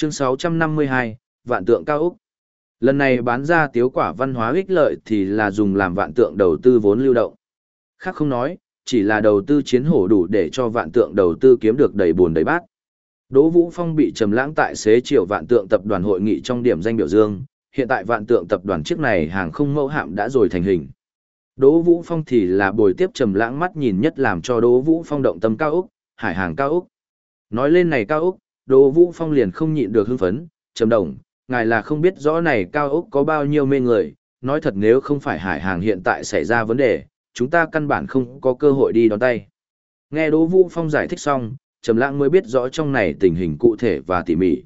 Chương 652, Vạn tượng cao Úc. Lần này bán ra tiếu quả văn hóa ích lợi thì là dùng làm vạn tượng đầu tư vốn lưu động. Khác không nói, chỉ là đầu tư chiến hổ đủ để cho vạn tượng đầu tư kiếm được đầy buồn đầy bát. Đỗ Vũ Phong bị trầm lãng tại xế chiều vạn tượng tập đoàn hội nghị trong điểm danh biểu dương, hiện tại vạn tượng tập đoàn chiếc này hàng không mẫu hạm đã rồi thành hình. Đỗ Vũ Phong thì là bồi tiếp trầm lãng mắt nhìn nhất làm cho Đỗ Vũ Phong động tâm cao ốc, hải hàng cao ốc. Nói lên này cao ốc, Đỗ Vũ Phong liền không nhịn được hưng phấn, trầm đồng, ngài là không biết rõ này cao ốc có bao nhiêu mê người, nói thật nếu không phải hải hàng hiện tại xảy ra vấn đề, chúng ta căn bản không có cơ hội đi đón tay. Nghe Đỗ Vũ Phong giải thích xong, Trầm Lãng mới biết rõ trong này tình hình cụ thể và tỉ mỉ.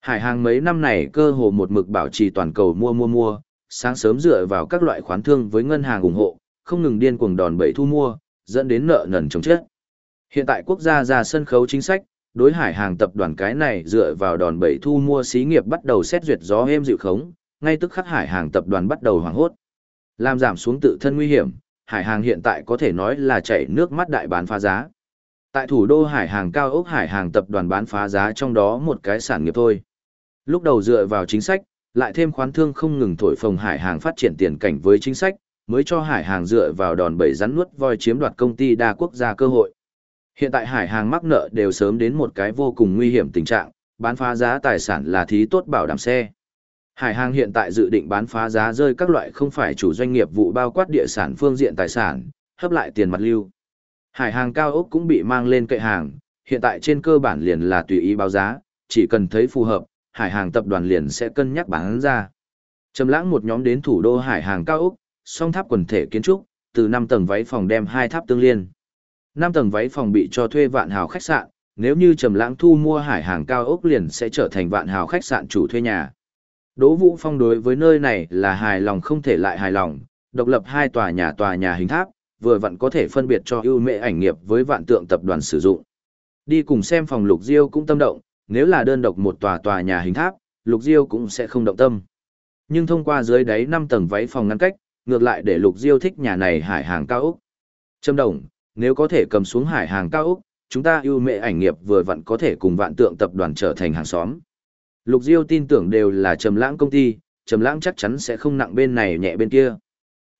Hải hàng mấy năm này cơ hồ một mực bảo trì toàn cầu mua mua mua, sáng sớm dựa vào các loại khoán thương với ngân hàng ủng hộ, không ngừng điên cuồng đòn bẩy thu mua, dẫn đến nợ nần chồng chết. Hiện tại quốc gia ra sân khấu chính sách, đối hải hàng tập đoàn cái này dựa vào đòn bẩy thu mua xí nghiệp bắt đầu xét duyệt gió êm dịu khống, ngay tức khắc hải hàng tập đoàn bắt đầu hoảng hốt. Làm giảm xuống tự thân nguy hiểm, hải hàng hiện tại có thể nói là chảy nước mắt đại bán phá giá. Tại thủ đô hải hàng cao ốc hải hàng tập đoàn bán phá giá trong đó một cái sản nghiệp thôi. Lúc đầu dựa vào chính sách, lại thêm khoán thương không ngừng thổi phồng hải hàng phát triển tiền cảnh với chính sách, mới cho hải hàng dựa vào đòn bẩy rắn nuốt voi chiếm đoạt công ty đa quốc gia cơ hội. Hiện tại hải hàng mắc nợ đều sớm đến một cái vô cùng nguy hiểm tình trạng, bán phá giá tài sản là thí tốt bảo đảm xe. Hải hàng hiện tại dự định bán phá giá rơi các loại không phải chủ doanh nghiệp vụ bao quát địa sản phương diện tài sản, hấp lại tiền mặt lưu. Hải hàng cao ốc cũng bị mang lên kệ hàng, hiện tại trên cơ bản liền là tùy ý báo giá, chỉ cần thấy phù hợp, hải hàng tập đoàn liền sẽ cân nhắc bán ra. Trầm lãng một nhóm đến thủ đô hải hàng cao ốc, song tháp quần thể kiến trúc, từ 5 tầng váy phòng đem hai tháp tương liên. Năm tầng váy phòng bị cho thuê vạn hào khách sạn, nếu như Trầm lãng thu mua hải hàng cao ốc liền sẽ trở thành vạn hào khách sạn chủ thuê nhà. Đỗ Vũ Phong đối với nơi này là hài lòng không thể lại hài lòng, độc lập hai tòa nhà tòa nhà hình tháp, vừa vặn có thể phân biệt cho ưu mệ ảnh nghiệp với vạn tượng tập đoàn sử dụng. Đi cùng xem phòng Lục Diêu cũng tâm động, nếu là đơn độc một tòa tòa nhà hình tháp, Lục Diêu cũng sẽ không động tâm. Nhưng thông qua dưới đáy năm tầng váy phòng ngăn cách, ngược lại để Lục Diêu thích nhà này hải hàng cao ốc. Trâm Đồng, nếu có thể cầm xuống hải hàng cao úc chúng ta ưu mệ ảnh nghiệp vừa vặn có thể cùng vạn tượng tập đoàn trở thành hàng xóm. Lục Diêu tin tưởng đều là Trầm Lãng công ty, Trầm Lãng chắc chắn sẽ không nặng bên này nhẹ bên kia.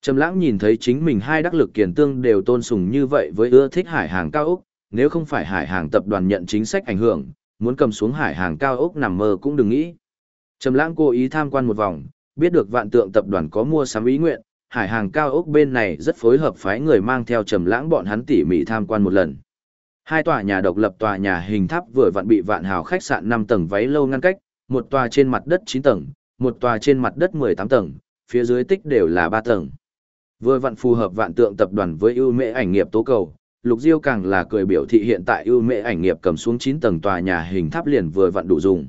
Trầm Lãng nhìn thấy chính mình hai đắc lực kiền tương đều tôn sùng như vậy với ưa thích hải hàng cao úc nếu không phải hải hàng tập đoàn nhận chính sách ảnh hưởng, muốn cầm xuống hải hàng cao ốc nằm mơ cũng đừng nghĩ. Trầm Lãng cố ý tham quan một vòng, biết được Vạn Tượng tập đoàn có mua sắm ý nguyện, hải hàng cao ốc bên này rất phối hợp phái người mang theo Trầm Lãng bọn hắn tỉ mỉ tham quan một lần. Hai tòa nhà độc lập tòa nhà hình tháp vừa vặn bị Vạn Hào khách sạn 5 tầng váy lâu ngăn cách, một tòa trên mặt đất 9 tầng, một tòa trên mặt đất 18 tầng, phía dưới tích đều là 3 tầng. Vừa vặn phù hợp vạn tượng tập đoàn với ưu mệ ảnh nghiệp tố cầu, Lục Diêu càng là cười biểu thị hiện tại ưu mệ ảnh nghiệp cầm xuống 9 tầng tòa nhà hình tháp liền vừa vặn đủ dùng.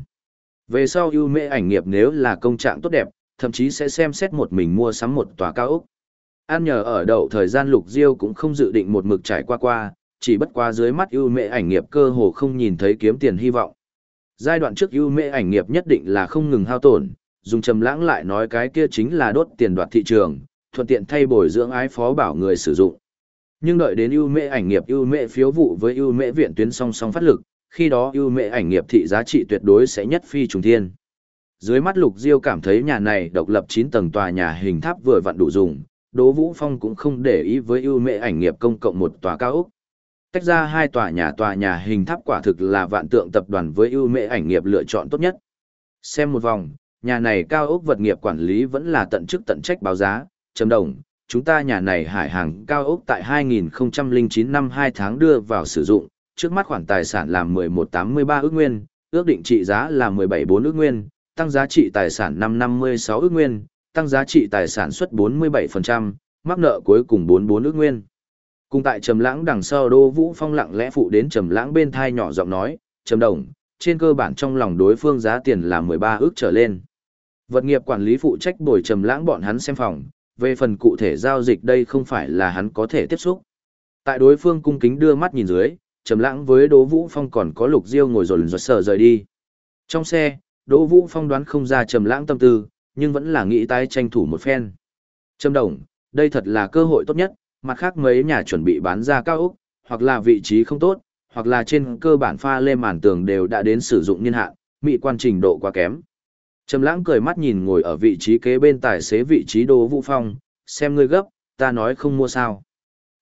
Về sau ưu mệ ảnh nghiệp nếu là công trạng tốt đẹp, thậm chí sẽ xem xét một mình mua sắm một tòa cao ốc. An nhờ ở đậu thời gian Lục Diêu cũng không dự định một mực trải qua qua, chỉ bất qua dưới mắt ưu mệ ảnh nghiệp cơ hồ không nhìn thấy kiếm tiền hy vọng. Giai đoạn trước ưu mệ ảnh nghiệp nhất định là không ngừng hao tổn, dùng trầm lãng lại nói cái kia chính là đốt tiền đoạt thị trường, thuận tiện thay bồi dưỡng ái phó bảo người sử dụng. Nhưng đợi đến ưu mệ ảnh nghiệp ưu mệ phiếu vụ với ưu mệ viện tuyến song song phát lực, khi đó ưu mệ ảnh nghiệp thị giá trị tuyệt đối sẽ nhất phi trùng thiên. Dưới mắt Lục Diêu cảm thấy nhà này độc lập 9 tầng tòa nhà hình tháp vừa vặn đủ dùng, Đỗ Vũ Phong cũng không để ý với ưu mệ ảnh nghiệp công cộng một tòa cao ốc. Tách ra hai tòa nhà tòa nhà hình tháp quả thực là vạn tượng tập đoàn với ưu mệ ảnh nghiệp lựa chọn tốt nhất. Xem một vòng, nhà này cao ốc vật nghiệp quản lý vẫn là tận chức tận trách báo giá, chấm đồng, chúng ta nhà này hải hàng cao ốc tại 2009 năm 2 tháng đưa vào sử dụng, trước mắt khoản tài sản là 1183 ước nguyên, ước định trị giá là 174 ước nguyên, tăng giá trị tài sản 556 ước nguyên, tăng giá trị tài sản suất 47%, mắc nợ cuối cùng 44 ước nguyên. Cùng tại Trầm Lãng đằng sau Đô Vũ Phong lặng lẽ phụ đến Trầm Lãng bên thai nhỏ giọng nói, "Trầm Đồng, trên cơ bản trong lòng đối phương giá tiền là 13 ước trở lên." Vật nghiệp quản lý phụ trách bồi Trầm Lãng bọn hắn xem phòng, về phần cụ thể giao dịch đây không phải là hắn có thể tiếp xúc. Tại đối phương cung kính đưa mắt nhìn dưới, Trầm Lãng với Đỗ Vũ Phong còn có Lục Diêu ngồi rồi rột sở rời đi. Trong xe, Đỗ Vũ Phong đoán không ra Trầm Lãng tâm tư, nhưng vẫn là nghĩ tái tranh thủ một phen. Trầm Đồng, đây thật là cơ hội tốt nhất, mặt khác mấy nhà chuẩn bị bán ra cao ốc, hoặc là vị trí không tốt, hoặc là trên cơ bản pha lê màn tường đều đã đến sử dụng niên hạn, mỹ quan trình độ quá kém. Trầm lãng cười mắt nhìn ngồi ở vị trí kế bên tài xế vị trí Đỗ Vũ Phong, xem ngươi gấp, ta nói không mua sao.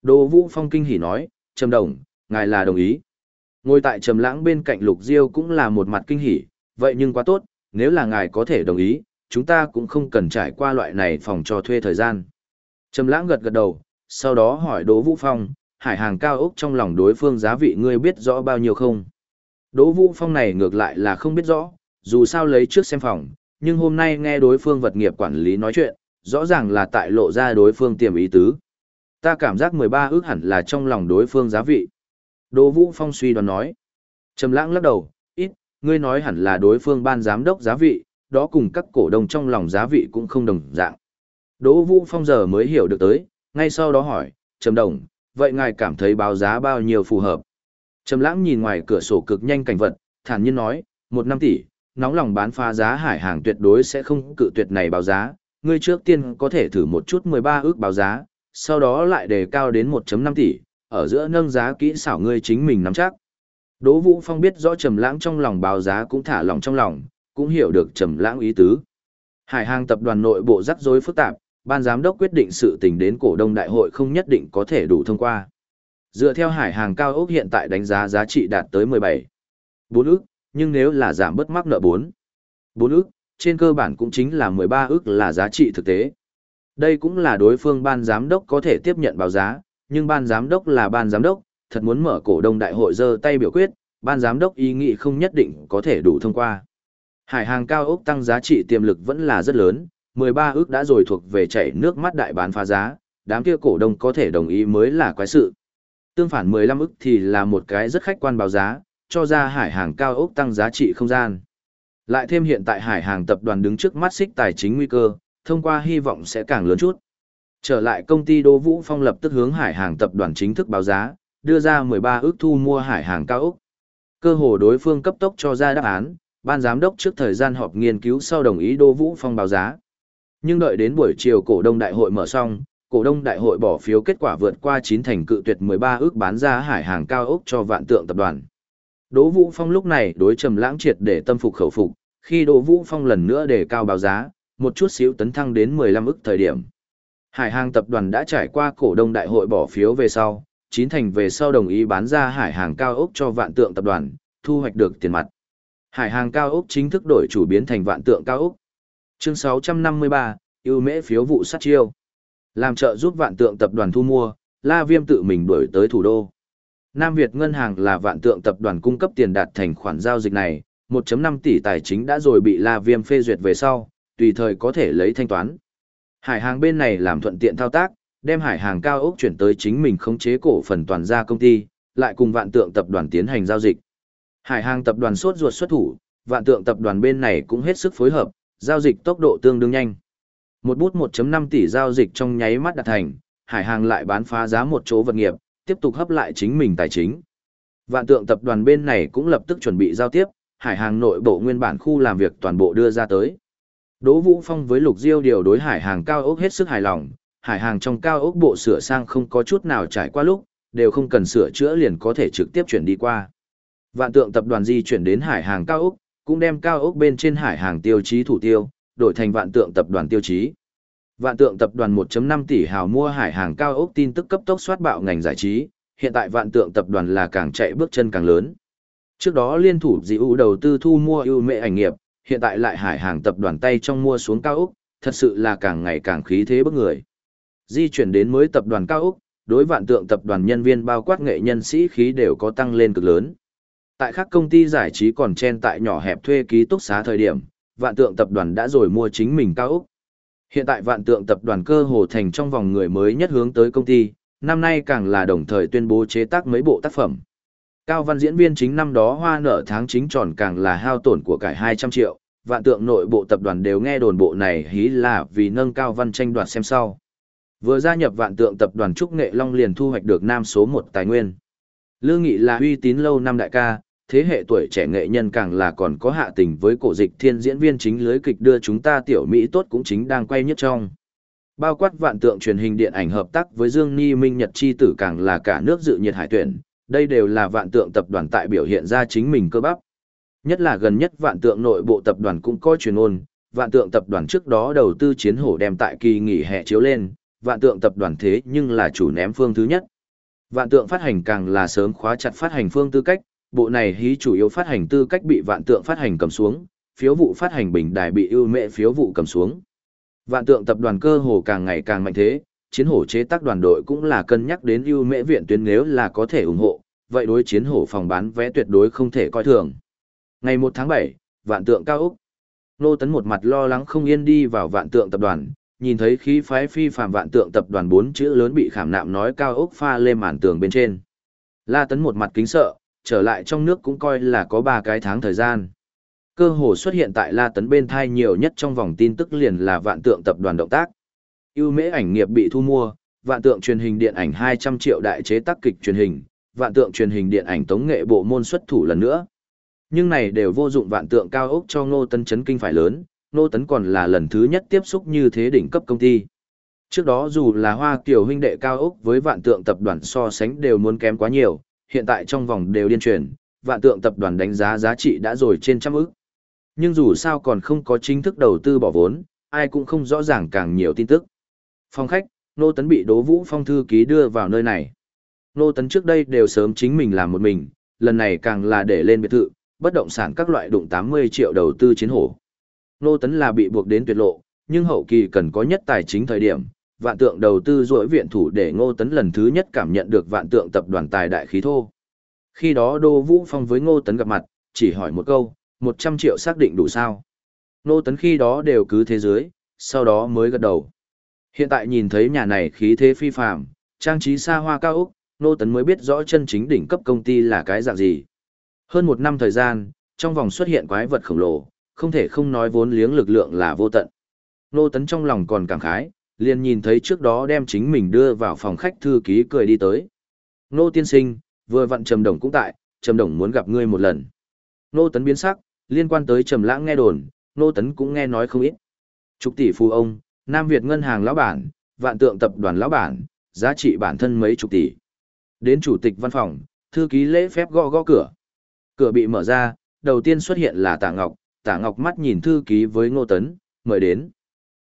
Đỗ Vũ Phong kinh hỉ nói, Trầm Đồng, ngài là đồng ý. Ngồi tại Trầm lãng bên cạnh Lục Diêu cũng là một mặt kinh hỉ, vậy nhưng quá tốt, nếu là ngài có thể đồng ý, chúng ta cũng không cần trải qua loại này phòng cho thuê thời gian. Trầm lãng gật gật đầu, sau đó hỏi Đỗ Vũ Phong, hải hàng cao ốc trong lòng đối phương giá vị ngươi biết rõ bao nhiêu không? Đỗ Vũ Phong này ngược lại là không biết rõ, dù sao lấy trước xem phòng, nhưng hôm nay nghe đối phương vật nghiệp quản lý nói chuyện, rõ ràng là tại lộ ra đối phương tiềm ý tứ. Ta cảm giác 13 ước hẳn là trong lòng đối phương giá vị. Đỗ Vũ Phong suy đoán nói. Trầm lãng lắc đầu, ngươi nói hẳn là đối phương ban giám đốc giá vị, đó cùng các cổ đông trong lòng giá vị cũng không đồng dạng. Đỗ Vũ Phong giờ mới hiểu được tới, ngay sau đó hỏi, Trầm Đồng, vậy ngài cảm thấy báo giá bao nhiêu phù hợp? Trầm Lãng nhìn ngoài cửa sổ cực nhanh cảnh vật, thản nhiên nói, một năm tỷ, nóng lòng bán phá giá hải hàng tuyệt đối sẽ không cự tuyệt này báo giá, ngươi trước tiên có thể thử một chút 13 ước báo giá, sau đó lại đề cao đến 1.5 tỷ, ở giữa nâng giá kỹ xảo ngươi chính mình nắm chắc. Đỗ Vũ Phong biết rõ Trầm Lãng trong lòng báo giá cũng thả lòng trong lòng, cũng hiểu được Trầm Lãng ý tứ. Hải Hàng tập đoàn nội bộ rắc rối phức tạp, ban giám đốc quyết định sự tình đến cổ đông đại hội không nhất định có thể đủ thông qua. Dựa theo Hải Hàng cao ốc hiện tại đánh giá giá trị đạt tới 17 4 ức, nhưng nếu là giảm bất mắc nợ 4 4 ức, trên cơ bản cũng chính là 13 ức là giá trị thực tế. Đây cũng là đối phương ban giám đốc có thể tiếp nhận báo giá, nhưng ban giám đốc là ban giám đốc, thật muốn mở cổ đông đại hội giơ tay biểu quyết, ban giám đốc ý nghĩ không nhất định có thể đủ thông qua. Hải hàng cao ốc tăng giá trị tiềm lực vẫn là rất lớn, 13 ước đã rồi thuộc về chảy nước mắt đại bán phá giá, đám kia cổ đông có thể đồng ý mới là quái sự. Tương phản 15 ức thì là một cái rất khách quan báo giá, cho ra hải hàng cao ốc tăng giá trị không gian. Lại thêm hiện tại hải hàng tập đoàn đứng trước mắt xích tài chính nguy cơ, thông qua hy vọng sẽ càng lớn chút. Trở lại công ty Đô Vũ Phong lập tức hướng hải hàng tập đoàn chính thức báo giá, đưa ra 13 ước thu mua hải hàng cao ốc. Cơ hồ đối phương cấp tốc cho ra đáp án, ban giám đốc trước thời gian họp nghiên cứu sau đồng ý Đô Vũ Phong báo giá. Nhưng đợi đến buổi chiều cổ đông đại hội mở xong, cổ đông đại hội bỏ phiếu kết quả vượt qua 9 thành cự tuyệt 13 ước bán ra hải hàng cao ốc cho vạn tượng tập đoàn. Đỗ Vũ Phong lúc này đối trầm lãng triệt để tâm phục khẩu phục, khi Đỗ Vũ Phong lần nữa đề cao báo giá, một chút xíu tấn thăng đến 15 ức thời điểm. Hải hàng tập đoàn đã trải qua cổ đông đại hội bỏ phiếu về sau, chín thành về sau đồng ý bán ra hải hàng cao ốc cho vạn tượng tập đoàn, thu hoạch được tiền mặt. Hải hàng cao ốc chính thức đổi chủ biến thành vạn tượng cao ốc. Chương 653, ưu mễ phiếu vụ sát chiêu. Làm trợ giúp vạn tượng tập đoàn thu mua, La Viêm tự mình đuổi tới thủ đô. Nam Việt Ngân hàng là vạn tượng tập đoàn cung cấp tiền đạt thành khoản giao dịch này, 1.5 tỷ tài chính đã rồi bị La Viêm phê duyệt về sau, tùy thời có thể lấy thanh toán. Hải hàng bên này làm thuận tiện thao tác, đem hải hàng cao ốc chuyển tới chính mình khống chế cổ phần toàn gia công ty, lại cùng vạn tượng tập đoàn tiến hành giao dịch. Hải hàng tập đoàn sốt ruột xuất thủ, vạn tượng tập đoàn bên này cũng hết sức phối hợp, giao dịch tốc độ tương đương nhanh. Một bút 1.5 tỷ giao dịch trong nháy mắt đạt thành, hải hàng lại bán phá giá một chỗ vật nghiệp, tiếp tục hấp lại chính mình tài chính. Vạn tượng tập đoàn bên này cũng lập tức chuẩn bị giao tiếp, hải hàng nội bộ nguyên bản khu làm việc toàn bộ đưa ra tới. Đỗ Vũ Phong với Lục Diêu điều đối hải hàng cao ốc hết sức hài lòng, hải hàng trong cao ốc bộ sửa sang không có chút nào trải qua lúc, đều không cần sửa chữa liền có thể trực tiếp chuyển đi qua. Vạn tượng tập đoàn di chuyển đến hải hàng cao ốc, cũng đem cao ốc bên trên hải hàng tiêu chí thủ tiêu, đổi thành vạn tượng tập đoàn tiêu chí. Vạn tượng tập đoàn 1.5 tỷ hào mua hải hàng cao ốc tin tức cấp tốc soát bạo ngành giải trí, hiện tại vạn tượng tập đoàn là càng chạy bước chân càng lớn. Trước đó liên thủ dị ưu đầu tư thu mua ưu mệ ảnh nghiệp, hiện tại lại hải hàng tập đoàn tay trong mua xuống cao ốc, thật sự là càng ngày càng khí thế bức người. Di chuyển đến mới tập đoàn cao ốc, đối vạn tượng tập đoàn nhân viên bao quát nghệ nhân sĩ khí đều có tăng lên cực lớn. Tại các công ty giải trí còn chen tại nhỏ hẹp thuê ký túc xá thời điểm, vạn tượng tập đoàn đã rồi mua chính mình cao ốc. Hiện tại vạn tượng tập đoàn cơ hồ thành trong vòng người mới nhất hướng tới công ty, năm nay càng là đồng thời tuyên bố chế tác mấy bộ tác phẩm. Cao văn diễn viên chính năm đó hoa nở tháng chính tròn càng là hao tổn của cải 200 triệu, vạn tượng nội bộ tập đoàn đều nghe đồn bộ này hí là vì nâng cao văn tranh đoạt xem sau. Vừa gia nhập vạn tượng tập đoàn Trúc Nghệ Long liền thu hoạch được nam số 1 tài nguyên. Lương Nghị là uy tín lâu năm đại ca, thế hệ tuổi trẻ nghệ nhân càng là còn có hạ tình với cổ dịch thiên diễn viên chính lưới kịch đưa chúng ta tiểu Mỹ tốt cũng chính đang quay nhất trong. Bao quát vạn tượng truyền hình điện ảnh hợp tác với Dương Ni Minh Nhật Chi tử càng là cả nước dự nhiệt hải tuyển, đây đều là vạn tượng tập đoàn tại biểu hiện ra chính mình cơ bắp. Nhất là gần nhất vạn tượng nội bộ tập đoàn cũng có truyền ôn, vạn tượng tập đoàn trước đó đầu tư chiến hổ đem tại kỳ nghỉ hè chiếu lên, vạn tượng tập đoàn thế nhưng là chủ ném phương thứ nhất. Vạn tượng phát hành càng là sớm khóa chặt phát hành phương tư cách, bộ này hí chủ yếu phát hành tư cách bị vạn tượng phát hành cầm xuống, phiếu vụ phát hành bình đài bị ưu mệ phiếu vụ cầm xuống. Vạn tượng tập đoàn cơ hồ càng ngày càng mạnh thế, chiến hổ chế tác đoàn đội cũng là cân nhắc đến ưu mệ viện tuyến nếu là có thể ủng hộ, vậy đối chiến hổ phòng bán vé tuyệt đối không thể coi thường. Ngày 1 tháng 7, vạn tượng cao Úc. Nô Tấn một mặt lo lắng không yên đi vào vạn tượng tập đoàn, nhìn thấy khí phái phi phàm vạn tượng tập đoàn bốn chữ lớn bị khảm nạm nói cao ốc pha lên màn tường bên trên. La Tấn một mặt kính sợ, trở lại trong nước cũng coi là có ba cái tháng thời gian. Cơ hồ xuất hiện tại La Tấn bên thai nhiều nhất trong vòng tin tức liền là vạn tượng tập đoàn động tác. ưu mễ ảnh nghiệp bị thu mua, vạn tượng truyền hình điện ảnh 200 triệu đại chế tác kịch truyền hình, vạn tượng truyền hình điện ảnh tống nghệ bộ môn xuất thủ lần nữa. Nhưng này đều vô dụng vạn tượng cao ốc cho Ngô tân chấn kinh phải lớn, Nô Tấn còn là lần thứ nhất tiếp xúc như thế đỉnh cấp công ty. Trước đó dù là Hoa Kiều huynh đệ cao ốc với vạn tượng tập đoàn so sánh đều muốn kém quá nhiều, hiện tại trong vòng đều điên truyền, vạn tượng tập đoàn đánh giá giá trị đã rồi trên trăm ức. Nhưng dù sao còn không có chính thức đầu tư bỏ vốn, ai cũng không rõ ràng càng nhiều tin tức. Phòng khách, Nô Tấn bị Đỗ Vũ Phong thư ký đưa vào nơi này. Nô Tấn trước đây đều sớm chính mình làm một mình, lần này càng là để lên biệt thự, bất động sản các loại đụng 80 triệu đầu tư chiến hổ. Nô Tấn là bị buộc đến tuyệt lộ, nhưng hậu kỳ cần có nhất tài chính thời điểm, vạn tượng đầu tư rỗi viện thủ để Ngô Tấn lần thứ nhất cảm nhận được vạn tượng tập đoàn tài đại khí thô. Khi đó Đô Vũ Phong với Ngô Tấn gặp mặt, chỉ hỏi một câu, 100 triệu xác định đủ sao. Ngô Tấn khi đó đều cứ thế giới, sau đó mới gật đầu. Hiện tại nhìn thấy nhà này khí thế phi phàm, trang trí xa hoa cao ốc, Ngô Tấn mới biết rõ chân chính đỉnh cấp công ty là cái dạng gì. Hơn một năm thời gian, trong vòng xuất hiện quái vật khổng lồ, không thể không nói vốn liếng lực lượng là vô tận. Nô Tấn trong lòng còn cảm khái, liền nhìn thấy trước đó đem chính mình đưa vào phòng khách thư ký cười đi tới. Nô tiên sinh, vừa vặn Trầm Đồng cũng tại, Trầm Đồng muốn gặp ngươi một lần. Nô Tấn biến sắc, liên quan tới Trầm Lãng nghe đồn, Nô Tấn cũng nghe nói không ít. Trục tỷ phu ông, Nam Việt ngân hàng lão bản, Vạn Tượng tập đoàn lão bản, giá trị bản thân mấy chục tỷ. Đến chủ tịch văn phòng, thư ký lễ phép gõ gõ cửa. Cửa bị mở ra, đầu tiên xuất hiện là Tạ Ngọc, Tạ Ngọc mắt nhìn thư ký với Ngô Tấn, mời đến.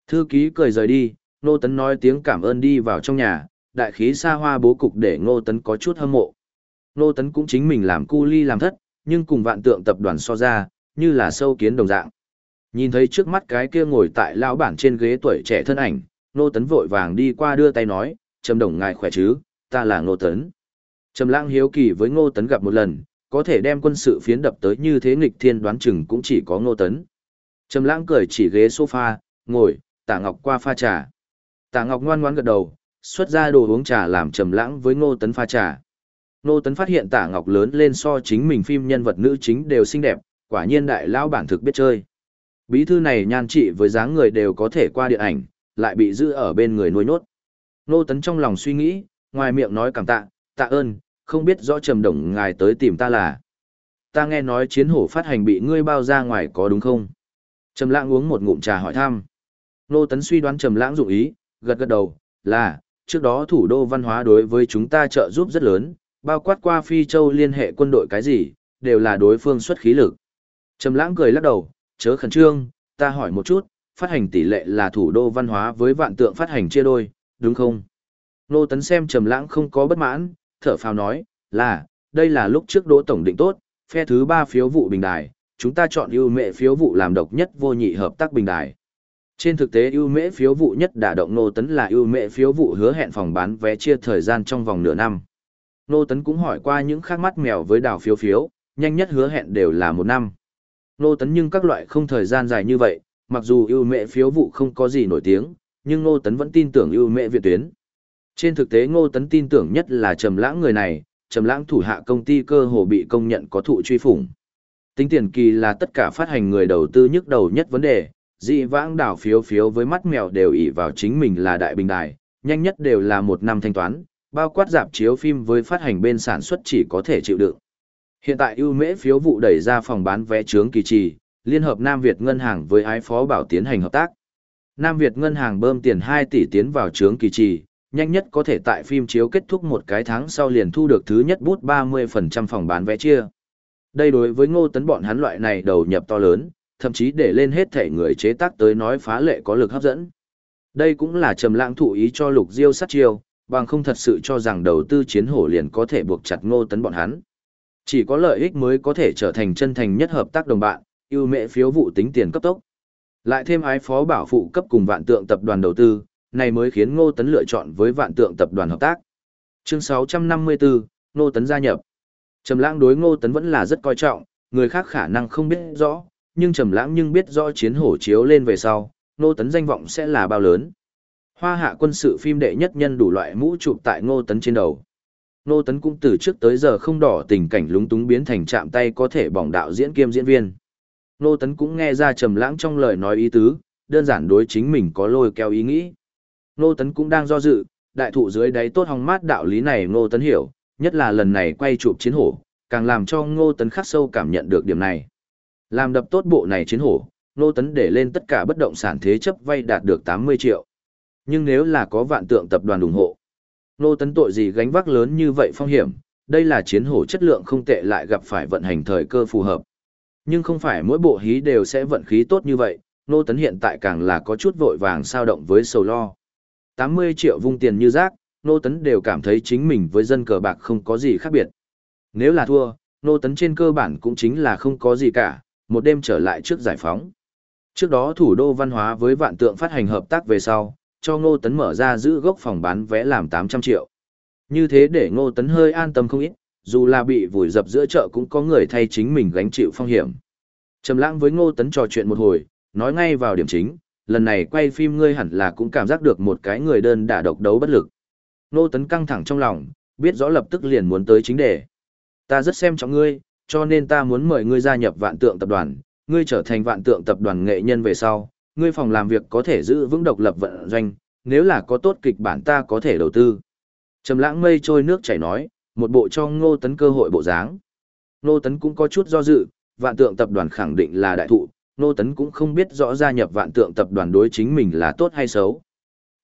Thư ký cười rời đi, Ngô Tấn nói tiếng cảm ơn đi vào trong nhà, đại khí xa hoa bố cục để Ngô Tấn có chút hâm mộ. Ngô Tấn cũng chính mình làm cu ly làm thất, nhưng cùng vạn tượng tập đoàn so ra, như là sâu kiến đồng dạng. Nhìn thấy trước mắt cái kia ngồi tại lão bản trên ghế tuổi trẻ thân ảnh, Ngô Tấn vội vàng đi qua đưa tay nói, Trầm Đồng ngài khỏe chứ, ta là Ngô Tấn. Trầm Lãng hiếu kỳ với Ngô Tấn gặp một lần, có thể đem quân sự phiến đập tới như thế nghịch thiên đoán chừng cũng chỉ có Ngô Tấn. Trầm Lãng cười chỉ ghế sofa, ngồi, Tạ Ngọc qua pha trà. Tạ Ngọc ngoan ngoãn gật đầu, xuất ra đồ uống trà làm Trầm Lãng với Ngô Tấn pha trà. Ngô Tấn phát hiện Tạ Ngọc lớn lên so chính mình phim nhân vật nữ chính đều xinh đẹp, quả nhiên đại lão bản thực biết chơi. Bí thư này nhan trị với dáng người đều có thể qua điện ảnh, lại bị giữ ở bên người nuôi nốt. Ngô Tấn trong lòng suy nghĩ, ngoài miệng nói cảm tạ, tạ ơn, không biết rõ trầm đồng ngài tới tìm ta là. Ta nghe nói chiến hổ phát hành bị ngươi bao ra ngoài có đúng không? Trầm lãng uống một ngụm trà hỏi thăm. Nô Tấn suy đoán trầm lãng dụng ý, gật gật đầu, là, trước đó thủ đô văn hóa đối với chúng ta trợ giúp rất lớn, bao quát qua Phi Châu liên hệ quân đội cái gì, đều là đối phương xuất khí lực. Trầm lãng cười lắc đầu, chớ khẩn trương, ta hỏi một chút, phát hành tỷ lệ là thủ đô văn hóa với vạn tượng phát hành chia đôi, đúng không? Nô Tấn xem Trầm lãng không có bất mãn, thở phào nói, là, đây là lúc trước đỗ tổng định tốt, phe thứ ba phiếu vụ bình đài, chúng ta chọn ưu mệ phiếu vụ làm độc nhất vô nhị hợp tác bình đài. Trên thực tế ưu mễ phiếu vụ nhất đả động Nô Tấn là ưu mệ phiếu vụ hứa hẹn phòng bán vé chia thời gian trong vòng nửa năm. Nô Tấn cũng hỏi qua những khác mắt mèo với đảo phiếu phiếu, nhanh nhất hứa hẹn đều là một năm. Nô Tấn nhưng các loại không thời gian dài như vậy, mặc dù ưu mệ phiếu vụ không có gì nổi tiếng, nhưng Nô Tấn vẫn tin tưởng ưu mệ viện tuyến. Trên thực tế Ngô Tấn tin tưởng nhất là Trầm Lãng người này, Trầm Lãng thủ hạ công ty cơ hồ bị công nhận có thụ truy phủng. Tính tiền kỳ là tất cả phát hành người đầu tư nhức đầu nhất vấn đề, dị vãng đảo phiếu phiếu với mắt mèo đều ỷ vào chính mình là đại bình đài, nhanh nhất đều là một năm thanh toán, bao quát dạp chiếu phim với phát hành bên sản xuất chỉ có thể chịu đựng. Hiện tại ưu mễ phiếu vụ đẩy ra phòng bán vé chướng kỳ trì, Liên hợp Nam Việt Ngân hàng với ái phó bảo tiến hành hợp tác. Nam Việt Ngân hàng bơm tiền 2 tỷ tiến vào chướng kỳ trì, nhanh nhất có thể tại phim chiếu kết thúc một cái tháng sau liền thu được thứ nhất bút 30% phòng bán vé chia. Đây đối với ngô tấn bọn hắn loại này đầu nhập to lớn, thậm chí để lên hết thể người chế tác tới nói phá lệ có lực hấp dẫn. Đây cũng là trầm lãng thụ ý cho lục diêu sát chiêu, bằng không thật sự cho rằng đầu tư chiến hổ liền có thể buộc chặt ngô tấn bọn hắn. Chỉ có lợi ích mới có thể trở thành chân thành nhất hợp tác đồng bạn, ưu mệ phiếu vụ tính tiền cấp tốc. Lại thêm ái phó bảo phụ cấp cùng vạn tượng tập đoàn đầu tư, này mới khiến ngô tấn lựa chọn với vạn tượng tập đoàn hợp tác. Chương 654, ngô tấn gia nhập. Trầm lãng đối ngô tấn vẫn là rất coi trọng, người khác khả năng không biết rõ, nhưng trầm lãng nhưng biết rõ chiến hổ chiếu lên về sau, ngô tấn danh vọng sẽ là bao lớn. Hoa hạ quân sự phim đệ nhất nhân đủ loại mũ chụp tại ngô tấn trên đầu. Ngô tấn cũng từ trước tới giờ không đỏ tình cảnh lúng túng biến thành chạm tay có thể bỏng đạo diễn kiêm diễn viên. Ngô tấn cũng nghe ra trầm lãng trong lời nói ý tứ, đơn giản đối chính mình có lôi kéo ý nghĩ. Ngô tấn cũng đang do dự, đại thụ dưới đáy tốt hong mát đạo lý này ngô tấn hiểu, nhất là lần này quay chụp chiến hổ, càng làm cho ngô tấn khắc sâu cảm nhận được điểm này. Làm đập tốt bộ này chiến hổ, ngô tấn để lên tất cả bất động sản thế chấp vay đạt được 80 triệu. Nhưng nếu là có vạn tượng tập đoàn ủng hộ, ngô tấn tội gì gánh vác lớn như vậy phong hiểm, đây là chiến hổ chất lượng không tệ lại gặp phải vận hành thời cơ phù hợp. Nhưng không phải mỗi bộ hí đều sẽ vận khí tốt như vậy, Ngô Tấn hiện tại càng là có chút vội vàng sao động với sầu lo. 80 triệu vung tiền như rác, Nô Tấn đều cảm thấy chính mình với dân cờ bạc không có gì khác biệt. Nếu là thua, Nô Tấn trên cơ bản cũng chính là không có gì cả, một đêm trở lại trước giải phóng. Trước đó thủ đô văn hóa với vạn tượng phát hành hợp tác về sau, cho Ngô Tấn mở ra giữ gốc phòng bán vé làm 800 triệu. Như thế để Ngô Tấn hơi an tâm không ít, dù là bị vùi dập giữa chợ cũng có người thay chính mình gánh chịu phong hiểm. Trầm lãng với Ngô Tấn trò chuyện một hồi, nói ngay vào điểm chính, lần này quay phim ngươi hẳn là cũng cảm giác được một cái người đơn đả độc đấu bất lực. Nô Tấn căng thẳng trong lòng, biết rõ lập tức liền muốn tới chính đề. Ta rất xem trọng ngươi, cho nên ta muốn mời ngươi gia nhập vạn tượng tập đoàn, ngươi trở thành vạn tượng tập đoàn nghệ nhân về sau, ngươi phòng làm việc có thể giữ vững độc lập vận doanh, nếu là có tốt kịch bản ta có thể đầu tư. Trầm lãng mây trôi nước chảy nói, một bộ cho ngô tấn cơ hội bộ dáng. Ngô tấn cũng có chút do dự, vạn tượng tập đoàn khẳng định là đại thụ, Nô Tấn cũng không biết rõ gia nhập vạn tượng tập đoàn đối chính mình là tốt hay xấu.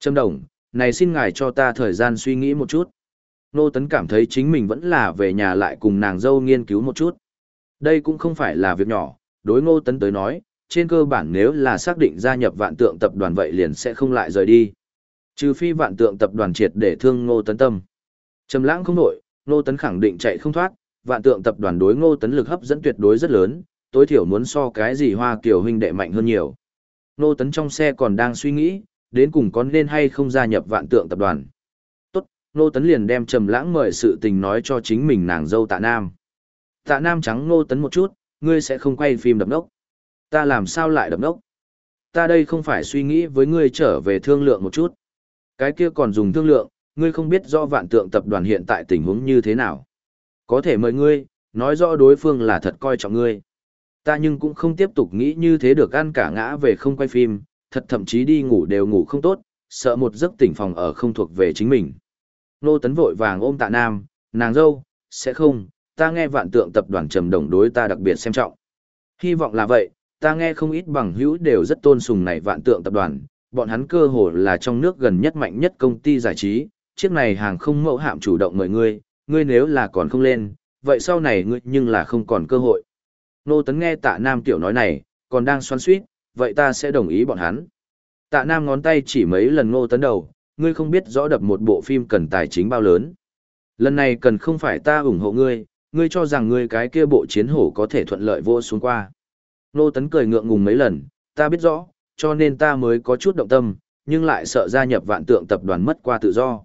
Trâm Đồng, này xin ngài cho ta thời gian suy nghĩ một chút. Nô Tấn cảm thấy chính mình vẫn là về nhà lại cùng nàng dâu nghiên cứu một chút. Đây cũng không phải là việc nhỏ, đối Ngô Tấn tới nói, trên cơ bản nếu là xác định gia nhập vạn tượng tập đoàn vậy liền sẽ không lại rời đi. Trừ phi vạn tượng tập đoàn triệt để thương Ngô Tấn tâm. Trầm lãng không nổi, Ngô Tấn khẳng định chạy không thoát, vạn tượng tập đoàn đối Ngô Tấn lực hấp dẫn tuyệt đối rất lớn, tối thiểu muốn so cái gì hoa kiều huynh đệ mạnh hơn nhiều. Nô Tấn trong xe còn đang suy nghĩ, đến cùng có nên hay không gia nhập vạn tượng tập đoàn. Tốt, Nô Tấn liền đem trầm lãng mời sự tình nói cho chính mình nàng dâu tạ Nam. Tạ Nam trắng Nô Tấn một chút, ngươi sẽ không quay phim đập nốc. Ta làm sao lại đập nốc? Ta đây không phải suy nghĩ với ngươi trở về thương lượng một chút. Cái kia còn dùng thương lượng, ngươi không biết rõ vạn tượng tập đoàn hiện tại tình huống như thế nào. Có thể mời ngươi, nói rõ đối phương là thật coi trọng ngươi ta nhưng cũng không tiếp tục nghĩ như thế được ăn cả ngã về không quay phim, thật thậm chí đi ngủ đều ngủ không tốt, sợ một giấc tỉnh phòng ở không thuộc về chính mình. Nô Tấn vội vàng ôm tạ nam, nàng dâu, sẽ không, ta nghe vạn tượng tập đoàn trầm đồng đối ta đặc biệt xem trọng. Hy vọng là vậy, ta nghe không ít bằng hữu đều rất tôn sùng này vạn tượng tập đoàn, bọn hắn cơ hồ là trong nước gần nhất mạnh nhất công ty giải trí, chiếc này hàng không mẫu hạm chủ động mời ngươi, ngươi nếu là còn không lên, vậy sau này ngươi nhưng là không còn cơ hội. Nô Tấn nghe tạ Nam tiểu nói này, còn đang xoắn suýt, vậy ta sẽ đồng ý bọn hắn. Tạ Nam ngón tay chỉ mấy lần Nô Tấn đầu, ngươi không biết rõ đập một bộ phim cần tài chính bao lớn. Lần này cần không phải ta ủng hộ ngươi, ngươi cho rằng ngươi cái kia bộ chiến hổ có thể thuận lợi vô xuống qua. Nô Tấn cười ngượng ngùng mấy lần, ta biết rõ, cho nên ta mới có chút động tâm, nhưng lại sợ gia nhập vạn tượng tập đoàn mất qua tự do.